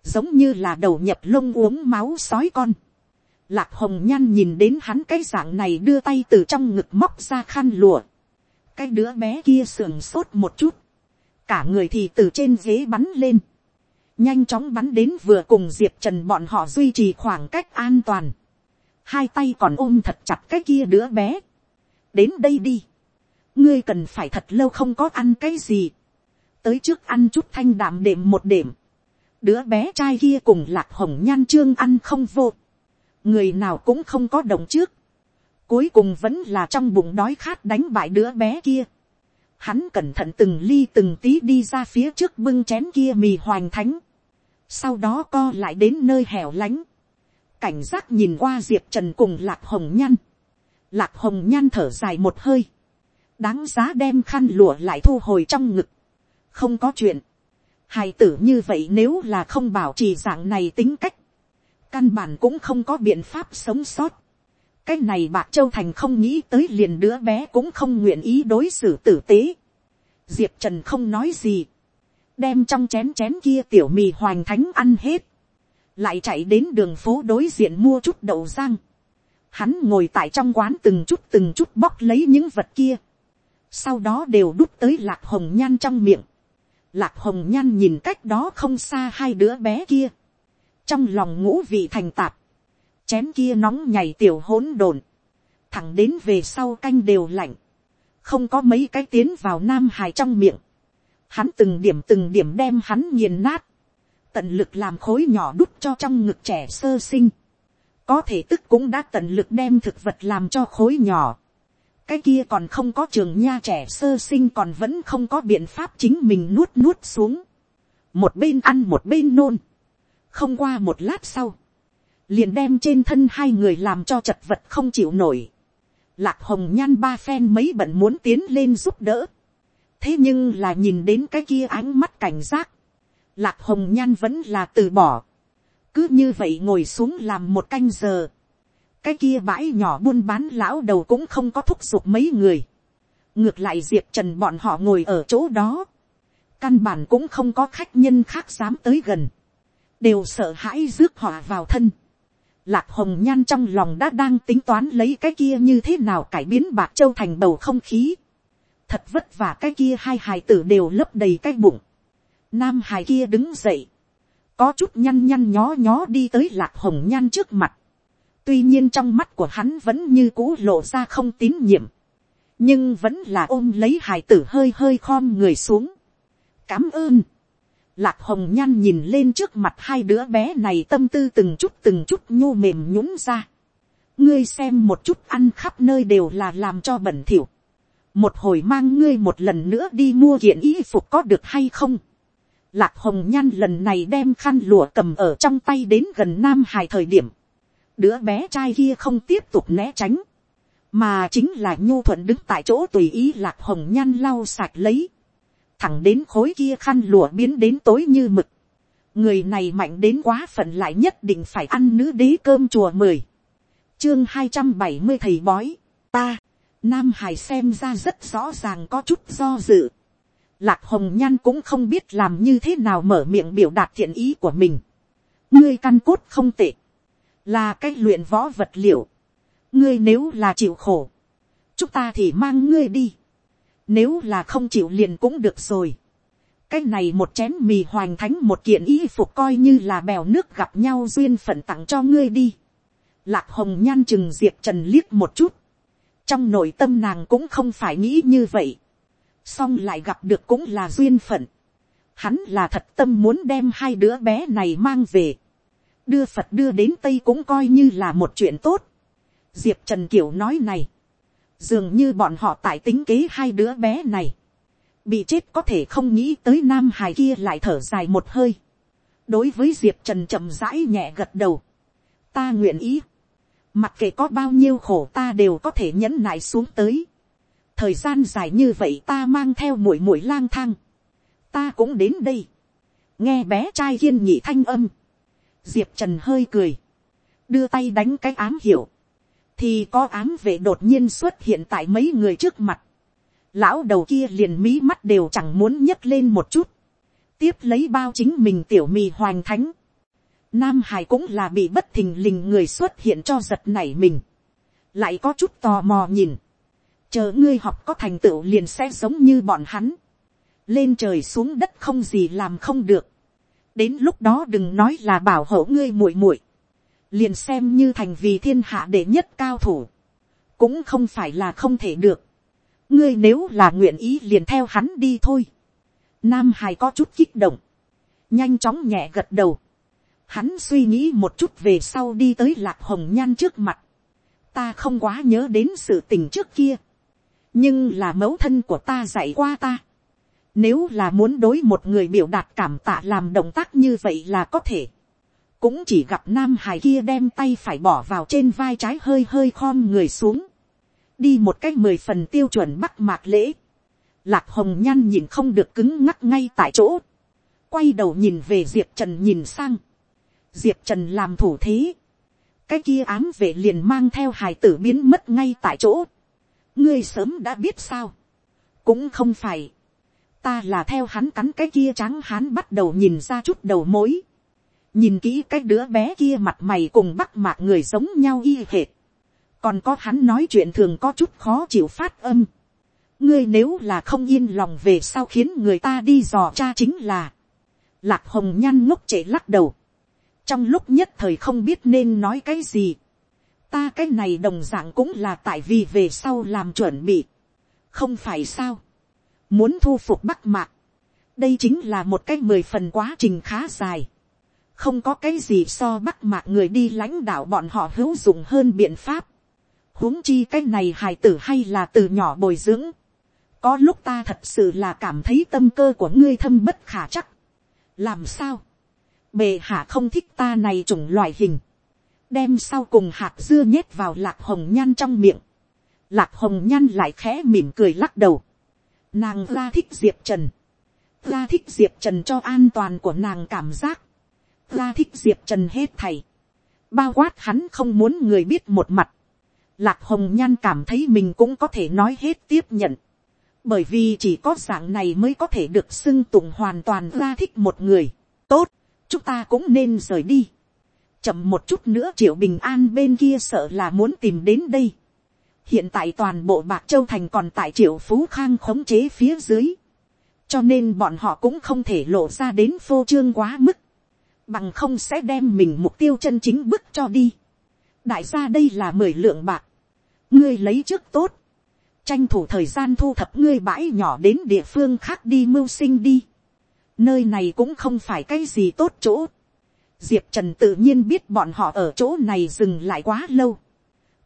giống như là đầu nhập lông uống máu sói con. Lạc hồng nhan nhìn đến hắn cái dạng này đưa tay từ trong ngực móc ra khăn lụa. cái đứa bé kia sườn sốt một chút, cả người thì từ trên ghế bắn lên, nhanh chóng bắn đến vừa cùng diệp trần bọn họ duy trì khoảng cách an toàn, hai tay còn ôm thật chặt cái kia đứa bé, đến đây đi, ngươi cần phải thật lâu không có ăn cái gì, tới trước ăn chút thanh đạm đệm một đệm, đứa bé trai kia cùng lạc hồng nhan trương ăn không vô, người nào cũng không có đồng trước, cuối cùng vẫn là trong bụng đói khát đánh bại đứa bé kia, hắn cẩn thận từng ly từng tí đi ra phía trước bưng chén kia mì hoành thánh, sau đó co lại đến nơi hẻo lánh, cảnh giác nhìn qua diệp trần cùng lạc hồng nhan, lạc hồng nhan thở dài một hơi, đáng giá đem khăn lụa lại thu hồi trong ngực, không có chuyện, hài tử như vậy nếu là không bảo trì dạng này tính cách, căn bản cũng không có biện pháp sống sót. cái này bạc châu thành không nghĩ tới liền đứa bé cũng không nguyện ý đối xử tử tế. diệp trần không nói gì, đem trong chén chén kia tiểu mì hoành thánh ăn hết, lại chạy đến đường phố đối diện mua chút đậu rang. Hắn ngồi tại trong quán từng chút từng chút bóc lấy những vật kia, sau đó đều đút tới lạc hồng nhan trong miệng. Lạc hồng nhan nhìn cách đó không xa hai đứa bé kia, trong lòng ngũ vị thành tạp, chén kia nóng nhảy tiểu hỗn đồn, thẳng đến về sau canh đều lạnh, không có mấy cái tiến vào nam hài trong miệng, hắn từng điểm từng điểm đem hắn nghiền nát, tận lực làm khối nhỏ đút cho trong ngực trẻ sơ sinh, có thể tức cũng đã tận lực đem thực vật làm cho khối nhỏ, cái kia còn không có trường nha trẻ sơ sinh còn vẫn không có biện pháp chính mình nuốt nuốt xuống, một bên ăn một bên nôn, không qua một lát sau, liền đem trên thân hai người làm cho chật vật không chịu nổi, lạc hồng nhan ba phen mấy bận muốn tiến lên giúp đỡ, thế nhưng là nhìn đến cái kia ánh mắt cảnh giác, lạc hồng nhan vẫn là từ bỏ, cứ như vậy ngồi xuống làm một canh giờ, cái kia bãi nhỏ buôn bán lão đầu cũng không có thúc giục mấy người, ngược lại diệp trần bọn họ ngồi ở chỗ đó, căn bản cũng không có khách nhân khác dám tới gần, đều sợ hãi rước họ vào thân. Lạc hồng nhan trong lòng đã đang tính toán lấy cái kia như thế nào cải biến bạc châu thành bầu không khí. Thật vất vả cái kia hai hài tử đều lấp đầy cái bụng. Nam hài kia đứng dậy, có chút nhăn nhăn nhó nhó đi tới lạc hồng nhan trước mặt. tuy nhiên trong mắt của hắn vẫn như cũ lộ ra không tín nhiệm, nhưng vẫn là ôm lấy hài tử hơi hơi khom người xuống. cám ơn. Lạc hồng nhan nhìn lên trước mặt hai đứa bé này tâm tư từng chút từng chút nhô mềm nhũng ra. ngươi xem một chút ăn khắp nơi đều là làm cho bẩn thỉu một hồi mang ngươi một lần nữa đi mua kiện y phục có được hay không. Lạc hồng nhan lần này đem khăn lụa cầm ở trong tay đến gần nam hải thời điểm. đứa bé trai kia không tiếp tục né tránh, mà chính là nhu thuận đứng tại chỗ tùy ý lạc hồng nhan lau sạch lấy. thẳng đến khối kia khăn lụa biến đến tối như mực. người này mạnh đến quá phận lại nhất định phải ăn nữ đế cơm chùa mười. chương hai trăm bảy mươi thầy bói, ta Nam Hải xem ra rất rõ ràng có chút do dự. Lạc Hồng Nhan cũng không biết làm như thế nào mở miệng biểu đạt thiện ý của mình. Ngươi căn cốt không tệ. Là cách luyện võ vật liệu. Ngươi nếu là chịu khổ. Chúng ta thì mang ngươi đi. Nếu là không chịu liền cũng được rồi. Cái này một chén mì hoành thánh một kiện y phục coi như là bèo nước gặp nhau duyên phận tặng cho ngươi đi. Lạc hồng nhan chừng diệp trần liếc một chút trong nội tâm nàng cũng không phải nghĩ như vậy, song lại gặp được cũng là duyên phận, hắn là thật tâm muốn đem hai đứa bé này mang về, đưa phật đưa đến tây cũng coi như là một chuyện tốt, diệp trần kiểu nói này, dường như bọn họ tại tính kế hai đứa bé này, bị chết có thể không nghĩ tới nam Hải kia lại thở dài một hơi, đối với diệp trần chậm rãi nhẹ gật đầu, ta nguyện ý, Mặc kệ có bao nhiêu khổ ta đều có thể nhẫn nại xuống tới. Thời gian dài như vậy ta mang theo mũi mũi lang thang. Ta cũng đến đây. Nghe bé trai kiên nhị thanh âm. Diệp Trần hơi cười. Đưa tay đánh cái ám hiệu. Thì có ám vệ đột nhiên xuất hiện tại mấy người trước mặt. Lão đầu kia liền mí mắt đều chẳng muốn nhấc lên một chút. Tiếp lấy bao chính mình tiểu mì hoành thánh Nam Hải cũng là bị bất thình lình người xuất hiện cho giật nảy mình. Lại có chút tò mò nhìn. Chờ ngươi học có thành tựu liền sẽ giống như bọn hắn. Lên trời xuống đất không gì làm không được. Đến lúc đó đừng nói là bảo hộ ngươi muội muội Liền xem như thành vì thiên hạ đệ nhất cao thủ. Cũng không phải là không thể được. Ngươi nếu là nguyện ý liền theo hắn đi thôi. Nam Hải có chút kích động. Nhanh chóng nhẹ gật đầu Hắn suy nghĩ một chút về sau đi tới lạc hồng nhan trước mặt. Ta không quá nhớ đến sự tình trước kia. Nhưng là mẫu thân của ta dạy qua ta. Nếu là muốn đối một người biểu đạt cảm tạ làm động tác như vậy là có thể. Cũng chỉ gặp nam hài kia đem tay phải bỏ vào trên vai trái hơi hơi khom người xuống. Đi một cách mười phần tiêu chuẩn bắc mạc lễ. Lạc hồng nhan nhìn không được cứng ngắc ngay tại chỗ. Quay đầu nhìn về diệp trần nhìn sang diệp trần làm thủ thế, cái kia ám vệ liền mang theo hài tử biến mất ngay tại chỗ ngươi sớm đã biết sao. cũng không phải. ta là theo hắn cắn cái kia tráng hắn bắt đầu nhìn ra chút đầu mối. nhìn kỹ cái đứa bé kia mặt mày cùng bắc mạc người giống nhau y hệt. còn có hắn nói chuyện thường có chút khó chịu phát âm. ngươi nếu là không yên lòng về sau khiến người ta đi dò cha chính là. lạc hồng nhan ngốc trễ lắc đầu trong lúc nhất thời không biết nên nói cái gì ta cái này đồng dạng cũng là tại vì về sau làm chuẩn bị. không phải sao. muốn thu phục bắc mạc. đây chính là một cái mười phần quá trình khá dài. không có cái gì so bắc mạc người đi lãnh đạo bọn họ hữu dụng hơn biện pháp. huống chi cái này hài tử hay là từ nhỏ bồi dưỡng. có lúc ta thật sự là cảm thấy tâm cơ của ngươi thâm bất khả chắc. làm sao bề hạ không thích ta này chủng loại hình, đem sau cùng hạt dưa nhét vào lạc hồng nhan trong miệng, lạc hồng nhan lại khẽ mỉm cười lắc đầu, nàng ra thích diệp trần, ra thích diệp trần cho an toàn của nàng cảm giác, ra thích diệp trần hết thầy, bao quát hắn không muốn người biết một mặt, lạc hồng nhan cảm thấy mình cũng có thể nói hết tiếp nhận, bởi vì chỉ có dạng này mới có thể được xưng tụng hoàn toàn ra thích một người, tốt, chúng ta cũng nên rời đi chậm một chút nữa, triệu bình an bên kia sợ là muốn tìm đến đây. hiện tại toàn bộ bạc châu thành còn tại triệu phú khang khống chế phía dưới. cho nên bọn họ cũng không thể lộ ra đến phô trương quá mức. bằng không sẽ đem mình mục tiêu chân chính bức cho đi. đại gia đây là mười lượng bạc. ngươi lấy trước tốt. tranh thủ thời gian thu thập ngươi bãi nhỏ đến địa phương khác đi mưu sinh đi nơi này cũng không phải cái gì tốt chỗ diệp trần tự nhiên biết bọn họ ở chỗ này dừng lại quá lâu.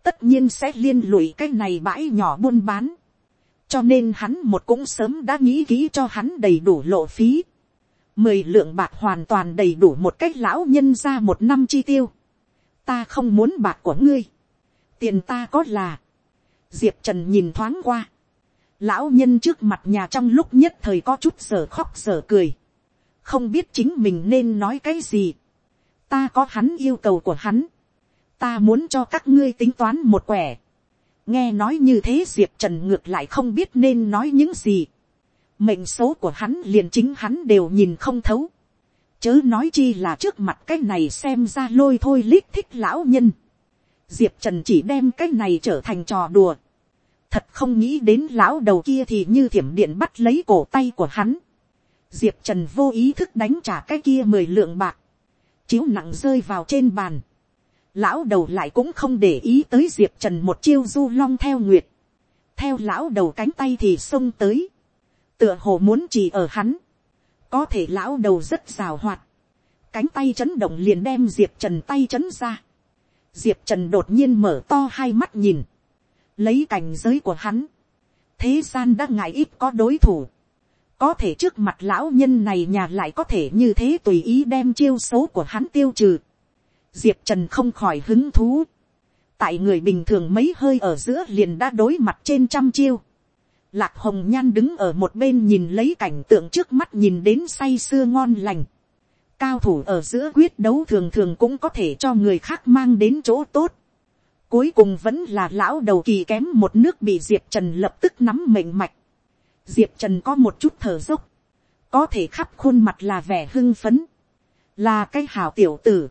tất nhiên sẽ liên lụy cái này bãi nhỏ buôn bán. cho nên hắn một cũng sớm đã nghĩ kỹ cho hắn đầy đủ lộ phí. mười lượng bạc hoàn toàn đầy đủ một cách lão nhân ra một năm chi tiêu. ta không muốn bạc của ngươi. tiền ta có là. diệp trần nhìn thoáng qua. lão nhân trước mặt nhà trong lúc nhất thời có chút giờ khóc giờ cười. không biết chính mình nên nói cái gì ta có hắn yêu cầu của hắn. ta muốn cho các ngươi tính toán một quẻ nghe nói như thế diệp trần ngược lại không biết nên nói những gì. mệnh số của hắn liền chính hắn đều nhìn không thấu. chớ nói chi là trước mặt cái này xem ra lôi thôi lít thích lão nhân. diệp trần chỉ đem cái này trở thành trò đùa. thật không nghĩ đến lão đầu kia thì như thiểm điện bắt lấy cổ tay của hắn. diệp trần vô ý thức đánh trả cái kia mười lượng bạc chiếu nặng rơi vào trên bàn. Lão đầu lại cũng không để ý tới diệp trần một chiêu du long theo nguyệt, theo lão đầu cánh tay thì xông tới, tựa hồ muốn chỉ ở hắn, có thể lão đầu rất rào hoạt, cánh tay chấn động liền đem diệp trần tay chấn ra, diệp trần đột nhiên mở to hai mắt nhìn, lấy cảnh giới của hắn, thế gian đã ngại ít có đối thủ, có thể trước mặt lão nhân này nhà lại có thể như thế tùy ý đem chiêu số của hắn tiêu trừ, diệp trần không khỏi hứng thú. tại người bình thường mấy hơi ở giữa liền đã đối mặt trên trăm chiêu. lạc hồng nhan đứng ở một bên nhìn lấy cảnh tượng trước mắt nhìn đến say sưa ngon lành. cao thủ ở giữa quyết đấu thường thường cũng có thể cho người khác mang đến chỗ tốt. cuối cùng vẫn là lão đầu kỳ kém một nước bị diệp trần lập tức nắm mệnh mạch diệp trần có một chút thở dốc. có thể khắp khuôn mặt là vẻ hưng phấn. là cái hào tiểu tử.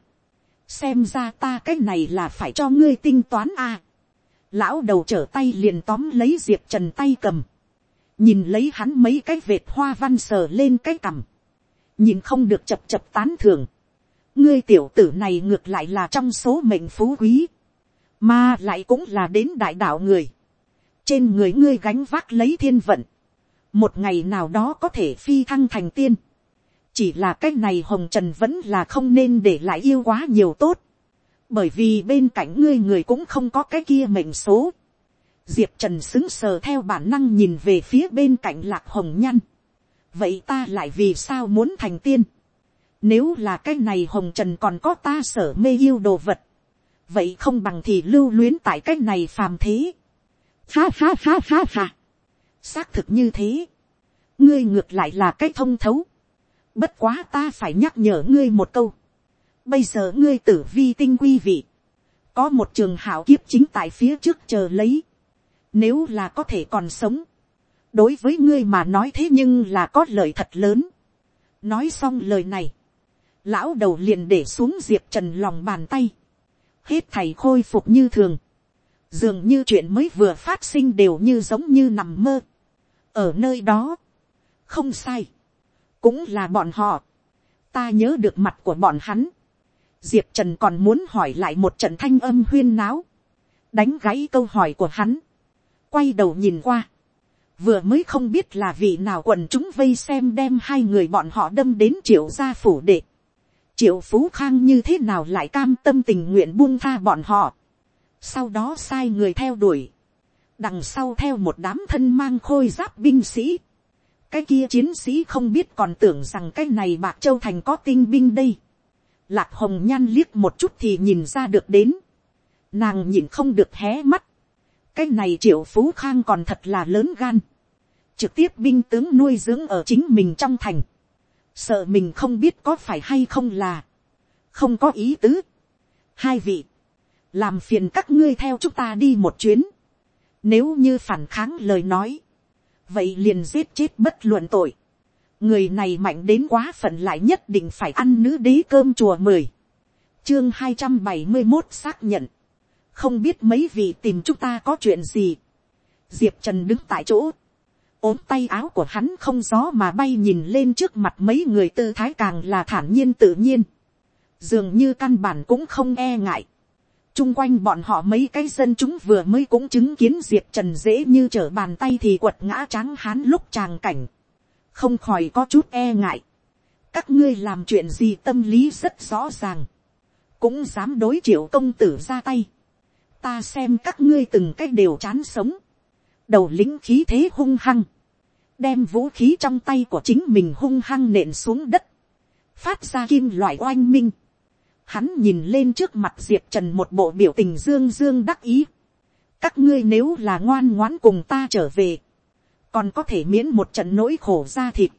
Xem ra ta cái này là phải cho ngươi tinh toán a. lão đầu trở tay liền tóm lấy diệp trần tay cầm, nhìn lấy hắn mấy cái vệt hoa văn sờ lên cái cằm, nhìn không được chập chập tán thường, ngươi tiểu tử này ngược lại là trong số mệnh phú quý, mà lại cũng là đến đại đạo người, trên người ngươi gánh vác lấy thiên vận, một ngày nào đó có thể phi thăng thành tiên, chỉ là cái này hồng trần vẫn là không nên để lại yêu quá nhiều tốt, bởi vì bên cạnh ngươi người cũng không có cái kia mệnh số. diệp trần xứng sờ theo bản năng nhìn về phía bên cạnh lạc hồng nhăn. vậy ta lại vì sao muốn thành tiên. nếu là cái này hồng trần còn có ta sở mê yêu đồ vật, vậy không bằng thì lưu luyến tại cái này phàm thế. ha ha ha ha ha xác thực như thế. ngươi ngược lại là cái thông thấu Bất quá ta phải nhắc nhở ngươi một câu. Bây giờ ngươi tử vi tinh quy vị. Có một trường hảo kiếp chính tại phía trước chờ lấy. Nếu là có thể còn sống. Đối với ngươi mà nói thế nhưng là có lợi thật lớn. Nói xong lời này. Lão đầu liền để xuống diệp trần lòng bàn tay. Hết thầy khôi phục như thường. Dường như chuyện mới vừa phát sinh đều như giống như nằm mơ. Ở nơi đó. Không sai cũng là bọn họ. ta nhớ được mặt của bọn hắn. diệp trần còn muốn hỏi lại một trận thanh âm huyên náo. đánh gáy câu hỏi của hắn. quay đầu nhìn qua. vừa mới không biết là vị nào quần chúng vây xem đem hai người bọn họ đâm đến triệu gia phủ đệ. triệu phú khang như thế nào lại cam tâm tình nguyện buông tha bọn họ. sau đó sai người theo đuổi đằng sau theo một đám thân mang khôi giáp binh sĩ cái kia chiến sĩ không biết còn tưởng rằng cái này bạc châu thành có tinh binh đây. Lạc hồng nhan liếc một chút thì nhìn ra được đến. Nàng nhìn không được hé mắt. cái này triệu phú khang còn thật là lớn gan. trực tiếp binh tướng nuôi dưỡng ở chính mình trong thành. sợ mình không biết có phải hay không là. không có ý tứ. hai vị. làm phiền các ngươi theo chúng ta đi một chuyến nếu như phản kháng lời nói, vậy liền giết chết bất luận tội. người này mạnh đến quá phận lại nhất định phải ăn nữ đế cơm chùa mười. chương hai trăm bảy mươi một xác nhận. không biết mấy vị tìm chúng ta có chuyện gì. diệp trần đứng tại chỗ. ốm tay áo của hắn không gió mà bay nhìn lên trước mặt mấy người tư thái càng là thản nhiên tự nhiên. dường như căn bản cũng không e ngại chung quanh bọn họ mấy cái dân chúng vừa mới cũng chứng kiến diệp trần dễ như trở bàn tay thì quật ngã tráng hán lúc tràng cảnh, không khỏi có chút e ngại. các ngươi làm chuyện gì tâm lý rất rõ ràng, cũng dám đối triệu công tử ra tay. ta xem các ngươi từng cách đều chán sống, đầu lính khí thế hung hăng, đem vũ khí trong tay của chính mình hung hăng nện xuống đất, phát ra kim loại oanh minh, hắn nhìn lên trước mặt diệp trần một bộ biểu tình dương dương đắc ý, các ngươi nếu là ngoan ngoãn cùng ta trở về, còn có thể miễn một trận nỗi khổ ra thịt,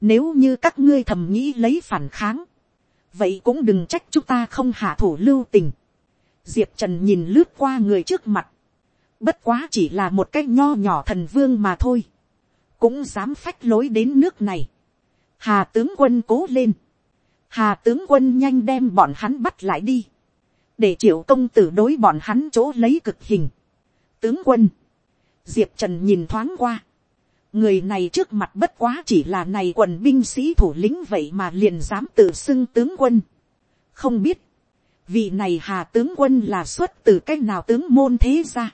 nếu như các ngươi thầm nghĩ lấy phản kháng, vậy cũng đừng trách chúng ta không hạ thủ lưu tình. Diệp trần nhìn lướt qua người trước mặt, bất quá chỉ là một cái nho nhỏ thần vương mà thôi, cũng dám phách lối đến nước này. Hà tướng quân cố lên, hà tướng quân nhanh đem bọn hắn bắt lại đi, để triệu công tử đối bọn hắn chỗ lấy cực hình. tướng quân, diệp trần nhìn thoáng qua, người này trước mặt bất quá chỉ là này quần binh sĩ thủ lĩnh vậy mà liền dám tự xưng tướng quân. không biết, vị này hà tướng quân là xuất từ c á c h nào tướng môn thế ra.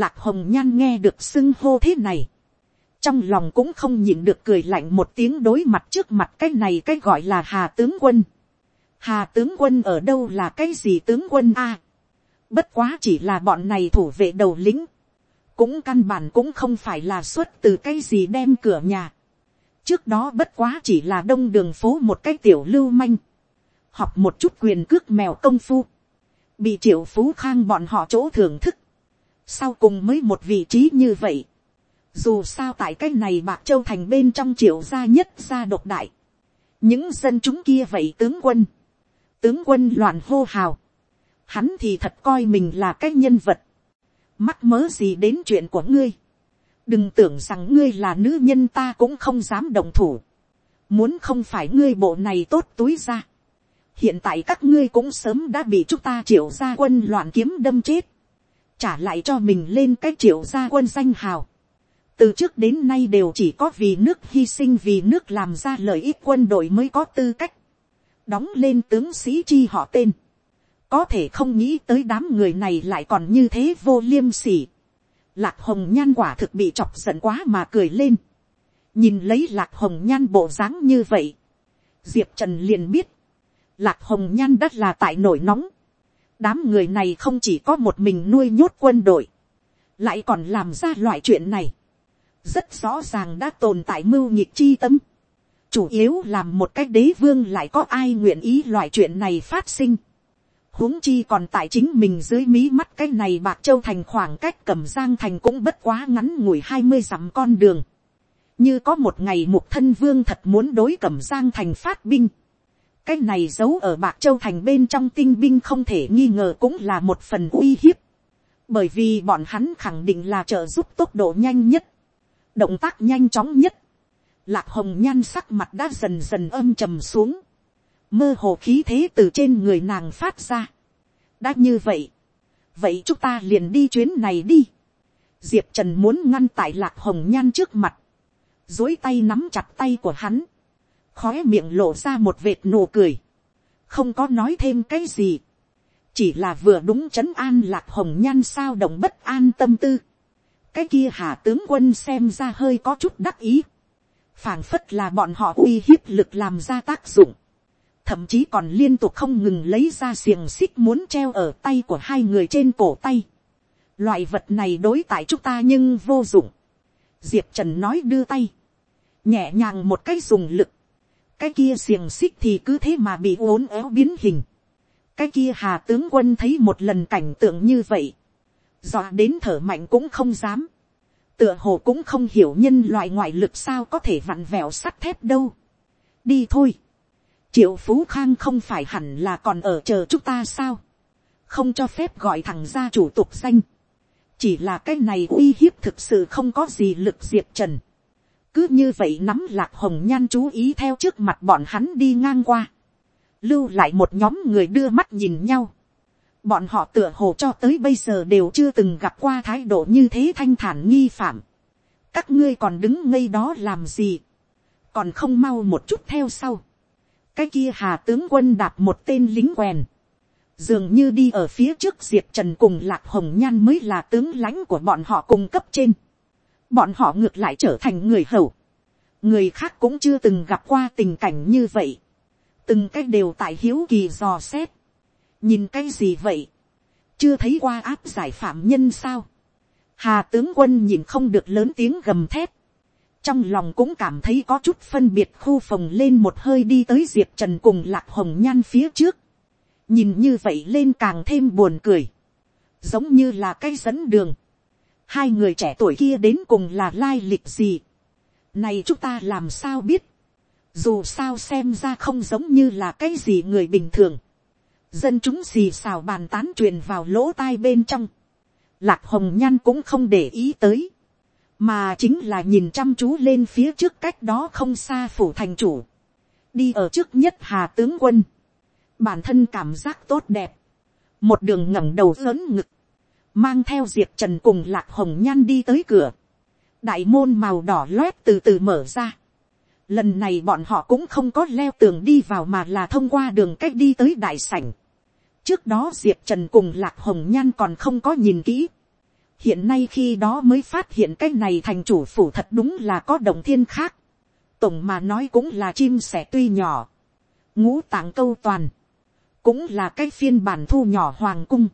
lạc hồng nhan nghe được xưng hô thế này trong lòng cũng không nhịn được cười lạnh một tiếng đối mặt trước mặt cái này cái gọi là hà tướng quân. hà tướng quân ở đâu là cái gì tướng quân a. bất quá chỉ là bọn này thủ vệ đầu lính cũng căn bản cũng không phải là xuất từ cái gì đem cửa nhà. trước đó bất quá chỉ là đông đường phố một cái tiểu lưu manh, học một chút quyền cước mèo công phu, bị triệu phú khang bọn họ chỗ thưởng thức, sau cùng mới một vị trí như vậy dù sao tại cái này bạc châu thành bên trong triệu gia nhất gia độc đại, những dân chúng kia vậy tướng quân, tướng quân loạn hô hào, hắn thì thật coi mình là cái nhân vật, mắc mớ gì đến chuyện của ngươi. đừng tưởng rằng ngươi là nữ nhân ta cũng không dám đồng thủ. muốn không phải ngươi bộ này tốt túi ra. hiện tại các ngươi cũng sớm đã bị chúng ta triệu gia quân loạn kiếm đâm chết. trả lại cho mình lên cái triệu gia quân danh hào từ trước đến nay đều chỉ có vì nước hy sinh vì nước làm ra lợi ích quân đội mới có tư cách. đóng lên tướng sĩ chi họ tên có thể không nghĩ tới đám người này lại còn như thế vô liêm sỉ. lạc hồng nhan quả thực bị chọc giận quá mà cười lên. nhìn lấy lạc hồng nhan bộ dáng như vậy. diệp trần liền biết. lạc hồng nhan đất là tại nổi nóng. đám người này không chỉ có một mình nuôi nhốt quân đội. lại còn làm ra loại chuyện này rất rõ ràng đã tồn tại mưu nhịp chi tâm. chủ yếu làm một cái đế vương lại có ai nguyện ý loại chuyện này phát sinh huống chi còn tại chính mình dưới mí mắt cái này bạc châu thành khoảng cách cẩm giang thành cũng bất quá ngắn ngủi hai mươi dặm con đường. như có một ngày mục thân vương thật muốn đối cẩm giang thành phát binh. cái này giấu ở bạc châu thành bên trong tinh binh không thể nghi ngờ cũng là một phần uy hiếp. bởi vì bọn hắn khẳng định là trợ giúp tốc độ nhanh nhất, động tác nhanh chóng nhất. lạc hồng nhan sắc mặt đã dần dần âm trầm xuống. Mơ hồ khí thế từ trên người nàng phát ra. đã như vậy, vậy chúng ta liền đi chuyến này đi. diệp trần muốn ngăn tại lạc hồng nhan trước mặt, dối tay nắm chặt tay của hắn, khói miệng lộ ra một vệt nụ cười, không có nói thêm cái gì, chỉ là vừa đúng c h ấ n an lạc hồng nhan sao động bất an tâm tư, cái kia hà tướng quân xem ra hơi có chút đắc ý, phảng phất là bọn họ uy hiếp lực làm ra tác dụng, thậm chí còn liên tục không ngừng lấy ra xiềng xích muốn treo ở tay của hai người trên cổ tay. Loại vật này đối tại chúng ta nhưng vô dụng. Diệp Trần nói đưa tay. Nhẹ nhàng một cái dùng lực. Cái kia xiềng xích thì cứ thế mà bị uốn éo biến hình. Cái kia hà tướng quân thấy một lần cảnh tượng như vậy. Dọa đến thở mạnh cũng không dám. Tựa hồ cũng không hiểu nhân loại ngoại lực sao có thể vặn vẹo sắt thép đâu. Đi thôi. Triệu phú khang không phải hẳn là còn ở chờ chúng ta sao, không cho phép gọi thằng gia chủ tục danh, chỉ là cái này uy hiếp thực sự không có gì lực diệt trần, cứ như vậy nắm lạc hồng nhan chú ý theo trước mặt bọn hắn đi ngang qua, lưu lại một nhóm người đưa mắt nhìn nhau, bọn họ tựa hồ cho tới bây giờ đều chưa từng gặp qua thái độ như thế thanh thản nghi phạm, các ngươi còn đứng ngây đó làm gì, còn không mau một chút theo sau, cái kia hà tướng quân đạp một tên lính quèn, dường như đi ở phía trước diệp trần cùng lạc hồng nhan mới là tướng lãnh của bọn họ cùng cấp trên. bọn họ ngược lại trở thành người hầu. người khác cũng chưa từng gặp qua tình cảnh như vậy. từng cái đều tại hiếu kỳ dò xét nhìn cái gì vậy. chưa thấy qua áp giải phạm nhân sao. hà tướng quân nhìn không được lớn tiếng gầm thét, trong lòng cũng cảm thấy có chút phân biệt khu phòng lên một hơi đi tới diệp trần cùng lạc hồng nhan phía trước, nhìn như vậy lên càng thêm buồn cười, giống như là cái dẫn đường, hai người trẻ tuổi kia đến cùng là lai lịch gì, này chúng ta làm sao biết, dù sao xem ra không giống như là cái gì người bình thường, dân chúng xì xào bàn tán truyền vào lỗ tai bên trong, lạc hồng nhan cũng không để ý tới, mà chính là nhìn chăm chú lên phía trước cách đó không xa phủ thành chủ, đi ở trước nhất hà tướng quân, bản thân cảm giác tốt đẹp, một đường ngẩng đầu lớn ngực, mang theo diệp trần cùng lạc hồng nhan đi tới cửa, đại môn màu đỏ loét từ từ mở ra, lần này bọn họ cũng không có leo tường đi vào mà là thông qua đường cách đi tới đại sảnh, trước đó diệp trần cùng lạc hồng nhan còn không có nhìn kỹ, hiện nay khi đó mới phát hiện cái này thành chủ phủ thật đúng là có đồng thiên khác, tổng mà nói cũng là chim sẻ tuy nhỏ, ngũ tạng câu toàn, cũng là cái phiên bản thu nhỏ hoàng cung.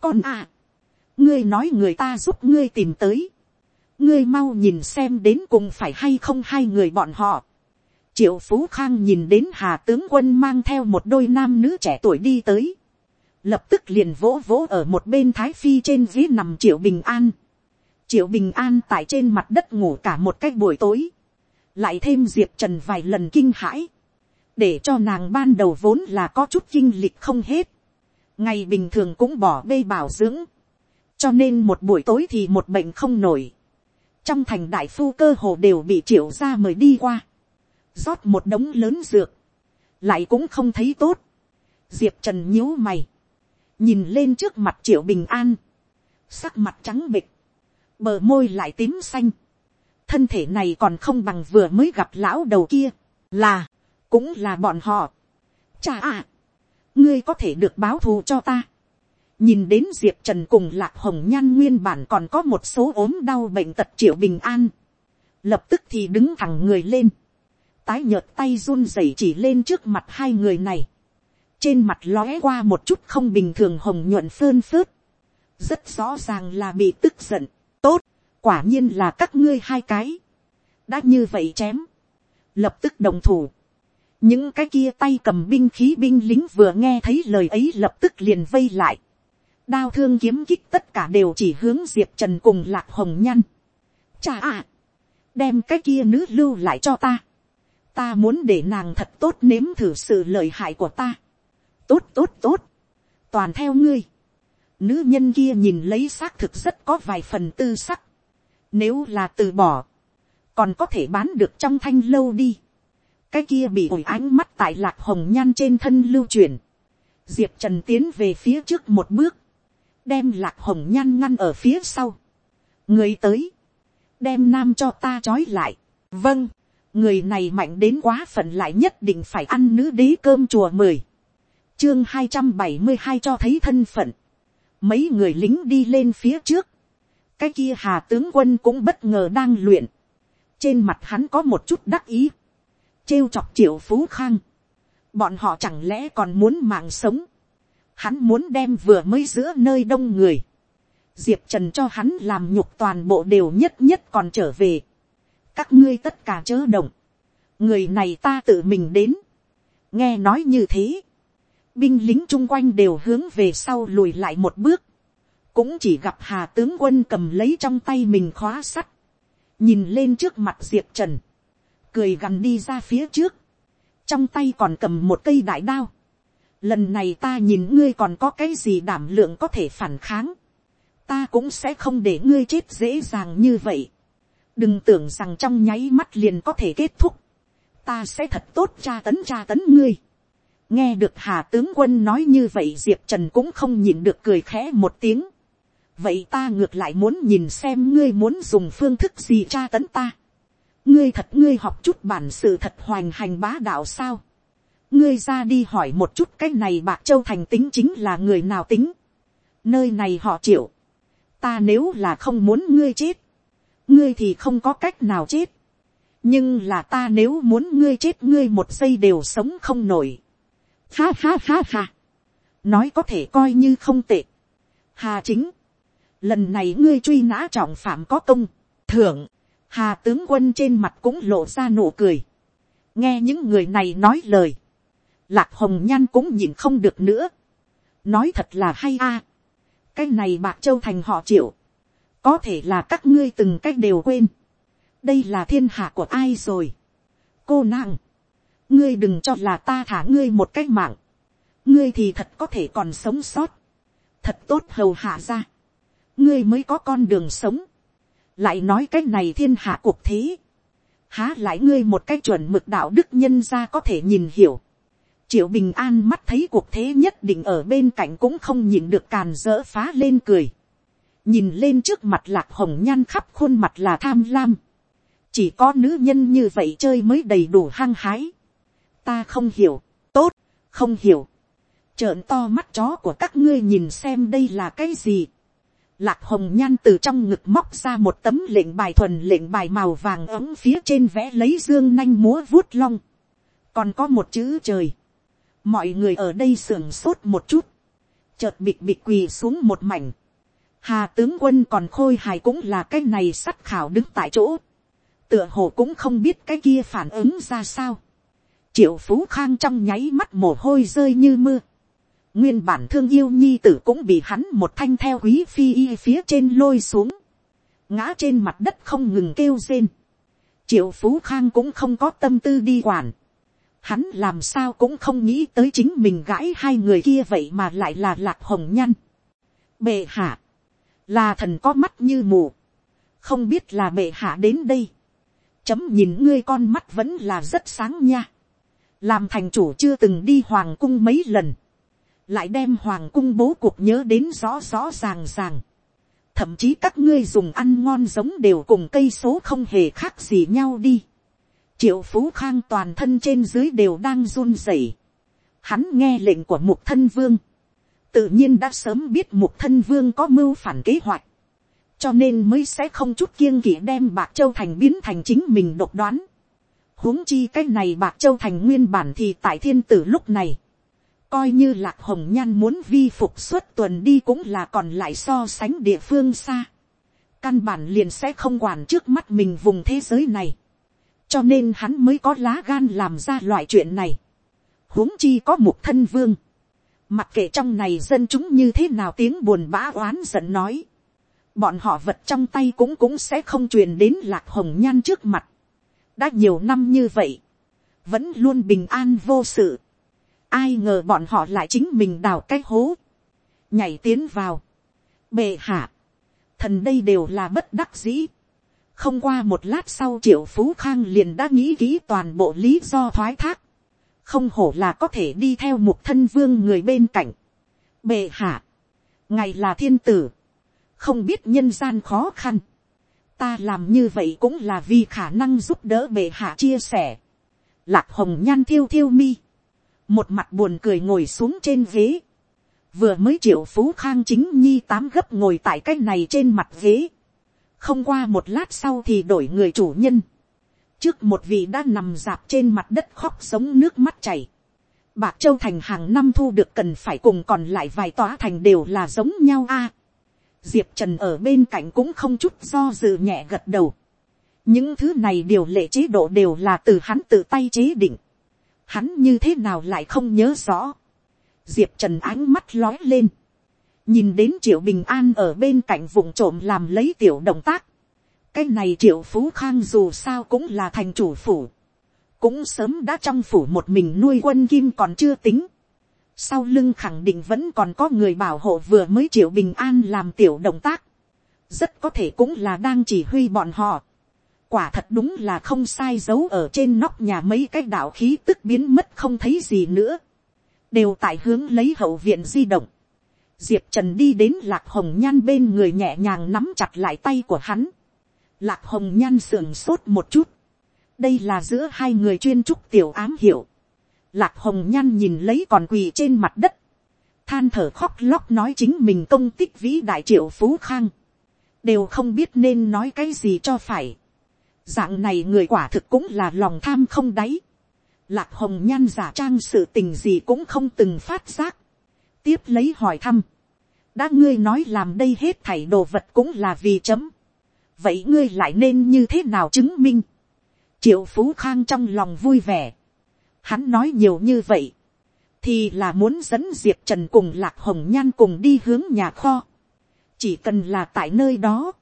Con à, ngươi nói người ta giúp ngươi tìm tới, ngươi mau nhìn xem đến cùng phải hay không hai người bọn họ. triệu phú khang nhìn đến hà tướng quân mang theo một đôi nam nữ trẻ tuổi đi tới, lập tức liền vỗ vỗ ở một bên thái phi trên ví nằm triệu bình an. triệu bình an tại trên mặt đất ngủ cả một cái buổi tối, lại thêm diệp trần vài lần kinh hãi, để cho nàng ban đầu vốn là có chút kinh lịch không hết, ngày bình thường cũng bỏ bê bảo dưỡng, cho nên một buổi tối thì một bệnh không nổi, trong thành đại phu cơ hồ đều bị triệu ra mời đi qua, rót một đống lớn dược, lại cũng không thấy tốt, diệp trần nhíu mày, nhìn lên trước mặt triệu bình an, sắc mặt trắng bịch, bờ môi lại tím xanh, thân thể này còn không bằng vừa mới gặp lão đầu kia, là, cũng là bọn họ. Chà à, ngươi có thể được báo thù cho ta nhìn đến diệp trần cùng lạc hồng nhan nguyên bản còn có một số ốm đau bệnh tật triệu bình an, lập tức thì đứng thẳng người lên, tái nhợt tay run rẩy chỉ lên trước mặt hai người này, trên mặt lóe qua một chút không bình thường hồng nhuận phơn phớt, rất rõ ràng là bị tức giận, tốt, quả nhiên là các ngươi hai cái, đã như vậy chém, lập tức đồng thủ, những cái kia tay cầm binh khí binh lính vừa nghe thấy lời ấy lập tức liền vây lại, đao thương kiếm kích tất cả đều chỉ hướng diệp trần cùng lạc hồng nhăn, chà à, đem cái kia nữ lưu lại cho ta, ta muốn để nàng thật tốt nếm thử sự lợi hại của ta, tốt tốt tốt, toàn theo ngươi, nữ nhân kia nhìn lấy xác thực rất có vài phần tư sắc, nếu là từ bỏ, còn có thể bán được trong thanh lâu đi, cái kia bị ổi ánh mắt tại lạc hồng nhan trên thân lưu truyền, diệp trần tiến về phía trước một bước, đem lạc hồng nhan ngăn ở phía sau, người tới, đem nam cho ta trói lại, vâng, người này mạnh đến quá phận lại nhất định phải ăn nữ đế cơm chùa mười, chương hai trăm bảy mươi hai cho thấy thân phận, mấy người lính đi lên phía trước, cái kia hà tướng quân cũng bất ngờ đang luyện, trên mặt hắn có một chút đắc ý, trêu chọc triệu phú khang, bọn họ chẳng lẽ còn muốn mạng sống, hắn muốn đem vừa mới giữa nơi đông người, diệp trần cho hắn làm nhục toàn bộ đều nhất nhất còn trở về, các ngươi tất cả chớ động, người này ta tự mình đến, nghe nói như thế, binh lính chung quanh đều hướng về sau lùi lại một bước, cũng chỉ gặp hà tướng quân cầm lấy trong tay mình khóa sắt, nhìn lên trước mặt diệp trần, cười gằn đi ra phía trước, trong tay còn cầm một cây đại đao. Lần này ta nhìn ngươi còn có cái gì đảm lượng có thể phản kháng, ta cũng sẽ không để ngươi chết dễ dàng như vậy. đừng tưởng rằng trong nháy mắt liền có thể kết thúc, ta sẽ thật tốt tra tấn tra tấn ngươi. nghe được hà tướng quân nói như vậy diệp trần cũng không nhìn được cười khẽ một tiếng. vậy ta ngược lại muốn nhìn xem ngươi muốn dùng phương thức gì tra tấn ta ngươi thật ngươi học chút bản sự thật hoành hành bá đạo sao ngươi ra đi hỏi một chút cái này bạc châu thành tính chính là người nào tính. nơi này họ chịu. ta nếu là không muốn ngươi chết, ngươi thì không có cách nào chết. nhưng là ta nếu muốn ngươi chết ngươi một giây đều sống không nổi. ha ha ha ha. nói có thể coi như không tệ. hà chính, lần này ngươi truy nã trọng phạm có công, thưởng, hà tướng quân trên mặt cũng lộ ra nụ cười, nghe những người này nói lời, lạc hồng nhan cũng nhìn không được nữa, nói thật là hay a, cái này bạc châu thành họ triệu, có thể là các ngươi từng cách đều quên, đây là thiên hạ của ai rồi, cô nàng, ngươi đừng cho là ta thả ngươi một cái mạng, ngươi thì thật có thể còn sống sót, thật tốt hầu hạ ra, ngươi mới có con đường sống, lại nói cái này thiên hạ cuộc thế, há lại ngươi một cái chuẩn mực đạo đức nhân ra có thể nhìn hiểu, triệu bình an mắt thấy cuộc thế nhất định ở bên cạnh cũng không nhìn được càn dỡ phá lên cười, nhìn lên trước mặt lạc hồng nhan khắp khuôn mặt là tham lam, chỉ có nữ nhân như vậy chơi mới đầy đủ hăng hái, ta không hiểu, tốt, không hiểu, trợn to mắt chó của các ngươi nhìn xem đây là cái gì. Lạc hồng nhan từ trong ngực móc ra một tấm lệnh bài thuần lệnh bài màu vàng ấm phía trên vẽ lấy dương nanh múa vuốt long. còn có một chữ trời mọi người ở đây sưởng sốt một chút. chợt bịt bịt quỳ xuống một mảnh. hà tướng quân còn khôi hài cũng là cái này sắt khảo đứng tại chỗ. tựa hồ cũng không biết cái kia phản ứng ra sao. triệu phú khang trong nháy mắt mồ hôi rơi như mưa Nguyên bản thương yêu nhi tử cũng bị hắn một thanh theo quý phi y phía trên lôi xuống. Ngã trên mặt đất không ngừng kêu rên. Triệu Phú Khang cũng không có tâm tư đi quản. Hắn làm sao cũng không nghĩ tới chính mình gãi hai người kia vậy mà lại là lạc hồng nhăn. Bệ hạ. Là thần có mắt như mù. Không biết là bệ hạ đến đây. Chấm nhìn ngươi con mắt vẫn là rất sáng nha. Làm thành chủ chưa từng đi hoàng cung mấy lần lại đem hoàng cung bố cuộc nhớ đến rõ rõ ràng ràng. thậm chí các ngươi dùng ăn ngon giống đều cùng cây số không hề khác gì nhau đi triệu phú khang toàn thân trên dưới đều đang run rẩy. hắn nghe lệnh của mục thân vương. tự nhiên đã sớm biết mục thân vương có mưu phản kế hoạch. cho nên mới sẽ không chút kiêng kỵ đem bạc châu thành biến thành chính mình độc đoán. huống chi cái này bạc châu thành nguyên bản thì tại thiên tử lúc này coi như lạc hồng nhan muốn vi phục suốt tuần đi cũng là còn lại so sánh địa phương xa. căn bản liền sẽ không quản trước mắt mình vùng thế giới này cho nên hắn mới có lá gan làm ra loại chuyện này. huống chi có một thân vương. mặc kệ trong này dân chúng như thế nào tiếng buồn bã oán giận nói. bọn họ vật trong tay cũng cũng sẽ không truyền đến lạc hồng nhan trước mặt. đã nhiều năm như vậy. vẫn luôn bình an vô sự ai ngờ bọn họ lại chính mình đào cái hố, nhảy tiến vào, bệ hạ, thần đây đều là bất đắc dĩ, không qua một lát sau triệu phú khang liền đã nghĩ kỹ toàn bộ lý do thoái thác, không hổ là có thể đi theo một thân vương người bên cạnh, bệ hạ, ngày là thiên tử, không biết nhân gian khó khăn, ta làm như vậy cũng là vì khả năng giúp đỡ bệ hạ chia sẻ, lạc hồng nhan thiêu thiêu mi, một mặt buồn cười ngồi xuống trên ghế, vừa mới triệu phú khang chính nhi tám gấp ngồi tại cái này trên mặt ghế, không qua một lát sau thì đổi người chủ nhân, trước một vị đã nằm dạp trên mặt đất khóc sống nước mắt chảy, bạc châu thành hàng năm thu được cần phải cùng còn lại vài tòa thành đều là giống nhau a, diệp trần ở bên cạnh cũng không chút do dự nhẹ gật đầu, những thứ này điều lệ chế độ đều là từ hắn tự tay chế định, hắn như thế nào lại không nhớ rõ. diệp trần ánh mắt lói lên, nhìn đến triệu bình an ở bên cạnh vùng trộm làm lấy tiểu động tác. cái này triệu phú khang dù sao cũng là thành chủ phủ, cũng sớm đã trong phủ một mình nuôi quân kim còn chưa tính. sau lưng khẳng định vẫn còn có người bảo hộ vừa mới triệu bình an làm tiểu động tác. rất có thể cũng là đang chỉ huy bọn họ quả thật đúng là không sai giấu ở trên nóc nhà mấy cái đạo khí tức biến mất không thấy gì nữa. đều tại hướng lấy hậu viện di động diệp trần đi đến lạc hồng nhan bên người nhẹ nhàng nắm chặt lại tay của hắn. lạc hồng nhan sườn sốt một chút. đây là giữa hai người chuyên trúc tiểu ám hiểu. lạc hồng nhan nhìn lấy còn quỳ trên mặt đất. than thở khóc lóc nói chính mình công tích vĩ đại triệu phú khang. đều không biết nên nói cái gì cho phải dạng này người quả thực cũng là lòng tham không đáy. lạc hồng nhan giả trang sự tình gì cũng không từng phát giác tiếp lấy hỏi thăm. đã ngươi nói làm đây hết thảy đồ vật cũng là vì chấm, vậy ngươi lại nên như thế nào chứng minh, triệu phú khang trong lòng vui vẻ, hắn nói nhiều như vậy, thì là muốn dẫn diệp trần cùng lạc hồng nhan cùng đi hướng nhà kho, chỉ cần là tại nơi đó,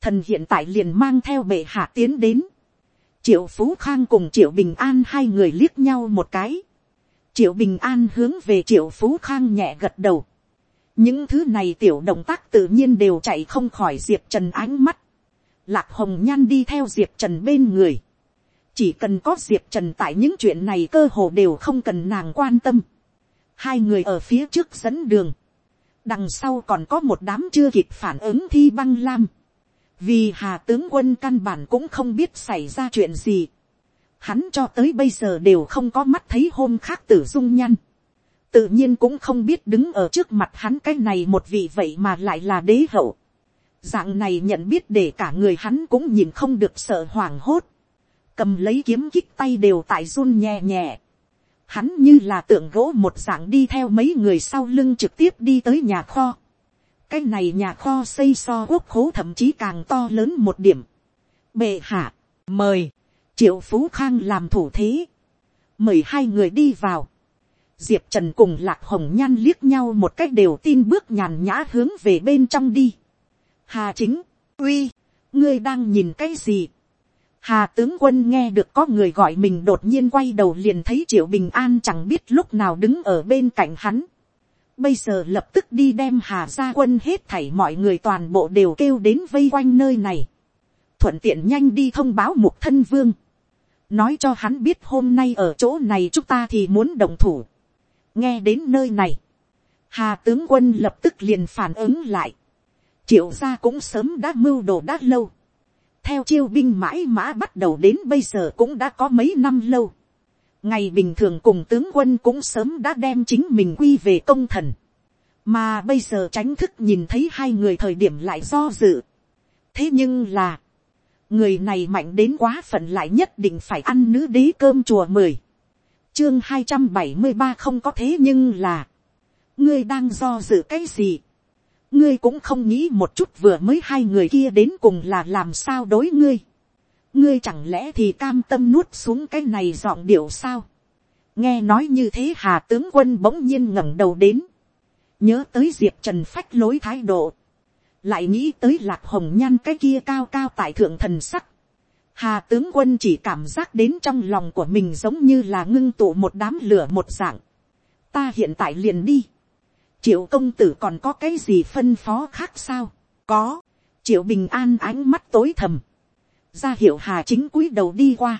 thần hiện tại liền mang theo bệ hạ tiến đến, triệu phú khang cùng triệu bình an hai người liếc nhau một cái, triệu bình an hướng về triệu phú khang nhẹ gật đầu, những thứ này tiểu động tác tự nhiên đều chạy không khỏi diệp trần ánh mắt, lạc hồng nhan đi theo diệp trần bên người, chỉ cần có diệp trần tại những chuyện này cơ hồ đều không cần nàng quan tâm, hai người ở phía trước dẫn đường, đằng sau còn có một đám chưa kịp phản ứng thi băng lam, vì hà tướng quân căn bản cũng không biết xảy ra chuyện gì, hắn cho tới bây giờ đều không có mắt thấy hôm khác tử dung nhăn, tự nhiên cũng không biết đứng ở trước mặt hắn cái này một vị vậy mà lại là đế hậu, dạng này nhận biết để cả người hắn cũng nhìn không được sợ hoảng hốt, cầm lấy kiếm kích tay đều tại run nhẹ nhẹ, hắn như là tượng gỗ một dạng đi theo mấy người sau lưng trực tiếp đi tới nhà kho. cái này nhà kho xây so quốc khố thậm chí càng to lớn một điểm. bệ hạ, mời, triệu phú khang làm thủ thế, mời hai người đi vào. diệp trần cùng lạc hồng nhan liếc nhau một cách đều tin bước nhàn nhã hướng về bên trong đi. hà chính, uy, ngươi đang nhìn cái gì Hà tướng quân nghe được có người gọi mình đột nhiên quay đầu liền thấy triệu bình an chẳng biết lúc nào đứng ở bên cạnh hắn. Bây giờ lập tức đi đem hà gia quân hết thảy mọi người toàn bộ đều kêu đến vây quanh nơi này. Thuận tiện nhanh đi thông báo mục thân vương. Nói cho hắn biết hôm nay ở chỗ này chúng ta thì muốn đồng thủ. Nghe đến nơi này. Hà tướng quân lập tức liền phản ứng lại. Triệu gia cũng sớm đã mưu đồ đã lâu theo chiêu binh mãi mã bắt đầu đến bây giờ cũng đã có mấy năm lâu. ngày bình thường cùng tướng quân cũng sớm đã đem chính mình quy về công thần. mà bây giờ tránh thức nhìn thấy hai người thời điểm lại do dự. thế nhưng là, người này mạnh đến quá phận lại nhất định phải ăn nữ đế cơm chùa mười. chương hai trăm bảy mươi ba không có thế nhưng là, ngươi đang do dự cái gì ngươi cũng không nghĩ một chút vừa mới hai người kia đến cùng là làm sao đối ngươi. ngươi chẳng lẽ thì cam tâm nuốt xuống cái này giọng điệu sao. nghe nói như thế hà tướng quân bỗng nhiên ngẩng đầu đến. nhớ tới diệp trần phách lối thái độ lại nghĩ tới lạc hồng nhan cái kia cao cao tại thượng thần sắc. Hà tướng quân chỉ cảm giác đến trong lòng của mình giống như là ngưng tụ một đám lửa một dạng. Ta hiện tại liền đi. Triệu công tử còn có cái gì phân phó khác sao, có, triệu bình an ánh mắt tối thầm, ra hiệu hà chính cúi đầu đi qua,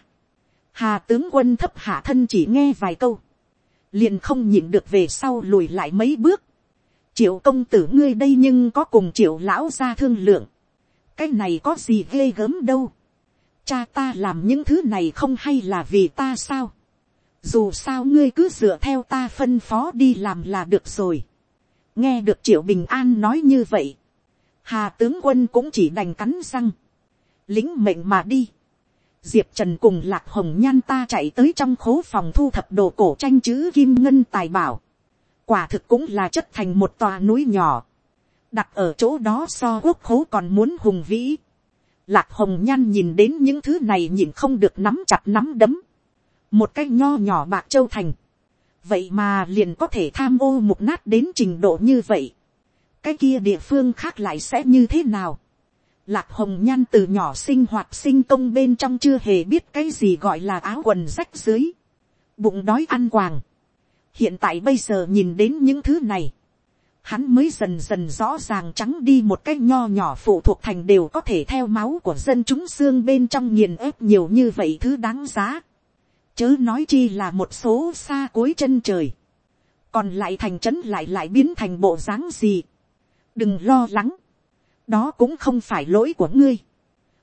hà tướng quân thấp hạ thân chỉ nghe vài câu, liền không nhịn được về sau lùi lại mấy bước, triệu công tử ngươi đây nhưng có cùng triệu lão ra thương lượng, cái này có gì ghê gớm đâu, cha ta làm những thứ này không hay là vì ta sao, dù sao ngươi cứ dựa theo ta phân phó đi làm là được rồi. Nghe được triệu bình an nói như vậy, hà tướng quân cũng chỉ đành cắn răng, lính mệnh mà đi. diệp trần cùng lạc hồng nhan ta chạy tới trong khố phòng thu thập đồ cổ tranh chữ kim ngân tài bảo, quả thực cũng là chất thành một tòa núi nhỏ, đặt ở chỗ đó so quốc khố còn muốn hùng vĩ. Lạc hồng nhan nhìn đến những thứ này nhìn không được nắm chặt nắm đấm. một cái nho nhỏ bạc châu thành vậy mà liền có thể tham ô mục nát đến trình độ như vậy, cái kia địa phương khác lại sẽ như thế nào. Lạc hồng nhan từ nhỏ sinh hoạt sinh công bên trong chưa hề biết cái gì gọi là áo quần rách dưới, bụng đói ăn quàng hiện tại bây giờ nhìn đến những thứ này, hắn mới dần dần rõ ràng trắng đi một cái nho nhỏ phụ thuộc thành đều có thể theo máu của dân chúng xương bên trong nghiền ép nhiều như vậy thứ đáng giá chớ nói chi là một số xa cuối chân trời, còn lại thành trấn lại lại biến thành bộ dáng gì. đừng lo lắng, đó cũng không phải lỗi của ngươi.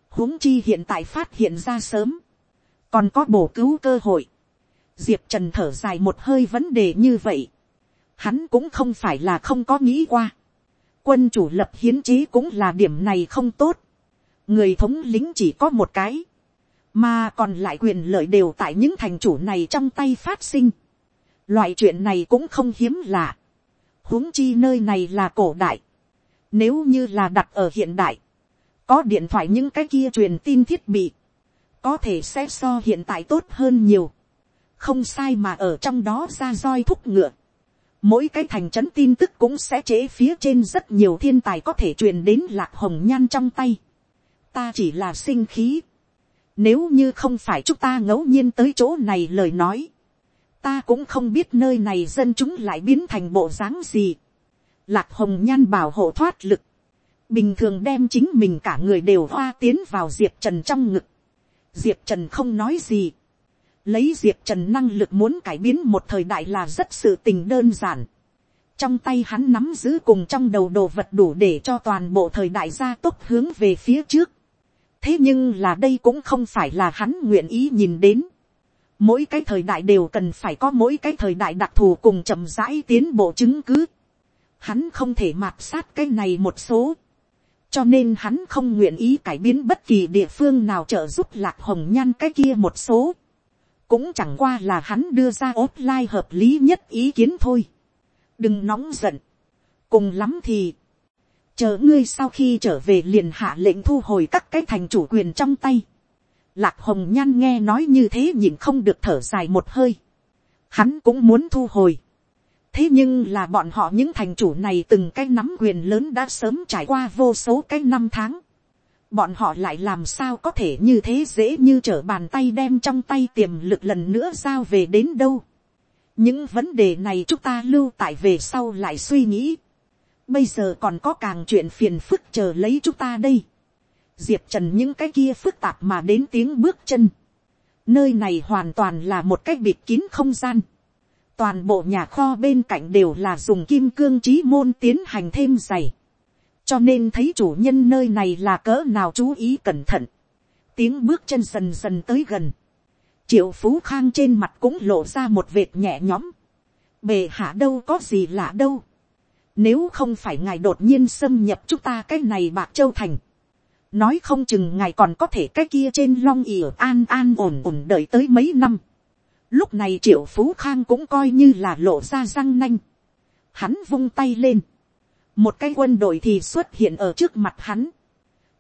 huống chi hiện tại phát hiện ra sớm, còn có bổ cứu cơ hội diệp trần thở dài một hơi vấn đề như vậy, hắn cũng không phải là không có nghĩ qua. quân chủ lập hiến chế cũng là điểm này không tốt. người thống lính chỉ có một cái mà còn lại quyền lợi đều tại những thành chủ này trong tay phát sinh. Loại chuyện này cũng không hiếm lạ. huống chi nơi này là cổ đại, nếu như là đặt ở hiện đại, có điện thoại những cái kia truyền tin thiết bị, có thể sẽ so hiện tại tốt hơn nhiều, không sai mà ở trong đó ra roi thúc ngựa, mỗi cái thành trấn tin tức cũng sẽ chế phía trên rất nhiều thiên tài có thể truyền đến lạc hồng nhan trong tay. ta chỉ là sinh khí. nếu như không phải chúng ta ngẫu nhiên tới chỗ này lời nói, ta cũng không biết nơi này dân chúng lại biến thành bộ dáng gì. lạc hồng nhan bảo hộ thoát lực, bình thường đem chính mình cả người đều hoa tiến vào diệp trần trong ngực. diệp trần không nói gì lấy diệp trần năng lực muốn cải biến một thời đại là rất sự tình đơn giản. trong tay hắn nắm giữ cùng trong đầu đồ vật đủ để cho toàn bộ thời đại gia tốc hướng về phía trước. thế nhưng là đây cũng không phải là hắn nguyện ý nhìn đến. mỗi cái thời đại đều cần phải có mỗi cái thời đại đặc thù cùng chậm rãi tiến bộ chứng cứ. hắn không thể mạt sát cái này một số cho nên hắn không nguyện ý cải biến bất kỳ địa phương nào trợ giúp lạc hồng nhan cái kia một số cũng chẳng qua là hắn đưa ra offline hợp lý nhất ý kiến thôi. đừng nóng giận, cùng lắm thì, chờ ngươi sau khi trở về liền hạ lệnh thu hồi các cái thành chủ quyền trong tay. Lạc hồng nhan nghe nói như thế nhìn không được thở dài một hơi. Hắn cũng muốn thu hồi. thế nhưng là bọn họ những thành chủ này từng cái nắm quyền lớn đã sớm trải qua vô số cái năm tháng bọn họ lại làm sao có thể như thế dễ như trở bàn tay đem trong tay tiềm lực lần nữa giao về đến đâu. những vấn đề này chúng ta lưu tại về sau lại suy nghĩ. bây giờ còn có càng chuyện phiền phức chờ lấy chúng ta đây. diệp trần những cái kia phức tạp mà đến tiếng bước chân. nơi này hoàn toàn là một cái bịt kín không gian. toàn bộ nhà kho bên cạnh đều là dùng kim cương trí môn tiến hành thêm dày cho nên thấy chủ nhân nơi này là cỡ nào chú ý cẩn thận, tiếng bước chân dần dần tới gần, triệu phú khang trên mặt cũng lộ ra một vệt nhẹ nhõm, bề hạ đâu có gì lạ đâu, nếu không phải ngài đột nhiên xâm nhập chúng ta cái này bạc châu thành, nói không chừng ngài còn có thể cái kia trên long ỉa an an ổn ổn đợi tới mấy năm. Lúc này triệu phú khang cũng coi như là lộ ra răng nanh. Hắn vung tay lên một cái quân đội thì xuất hiện ở trước mặt hắn.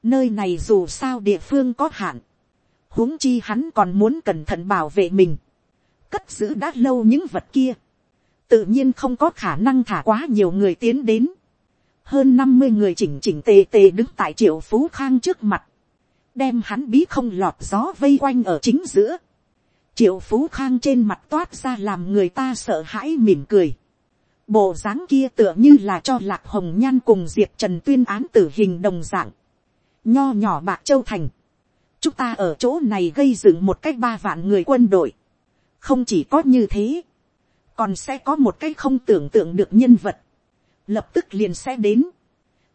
nơi này dù sao địa phương có hạn, huống chi hắn còn muốn cẩn thận bảo vệ mình, cất giữ đã lâu những vật kia, tự nhiên không có khả năng thả quá nhiều người tiến đến. hơn năm mươi người chỉnh chỉnh tề tề đứng tại triệu phú khang trước mặt, đem hắn bí không lọt gió vây quanh ở chính giữa. triệu phú khang trên mặt toát ra làm người ta sợ hãi mỉm cười Bộ dáng kia tựa như là cho lạc hồng nhan cùng diệp trần tuyên án tử hình đồng dạng. Nho nhỏ bạc châu thành. Chúng ta ở chỗ này gây dựng một cách ba vạn người quân đội. Không chỉ có như thế. Còn sẽ có một cái không tưởng tượng được nhân vật. Lập tức liền sẽ đến.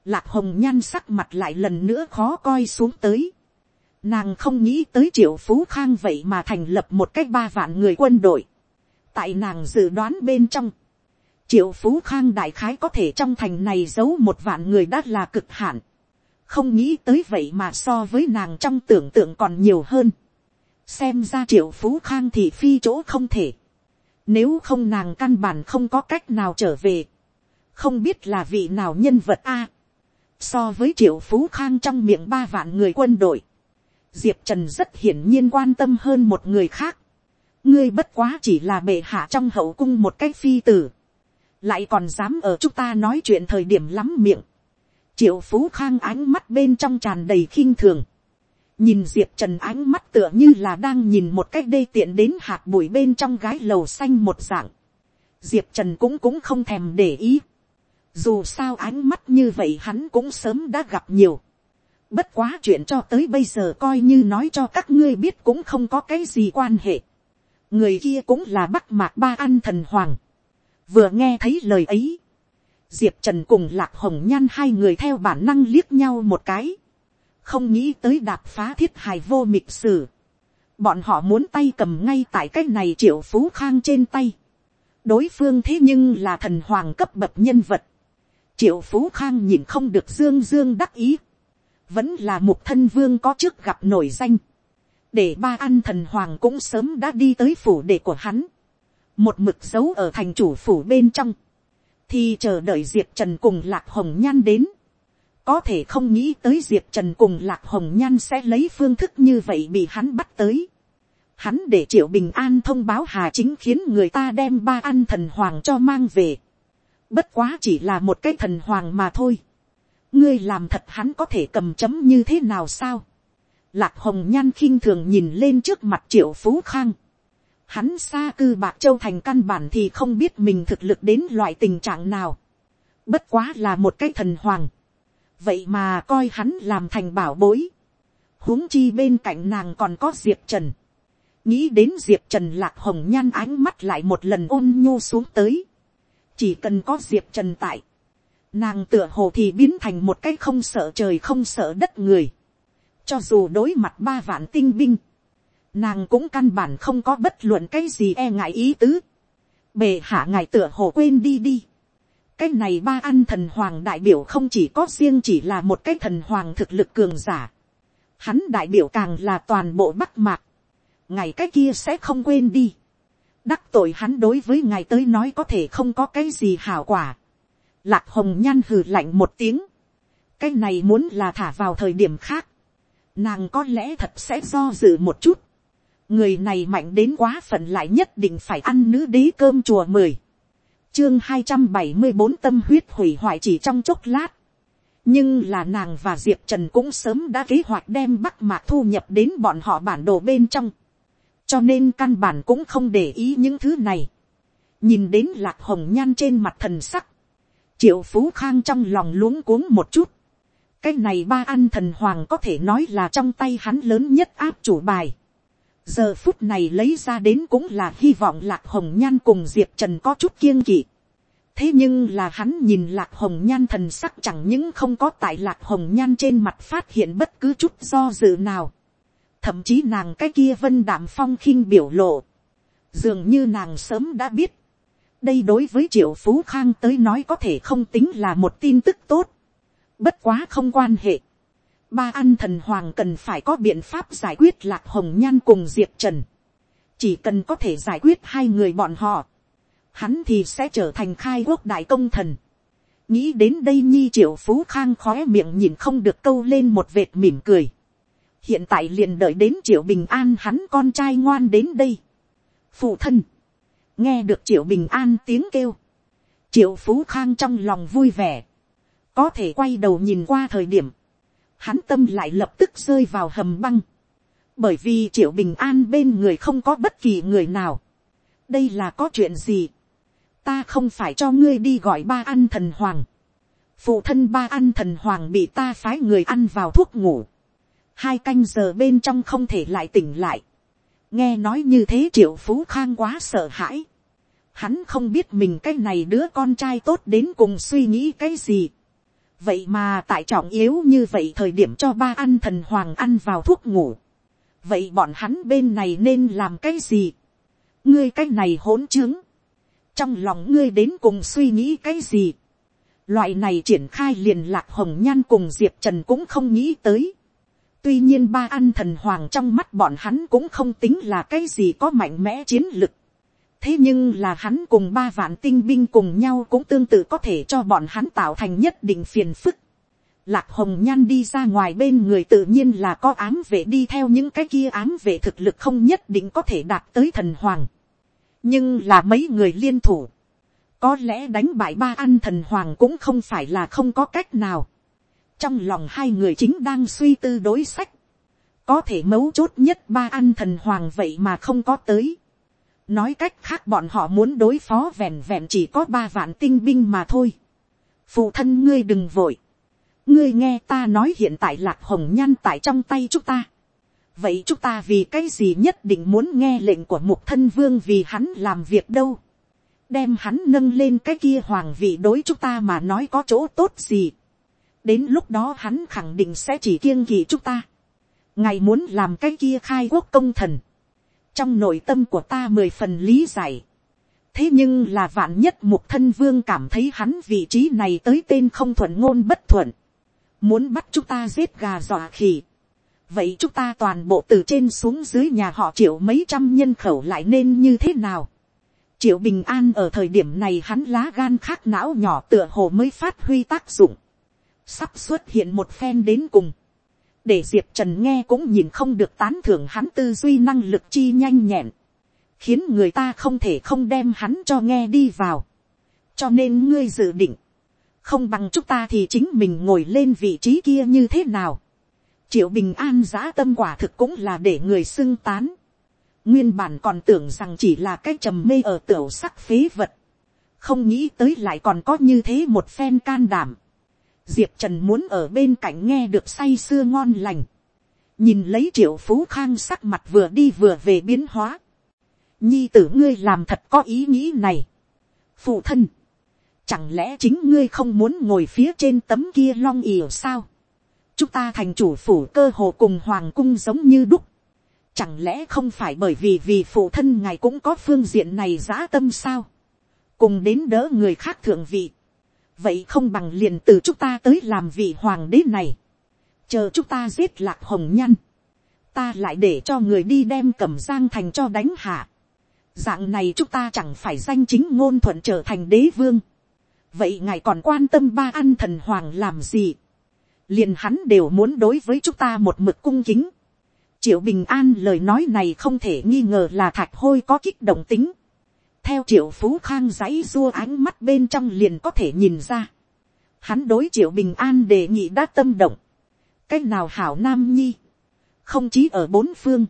Lạc hồng nhan sắc mặt lại lần nữa khó coi xuống tới. Nàng không nghĩ tới triệu phú khang vậy mà thành lập một cách ba vạn người quân đội. Tại nàng dự đoán bên trong triệu phú khang đại khái có thể trong thành này giấu một vạn người đã là cực hạn. không nghĩ tới vậy mà so với nàng trong tưởng tượng còn nhiều hơn. xem ra triệu phú khang thì phi chỗ không thể. nếu không nàng căn bản không có cách nào trở về. không biết là vị nào nhân vật a. so với triệu phú khang trong miệng ba vạn người quân đội. diệp trần rất hiển nhiên quan tâm hơn một người khác. ngươi bất quá chỉ là bệ hạ trong hậu cung một cách phi tử lại còn dám ở chúng ta nói chuyện thời điểm lắm miệng. triệu phú khang ánh mắt bên trong tràn đầy khinh thường. nhìn diệp trần ánh mắt tựa như là đang nhìn một cách đê tiện đến hạt bụi bên trong gái lầu xanh một dạng. diệp trần cũng cũng không thèm để ý. dù sao ánh mắt như vậy hắn cũng sớm đã gặp nhiều. bất quá chuyện cho tới bây giờ coi như nói cho các ngươi biết cũng không có cái gì quan hệ. người kia cũng là bắc mạc ba ăn thần hoàng vừa nghe thấy lời ấy, diệp trần cùng lạc hồng nhan hai người theo bản năng liếc nhau một cái, không nghĩ tới đạp phá thiết hài vô mịch sử, bọn họ muốn tay cầm ngay tại cái này triệu phú khang trên tay, đối phương thế nhưng là thần hoàng cấp bậc nhân vật, triệu phú khang nhìn không được dương dương đắc ý, vẫn là một thân vương có trước gặp nổi danh, để ba ăn thần hoàng cũng sớm đã đi tới phủ đệ của hắn, một mực dấu ở thành chủ phủ bên trong, thì chờ đợi diệp trần cùng lạc hồng nhan đến, có thể không nghĩ tới diệp trần cùng lạc hồng nhan sẽ lấy phương thức như vậy bị hắn bắt tới. Hắn để triệu bình an thông báo hà chính khiến người ta đem ba ăn thần hoàng cho mang về. bất quá chỉ là một cái thần hoàng mà thôi. ngươi làm thật hắn có thể cầm chấm như thế nào sao. lạc hồng nhan khinh thường nhìn lên trước mặt triệu phú khang hắn xa cư bạc châu thành căn bản thì không biết mình thực lực đến loại tình trạng nào. bất quá là một cái thần hoàng. Vậy mà coi hắn làm thành bảo bối, huống chi bên cạnh nàng còn có diệp trần, nghĩ đến diệp trần lạc hồng nhan ánh mắt lại một lần ôn nhô xuống tới, chỉ cần có diệp trần tại, nàng tựa hồ thì biến thành một cái không sợ trời không sợ đất người, cho dù đối mặt ba vạn tinh binh, nàng cũng căn bản không có bất luận cái gì e ngại ý tứ, bề hạ ngài tựa hồ quên đi đi, cái này ba ăn thần hoàng đại biểu không chỉ có riêng chỉ là một cái thần hoàng thực lực cường giả. Hắn đại biểu càng là toàn bộ bắc mạc. Ngày cái kia sẽ không quên đi. Đắc tội hắn đối với ngài tới nói có thể không có cái gì hảo quả. Lạc hồng nhan hừ lạnh một tiếng. Cái này muốn là thả vào thời điểm khác. Nàng có lẽ thật sẽ do dự một chút. Người này mạnh đến quá phận lại nhất định phải ăn nữ đế cơm chùa mười chương hai trăm bảy mươi bốn tâm huyết hủy hoại chỉ trong chốc lát. nhưng là nàng và diệp trần cũng sớm đã kế hoạch đem bắc mạc thu nhập đến bọn họ bản đồ bên trong. cho nên căn bản cũng không để ý những thứ này. nhìn đến lạc hồng nhan trên mặt thần sắc. triệu phú khang trong lòng luống cuống một chút. cái này ba ăn thần hoàng có thể nói là trong tay hắn lớn nhất áp chủ bài giờ phút này lấy ra đến cũng là hy vọng lạc hồng nhan cùng diệp trần có chút kiêng kỵ. thế nhưng là hắn nhìn lạc hồng nhan thần sắc chẳng những không có tại lạc hồng nhan trên mặt phát hiện bất cứ chút do dự nào. thậm chí nàng cái kia vân đảm phong khinh biểu lộ. dường như nàng sớm đã biết. đây đối với triệu phú khang tới nói có thể không tính là một tin tức tốt. bất quá không quan hệ ba an thần hoàng cần phải có biện pháp giải quyết lạc hồng nhan cùng diệp trần. chỉ cần có thể giải quyết hai người bọn họ, hắn thì sẽ trở thành khai quốc đại công thần. nghĩ đến đây nhi triệu phú khang khói miệng nhìn không được câu lên một vệt mỉm cười. hiện tại liền đợi đến triệu bình an hắn con trai ngoan đến đây. phụ thân, nghe được triệu bình an tiếng kêu. triệu phú khang trong lòng vui vẻ. có thể quay đầu nhìn qua thời điểm hắn tâm lại lập tức rơi vào hầm băng, bởi vì triệu bình an bên người không có bất kỳ người nào. đây là có chuyện gì, ta không phải cho ngươi đi gọi ba ăn thần hoàng, phụ thân ba ăn thần hoàng bị ta phái người ăn vào thuốc ngủ, hai canh giờ bên trong không thể lại tỉnh lại, nghe nói như thế triệu phú khang quá sợ hãi, hắn không biết mình cái này đứa con trai tốt đến cùng suy nghĩ cái gì, vậy mà tại trọng yếu như vậy thời điểm cho ba ăn thần hoàng ăn vào thuốc ngủ. vậy bọn hắn bên này nên làm cái gì. ngươi cái này hỗn trướng. trong lòng ngươi đến cùng suy nghĩ cái gì. loại này triển khai liền lạc hồng nhan cùng diệp trần cũng không nghĩ tới. tuy nhiên ba ăn thần hoàng trong mắt bọn hắn cũng không tính là cái gì có mạnh mẽ chiến lực thế nhưng là hắn cùng ba vạn tinh binh cùng nhau cũng tương tự có thể cho bọn hắn tạo thành nhất định phiền phức. Lạc hồng nhan đi ra ngoài bên người tự nhiên là có ám vệ đi theo những cái kia ám vệ thực lực không nhất định có thể đạt tới thần hoàng. nhưng là mấy người liên thủ. có lẽ đánh bại ba ăn thần hoàng cũng không phải là không có cách nào. trong lòng hai người chính đang suy tư đối sách. có thể mấu chốt nhất ba ăn thần hoàng vậy mà không có tới nói cách khác bọn họ muốn đối phó vẹn vẹn chỉ có ba vạn tinh binh mà thôi. phụ thân ngươi đừng vội. ngươi nghe ta nói hiện tại lạc hồng nhan tại trong tay chúng ta. vậy chúng ta vì cái gì nhất định muốn nghe lệnh của một thân vương vì hắn làm việc đâu. đem hắn nâng lên cái kia hoàng vị đối chúng ta mà nói có chỗ tốt gì. đến lúc đó hắn khẳng định sẽ chỉ kiêng kỵ chúng ta. ngài muốn làm cái kia khai quốc công thần trong nội tâm của ta mười phần lý giải. thế nhưng là vạn nhất mục thân vương cảm thấy hắn vị trí này tới tên không thuận ngôn bất thuận. muốn bắt chúng ta giết gà dọa khỉ. vậy chúng ta toàn bộ từ trên xuống dưới nhà họ triệu mấy trăm nhân khẩu lại nên như thế nào. triệu bình an ở thời điểm này hắn lá gan khác não nhỏ tựa hồ mới phát huy tác dụng, sắp xuất hiện một phen đến cùng, để diệp trần nghe cũng nhìn không được tán thưởng hắn tư duy năng lực chi nhanh nhẹn, khiến người ta không thể không đem hắn cho nghe đi vào. cho nên ngươi dự định, không bằng chúng ta thì chính mình ngồi lên vị trí kia như thế nào. triệu bình an giã tâm quả thực cũng là để người xưng tán. nguyên bản còn tưởng rằng chỉ là cái trầm mê ở tiểu sắc phế vật. không nghĩ tới lại còn có như thế một phen can đảm diệp trần muốn ở bên cạnh nghe được say sưa ngon lành. nhìn lấy triệu phú khang sắc mặt vừa đi vừa về biến hóa. nhi tử ngươi làm thật có ý nghĩ này. phụ thân, Chẳng lẽ chính ngươi không muốn ngồi phía trên tấm kia long ỉa sao? Chúng ta thành chủ phủ cơ hồ cùng hoàng cung giống như đúc. Chẳng lẽ không phải bởi vì vì phụ thân ngài cũng có phương diện này giã tâm sao? Cùng đến đỡ người khác thượng vị. Vậy không bằng liền từ chúng ta tới làm vị hoàng đế này. Chờ chúng ta giết lạc hồng nhăn. Ta lại để cho người đi đem cẩm giang thành cho đánh hạ. Dạng này chúng ta chẳng phải danh chính ngôn thuận trở thành đế vương vậy ngài còn quan tâm ba ăn thần hoàng làm gì, liền hắn đều muốn đối với chúng ta một mực cung kính. triệu bình an lời nói này không thể nghi ngờ là thạch hôi có kích động tính theo triệu phú khang giấy dua ánh mắt bên trong liền có thể nhìn ra. hắn đối triệu bình an đề nghị đã tâm động. cách nào hảo nam nhi, không chỉ ở bốn phương,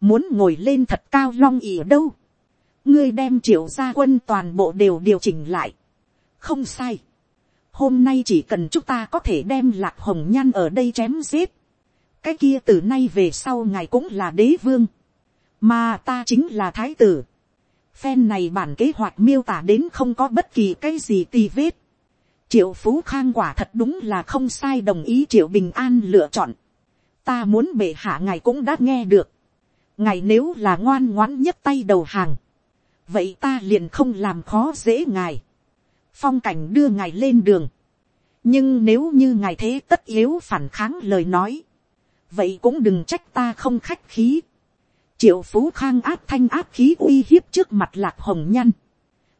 muốn ngồi lên thật cao long ỉ đâu. ngươi đem triệu gia quân toàn bộ đều điều chỉnh lại không sai. hôm nay chỉ cần chúng ta có thể đem lạc hồng nhan ở đây chém giết. cái kia từ nay về sau ngài cũng là đế vương. mà ta chính là thái tử phen này bản kế hoạch miêu tả đến không có bất kỳ cái gì tì vết. triệu phú khang quả thật đúng là không sai đồng ý triệu bình an lựa chọn. ta muốn bệ hạ ngài cũng đã nghe được. ngài nếu là ngoan ngoãn nhất tay đầu hàng vậy ta liền không làm khó dễ ngài phong cảnh đưa ngài lên đường. nhưng nếu như ngài thế tất yếu phản kháng lời nói, vậy cũng đừng trách ta không khách khí triệu phú khang áp thanh áp khí uy hiếp trước mặt lạc hồng nhăn.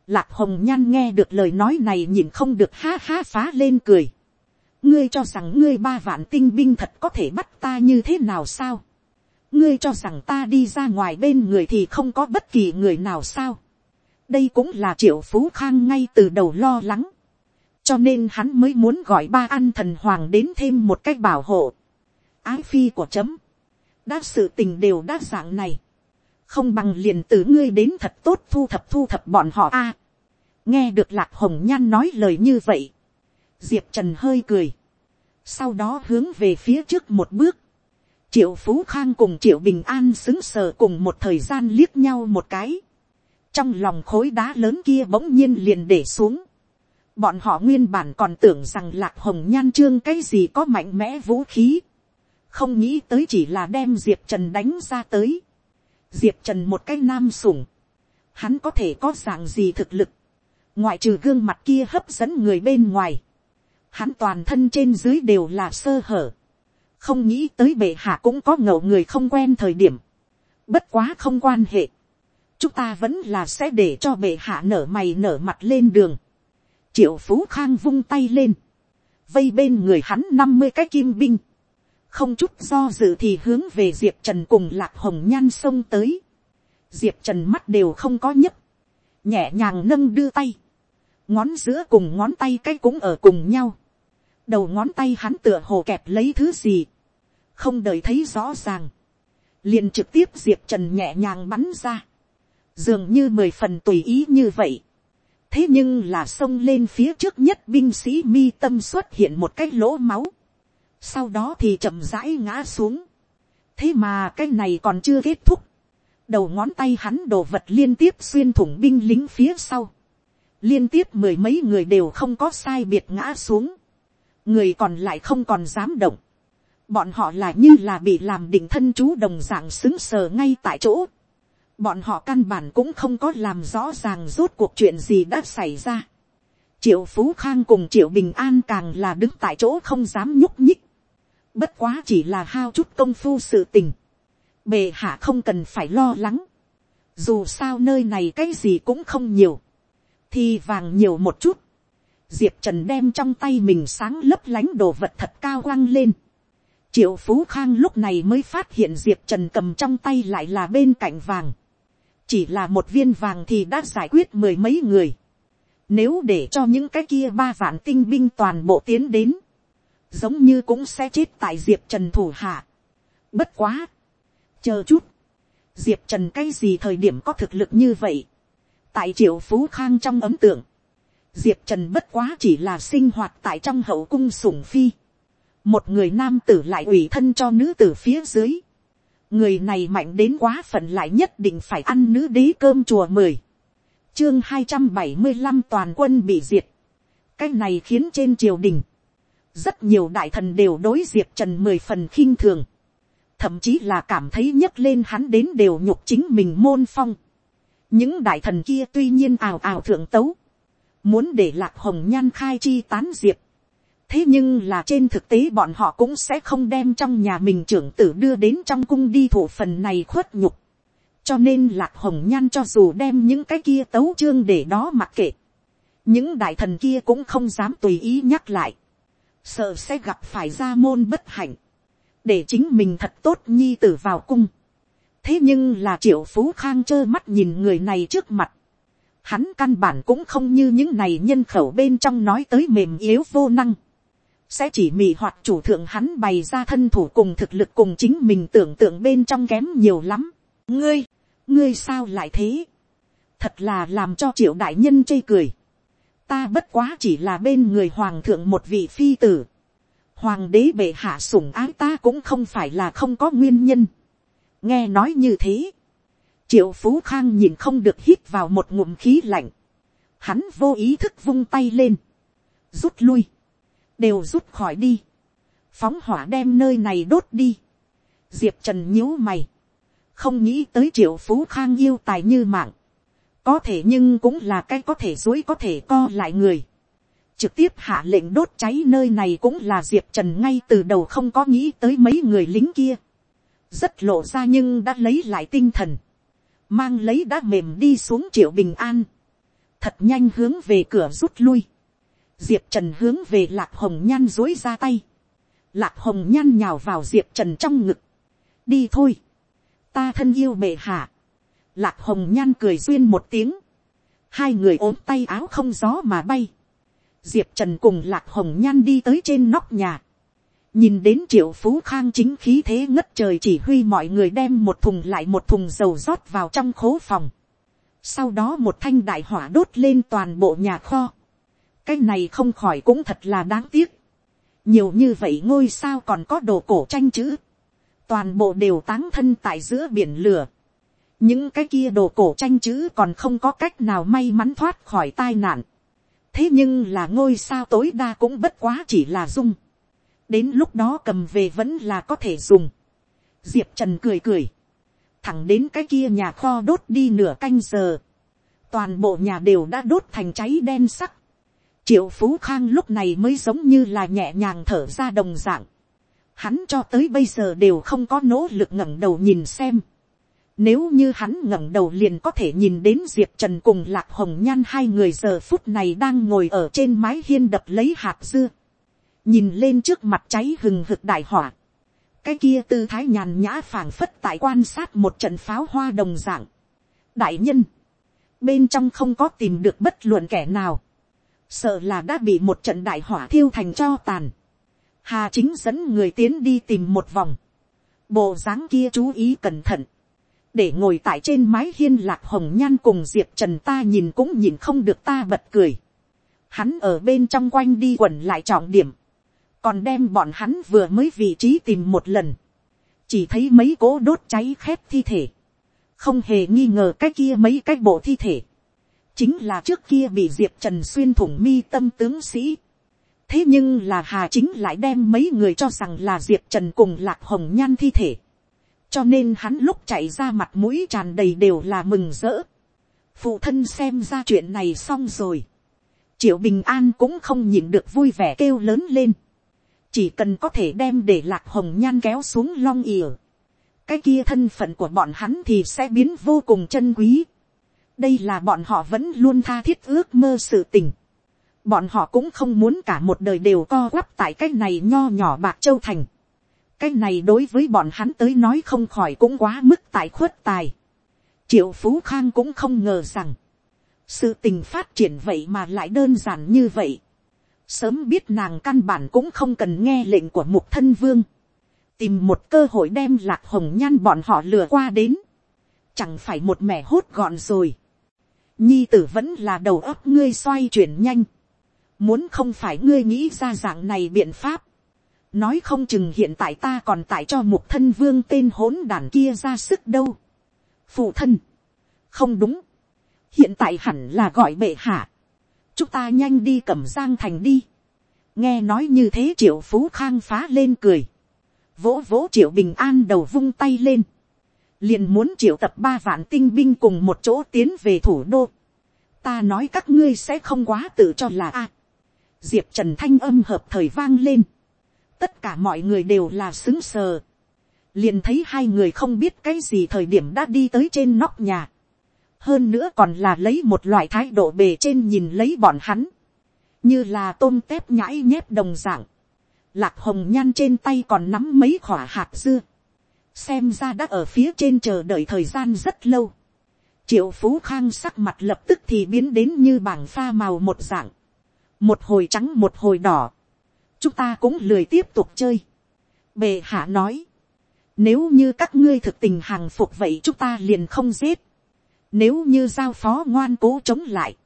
lạc hồng nhăn nghe được lời nói này nhìn không được ha ha phá lên cười. ngươi cho rằng ngươi ba vạn tinh binh thật có thể bắt ta như thế nào sao. ngươi cho rằng ta đi ra ngoài bên người thì không có bất kỳ người nào sao đây cũng là triệu phú khang ngay từ đầu lo lắng. cho nên hắn mới muốn gọi ba an thần hoàng đến thêm một cách bảo hộ. ái phi của chấm đã sự tình đều đã dạng này. không bằng liền từ ngươi đến thật tốt thu thập thu thập bọn họ a. nghe được lạc hồng nhan nói lời như vậy. diệp trần hơi cười. sau đó hướng về phía trước một bước. triệu phú khang cùng triệu bình an xứng sờ cùng một thời gian liếc nhau một cái trong lòng khối đá lớn kia bỗng nhiên liền để xuống. bọn họ nguyên bản còn tưởng rằng lạc hồng nhan trương cái gì có mạnh mẽ vũ khí không nghĩ tới chỉ là đem diệp trần đánh ra tới. diệp trần một cái nam sủng. hắn có thể có dạng gì thực lực. ngoại trừ gương mặt kia hấp dẫn người bên ngoài. hắn toàn thân trên dưới đều là sơ hở. không nghĩ tới bệ hạ cũng có ngầu người không quen thời điểm. bất quá không quan hệ chúng ta vẫn là sẽ để cho bệ hạ nở mày nở mặt lên đường. triệu phú khang vung tay lên, vây bên người hắn năm mươi cái kim binh, không chút do dự thì hướng về diệp trần cùng lạc hồng nhan sông tới. diệp trần mắt đều không có nhấp, nhẹ nhàng nâng đưa tay, ngón giữa cùng ngón tay cái cũng ở cùng nhau, đầu ngón tay hắn tựa hồ kẹp lấy thứ gì, không đợi thấy rõ ràng, liền trực tiếp diệp trần nhẹ nhàng bắn ra, dường như mười phần tùy ý như vậy. thế nhưng là xông lên phía trước nhất binh sĩ mi tâm xuất hiện một cái lỗ máu sau đó thì chậm rãi ngã xuống. thế mà cái này còn chưa kết thúc. đầu ngón tay hắn đồ vật liên tiếp xuyên thủng binh lính phía sau. liên tiếp mười mấy người đều không có sai biệt ngã xuống. người còn lại không còn dám động. bọn họ là như là bị làm định thân chú đồng dạng xứng sờ ngay tại chỗ bọn họ căn bản cũng không có làm rõ ràng rốt cuộc chuyện gì đã xảy ra. triệu phú khang cùng triệu bình an càng là đứng tại chỗ không dám nhúc nhích bất quá chỉ là hao chút công phu sự tình. bề hạ không cần phải lo lắng. dù sao nơi này cái gì cũng không nhiều, thì vàng nhiều một chút, diệp trần đem trong tay mình sáng lấp lánh đồ vật thật cao quăng lên, triệu phú khang lúc này mới phát hiện diệp trần cầm trong tay lại là bên cạnh vàng, chỉ là một viên vàng thì đã giải quyết mười mấy người, nếu để cho những cái kia ba vạn tinh binh toàn bộ tiến đến, giống như cũng sẽ chết tại diệp trần thủ hạ. Bất quá, chờ chút, diệp trần cái gì thời điểm có thực lực như vậy, tại triệu phú khang trong ấm tượng, diệp trần bất quá chỉ là sinh hoạt tại trong hậu cung sủng phi, một người nam tử lại ủy thân cho nữ tử phía dưới, người này mạnh đến quá phận lại nhất định phải ăn nữ đế cơm chùa mười, chương hai trăm bảy mươi năm toàn quân bị diệt, cái này khiến trên triều đình, rất nhiều đại thần đều đối diệp trần mười phần khinh thường, thậm chí là cảm thấy nhấc lên hắn đến đều nhục chính mình môn phong. những đại thần kia tuy nhiên ào ào thượng tấu, muốn để lạc hồng nhan khai chi tán diệp, thế nhưng là trên thực tế bọn họ cũng sẽ không đem trong nhà mình trưởng tử đưa đến trong cung đi thủ phần này khuất nhục. cho nên lạc hồng nhan cho dù đem những cái kia tấu chương để đó mặc kệ, những đại thần kia cũng không dám tùy ý nhắc lại, sợ sẽ gặp phải gia môn bất hạnh để chính mình thật tốt nhi tử vào cung. thế nhưng là triệu phú khang trơ mắt nhìn người này trước mặt. hắn căn bản cũng không như những này nhân khẩu bên trong nói tới mềm yếu vô năng. sẽ chỉ mị hoạt chủ thượng hắn bày ra thân thủ cùng thực lực cùng chính mình tưởng tượng bên trong kém nhiều lắm. ngươi, ngươi sao lại thế. thật là làm cho triệu đại nhân chê cười ta bất quá chỉ là bên người hoàng thượng một vị phi tử hoàng đế bệ hạ sủng ái ta cũng không phải là không có nguyên nhân. nghe nói như thế, triệu phú khang nhìn không được hít vào một ngụm khí lạnh. hắn vô ý thức vung tay lên, rút lui, đều rút khỏi đi, phóng hỏa đem nơi này đốt đi. diệp trần nhíu mày, không nghĩ tới triệu phú khang yêu tài như mạng, có thể nhưng cũng là cái có thể dối có thể co lại người trực tiếp hạ lệnh đốt cháy nơi này cũng là diệp trần ngay từ đầu không có nghĩ tới mấy người lính kia. rất lộ ra nhưng đã lấy lại tinh thần. mang lấy đã mềm đi xuống triệu bình an. thật nhanh hướng về cửa rút lui. diệp trần hướng về lạc hồng nhan dối ra tay. lạc hồng nhan nhào vào diệp trần trong ngực. đi thôi. ta thân yêu bệ hạ lạc hồng nhan cười duyên một tiếng. hai người ôm tay áo không gió mà bay. Diệp trần cùng lạc hồng nhan đi tới trên nóc nhà, nhìn đến triệu phú khang chính khí thế ngất trời chỉ huy mọi người đem một thùng lại một thùng dầu rót vào trong khố phòng, sau đó một thanh đại hỏa đốt lên toàn bộ nhà kho, cái này không khỏi cũng thật là đáng tiếc, nhiều như vậy ngôi sao còn có đồ cổ tranh chữ, toàn bộ đều táng thân tại giữa biển lửa, những cái kia đồ cổ tranh chữ còn không có cách nào may mắn thoát khỏi tai nạn, thế nhưng là ngôi sao tối đa cũng bất quá chỉ là dung. đến lúc đó cầm về vẫn là có thể dùng. diệp trần cười cười. thẳng đến cái kia nhà kho đốt đi nửa canh giờ. toàn bộ nhà đều đã đốt thành cháy đen sắc. triệu phú khang lúc này mới giống như là nhẹ nhàng thở ra đồng dạng. hắn cho tới bây giờ đều không có nỗ lực ngẩng đầu nhìn xem nếu như hắn ngẩng đầu liền có thể nhìn đến Diệp Trần cùng Lạc Hồng Nhan hai người giờ phút này đang ngồi ở trên mái hiên đập lấy hạt dưa. Nhìn lên trước mặt cháy hừng hực đại hỏa. Cái kia tư thái nhàn nhã phảng phất tại quan sát một trận pháo hoa đồng dạng. Đại nhân. Bên trong không có tìm được bất luận kẻ nào. Sợ là đã bị một trận đại hỏa thiêu thành cho tàn. Hà chính dẫn người tiến đi tìm một vòng. Bộ dáng kia chú ý cẩn thận để ngồi tại trên mái hiên lạc hồng nhan cùng diệp trần ta nhìn cũng nhìn không được ta bật cười. Hắn ở bên trong quanh đi quẩn lại trọng điểm, còn đem bọn hắn vừa mới vị trí tìm một lần, chỉ thấy mấy cố đốt cháy khét thi thể, không hề nghi ngờ cái kia mấy cái bộ thi thể, chính là trước kia bị diệp trần xuyên thủng mi tâm tướng sĩ. thế nhưng là hà chính lại đem mấy người cho rằng là diệp trần cùng lạc hồng nhan thi thể cho nên hắn lúc chạy ra mặt mũi tràn đầy đều là mừng rỡ. phụ thân xem ra chuyện này xong rồi. triệu bình an cũng không nhìn được vui vẻ kêu lớn lên. chỉ cần có thể đem để lạc hồng nhan kéo xuống long ỉa. cái kia thân phận của bọn hắn thì sẽ biến vô cùng chân quý. đây là bọn họ vẫn luôn tha thiết ước mơ sự tình. bọn họ cũng không muốn cả một đời đều co quắp tại cái này nho nhỏ bạc châu thành cái này đối với bọn hắn tới nói không khỏi cũng quá mức tại khuất tài. triệu phú khang cũng không ngờ rằng, sự tình phát triển vậy mà lại đơn giản như vậy. sớm biết nàng căn bản cũng không cần nghe lệnh của mục thân vương tìm một cơ hội đem lạc hồng nhan bọn họ lừa qua đến, chẳng phải một mẻ hốt gọn rồi. nhi tử vẫn là đầu óc ngươi xoay chuyển nhanh, muốn không phải ngươi nghĩ ra dạng này biện pháp, nói không chừng hiện tại ta còn tại cho một thân vương tên hỗn đàn kia ra sức đâu. phụ thân, không đúng, hiện tại hẳn là gọi bệ hạ, chúng ta nhanh đi cẩm giang thành đi. nghe nói như thế triệu phú khang phá lên cười, vỗ vỗ triệu bình an đầu vung tay lên, liền muốn triệu tập ba vạn tinh binh cùng một chỗ tiến về thủ đô. ta nói các ngươi sẽ không quá tự cho là a. diệp trần thanh âm hợp thời vang lên, tất cả mọi người đều là xứng sờ, liền thấy hai người không biết cái gì thời điểm đã đi tới trên nóc nhà, hơn nữa còn là lấy một loại thái độ bề trên nhìn lấy bọn hắn, như là tôm tép nhãi nhép đồng dạng, Lạc hồng nhan trên tay còn nắm mấy khỏa hạt dưa. Xem ra đã ở phía trên chờ đợi thời gian rất lâu. Triệu Phú Khang sắc mặt lập tức thì biến đến như bảng pha màu một dạng. Một hồi trắng một hồi đỏ. Chúng ta cũng lười tiếp tục chơi. Bề hạ nói. Nếu như các ngươi thực tình hàng phục vậy chúng ta liền không giết. Nếu như giao phó ngoan cố chống lại.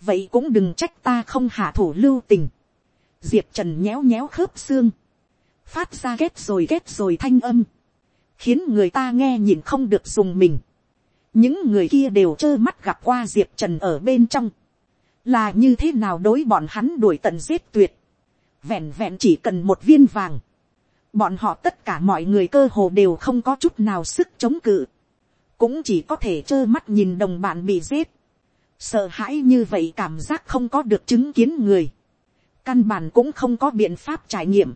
Vậy cũng đừng trách ta không hạ thủ lưu tình diệp trần nhéo nhéo khớp xương, phát ra ghét rồi ghét rồi thanh âm, khiến người ta nghe nhìn không được dùng mình. những người kia đều trơ mắt gặp qua diệp trần ở bên trong, là như thế nào đối bọn hắn đuổi tận giết tuyệt, vẹn vẹn chỉ cần một viên vàng, bọn họ tất cả mọi người cơ hồ đều không có chút nào sức chống cự, cũng chỉ có thể trơ mắt nhìn đồng bạn bị giết, sợ hãi như vậy cảm giác không có được chứng kiến người, căn bản cũng không có biện pháp trải nghiệm.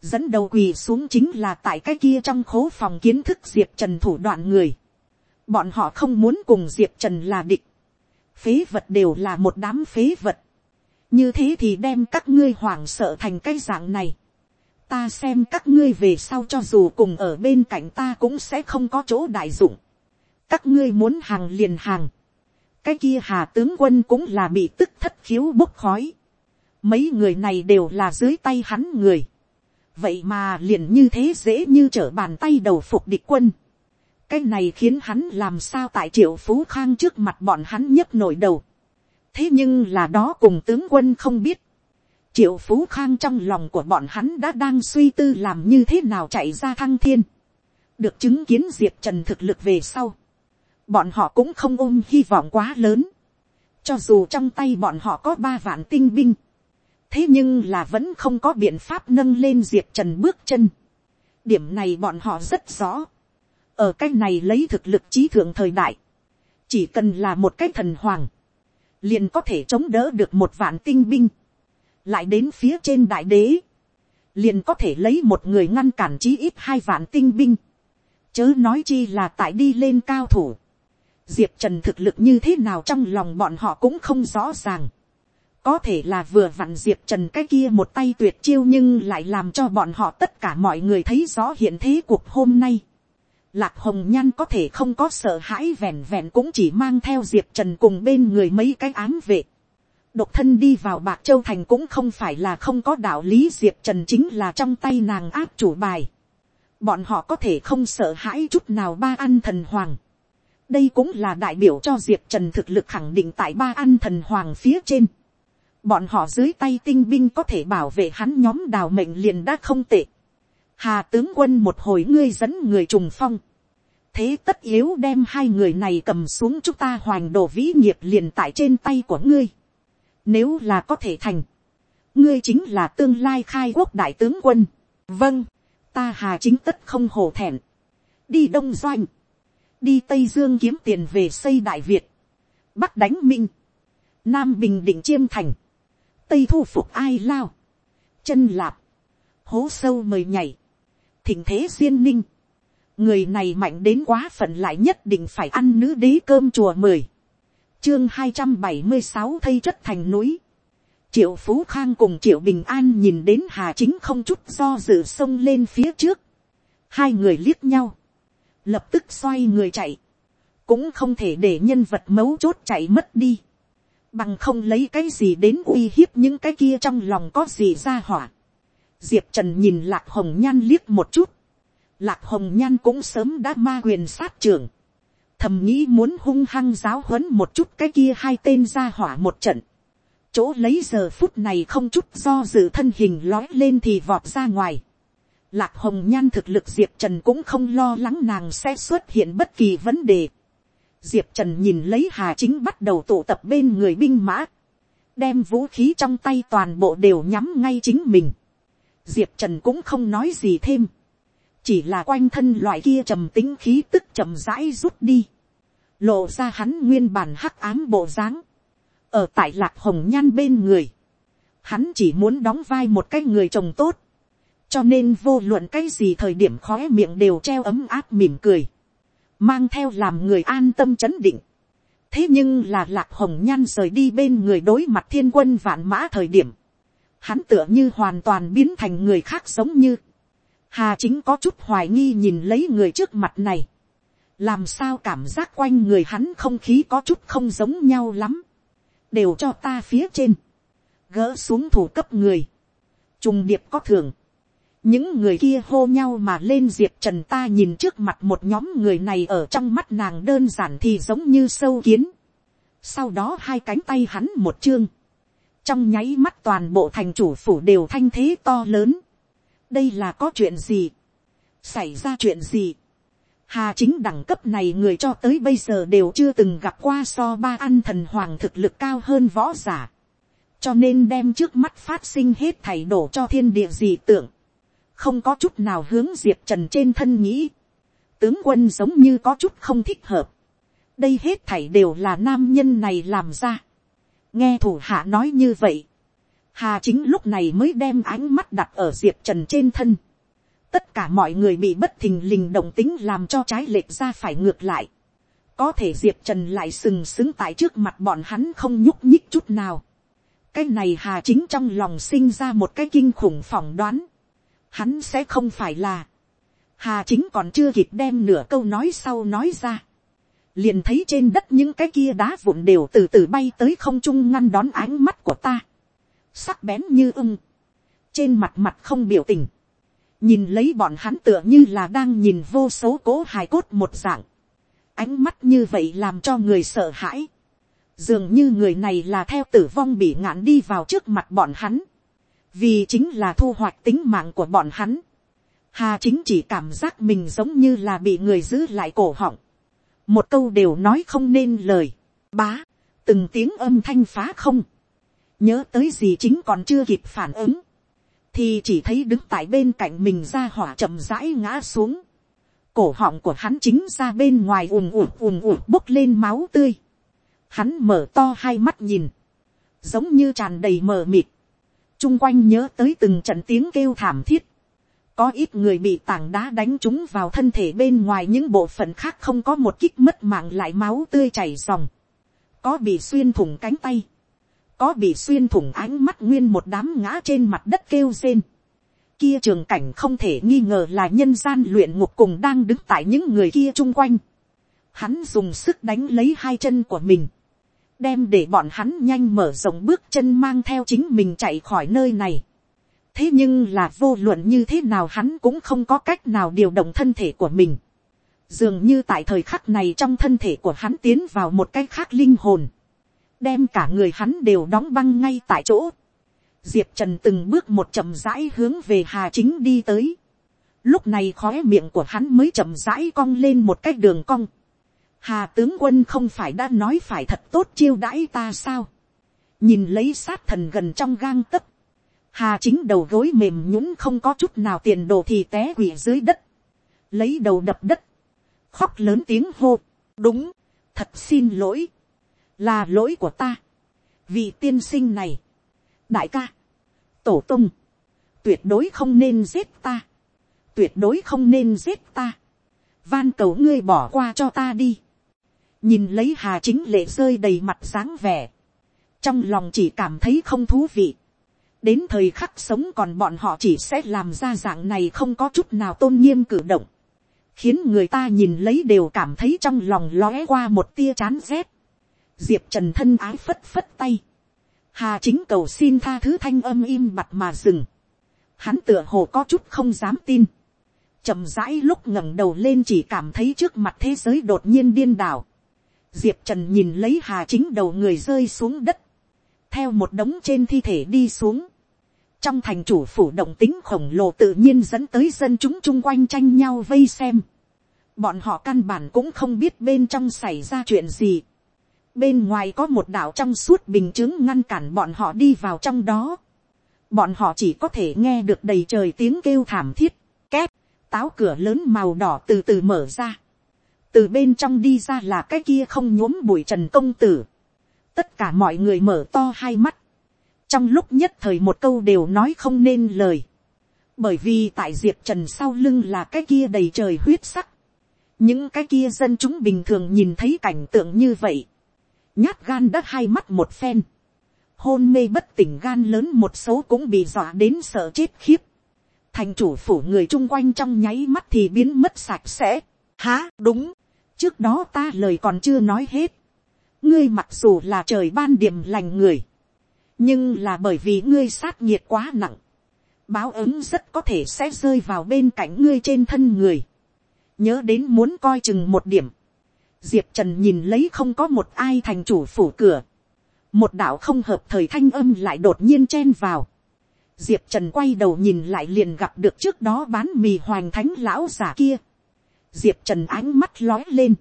dẫn đầu quỳ xuống chính là tại cái kia trong khố phòng kiến thức diệp trần thủ đoạn người. bọn họ không muốn cùng diệp trần là địch. phế vật đều là một đám phế vật như thế thì đem các ngươi hoảng sợ thành cái dạng này. ta xem các ngươi về sau cho dù cùng ở bên cạnh ta cũng sẽ không có chỗ đại dụng. các ngươi muốn hàng liền hàng. cái kia hà tướng quân cũng là bị tức thất khiếu bốc khói Mấy người này đều là dưới tay hắn người. Vậy mà liền như thế dễ như trở bàn tay đầu phục địch quân. Cái này khiến hắn làm sao tại triệu phú khang trước mặt bọn hắn nhấc nổi đầu. Thế nhưng là đó cùng tướng quân không biết. Triệu phú khang trong lòng của bọn hắn đã đang suy tư làm như thế nào chạy ra thăng thiên. Được chứng kiến diệp trần thực lực về sau. Bọn họ cũng không ôm hy vọng quá lớn. Cho dù trong tay bọn họ có ba vạn tinh binh thế nhưng là vẫn không có biện pháp nâng lên diệp trần bước chân. điểm này bọn họ rất rõ. ở cái này lấy thực lực trí thượng thời đại, chỉ cần là một cái thần hoàng, liền có thể chống đỡ được một vạn tinh binh, lại đến phía trên đại đế, liền có thể lấy một người ngăn cản chí ít hai vạn tinh binh, chớ nói chi là tại đi lên cao thủ. Diệp Trần thực lực như thế nào trong lòng bọn họ cũng không rõ ràng có thể là vừa vặn diệp trần cái kia một tay tuyệt chiêu nhưng lại làm cho bọn họ tất cả mọi người thấy rõ hiện thế cuộc hôm nay. Lạc hồng nhan có thể không có sợ hãi vẹn vẹn cũng chỉ mang theo diệp trần cùng bên người mấy cái ám vệ. độc thân đi vào bạc châu thành cũng không phải là không có đạo lý, diệp trần chính là trong tay nàng áp chủ bài. bọn họ có thể không sợ hãi chút nào ba ăn thần hoàng. đây cũng là đại biểu cho diệp trần thực lực khẳng định tại ba ăn thần hoàng phía trên bọn họ dưới tay tinh binh có thể bảo vệ hắn nhóm đào mệnh liền đã không tệ. Hà tướng quân một hồi ngươi dẫn người trùng phong. Thế tất yếu đem hai người này cầm xuống chúng ta hoành đồ vĩ nghiệp liền tại trên tay của ngươi. Nếu là có thể thành. Ngươi chính là tương lai khai quốc đại tướng quân. Vâng, ta hà chính tất không hổ thẹn. Đi Đông Doanh. Đi Tây Dương kiếm tiền về xây Đại Việt. Bắc đánh Minh. Nam Bình Định Chiêm Thành tây thu phục ai lao, chân lạp, hố sâu mời nhảy, thình thế duyên ninh, người này mạnh đến quá phận lại nhất định phải ăn nữ đế cơm chùa mười, chương hai trăm bảy mươi sáu thây chất thành núi, triệu phú khang cùng triệu bình an nhìn đến hà chính không chút do dự xông lên phía trước, hai người liếc nhau, lập tức xoay người chạy, cũng không thể để nhân vật mấu chốt chạy mất đi, bằng không lấy cái gì đến uy hiếp những cái kia trong lòng có gì ra hỏa diệp trần nhìn lạc hồng nhan liếc một chút, lạc hồng nhan cũng sớm đã ma quyền sát trưởng, thầm nghĩ muốn hung hăng giáo huấn một chút cái kia hai tên ra hỏa một trận, chỗ lấy giờ phút này không chút do dự thân hình lói lên thì vọt ra ngoài. Lạc hồng nhan thực lực diệp trần cũng không lo lắng nàng sẽ xuất hiện bất kỳ vấn đề. Diệp Trần nhìn lấy Hà Chính bắt đầu tụ tập bên người binh mã. Đem vũ khí trong tay toàn bộ đều nhắm ngay chính mình. Diệp Trần cũng không nói gì thêm. Chỉ là quanh thân loại kia trầm tính khí tức trầm rãi rút đi. Lộ ra hắn nguyên bản hắc ám bộ dáng. Ở tại lạc hồng nhan bên người. Hắn chỉ muốn đóng vai một cái người chồng tốt. Cho nên vô luận cái gì thời điểm khóe miệng đều treo ấm áp mỉm cười mang theo làm người an tâm chấn định. thế nhưng là lạc hồng nhan rời đi bên người đối mặt thiên quân vạn mã thời điểm, hắn tựa như hoàn toàn biến thành người khác giống như, hà chính có chút hoài nghi nhìn lấy người trước mặt này, làm sao cảm giác quanh người hắn không khí có chút không giống nhau lắm, đều cho ta phía trên, gỡ xuống thủ cấp người, trùng điệp có thường, những người kia hô nhau mà lên diệp trần ta nhìn trước mặt một nhóm người này ở trong mắt nàng đơn giản thì giống như sâu kiến. sau đó hai cánh tay hắn một chương trong nháy mắt toàn bộ thành chủ phủ đều thanh thế to lớn. đây là có chuyện gì. xảy ra chuyện gì. hà chính đẳng cấp này người cho tới bây giờ đều chưa từng gặp qua so ba ăn thần hoàng thực lực cao hơn võ giả. cho nên đem trước mắt phát sinh hết thảy đổ cho thiên địa gì tưởng không có chút nào hướng diệp trần trên thân nghĩ, tướng quân giống như có chút không thích hợp, đây hết thảy đều là nam nhân này làm ra, nghe thủ hạ nói như vậy, hà chính lúc này mới đem ánh mắt đặt ở diệp trần trên thân, tất cả mọi người bị bất thình lình động tính làm cho trái lệch ra phải ngược lại, có thể diệp trần lại sừng sững tại trước mặt bọn hắn không nhúc nhích chút nào, cái này hà chính trong lòng sinh ra một cái kinh khủng phỏng đoán, hắn sẽ không phải là, hà chính còn chưa kịp đem nửa câu nói sau nói ra, liền thấy trên đất những cái kia đá vụn đều từ từ bay tới không trung ngăn đón ánh mắt của ta, sắc bén như ưng, trên mặt mặt không biểu tình, nhìn lấy bọn hắn tựa như là đang nhìn vô số cố hài cốt một dạng, ánh mắt như vậy làm cho người sợ hãi, dường như người này là theo tử vong bị ngạn đi vào trước mặt bọn hắn, vì chính là thu hoạch tính mạng của bọn hắn. Hà chính chỉ cảm giác mình giống như là bị người giữ lại cổ họng. Một câu đều nói không nên lời. Bá, từng tiếng âm thanh phá không. Nhớ tới gì chính còn chưa kịp phản ứng. Thì chỉ thấy đứng tại bên cạnh mình ra hỏa chậm rãi ngã xuống. Cổ họng của hắn chính ra bên ngoài ùm ùm ùm ùm bốc lên máu tươi. Hắn mở to hai mắt nhìn. Giống như tràn đầy mờ mịt chung quanh nhớ tới từng trận tiếng kêu thảm thiết, có ít người bị tảng đá đánh trúng vào thân thể bên ngoài những bộ phận khác không có một kích mất mạng lại máu tươi chảy dòng, có bị xuyên thủng cánh tay, có bị xuyên thủng ánh mắt nguyên một đám ngã trên mặt đất kêu rên. Kia trường cảnh không thể nghi ngờ là nhân gian luyện ngục cùng đang đứng tại những người kia chung quanh. Hắn dùng sức đánh lấy hai chân của mình đem để bọn hắn nhanh mở rộng bước chân mang theo chính mình chạy khỏi nơi này thế nhưng là vô luận như thế nào hắn cũng không có cách nào điều động thân thể của mình. dường như tại thời khắc này trong thân thể của hắn tiến vào một cái khác linh hồn, đem cả người hắn đều đóng băng ngay tại chỗ. diệp trần từng bước một chậm rãi hướng về hà chính đi tới. lúc này khóe miệng của hắn mới chậm rãi cong lên một cái đường cong Hà tướng quân không phải đã nói phải thật tốt chiêu đãi ta sao. Nhìn lấy sát thần gần trong gang tấc. Hà chính đầu gối mềm nhũng không có chút nào tiền đồ thì té quỷ dưới đất. Lấy đầu đập đất. Khóc lớn tiếng hô. Đúng. Thật xin lỗi. Là lỗi của ta. vì tiên sinh này. Đại ca. Tổ tung. Tuyệt đối không nên giết ta. Tuyệt đối không nên giết ta van cầu ngươi bỏ qua cho ta đi, nhìn lấy hà chính lệ rơi đầy mặt dáng vẻ, trong lòng chỉ cảm thấy không thú vị, đến thời khắc sống còn bọn họ chỉ sẽ làm ra dạng này không có chút nào tôn nghiêm cử động, khiến người ta nhìn lấy đều cảm thấy trong lòng lóe qua một tia chán rét. diệp trần thân ái phất phất tay, hà chính cầu xin tha thứ thanh âm im bặt mà dừng, hắn tựa hồ có chút không dám tin, chậm rãi lúc ngẩng đầu lên chỉ cảm thấy trước mặt thế giới đột nhiên điên đảo, diệp trần nhìn lấy hà chính đầu người rơi xuống đất, theo một đống trên thi thể đi xuống, trong thành chủ phủ động tính khổng lồ tự nhiên dẫn tới dân chúng chung quanh tranh nhau vây xem. bọn họ căn bản cũng không biết bên trong xảy ra chuyện gì. bên ngoài có một đảo trong suốt bình chứng ngăn cản bọn họ đi vào trong đó. bọn họ chỉ có thể nghe được đầy trời tiếng kêu thảm thiết, két, táo cửa lớn màu đỏ từ từ mở ra. từ bên trong đi ra là cái kia không nhuốm bụi trần công tử tất cả mọi người mở to hai mắt. Trong lúc nhất thời một câu đều nói không nên lời, bởi vì tại diệp trần sau lưng là cái kia đầy trời huyết sắc, những cái kia dân chúng bình thường nhìn thấy cảnh tượng như vậy, nhát gan đã hai mắt một phen, hôn mê bất tỉnh gan lớn một số cũng bị dọa đến sợ chết khiếp, thành chủ phủ người chung quanh trong nháy mắt thì biến mất sạch sẽ, há đúng, trước đó ta lời còn chưa nói hết, ngươi mặc dù là trời ban điểm lành người, nhưng là bởi vì ngươi sát nhiệt quá nặng, báo ứng rất có thể sẽ rơi vào bên cạnh ngươi trên thân người, nhớ đến muốn coi chừng một điểm, diệp trần nhìn lấy không có một ai thành chủ phủ cửa, một đạo không hợp thời thanh âm lại đột nhiên chen vào, diệp trần quay đầu nhìn lại liền gặp được trước đó bán mì hoành thánh lão giả kia, diệp trần ánh mắt lói lên,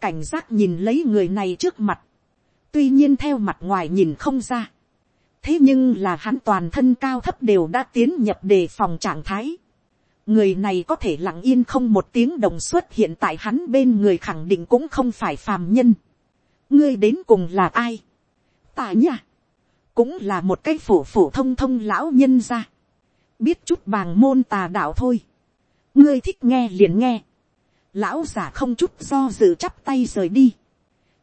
cảnh giác nhìn lấy người này trước mặt, tuy nhiên theo mặt ngoài nhìn không ra, thế nhưng là hắn toàn thân cao thấp đều đã tiến nhập đề phòng trạng thái. người này có thể lặng yên không một tiếng đồng xuất hiện tại hắn bên người khẳng định cũng không phải phàm nhân. ngươi đến cùng là ai. tại nha. cũng là một cái phổ phổ thông thông lão nhân ra. biết chút bàng môn tà đạo thôi. ngươi thích nghe liền nghe lão giả không chút do dự chắp tay rời đi.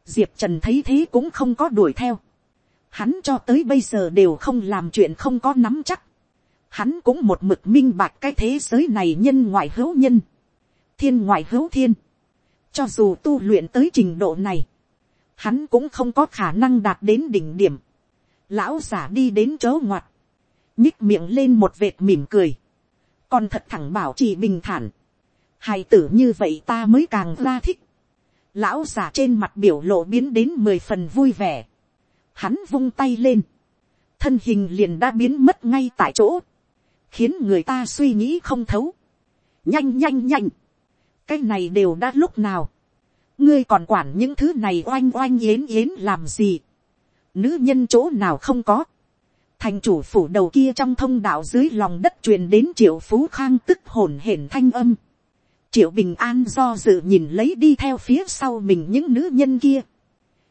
diệp trần thấy thế cũng không có đuổi theo Hắn cho tới bây giờ đều không làm chuyện không có nắm chắc. Hắn cũng một mực minh bạch cái thế giới này nhân ngoại hữu nhân. Thiên ngoại hữu thiên. Cho dù tu luyện tới trình độ này. Hắn cũng không có khả năng đạt đến đỉnh điểm. Lão giả đi đến chỗ ngoặt. nhích miệng lên một vệt mỉm cười. Còn thật thẳng bảo trì bình thản. Hài tử như vậy ta mới càng ra thích. Lão giả trên mặt biểu lộ biến đến mười phần vui vẻ. Hắn vung tay lên, thân hình liền đã biến mất ngay tại chỗ, khiến người ta suy nghĩ không thấu. nhanh nhanh nhanh, cái này đều đã lúc nào, ngươi còn quản những thứ này oanh oanh yến yến làm gì, nữ nhân chỗ nào không có, thành chủ phủ đầu kia trong thông đạo dưới lòng đất truyền đến triệu phú khang tức hồn hển thanh âm, triệu bình an do dự nhìn lấy đi theo phía sau mình những nữ nhân kia,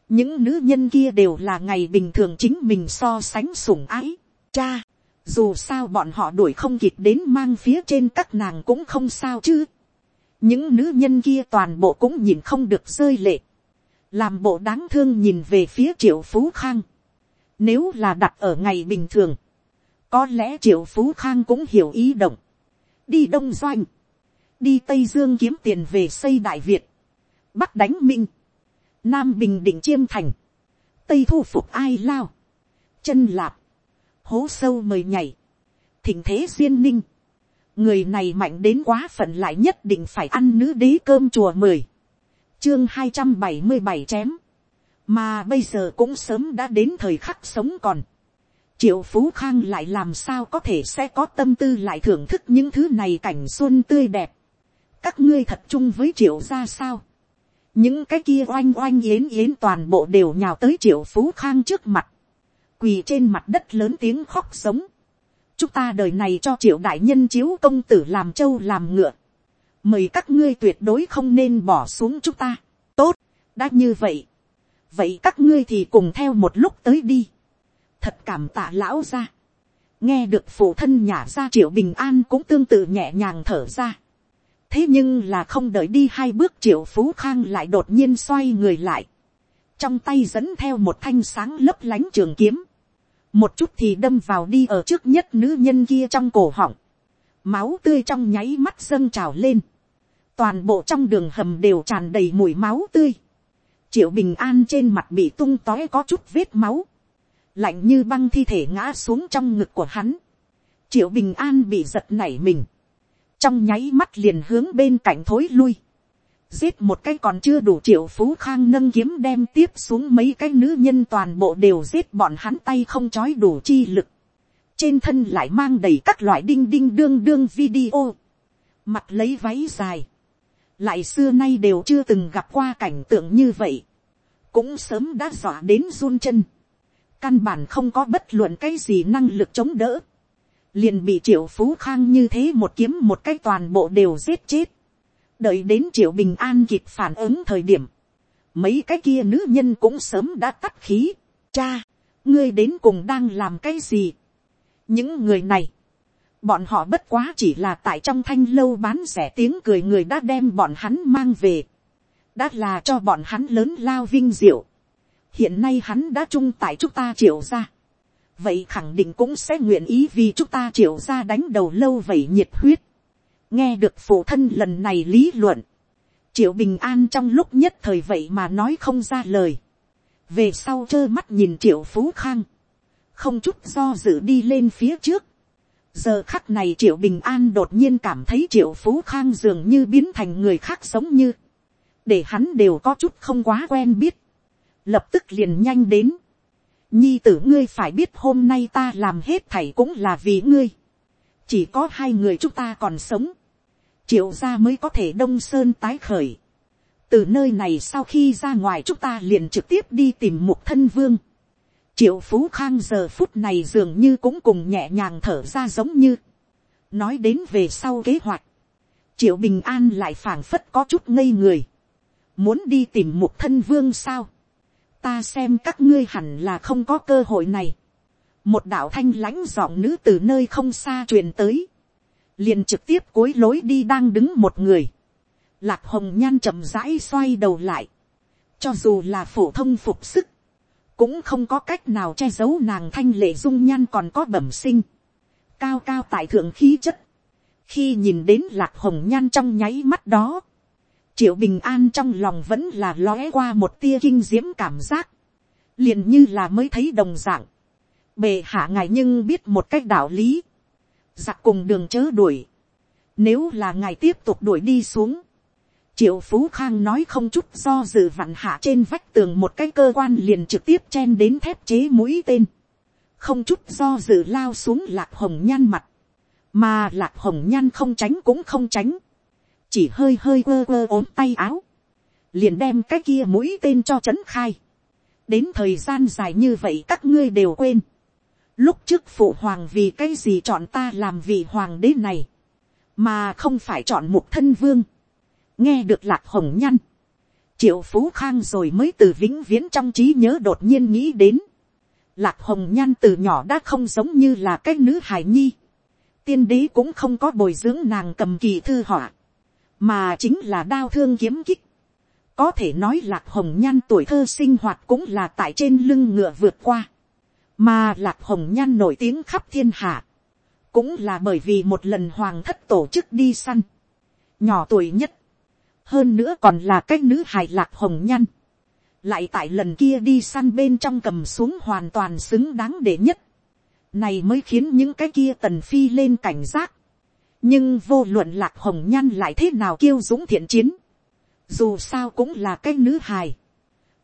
những nữ nhân kia đều là ngày bình thường chính mình so sánh sủng ái. Cha, dù sao bọn họ đuổi không kịp đến mang phía trên các nàng cũng không sao chứ. những nữ nhân kia toàn bộ cũng nhìn không được rơi lệ. làm bộ đáng thương nhìn về phía triệu phú khang. nếu là đặt ở ngày bình thường, có lẽ triệu phú khang cũng hiểu ý động. đi đông doanh, đi tây dương kiếm tiền về xây đại việt, bắc đánh minh, nam bình định chiêm thành, tây thu phục ai lao, chân lạp, hố sâu mời nhảy, thỉnh thế duyên ninh, người này mạnh đến quá phận lại nhất định phải ăn nữ đế cơm chùa mười, chương hai trăm bảy mươi bảy chém, mà bây giờ cũng sớm đã đến thời khắc sống còn, triệu phú khang lại làm sao có thể sẽ có tâm tư lại thưởng thức những thứ này cảnh xuân tươi đẹp, các ngươi thật chung với triệu ra sao, những cái kia oanh oanh yến yến toàn bộ đều nhào tới triệu phú khang trước mặt, quỳ trên mặt đất lớn tiếng khóc sống. chúng ta đời này cho triệu đại nhân chiếu công tử làm trâu làm ngựa, mời các ngươi tuyệt đối không nên bỏ xuống chúng ta. tốt, đã như vậy, vậy các ngươi thì cùng theo một lúc tới đi. thật cảm tạ lão ra. nghe được phụ thân nhả ra triệu bình an cũng tương tự nhẹ nhàng thở ra thế nhưng là không đợi đi hai bước triệu phú khang lại đột nhiên xoay người lại, trong tay dẫn theo một thanh sáng lấp lánh trường kiếm, một chút thì đâm vào đi ở trước nhất nữ nhân kia trong cổ họng, máu tươi trong nháy mắt dâng trào lên, toàn bộ trong đường hầm đều tràn đầy mùi máu tươi, triệu bình an trên mặt bị tung tói có chút vết máu, lạnh như băng thi thể ngã xuống trong ngực của hắn, triệu bình an bị giật nảy mình, trong nháy mắt liền hướng bên cạnh thối lui, giết một cái còn chưa đủ triệu phú khang nâng kiếm đem tiếp xuống mấy cái nữ nhân toàn bộ đều giết bọn hắn tay không chói đủ chi lực, trên thân lại mang đầy các loại đinh đinh đương đương video, mặt lấy váy dài, lại xưa nay đều chưa từng gặp qua cảnh tượng như vậy, cũng sớm đã dọa đến run chân, căn bản không có bất luận cái gì năng lực chống đỡ, liền bị triệu phú khang như thế một kiếm một cái toàn bộ đều giết chết, đợi đến triệu bình an kịp phản ứng thời điểm, mấy cái kia nữ nhân cũng sớm đã tắt khí, cha, ngươi đến cùng đang làm cái gì, những người này, bọn họ bất quá chỉ là tại trong thanh lâu bán rẻ tiếng cười người đã đem bọn hắn mang về, đã là cho bọn hắn lớn lao vinh diệu, hiện nay hắn đã chung tại chúng ta triệu ra, vậy khẳng định cũng sẽ nguyện ý vì chúng ta triệu ra đánh đầu lâu vậy nhiệt huyết, nghe được phụ thân lần này lý luận, triệu bình an trong lúc nhất thời vậy mà nói không ra lời, về sau trơ mắt nhìn triệu phú khang, không chút do dự đi lên phía trước, giờ khắc này triệu bình an đột nhiên cảm thấy triệu phú khang dường như biến thành người khác sống như, để hắn đều có chút không quá quen biết, lập tức liền nhanh đến, nhi tử ngươi phải biết hôm nay ta làm hết thảy cũng là vì ngươi, chỉ có hai người chúng ta còn sống, triệu gia mới có thể đông sơn tái khởi, từ nơi này sau khi ra ngoài chúng ta liền trực tiếp đi tìm mục thân vương, triệu phú khang giờ phút này dường như cũng cùng nhẹ nhàng thở ra giống như, nói đến về sau kế hoạch, triệu bình an lại phảng phất có chút ngây người, muốn đi tìm một thân vương sao, ta xem các ngươi hẳn là không có cơ hội này, một đạo thanh lãnh giọng nữ từ nơi không xa truyền tới, liền trực tiếp cối lối đi đang đứng một người, lạc hồng nhan chậm rãi xoay đầu lại, cho dù là phổ thông phục sức, cũng không có cách nào che giấu nàng thanh lệ dung nhan còn có bẩm sinh, cao cao tại thượng khí chất, khi nhìn đến lạc hồng nhan trong nháy mắt đó, triệu bình an trong lòng vẫn là lóe qua một tia kinh diễm cảm giác, liền như là mới thấy đồng dạng, bề hạ ngài nhưng biết một cách đạo lý, giặc cùng đường chớ đuổi, nếu là ngài tiếp tục đuổi đi xuống, triệu phú khang nói không chút do dự vặn hạ trên vách tường một cái cơ quan liền trực tiếp chen đến thép chế mũi tên, không chút do dự lao xuống lạc hồng nhan mặt, mà lạc hồng nhan không tránh cũng không tránh, chỉ hơi hơi quơ quơ ốm tay áo, liền đem cái kia mũi tên cho trấn khai, đến thời gian dài như vậy các ngươi đều quên, lúc trước phụ hoàng vì cái gì chọn ta làm vị hoàng đế này, mà không phải chọn một thân vương, nghe được lạc hồng nhăn, triệu phú khang rồi mới từ vĩnh viễn trong trí nhớ đột nhiên nghĩ đến, lạc hồng nhan từ nhỏ đã không giống như là cái nữ hải nhi, tiên đế cũng không có bồi dưỡng nàng cầm kỳ thư họa, mà chính là đao thương kiếm kích, có thể nói lạc hồng nhan tuổi thơ sinh hoạt cũng là tại trên lưng ngựa vượt qua, mà lạc hồng nhan nổi tiếng khắp thiên hạ, cũng là bởi vì một lần hoàng thất tổ chức đi săn, nhỏ tuổi nhất, hơn nữa còn là cái nữ hài lạc hồng nhan. Lại tại lần kia đi săn bên trong cầm xuống hoàn toàn xứng đáng để nhất, này mới khiến những cái kia tần phi lên cảnh giác, nhưng vô luận lạc hồng nhăn lại thế nào kiêu dũng thiện chiến, dù sao cũng là cái nữ hài,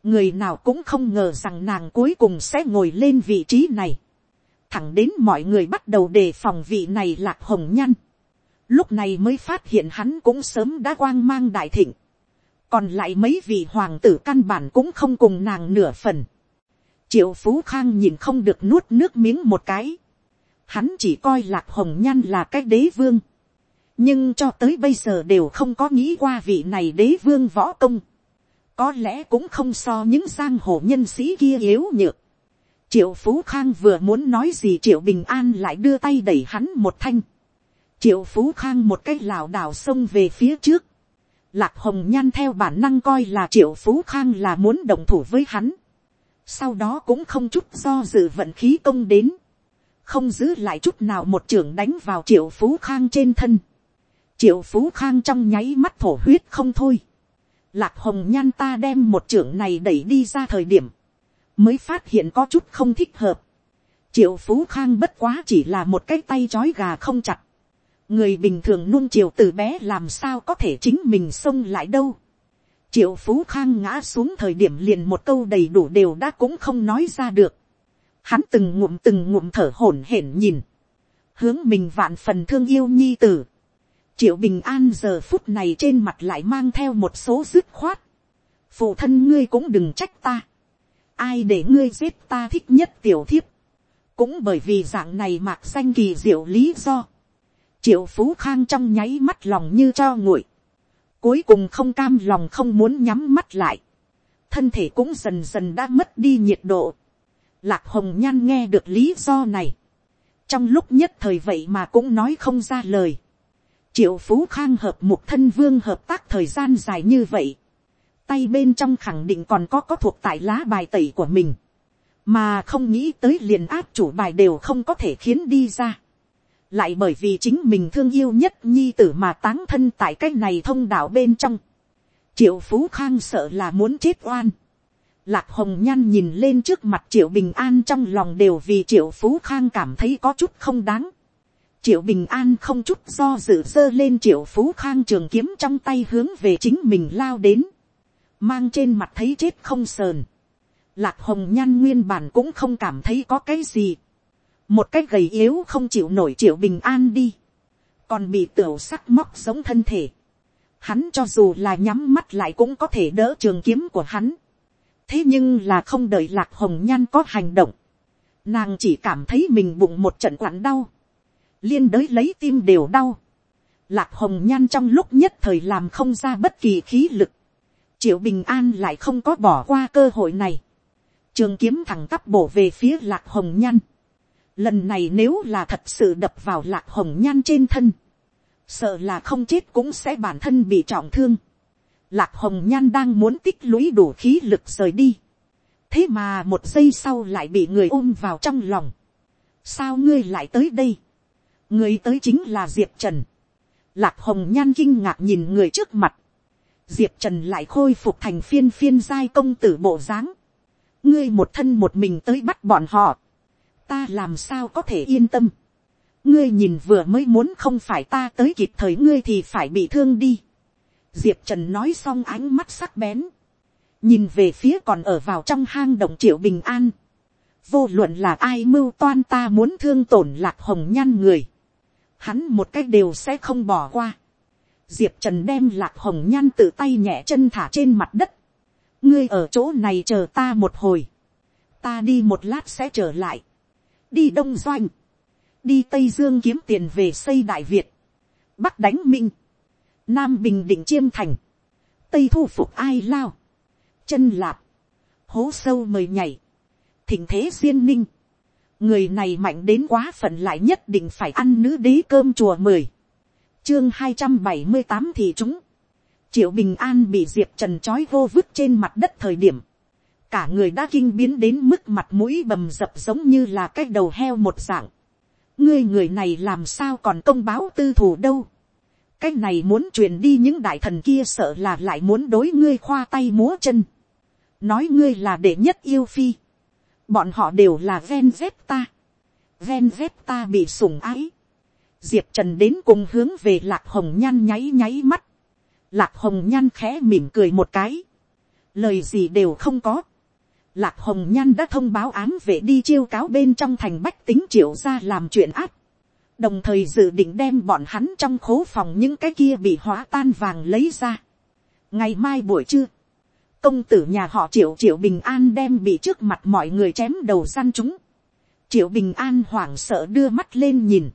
người nào cũng không ngờ rằng nàng cuối cùng sẽ ngồi lên vị trí này, thẳng đến mọi người bắt đầu đề phòng vị này lạc hồng nhăn, lúc này mới phát hiện hắn cũng sớm đã quang mang đại thịnh, còn lại mấy vị hoàng tử căn bản cũng không cùng nàng nửa phần. triệu phú khang nhìn không được nuốt nước miếng một cái, hắn chỉ coi lạc hồng nhan là cái đế vương, nhưng cho tới bây giờ đều không có nghĩ qua vị này đế vương võ công, có lẽ cũng không so những giang hồ nhân sĩ kia yếu nhược. triệu phú khang vừa muốn nói gì triệu bình an lại đưa tay đẩy hắn một thanh, triệu phú khang một cái lảo đảo xông về phía trước, lạc hồng nhan theo bản năng coi là triệu phú khang là muốn đồng thủ với hắn, sau đó cũng không chút do dự vận khí công đến, không giữ lại chút nào một trưởng đánh vào triệu phú khang trên thân, triệu phú khang trong nháy mắt thổ huyết không thôi, lạc hồng nhan ta đem một trưởng này đẩy đi ra thời điểm, mới phát hiện có chút không thích hợp, triệu phú khang bất quá chỉ là một cái tay c h ó i gà không chặt, người bình thường nuông chiều từ bé làm sao có thể chính mình xông lại đâu, triệu phú khang ngã xuống thời điểm liền một câu đầy đủ đều đã cũng không nói ra được, hắn từng ngụm từng ngụm thở hổn hển nhìn, hướng mình vạn phần thương yêu nhi tử, triệu bình an giờ phút này trên mặt lại mang theo một số dứt khoát, phụ thân ngươi cũng đừng trách ta, ai để ngươi giết ta thích nhất tiểu thiếp, cũng bởi vì dạng này mạc danh kỳ diệu lý do, triệu phú khang trong nháy mắt lòng như cho nguội, cuối cùng không cam lòng không muốn nhắm mắt lại, thân thể cũng dần dần đã mất đi nhiệt độ, lạc hồng nhan nghe được lý do này, trong lúc nhất thời vậy mà cũng nói không ra lời, triệu phú khang hợp một thân vương hợp tác thời gian dài như vậy, tay bên trong khẳng định còn có có thuộc tại lá bài tẩy của mình, mà không nghĩ tới liền áp chủ bài đều không có thể khiến đi ra. lại bởi vì chính mình thương yêu nhất nhi tử mà táng thân tại cái này thông đạo bên trong. triệu phú khang sợ là muốn chết oan lạc hồng nhan nhìn lên trước mặt triệu bình an trong lòng đều vì triệu phú khang cảm thấy có chút không đáng. triệu bình an không chút do dự dơ lên triệu phú khang trường kiếm trong tay hướng về chính mình lao đến. mang trên mặt thấy chết không sờn Lạc hồng nhan nguyên bản cũng không cảm thấy có cái gì. Một cái gầy yếu không chịu nổi triệu bình an đi. Còn bị tiểu sắc móc giống thân thể. Hắn cho dù là nhắm mắt lại cũng có thể đỡ trường kiếm của hắn. Thế nhưng là không đợi lạc hồng nhan có hành động. Nàng chỉ cảm thấy mình bụng một trận quặn đau. Liên đới lấy tim đều đau. Lạc hồng nhan trong lúc nhất thời làm không ra bất kỳ khí lực. Triệu Bình An lại không có bỏ qua cơ hội này trường kiếm thẳng tắp bổ về phía lạc hồng nhan. lần này nếu là thật sự đập vào lạc hồng nhan trên thân, sợ là không chết cũng sẽ bản thân bị trọng thương lạc hồng nhan đang muốn tích lũy đủ khí lực rời đi. thế mà một giây sau lại bị người ôm vào trong lòng. sao ngươi lại tới đây. người tới chính là diệp trần. lạc hồng nhan kinh ngạc nhìn người trước mặt. diệp trần lại khôi phục thành phiên phiên giai công tử bộ dáng ngươi một thân một mình tới bắt bọn họ, ta làm sao có thể yên tâm, ngươi nhìn vừa mới muốn không phải ta tới kịp thời ngươi thì phải bị thương đi diệp trần nói xong ánh mắt sắc bén, nhìn về phía còn ở vào trong hang động triệu bình an, vô luận là ai mưu toan ta muốn thương tổn lạc hồng nhan người, hắn một cách đều sẽ không bỏ qua. diệp trần đem lạc hồng nhan tự tay nhẹ chân thả trên mặt đất, ngươi ở chỗ này chờ ta một hồi, ta đi một lát sẽ trở lại, đi đông doanh, đi tây dương kiếm tiền về xây đại việt, bắc đánh minh, nam bình định chiêm thành, tây thu phục ai lao, chân lạp, hố sâu mời nhảy, thỉnh thế duyên ninh, người này mạnh đến quá phận lại nhất định phải ăn nữ đế cơm chùa mười, chương hai trăm bảy mươi tám thì chúng, triệu bình an bị diệp trần trói vô vứt trên mặt đất thời điểm, cả người đã kinh biến đến mức mặt mũi bầm dập giống như là cái đầu heo một dạng. ngươi người này làm sao còn công báo tư thủ đâu cái này muốn truyền đi những đại thần kia sợ là lại muốn đối ngươi khoa tay múa chân. nói ngươi là đệ nhất yêu phi. bọn họ đều là ven vét ta. ven vét ta bị sủng ái. diệp trần đến cùng hướng về lạc hồng nhan nháy nháy mắt Lạc hồng nhan khẽ mỉm cười một cái. Lời gì đều không có. Lạc hồng nhan đã thông báo ám vệ đi chiêu cáo bên trong thành bách tính triệu ra làm chuyện áp. Đồng thời dự định đem bọn hắn trong khố phòng những cái kia bị hóa tan vàng lấy ra. Ngày mai buổi trưa. Công tử nhà họ triệu triệu bình an đem bị trước mặt mọi người chém đầu gian chúng. Triệu bình an hoảng sợ đưa mắt lên nhìn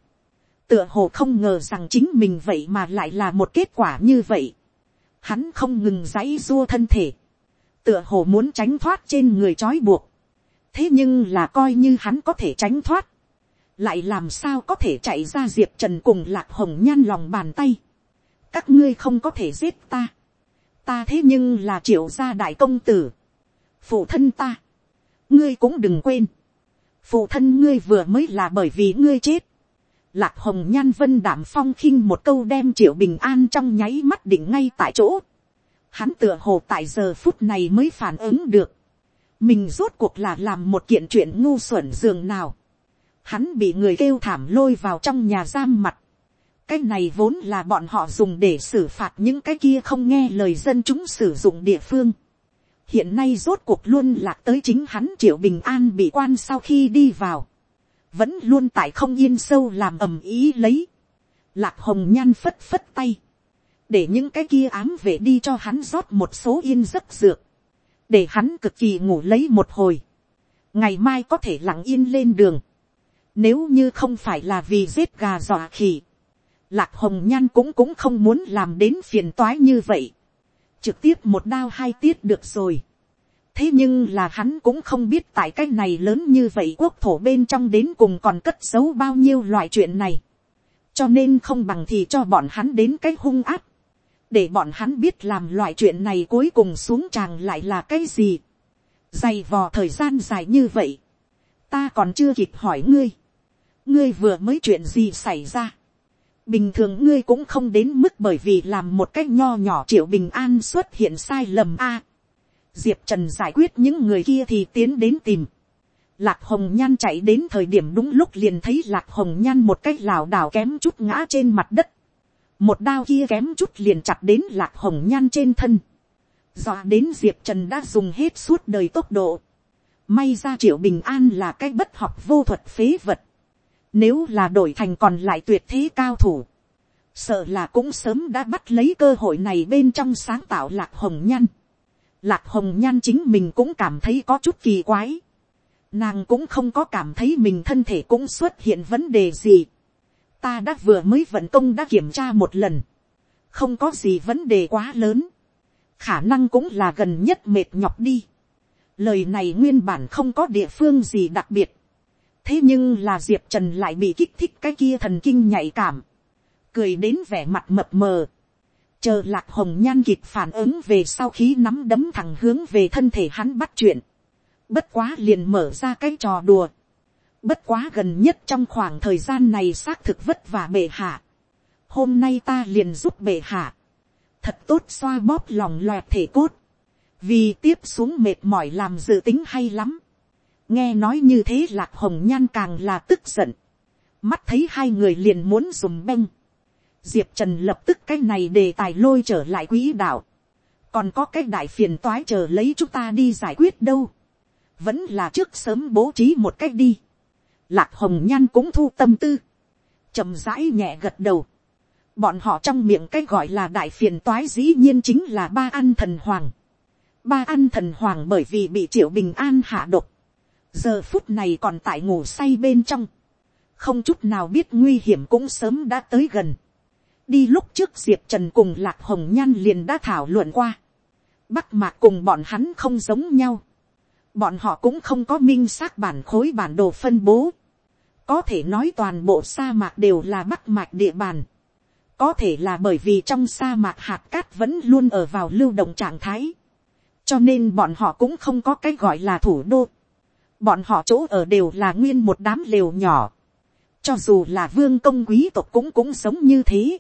tựa hồ không ngờ rằng chính mình vậy mà lại là một kết quả như vậy hắn không ngừng dãy dua thân thể, tựa hồ muốn tránh thoát trên người trói buộc, thế nhưng là coi như hắn có thể tránh thoát, lại làm sao có thể chạy ra diệp trần cùng lạc hồng nhan lòng bàn tay. các ngươi không có thể giết ta. ta thế nhưng là triệu gia đại công tử. phụ thân ta. ngươi cũng đừng quên. phụ thân ngươi vừa mới là bởi vì ngươi chết. lạc hồng nhan vân đảm phong khinh một câu đem triệu bình an trong nháy mắt định ngay tại chỗ. hắn tựa hồ tại giờ phút này mới phản ứng được. mình rốt cuộc là làm một kiện chuyện ngu xuẩn giường nào hắn bị người kêu thảm lôi vào trong nhà giam mặt. cái này vốn là bọn họ dùng để xử phạt những cái kia không nghe lời dân chúng sử dụng địa phương. hiện nay rốt cuộc luôn lạc tới chính hắn triệu bình an bị quan sau khi đi vào. vẫn luôn tại không yên sâu làm ầm ý lấy. lạc hồng nhan phất phất tay. để những cái kia ám về đi cho hắn rót một số yên giấc dược. để hắn cực kỳ ngủ lấy một hồi. ngày mai có thể lặng yên lên đường nếu như không phải là vì giết gà dọa khỉ. Lạc hồng nhan cũng cũng không muốn làm đến phiền toái như vậy. Trực tiếp một đao hai tiết được rồi. Thế nhưng là hắn cũng không biết tại cái này lớn như vậy quốc thổ bên trong đến cùng còn cất giấu bao nhiêu loại chuyện này. Cho nên không bằng thì cho bọn hắn đến cái hung áp. Để bọn hắn biết làm loại chuyện này cuối cùng xuống tràng lại là cái gì. Dày vò thời gian dài như vậy. Ta còn chưa kịp hỏi ngươi ngươi vừa mới chuyện gì xảy ra. bình thường ngươi cũng không đến mức bởi vì làm một cách nho nhỏ triệu bình an xuất hiện sai lầm a. diệp trần giải quyết những người kia thì tiến đến tìm. lạc hồng nhan chạy đến thời điểm đúng lúc liền thấy lạc hồng nhan một cách lảo đảo kém chút ngã trên mặt đất. một đao kia kém chút liền chặt đến lạc hồng nhan trên thân. dọa đến diệp trần đã dùng hết suốt đời tốc độ. may ra triệu bình an là cái bất học vô thuật phế vật nếu là đổi thành còn lại tuyệt thế cao thủ. Sợ là cũng sớm đã bắt lấy cơ hội này bên trong sáng tạo lạc hồng nhan. Lạc hồng nhan chính mình cũng cảm thấy có chút kỳ quái. Nàng cũng không có cảm thấy mình thân thể cũng xuất hiện vấn đề gì. Ta đã vừa mới vận công đã kiểm tra một lần. Không có gì vấn đề quá lớn. Khả năng cũng là gần nhất mệt nhọc đi. Lời này nguyên bản không có địa phương gì đặc biệt thế nhưng là diệp trần lại bị kích thích cái kia thần kinh nhạy cảm, cười đến vẻ mặt mập mờ, chờ lạc hồng nhan kịp phản ứng về sau khi nắm đấm thẳng hướng về thân thể hắn bắt chuyện, bất quá liền mở ra cái trò đùa, bất quá gần nhất trong khoảng thời gian này xác thực vất vả bệ hạ, hôm nay ta liền giúp bệ hạ, thật tốt xoa bóp lòng loẹt thể cốt, vì tiếp xuống mệt mỏi làm dự tính hay lắm, nghe nói như thế lạc hồng nhan càng là tức giận, mắt thấy hai người liền muốn dùng beng, diệp trần lập tức cái này đề tài lôi trở lại quỹ đạo, còn có cái đại phiền toái chờ lấy chúng ta đi giải quyết đâu, vẫn là trước sớm bố trí một cách đi, lạc hồng nhan cũng thu tâm tư, trầm rãi nhẹ gật đầu, bọn họ trong miệng cái gọi là đại phiền toái dĩ nhiên chính là ba ăn thần hoàng, ba ăn thần hoàng bởi vì bị triệu bình an hạ độc, giờ phút này còn tại ngủ say bên trong, không chút nào biết nguy hiểm cũng sớm đã tới gần. đi lúc trước diệp trần cùng lạc hồng nhan liền đã thảo luận qua. bắc mạc cùng bọn hắn không giống nhau. bọn họ cũng không có minh xác bản khối bản đồ phân bố. có thể nói toàn bộ sa mạc đều là bắc mạc địa bàn. có thể là bởi vì trong sa mạc hạt cát vẫn luôn ở vào lưu động trạng thái. cho nên bọn họ cũng không có cái gọi là thủ đô bọn họ chỗ ở đều là nguyên một đám lều nhỏ, cho dù là vương công quý tộc cũng cũng sống như thế,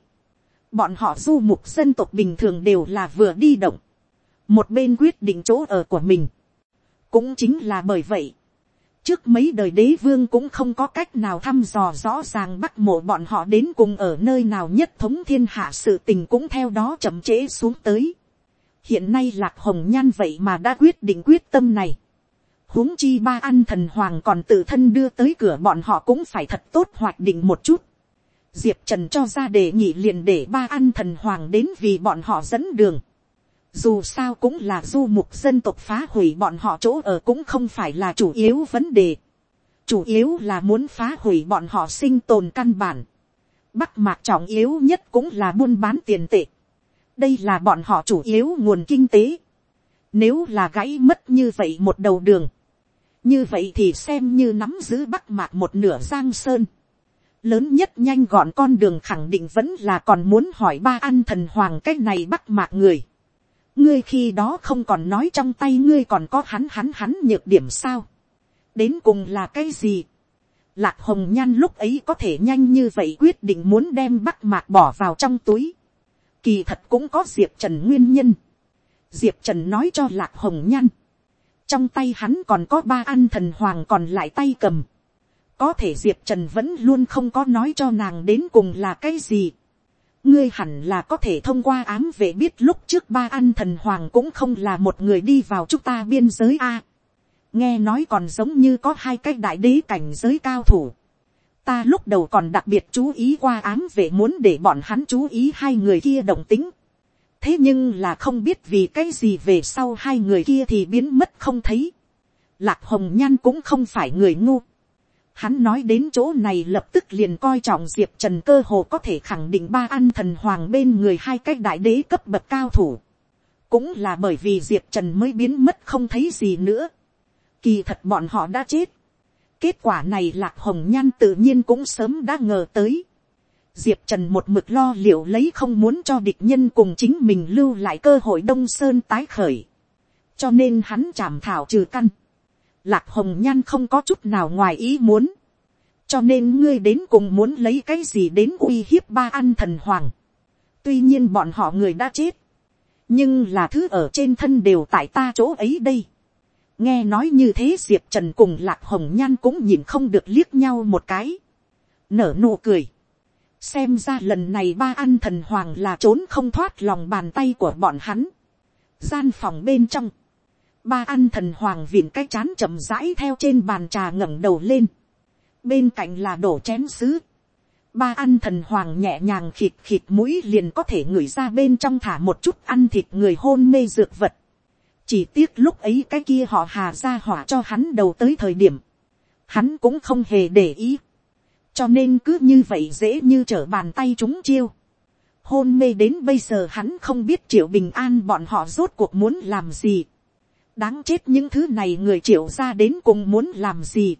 bọn họ du mục dân tộc bình thường đều là vừa đi động, một bên quyết định chỗ ở của mình, cũng chính là bởi vậy, trước mấy đời đế vương cũng không có cách nào thăm dò rõ ràng bắt mộ bọn họ đến cùng ở nơi nào nhất thống thiên hạ sự tình cũng theo đó chậm trễ xuống tới. hiện nay lạc hồng nhan vậy mà đã quyết định quyết tâm này huống chi ba ăn thần hoàng còn tự thân đưa tới cửa bọn họ cũng phải thật tốt hoạch định một chút. Diệp Trần cho ra đề nghị liền để ba ăn thần hoàng đến vì bọn họ dẫn đường. Dù sao cũng là du mục dân tộc phá hủy bọn họ chỗ ở cũng không phải là chủ yếu vấn đề. Chủ yếu là muốn phá hủy bọn họ sinh tồn căn bản. Bắc mạc trọng yếu nhất cũng là buôn bán tiền tệ. Đây là bọn họ chủ yếu nguồn kinh tế. Nếu là gãy mất như vậy một đầu đường như vậy thì xem như nắm giữ bắc mạc một nửa giang sơn. lớn nhất nhanh gọn con đường khẳng định vẫn là còn muốn hỏi ba ăn thần hoàng cái này bắc mạc người. ngươi khi đó không còn nói trong tay ngươi còn có hắn hắn hắn nhược điểm sao. đến cùng là cái gì. lạc hồng nhan lúc ấy có thể nhanh như vậy quyết định muốn đem bắc mạc bỏ vào trong túi. kỳ thật cũng có diệp trần nguyên nhân. diệp trần nói cho lạc hồng nhan trong tay hắn còn có ba ăn thần hoàng còn lại tay cầm. có thể diệp trần vẫn luôn không có nói cho nàng đến cùng là cái gì. ngươi hẳn là có thể thông qua ám vệ biết lúc trước ba ăn thần hoàng cũng không là một người đi vào chúng ta biên giới a. nghe nói còn giống như có hai cái đại đế cảnh giới cao thủ. ta lúc đầu còn đặc biệt chú ý qua ám vệ muốn để bọn hắn chú ý hai người kia động tính thế nhưng là không biết vì cái gì về sau hai người kia thì biến mất không thấy. lạc hồng nhan cũng không phải người ngu. hắn nói đến chỗ này lập tức liền coi trọng diệp trần cơ hồ có thể khẳng định ba ăn thần hoàng bên người hai cái đại đế cấp bậc cao thủ. cũng là bởi vì diệp trần mới biến mất không thấy gì nữa. kỳ thật bọn họ đã chết. kết quả này lạc hồng nhan tự nhiên cũng sớm đã ngờ tới diệp trần một mực lo liệu lấy không muốn cho địch nhân cùng chính mình lưu lại cơ hội đông sơn tái khởi. cho nên hắn chảm thảo trừ căn. lạc hồng nhan không có chút nào ngoài ý muốn. cho nên ngươi đến cùng muốn lấy cái gì đến uy hiếp ba ăn thần hoàng. tuy nhiên bọn họ người đã chết. nhưng là thứ ở trên thân đều tại ta chỗ ấy đây. nghe nói như thế diệp trần cùng lạc hồng nhan cũng nhìn không được liếc nhau một cái. nở nụ cười xem ra lần này ba ăn thần hoàng là trốn không thoát lòng bàn tay của bọn hắn. gian phòng bên trong, ba ăn thần hoàng vịn cái chán chậm rãi theo trên bàn trà ngẩng đầu lên. bên cạnh là đổ chén sứ. ba ăn thần hoàng nhẹ nhàng khịt khịt mũi liền có thể ngửi ra bên trong thả một chút ăn thịt người hôn mê dược vật. chỉ tiếc lúc ấy cái kia họ hà ra hỏa cho hắn đầu tới thời điểm. hắn cũng không hề để ý cho nên cứ như vậy dễ như trở bàn tay chúng chiêu. hôn mê đến bây giờ hắn không biết triệu bình an bọn họ rốt cuộc muốn làm gì. đáng chết những thứ này người triệu ra đến cùng muốn làm gì.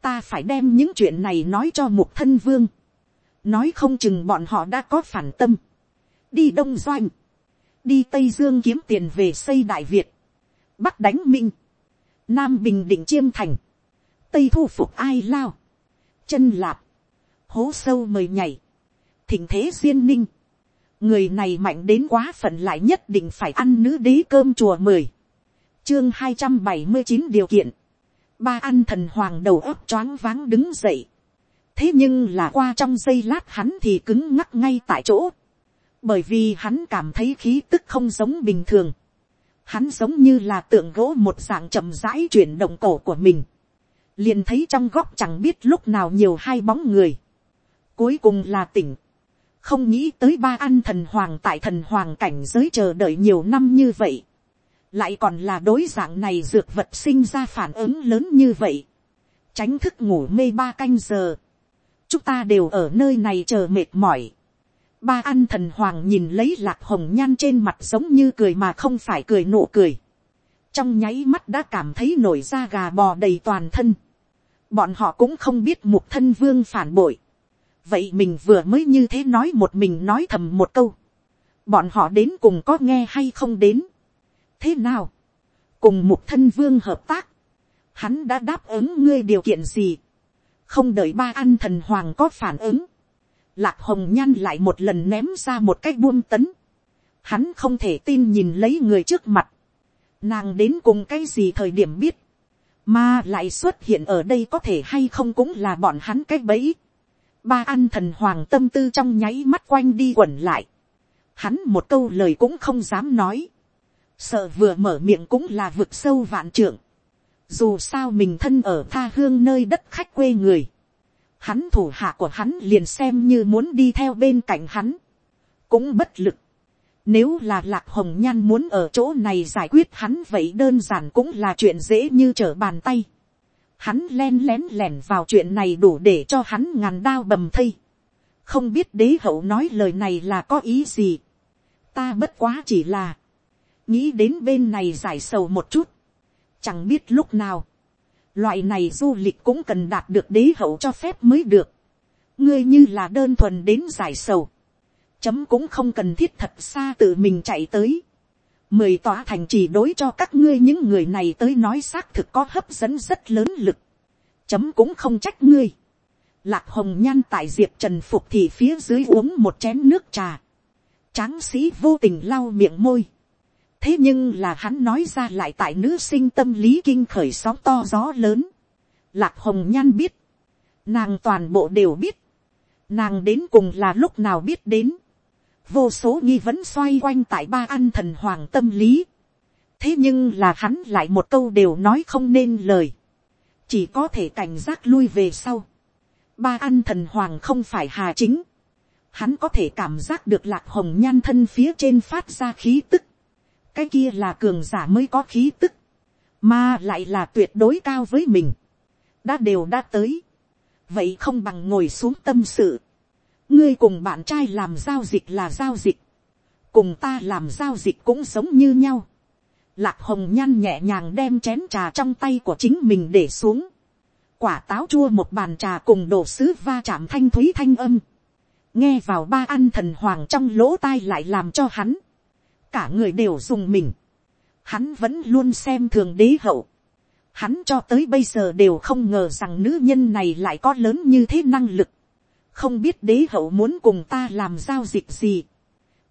ta phải đem những chuyện này nói cho một thân vương. nói không chừng bọn họ đã có phản tâm. đi đông doanh. đi tây dương kiếm tiền về xây đại việt. bắc đánh minh. nam bình định chiêm thành. tây thu phục ai lao chân lạp, hố sâu mời nhảy, thỉnh thế duyên ninh, người này mạnh đến quá phận lại nhất định phải ăn nữ đế cơm chùa mời, chương hai trăm bảy mươi chín điều kiện, ba ăn thần hoàng đầu óc choáng váng đứng dậy, thế nhưng là qua trong giây lát hắn thì cứng ngắc ngay tại chỗ, bởi vì hắn cảm thấy khí tức không giống bình thường, hắn giống như là tượng gỗ một dạng chậm rãi chuyển động cổ của mình, liền thấy trong góc chẳng biết lúc nào nhiều hai bóng người, cuối cùng là tỉnh, không nghĩ tới ba ăn thần hoàng tại thần hoàng cảnh giới chờ đợi nhiều năm như vậy, lại còn là đối dạng này dược vật sinh ra phản ứng lớn như vậy, tránh thức ngủ mê ba canh giờ, chúng ta đều ở nơi này chờ mệt mỏi, ba ăn thần hoàng nhìn lấy lạc hồng nhan trên mặt giống như cười mà không phải cười nụ cười, trong nháy mắt đã cảm thấy nổi da gà bò đầy toàn thân, bọn họ cũng không biết mục thân vương phản bội. vậy mình vừa mới như thế nói một mình nói thầm một câu. bọn họ đến cùng có nghe hay không đến. thế nào, cùng mục thân vương hợp tác, hắn đã đáp ứng ngươi điều kiện gì, không đợi ba ăn thần hoàng có phản ứng, lạc hồng nhan lại một lần ném ra một cái buông tấn, hắn không thể tin nhìn lấy người trước mặt, nàng đến cùng cái gì thời điểm biết, mà lại xuất hiện ở đây có thể hay không cũng là bọn hắn cái bẫy. ba an thần hoàng tâm tư trong nháy mắt quanh đi quẩn lại. hắn một câu lời cũng không dám nói. sợ vừa mở miệng cũng là vực sâu vạn trưởng. dù sao mình thân ở tha hương nơi đất khách quê người. hắn thủ hạ của hắn liền xem như muốn đi theo bên cạnh hắn. cũng bất lực nếu là lạc hồng nhan muốn ở chỗ này giải quyết hắn vậy đơn giản cũng là chuyện dễ như trở bàn tay. Hắn len lén lẻn vào chuyện này đủ để cho hắn ngàn đao bầm thây. Không biết đế hậu nói lời này là có ý gì. Ta bất quá chỉ là. Nghĩ đến bên này giải sầu một chút. Chẳng biết lúc nào. loại này du lịch cũng cần đạt được đế hậu cho phép mới được. ngươi như là đơn thuần đến giải sầu chấm cũng không cần thiết thật xa tự mình chạy tới. mười tòa thành chỉ đối cho các ngươi những người này tới nói xác thực có hấp dẫn rất lớn lực. chấm cũng không trách ngươi. lạc hồng nhan tại diệp trần phục thì phía dưới uống một chén nước trà. tráng sĩ vô tình lau miệng môi thế nhưng là hắn nói ra lại tại nữ sinh tâm lý kinh khởi sóng to gió lớn. lạc hồng nhan biết, nàng toàn bộ đều biết, nàng đến cùng là lúc nào biết đến, vô số nghi vấn xoay quanh tại ba ăn thần hoàng tâm lý. thế nhưng là hắn lại một câu đều nói không nên lời, chỉ có thể cảnh giác lui về sau. ba ăn thần hoàng không phải hà chính, hắn có thể cảm giác được lạc hồng nhan thân phía trên phát ra khí tức, cái kia là cường giả mới có khí tức, mà lại là tuyệt đối cao với mình, đã đều đã tới, vậy không bằng ngồi xuống tâm sự, ngươi cùng bạn trai làm giao dịch là giao dịch, cùng ta làm giao dịch cũng sống như nhau, lạc hồng nhan nhẹ nhàng đem chén trà trong tay của chính mình để xuống, quả táo chua một bàn trà cùng đổ sứ va chạm thanh thúy thanh âm, nghe vào ba ăn thần hoàng trong lỗ tai lại làm cho hắn, cả người đều dùng mình, hắn vẫn luôn xem thường đế hậu, hắn cho tới bây giờ đều không ngờ rằng nữ nhân này lại có lớn như thế năng lực, không biết đế hậu muốn cùng ta làm giao dịch gì,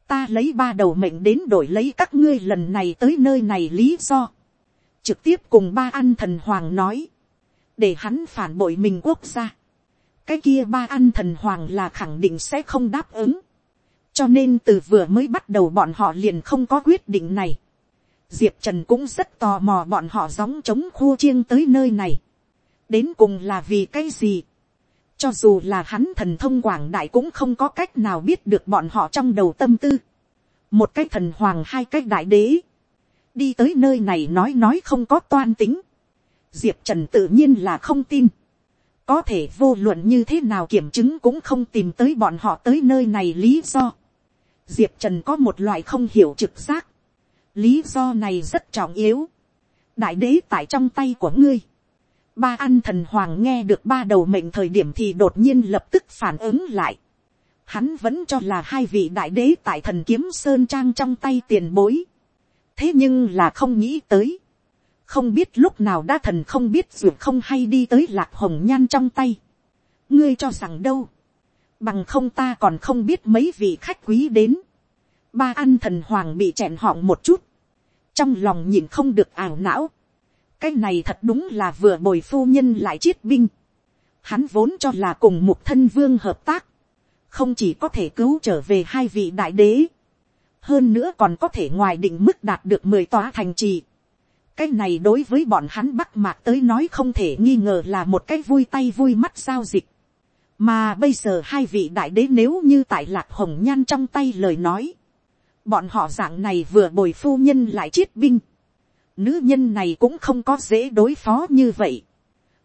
ta lấy ba đầu mệnh đến đổi lấy các ngươi lần này tới nơi này lý do, trực tiếp cùng ba ăn thần hoàng nói, để hắn phản bội mình quốc gia, cái kia ba ăn thần hoàng là khẳng định sẽ không đáp ứng, cho nên từ vừa mới bắt đầu bọn họ liền không có quyết định này. diệp trần cũng rất tò mò bọn họ gióng chống khu chiêng tới nơi này. đến cùng là vì cái gì cho dù là hắn thần thông quảng đại cũng không có cách nào biết được bọn họ trong đầu tâm tư. một cái thần hoàng, hai cái đại đế. đi tới nơi này nói nói không có toan tính. diệp trần tự nhiên là không tin có thể vô luận như thế nào kiểm chứng cũng không tìm tới bọn họ tới nơi này lý do diệp trần có một loại không hiểu trực giác. lý do này rất trọng yếu. đại đế tại trong tay của ngươi ba ăn thần hoàng nghe được ba đầu mệnh thời điểm thì đột nhiên lập tức phản ứng lại. hắn vẫn cho là hai vị đại đế tại thần kiếm sơn trang trong tay tiền bối. thế nhưng là không nghĩ tới. không biết lúc nào đã thần không biết dù không hay đi tới lạc hồng nhan trong tay. ngươi cho rằng đâu bằng không ta còn không biết mấy vị khách quý đến. ba ăn thần hoàng bị chẹn họng một chút, trong lòng nhìn không được ảo não cái này thật đúng là vừa bồi phu nhân lại chiết binh. hắn vốn cho là cùng một thân vương hợp tác, không chỉ có thể cứu trở về hai vị đại đế, hơn nữa còn có thể ngoài định mức đạt được mười tòa thành trì. cái này đối với bọn hắn bắc mạc tới nói không thể nghi ngờ là một cái vui tay vui mắt giao dịch mà bây giờ hai vị đại đế nếu như tại lạc hồng nhan trong tay lời nói, bọn họ dạng này vừa bồi phu nhân lại chiết binh, nữ nhân này cũng không có dễ đối phó như vậy,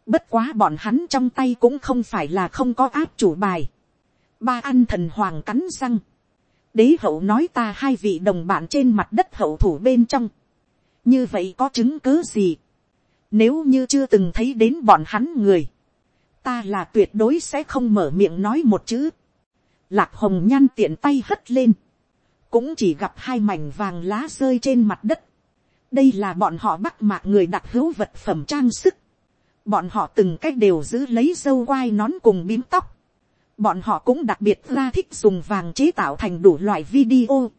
bất quá bọn hắn trong tay cũng không phải là không có áp chủ bài, ba ăn thần hoàng cắn răng, đế hậu nói ta hai vị đồng bạn trên mặt đất hậu thủ bên trong, như vậy có chứng cứ gì, nếu như chưa từng thấy đến bọn hắn người, ta là tuyệt đối sẽ không mở miệng nói một chữ. Lạc hồng nhan tiện tay hất lên. Cũng chỉ gặp hai mảnh vàng lá rơi trên mặt đất. Đây là bọn họ bắt mạc người đặt hữu vật phẩm trang sức. Bọn họ từng cách đều giữ lấy dâu quai nón cùng bím tóc. Bọn họ cũng đặc biệt ra thích dùng vàng chế tạo thành đủ loại video.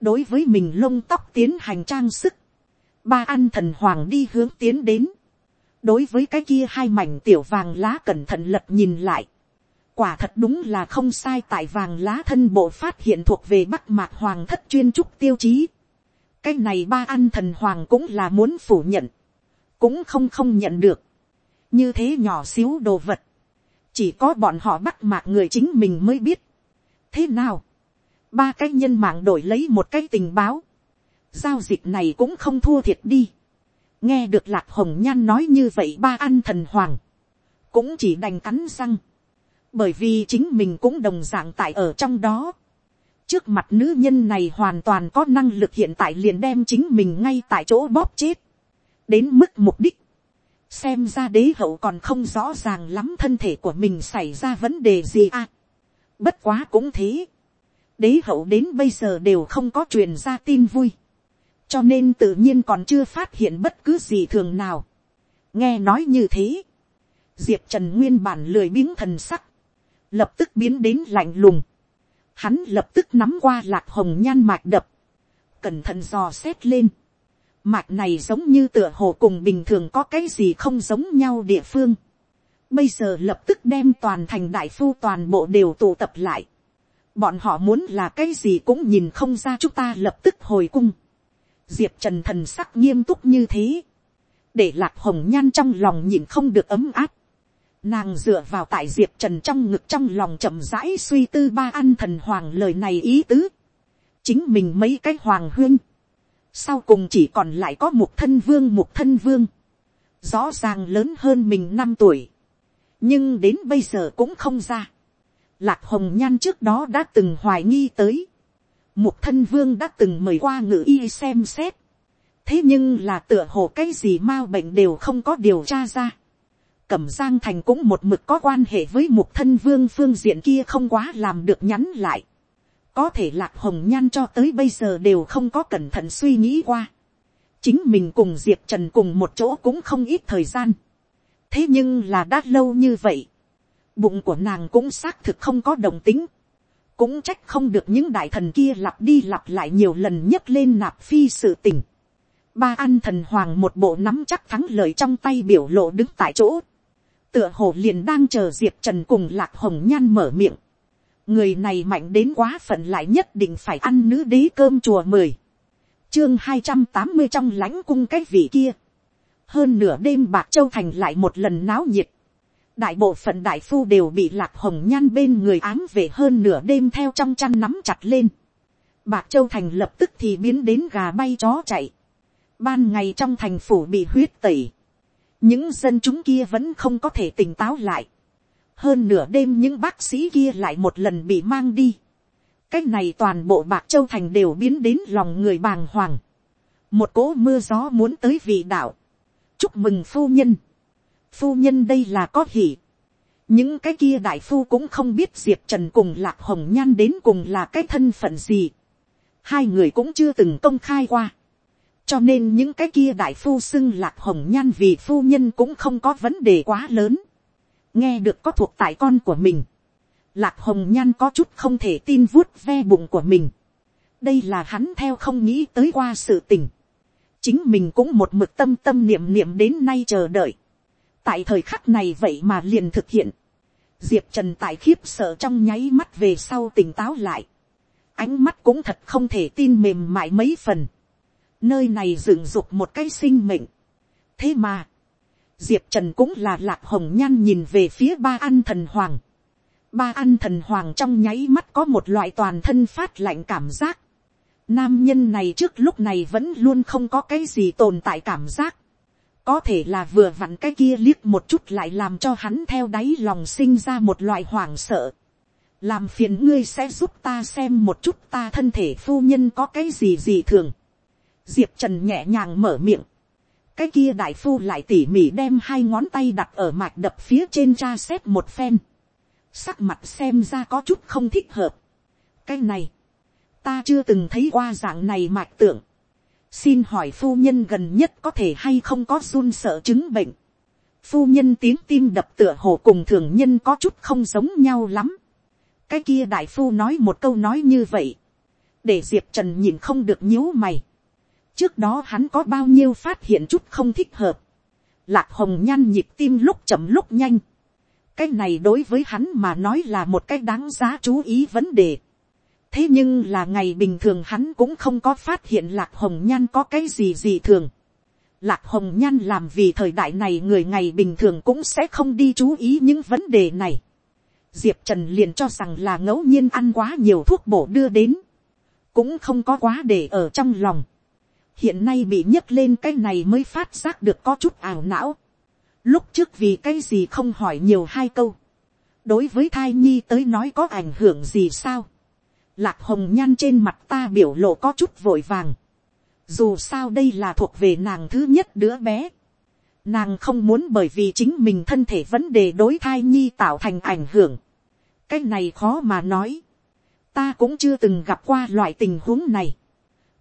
Đối với mình lông tóc tiến hành trang sức. Ba ăn thần hoàng đi hướng tiến đến đối với cái kia hai mảnh tiểu vàng lá cẩn thận lật nhìn lại. quả thật đúng là không sai tại vàng lá thân bộ phát hiện thuộc về bắc mạc hoàng thất chuyên trúc tiêu chí cái này ba ăn thần hoàng cũng là muốn phủ nhận. cũng không không nhận được. như thế nhỏ xíu đồ vật. chỉ có bọn họ bắt mạc người chính mình mới biết. thế nào. ba cái nhân mạng đổi lấy một cái tình báo. giao dịch này cũng không thua thiệt đi nghe được lạc hồng nhan nói như vậy ba ăn thần hoàng, cũng chỉ đành cắn răng, bởi vì chính mình cũng đồng d ạ n g tại ở trong đó trước mặt nữ nhân này hoàn toàn có năng lực hiện tại liền đem chính mình ngay tại chỗ bóp chết, đến mức mục đích, xem ra đế hậu còn không rõ ràng lắm thân thể của mình xảy ra vấn đề gì à. bất quá cũng thế. đế hậu đến bây giờ đều không có truyền ra tin vui. cho nên tự nhiên còn chưa phát hiện bất cứ gì thường nào. nghe nói như thế. diệp trần nguyên bản lười biếng thần sắc. lập tức biến đến lạnh lùng hắn lập tức nắm qua lạc hồng nhan mạch đập. cẩn thận dò xét lên Mạch này giống như tựa hồ cùng bình thường có cái gì không giống nhau địa phương. Bây giờ lập tức đem toàn thành đại phu toàn bộ đều tụ tập lại. Bọn họ muốn là cái gì cũng nhìn không ra chúng ta lập tức hồi cung. Diệp Trần thần sắc nghiêm túc như thế. Để lạc hồng nhan trong lòng nhìn không được ấm áp. Nàng dựa vào tại Diệp Trần trong ngực trong lòng chậm rãi suy tư ba ăn thần hoàng lời này ý tứ. Chính mình mấy cái hoàng huyên sau cùng chỉ còn lại có một thân vương một thân vương, rõ ràng lớn hơn mình năm tuổi, nhưng đến bây giờ cũng không ra. Lạc hồng nhan trước đó đã từng hoài nghi tới, một thân vương đã từng mời qua ngự y xem xét, thế nhưng là tựa hồ cái gì mau bệnh đều không có điều tra ra. Cẩm giang thành cũng một mực có quan hệ với một thân vương phương diện kia không quá làm được nhắn lại có thể lạc hồng nhan cho tới bây giờ đều không có cẩn thận suy nghĩ qua. chính mình cùng diệp trần cùng một chỗ cũng không ít thời gian. thế nhưng là đã lâu như vậy. bụng của nàng cũng xác thực không có đồng tính. cũng trách không được những đại thần kia lặp đi lặp lại nhiều lần nhấc lên nạp phi sự tình. ba An thần hoàng một bộ nắm chắc thắng lợi trong tay biểu lộ đứng tại chỗ tựa hồ liền đang chờ diệp trần cùng lạc hồng nhan mở miệng. Người này mạnh đến quá phận lại nhất định phải ăn nữ đế cơm chùa mười, chương hai trăm tám mươi trong lãnh cung cái vị kia, hơn nửa đêm bạc châu thành lại một lần náo nhiệt, đại bộ phận đại phu đều bị lạc hồng nhan bên người ám về hơn nửa đêm theo trong chăn nắm chặt lên, bạc châu thành lập tức thì biến đến gà bay chó chạy, ban ngày trong thành phủ bị huyết tẩy, những dân chúng kia vẫn không có thể tỉnh táo lại, hơn nửa đêm những bác sĩ kia lại một lần bị mang đi. cái này toàn bộ bạc châu thành đều biến đến lòng người bàng hoàng. một cỗ mưa gió muốn tới vị đạo. chúc mừng phu nhân. phu nhân đây là có hỉ. những cái kia đại phu cũng không biết diệp trần cùng lạc hồng nhan đến cùng là cái thân phận gì. hai người cũng chưa từng công khai qua cho nên những cái kia đại phu xưng lạc hồng nhan vì phu nhân cũng không có vấn đề quá lớn nghe được có thuộc tại con của mình, lạc hồng nhan có chút không thể tin vuốt ve bụng của mình. đây là hắn theo không nghĩ tới qua sự tình. chính mình cũng một mực tâm tâm niệm niệm đến nay chờ đợi. tại thời khắc này vậy mà liền thực hiện. diệp trần tại khiếp sợ trong nháy mắt về sau tỉnh táo lại. ánh mắt cũng thật không thể tin mềm mại mấy phần nơi này dựng dục một cái sinh mệnh. thế mà, diệp trần cũng là lạc hồng nhan nhìn về phía ba ăn thần hoàng. ba ăn thần hoàng trong nháy mắt có một loại toàn thân phát lạnh cảm giác. nam nhân này trước lúc này vẫn luôn không có cái gì tồn tại cảm giác. có thể là vừa vặn cái kia liếc một chút lại làm cho hắn theo đáy lòng sinh ra một loại hoảng sợ. làm phiền ngươi sẽ giúp ta xem một chút ta thân thể phu nhân có cái gì gì thường diệp trần nhẹ nhàng mở miệng cái kia đại phu lại tỉ mỉ đem hai ngón tay đặt ở mạch đập phía trên tra xét một phen. Sắc mặt xem ra có chút không thích hợp. cái này, ta chưa từng thấy qua dạng này mạch tượng. xin hỏi phu nhân gần nhất có thể hay không có run sợ chứng bệnh. phu nhân tiếng tim đập tựa hồ cùng thường nhân có chút không giống nhau lắm. cái kia đại phu nói một câu nói như vậy. để diệp trần nhìn không được nhíu mày trước đó hắn có bao nhiêu phát hiện chút không thích hợp, lạc hồng nhan nhịp tim lúc chậm lúc nhanh, cái này đối với hắn mà nói là một cái đáng giá chú ý vấn đề. thế nhưng là ngày bình thường hắn cũng không có phát hiện lạc hồng nhan có cái gì gì thường. lạc hồng nhan làm vì thời đại này người ngày bình thường cũng sẽ không đi chú ý những vấn đề này. diệp trần liền cho rằng là ngẫu nhiên ăn quá nhiều thuốc bổ đưa đến, cũng không có quá để ở trong lòng hiện nay bị nhấc lên cái này mới phát giác được có chút ảo não. lúc trước vì cái gì không hỏi nhiều hai câu. đối với thai nhi tới nói có ảnh hưởng gì sao. lạc hồng nhan trên mặt ta biểu lộ có chút vội vàng. dù sao đây là thuộc về nàng thứ nhất đứa bé. Nàng không muốn bởi vì chính mình thân thể vấn đề đối thai nhi tạo thành ảnh hưởng. Cái này khó mà nói. Ta cũng chưa từng gặp qua loại tình huống này.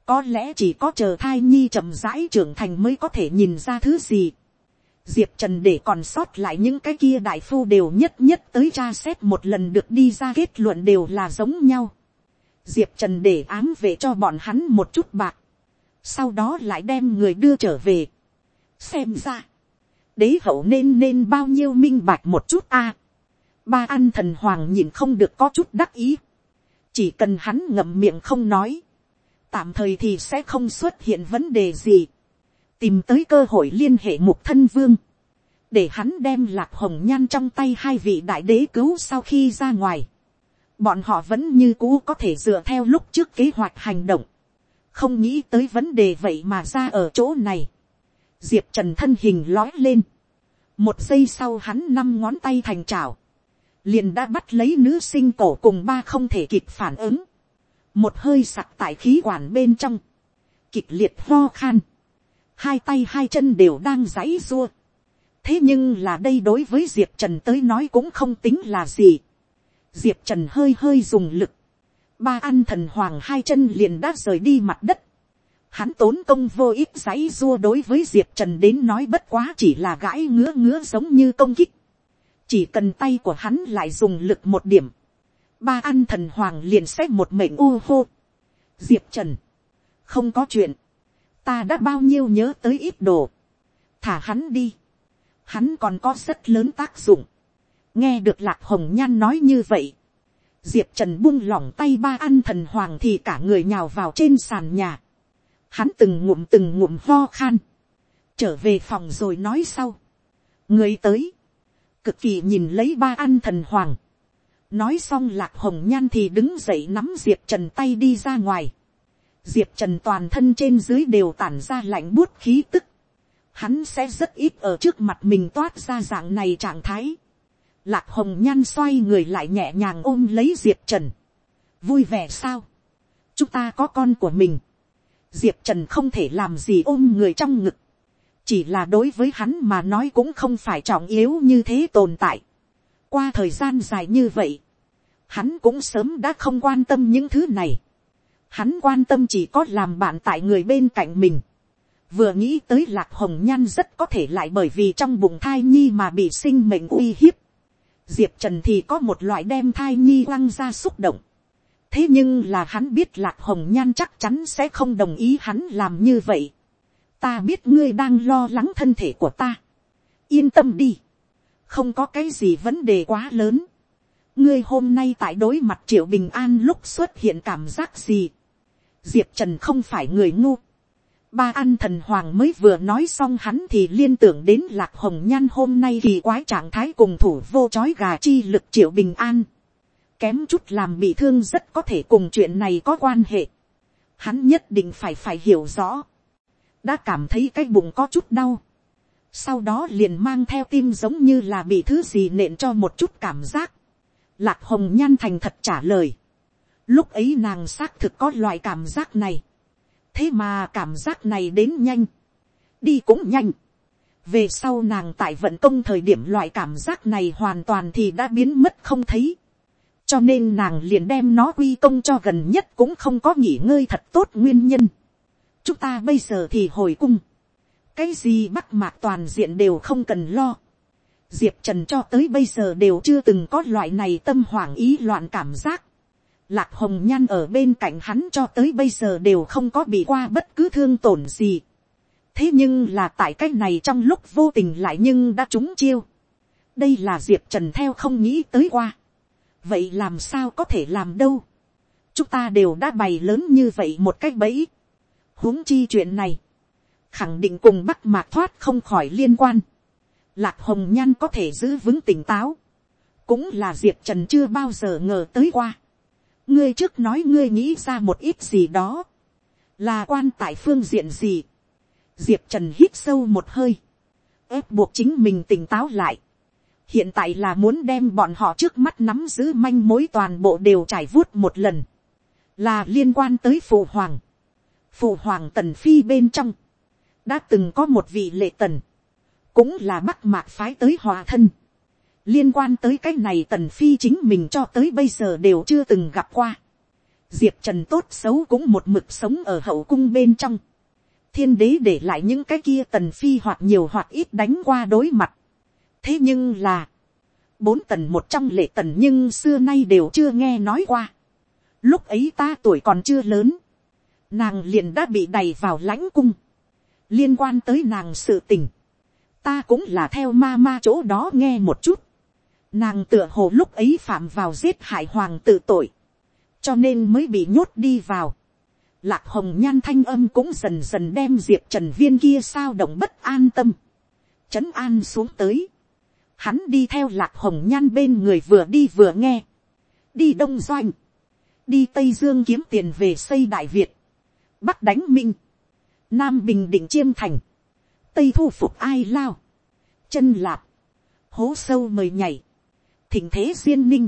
Có lẽ chỉ có chờ thai nhi chậm rãi trưởng thành mới có thể nhìn ra thứ gì. Diệp Trần để còn sót lại những cái kia đại phu đều nhất nhất tới tra xét một lần được đi ra kết luận đều là giống nhau. Diệp Trần để ám về cho bọn hắn một chút bạc. Sau đó lại đem người đưa trở về. Xem ra. Đế hậu nên nên bao nhiêu minh bạch một chút a Ba ăn thần hoàng nhìn không được có chút đắc ý. Chỉ cần hắn ngậm miệng không nói. Tạm thời thì sẽ không xuất hiện vấn đề gì. Tìm tới cơ hội liên hệ mục thân vương. Để hắn đem lạc hồng nhan trong tay hai vị đại đế cứu sau khi ra ngoài. Bọn họ vẫn như cũ có thể dựa theo lúc trước kế hoạch hành động. Không nghĩ tới vấn đề vậy mà ra ở chỗ này. Diệp trần thân hình lói lên. Một giây sau hắn năm ngón tay thành trào liền đã bắt lấy nữ sinh cổ cùng ba không thể kịp phản ứng, một hơi sặc tại khí quản bên trong, kịch liệt ho khan, hai tay hai chân đều đang giãy dua, thế nhưng là đây đối với diệp trần tới nói cũng không tính là gì, diệp trần hơi hơi dùng lực, ba ăn thần hoàng hai chân liền đã rời đi mặt đất, hắn tốn công vô ích giấy dua đối với diệp trần đến nói bất quá chỉ là gãi ngứa ngứa giống như công kích, chỉ cần tay của hắn lại dùng lực một điểm, ba ăn thần hoàng liền xét một mệnh u hô. diệp trần, không có chuyện, ta đã bao nhiêu nhớ tới ít đồ, thả hắn đi, hắn còn có rất lớn tác dụng, nghe được lạc hồng nhan nói như vậy, diệp trần buông lỏng tay ba ăn thần hoàng thì cả người nhào vào trên sàn nhà, hắn từng ngụm từng ngụm ho khan, trở về phòng rồi nói sau, người tới, cực kỳ nhìn lấy ba ăn thần hoàng nói xong lạc hồng nhan thì đứng dậy nắm diệp trần tay đi ra ngoài. diệp trần toàn thân trên dưới đều tản ra lạnh buốt khí tức. hắn sẽ rất ít ở trước mặt mình toát ra dạng này trạng thái. lạc hồng nhan xoay người lại nhẹ nhàng ôm lấy diệp trần. vui vẻ sao. chúng ta có con của mình. diệp trần không thể làm gì ôm người trong ngực chỉ là đối với hắn mà nói cũng không phải trọng yếu như thế tồn tại. qua thời gian dài như vậy, hắn cũng sớm đã không quan tâm những thứ này. hắn quan tâm chỉ có làm bạn tại người bên cạnh mình. vừa nghĩ tới lạc hồng nhan rất có thể lại bởi vì trong bụng thai nhi mà bị sinh mệnh uy hiếp. diệp trần thì có một loại đem thai nhi quăng ra xúc động. thế nhưng là hắn biết lạc hồng nhan chắc chắn sẽ không đồng ý hắn làm như vậy ta biết ngươi đang lo lắng thân thể của ta. yên tâm đi. không có cái gì vấn đề quá lớn ngươi hôm nay tại đối mặt triệu bình an lúc xuất hiện cảm giác gì. diệp trần không phải người ngu. ba an thần hoàng mới vừa nói xong hắn thì liên tưởng đến lạc hồng nhan hôm nay kỳ quái trạng thái cùng thủ vô chói gà chi lực triệu bình an. kém chút làm bị thương rất có thể cùng chuyện này có quan hệ. hắn nhất định phải phải hiểu rõ đã cảm thấy cái bụng có chút đau. Sau đó liền mang theo tim giống như là bị thứ gì nện cho một chút cảm giác. Lạc hồng nhan thành thật trả lời. Lúc ấy nàng xác thực có loại cảm giác này. Thế mà cảm giác này đến nhanh. Đi cũng nhanh. Về sau nàng tại vận công thời điểm loại cảm giác này hoàn toàn thì đã biến mất không thấy. Cho nên nàng liền đem nó quy công cho gần nhất cũng không có nghỉ ngơi thật tốt nguyên nhân chúng ta bây giờ thì hồi cung, cái gì bắt mạc toàn diện đều không cần lo. Diệp trần cho tới bây giờ đều chưa từng có loại này tâm hoảng ý loạn cảm giác. Lạc hồng nhan ở bên cạnh hắn cho tới bây giờ đều không có bị qua bất cứ thương tổn gì. thế nhưng là tại cái này trong lúc vô tình lại nhưng đã trúng chiêu. đây là diệp trần theo không nghĩ tới qua. vậy làm sao có thể làm đâu. chúng ta đều đã bày lớn như vậy một cách bẫy huống chi chuyện này, khẳng định cùng bắc mạc thoát không khỏi liên quan. Lạc hồng nhan có thể giữ vững tỉnh táo, cũng là diệp trần chưa bao giờ ngờ tới qua. ngươi trước nói ngươi nghĩ ra một ít gì đó, là quan tại phương diện gì. diệp trần hít sâu một hơi, ép buộc chính mình tỉnh táo lại. hiện tại là muốn đem bọn họ trước mắt nắm giữ manh mối toàn bộ đều trải vuốt một lần, là liên quan tới phụ hoàng. Phụ hoàng tần phi bên trong, đã từng có một vị lệ tần, cũng là bắc mạc phái tới hòa thân. liên quan tới cái này tần phi chính mình cho tới bây giờ đều chưa từng gặp qua. diệp trần tốt xấu cũng một mực sống ở hậu cung bên trong. thiên đế để lại những cái kia tần phi hoặc nhiều hoặc ít đánh qua đối mặt. thế nhưng là, bốn tần một trong lệ tần nhưng xưa nay đều chưa nghe nói qua. lúc ấy ta tuổi còn chưa lớn, nàng liền đã bị đày vào lãnh cung. liên quan tới nàng sự tình, ta cũng là theo ma ma chỗ đó nghe một chút. nàng tựa hồ lúc ấy phạm vào giết hại hoàng tự tội, cho nên mới bị nhốt đi vào. lạc hồng nhan thanh âm cũng dần dần đem diệp trần viên kia sao động bất an tâm, trấn an xuống tới. hắn đi theo lạc hồng nhan bên người vừa đi vừa nghe, đi đông doanh, đi tây dương kiếm tiền về xây đại việt, bắc đánh minh, nam bình định chiêm thành, tây thu phục ai lao, chân lạp, hố sâu mời nhảy, thỉnh thế duyên ninh,